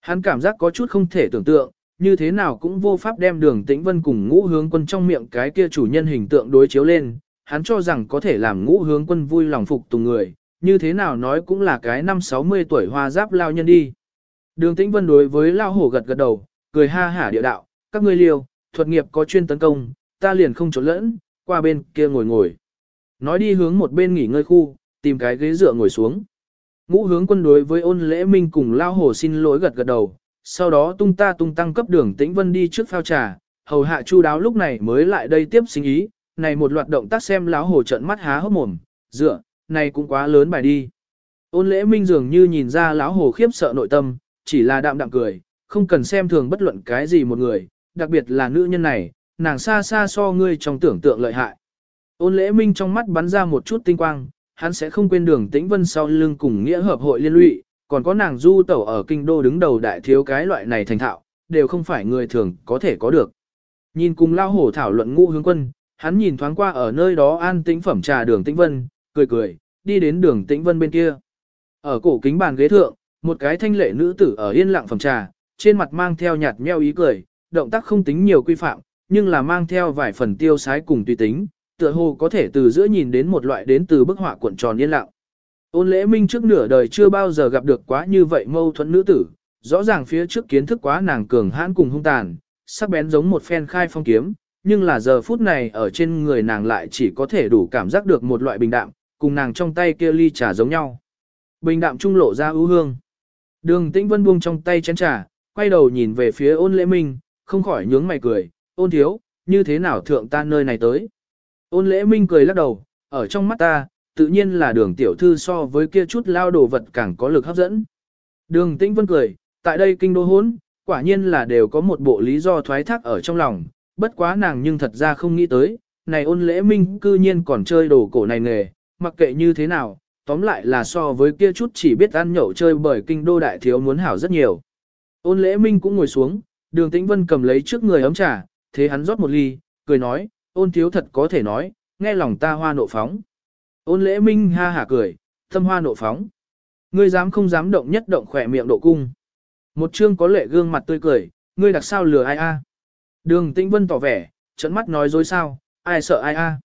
Hắn cảm giác có chút không thể tưởng tượng, như thế nào cũng vô pháp đem đường tĩnh vân cùng ngũ hướng quân trong miệng cái kia chủ nhân hình tượng đối chiếu lên, hắn cho rằng có thể làm ngũ hướng quân vui lòng phục tùng người, như thế nào nói cũng là cái năm 60 tuổi hoa giáp lao nhân đi. Đường tĩnh vân đối với lao hổ gật gật đầu, cười ha hả địa đạo, các ngươi liều thuật nghiệp có chuyên tấn công, ta liền không trốn lẫn, qua bên kia ngồi ngồi. Nói đi hướng một bên nghỉ ngơi khu, tìm cái ghế dựa ngồi xuống. Ngũ hướng quân đối với ôn lễ minh cùng lao hổ xin lỗi gật gật đầu, sau đó tung ta tung tăng cấp đường tĩnh vân đi trước phao trà, hầu hạ chu đáo lúc này mới lại đây tiếp sinh ý, này một loạt động tác xem láo hồ trận mắt há hốc mồm, dựa, này cũng quá lớn bài đi. Ôn lễ minh dường như nhìn ra lão hồ khiếp sợ nội tâm, chỉ là đạm đạm cười, không cần xem thường bất luận cái gì một người, đặc biệt là nữ nhân này, nàng xa xa so ngươi trong tưởng tượng lợi hại. Ôn lễ minh trong mắt bắn ra một chút tinh quang, hắn sẽ không quên đường tĩnh vân sau lưng cùng nghĩa hợp hội liên lụy, còn có nàng du tẩu ở kinh đô đứng đầu đại thiếu cái loại này thành thạo, đều không phải người thường có thể có được. Nhìn cùng lao hổ thảo luận ngũ hướng quân, hắn nhìn thoáng qua ở nơi đó an tĩnh phẩm trà đường tĩnh vân, cười cười, đi đến đường tĩnh vân bên kia. Ở cổ kính bàn ghế thượng, một cái thanh lệ nữ tử ở yên lặng phẩm trà, trên mặt mang theo nhạt nheo ý cười, động tác không tính nhiều quy phạm, nhưng là mang theo vài phần tiêu sái cùng tùy tính, tựa hồ có thể từ giữa nhìn đến một loại đến từ bức họa cuộn tròn yên lặng. Ôn lễ minh trước nửa đời chưa bao giờ gặp được quá như vậy mâu thuẫn nữ tử, rõ ràng phía trước kiến thức quá nàng cường hãn cùng hung tàn, sắc bén giống một phen khai phong kiếm, nhưng là giờ phút này ở trên người nàng lại chỉ có thể đủ cảm giác được một loại bình đạm, cùng nàng trong tay kia ly trà giống nhau. Bình đạm trung lộ ra ưu hương. Đường tĩnh vân buông trong tay chén trà, quay đầu nhìn về phía ôn lễ minh, không khỏi nhướng mày cười, ôn thiếu, như thế nào thượng ta nơi này tới. Ôn lễ minh cười lắc đầu, ở trong mắt ta, tự nhiên là đường tiểu thư so với kia chút lao đồ vật càng có lực hấp dẫn. Đường tĩnh vân cười, tại đây kinh đô hốn, quả nhiên là đều có một bộ lý do thoái thác ở trong lòng, bất quá nàng nhưng thật ra không nghĩ tới, này ôn lễ minh cư nhiên còn chơi đồ cổ này nghề, mặc kệ như thế nào, tóm lại là so với kia chút chỉ biết ăn nhậu chơi bởi kinh đô đại thiếu muốn hảo rất nhiều. Ôn lễ minh cũng ngồi xuống, đường tĩnh vân cầm lấy trước người ấm trà, thế hắn rót một ly, cười nói, ôn thiếu thật có thể nói, nghe lòng ta hoa nộ phóng. Ôn lễ minh ha hả cười, thâm hoa nộ phóng. Ngươi dám không dám động nhất động khỏe miệng độ cung. Một chương có lệ gương mặt tươi cười, ngươi đặc sao lừa ai a? Đường tĩnh vân tỏ vẻ, trận mắt nói dối sao, ai sợ ai a?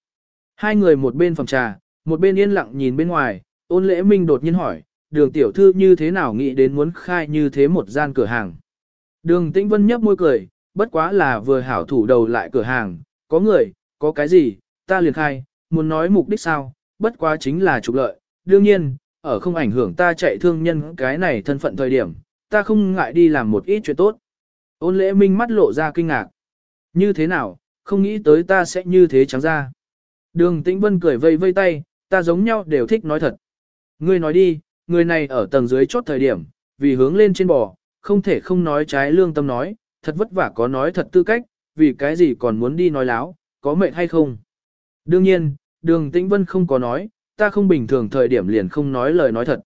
Hai người một bên phòng trà, một bên yên lặng nhìn bên ngoài, ôn lễ minh đột nhiên hỏi, đường tiểu thư như thế nào nghĩ đến muốn khai như thế một gian cửa hàng. Đường tĩnh vân nhấp môi cười, bất quá là vừa hảo thủ đầu lại cửa hàng, có người, có cái gì, ta liền khai, muốn nói mục đích sao, bất quá chính là trục lợi, đương nhiên, ở không ảnh hưởng ta chạy thương nhân cái này thân phận thời điểm, ta không ngại đi làm một ít chuyện tốt. Ôn lễ minh mắt lộ ra kinh ngạc. Như thế nào, không nghĩ tới ta sẽ như thế trắng ra. Đường tĩnh vân cười vây vây tay, ta giống nhau đều thích nói thật. Ngươi nói đi, người này ở tầng dưới chốt thời điểm, vì hướng lên trên bò, không thể không nói trái lương tâm nói, thật vất vả có nói thật tư cách, vì cái gì còn muốn đi nói láo, có mệnh hay không. Đương nhiên, đường tĩnh vân không có nói, ta không bình thường thời điểm liền không nói lời nói thật.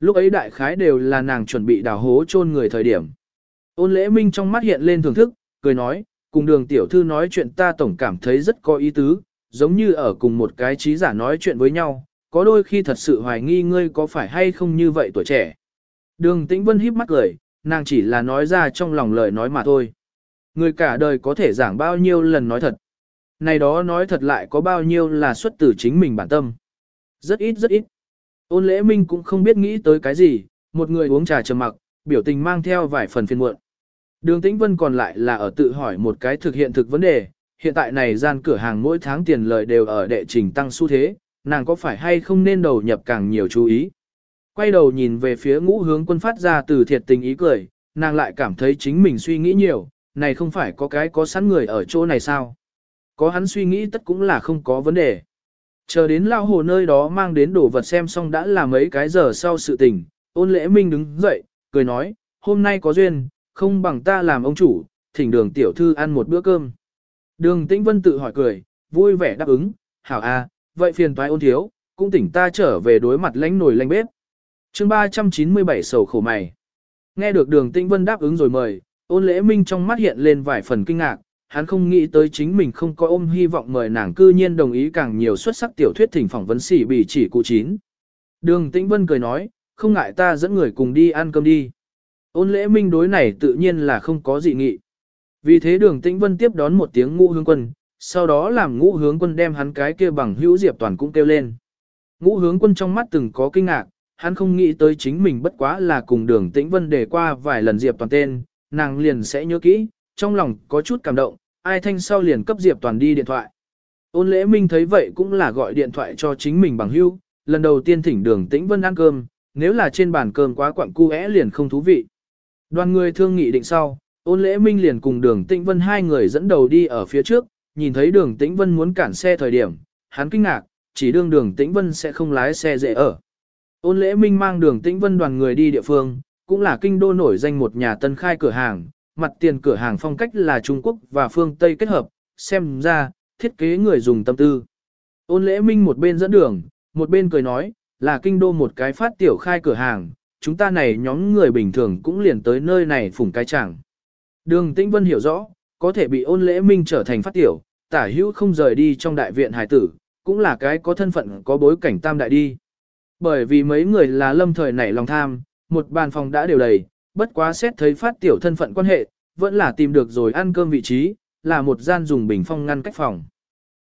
Lúc ấy đại khái đều là nàng chuẩn bị đào hố chôn người thời điểm. Ôn lễ minh trong mắt hiện lên thưởng thức, cười nói, cùng đường tiểu thư nói chuyện ta tổng cảm thấy rất có ý tứ, giống như ở cùng một cái trí giả nói chuyện với nhau, có đôi khi thật sự hoài nghi ngươi có phải hay không như vậy tuổi trẻ. Đường tĩnh vân híp mắt cười, nàng chỉ là nói ra trong lòng lời nói mà thôi. Người cả đời có thể giảng bao nhiêu lần nói thật. Này đó nói thật lại có bao nhiêu là xuất từ chính mình bản tâm. Rất ít rất ít. Ôn lễ minh cũng không biết nghĩ tới cái gì, một người uống trà trầm mặc, biểu tình mang theo vài phần phiền muộn. Đường Tĩnh Vân còn lại là ở tự hỏi một cái thực hiện thực vấn đề, hiện tại này gian cửa hàng mỗi tháng tiền lợi đều ở đệ trình tăng xu thế, nàng có phải hay không nên đầu nhập càng nhiều chú ý. Quay đầu nhìn về phía ngũ hướng quân phát ra từ thiệt tình ý cười, nàng lại cảm thấy chính mình suy nghĩ nhiều, này không phải có cái có sẵn người ở chỗ này sao. Có hắn suy nghĩ tất cũng là không có vấn đề. Chờ đến lao hồ nơi đó mang đến đồ vật xem xong đã là mấy cái giờ sau sự tình, ôn lễ minh đứng dậy, cười nói, hôm nay có duyên, không bằng ta làm ông chủ, thỉnh đường tiểu thư ăn một bữa cơm. Đường tĩnh vân tự hỏi cười, vui vẻ đáp ứng, hảo a, vậy phiền toái ôn thiếu, cũng tỉnh ta trở về đối mặt lánh nồi lánh bếp. chương 397 sầu khổ mày. Nghe được đường tĩnh vân đáp ứng rồi mời, ôn lễ minh trong mắt hiện lên vài phần kinh ngạc, hắn không nghĩ tới chính mình không có ôm hy vọng mời nàng cư nhiên đồng ý càng nhiều xuất sắc tiểu thuyết thỉnh phỏng vấn xỉ bị chỉ cụ chín. Đường Tĩnh Vân cười nói, không ngại ta dẫn người cùng đi ăn cơm đi. Ôn lễ minh đối này tự nhiên là không có dị nghị. Vì thế đường Tĩnh Vân tiếp đón một tiếng ngũ hướng quân, sau đó làm ngũ hướng quân đem hắn cái kia bằng hữu diệp toàn cũng kêu lên. Ngũ hướng quân trong mắt từng có kinh ngạc, hắn không nghĩ tới chính mình bất quá là cùng đường Tĩnh Vân để qua vài lần diệp toàn tên, nàng liền sẽ nhớ kỹ, trong lòng có chút cảm động, ai thanh sau liền cấp Diệp Toàn đi điện thoại. Ôn lễ minh thấy vậy cũng là gọi điện thoại cho chính mình bằng hưu, lần đầu tiên thỉnh đường tĩnh vân ăn cơm, nếu là trên bàn cơm quá quặng cu liền không thú vị. Đoàn người thương nghị định sau, ôn lễ minh liền cùng đường tĩnh vân hai người dẫn đầu đi ở phía trước, nhìn thấy đường tĩnh vân muốn cản xe thời điểm, hắn kinh ngạc, chỉ đương đường tĩnh vân sẽ không lái xe dễ ở. Ôn lễ minh mang đường tĩnh vân đoàn người đi địa phương, cũng là kinh đô nổi danh một nhà tân khai cửa hàng, mặt tiền cửa hàng phong cách là Trung Quốc và phương Tây kết hợp, xem ra, thiết kế người dùng tâm tư. Ôn lễ minh một bên dẫn đường, một bên cười nói, là kinh đô một cái phát tiểu khai cửa hàng, chúng ta này nhóm người bình thường cũng liền tới nơi này phủng cái chẳng. Đường Tĩnh Vân hiểu rõ, có thể bị ôn lễ minh trở thành phát tiểu, tả hữu không rời đi trong đại viện hải tử, cũng là cái có thân phận có bối cảnh tam đại đi. Bởi vì mấy người là lâm thời nảy lòng tham, một bàn phòng đã đều đầy, bất quá xét thấy phát tiểu thân phận quan hệ, vẫn là tìm được rồi ăn cơm vị trí, là một gian dùng bình phong ngăn cách phòng.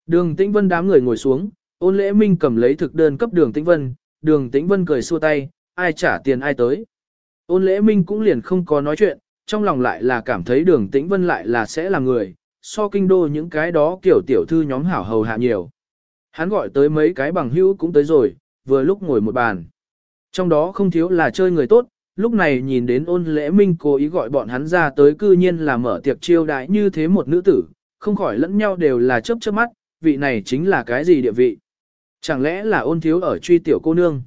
Đường Tĩnh Vân đám người ngồi xuống, ôn lễ minh cầm lấy thực đơn cấp đường Tĩnh Vân, đường Tĩnh Vân cười xua tay, ai trả tiền ai tới. Ôn lễ minh cũng liền không có nói chuyện, trong lòng lại là cảm thấy đường Tĩnh Vân lại là sẽ là người, so kinh đô những cái đó kiểu tiểu thư nhóm hảo hầu hạ nhiều. Hắn gọi tới mấy cái bằng hữu cũng tới rồi, vừa lúc ngồi một bàn. Trong đó không thiếu là chơi người tốt, lúc này nhìn đến ôn lễ minh cố ý gọi bọn hắn ra tới cư nhiên là mở tiệc chiêu đãi như thế một nữ tử, không khỏi lẫn nhau đều là chớp chớp mắt, vị này chính là cái gì địa vị. Chẳng lẽ là ôn thiếu ở truy tiểu cô nương.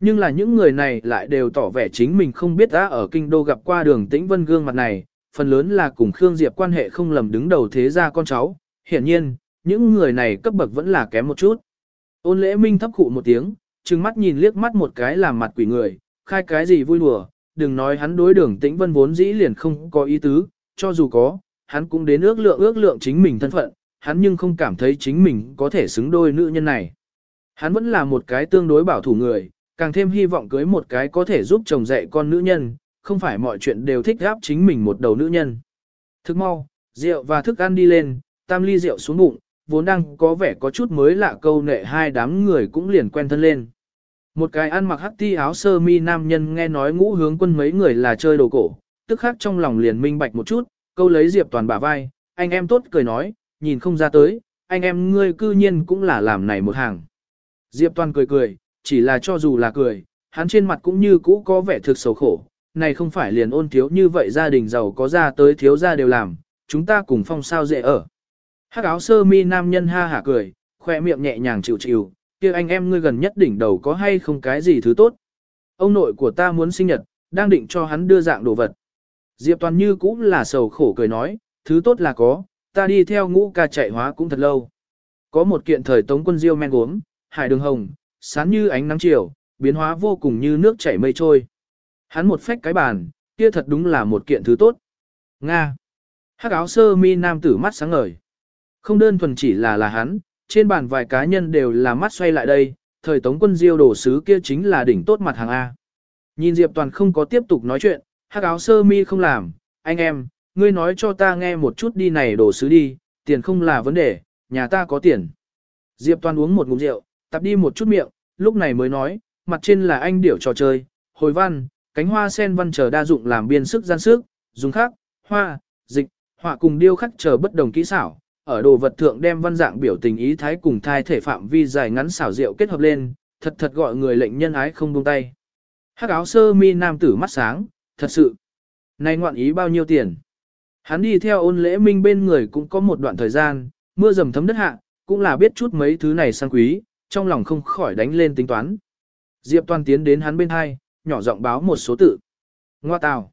Nhưng là những người này lại đều tỏ vẻ chính mình không biết đã ở kinh đô gặp qua đường tĩnh vân gương mặt này, phần lớn là cùng Khương Diệp quan hệ không lầm đứng đầu thế gia con cháu, hiển nhiên, những người này cấp bậc vẫn là kém một chút. Ôn lễ minh thấp khụ một tiếng, trừng mắt nhìn liếc mắt một cái làm mặt quỷ người, khai cái gì vui đùa, đừng nói hắn đối đường tĩnh vân vốn dĩ liền không có ý tứ, cho dù có, hắn cũng đến ước lượng ước lượng chính mình thân phận, hắn nhưng không cảm thấy chính mình có thể xứng đôi nữ nhân này. Hắn vẫn là một cái tương đối bảo thủ người, càng thêm hy vọng cưới một cái có thể giúp chồng dạy con nữ nhân, không phải mọi chuyện đều thích gáp chính mình một đầu nữ nhân. Thức mau, rượu và thức ăn đi lên, tam ly rượu xuống bụng, vốn đang có vẻ có chút mới lạ câu nệ hai đám người cũng liền quen thân lên. Một cái ăn mặc hắc ti áo sơ mi nam nhân nghe nói ngũ hướng quân mấy người là chơi đồ cổ, tức khác trong lòng liền minh bạch một chút, câu lấy Diệp Toàn bả vai, anh em tốt cười nói, nhìn không ra tới, anh em ngươi cư nhiên cũng là làm này một hàng. Diệp Toàn cười cười, chỉ là cho dù là cười, hắn trên mặt cũng như cũ có vẻ thực xấu khổ, này không phải liền ôn thiếu như vậy gia đình giàu có ra tới thiếu gia đều làm, chúng ta cùng phong sao dễ ở. Hắc áo sơ mi nam nhân ha hả cười, khoe miệng nhẹ nhàng chịu chịu, kia anh em ngươi gần nhất đỉnh đầu có hay không cái gì thứ tốt. Ông nội của ta muốn sinh nhật, đang định cho hắn đưa dạng đồ vật. Diệp Toàn như cũng là sầu khổ cười nói, thứ tốt là có, ta đi theo ngũ ca chạy hóa cũng thật lâu. Có một kiện thời tống quân diêu men gốm, hải đường hồng, sáng như ánh nắng chiều, biến hóa vô cùng như nước chảy mây trôi. Hắn một phách cái bàn, kia thật đúng là một kiện thứ tốt. Nga. Hắc áo sơ mi nam tử mắt sáng ngời. Không đơn thuần chỉ là là hắn, trên bàn vài cá nhân đều là mắt xoay lại đây, thời tống quân diêu đồ sứ kia chính là đỉnh tốt mặt hàng A. Nhìn Diệp Toàn không có tiếp tục nói chuyện, hắc áo sơ mi không làm, anh em, ngươi nói cho ta nghe một chút đi này đồ sứ đi, tiền không là vấn đề, nhà ta có tiền. Diệp Toàn uống một ngụm rượu, tập đi một chút miệng, lúc này mới nói, mặt trên là anh điểu trò chơi, hồi văn, cánh hoa sen văn chờ đa dụng làm biên sức gian sức, dùng khác, hoa, dịch, họa cùng điêu khắc chờ bất đồng kỹ xảo, ở đồ vật thượng đem văn dạng biểu tình ý thái cùng thai thể phạm vi dài ngắn xảo diệu kết hợp lên, thật thật gọi người lệnh nhân ái không buông tay. Hắc áo sơ mi nam tử mắt sáng, thật sự. Này ngoạn ý bao nhiêu tiền? Hắn đi theo ôn lễ minh bên người cũng có một đoạn thời gian, mưa dầm thấm đất hạ, cũng là biết chút mấy thứ này sang quý, trong lòng không khỏi đánh lên tính toán. Diệp Toàn tiến đến hắn bên hai, nhỏ giọng báo một số tự. Ngoa tào.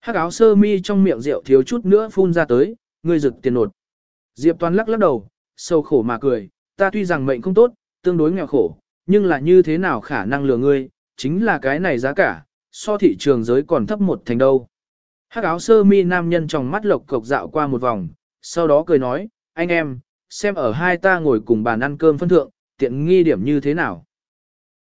Hắc áo sơ mi trong miệng rượu thiếu chút nữa phun ra tới, người rực tiền nột. Diệp Toàn lắc lắc đầu, sâu khổ mà cười, ta tuy rằng mệnh không tốt, tương đối nghèo khổ, nhưng là như thế nào khả năng lừa ngươi, chính là cái này giá cả, so thị trường giới còn thấp một thành đâu. Hắc áo sơ mi nam nhân trong mắt lộc cộc dạo qua một vòng, sau đó cười nói, anh em, xem ở hai ta ngồi cùng bàn ăn cơm phân thượng, tiện nghi điểm như thế nào.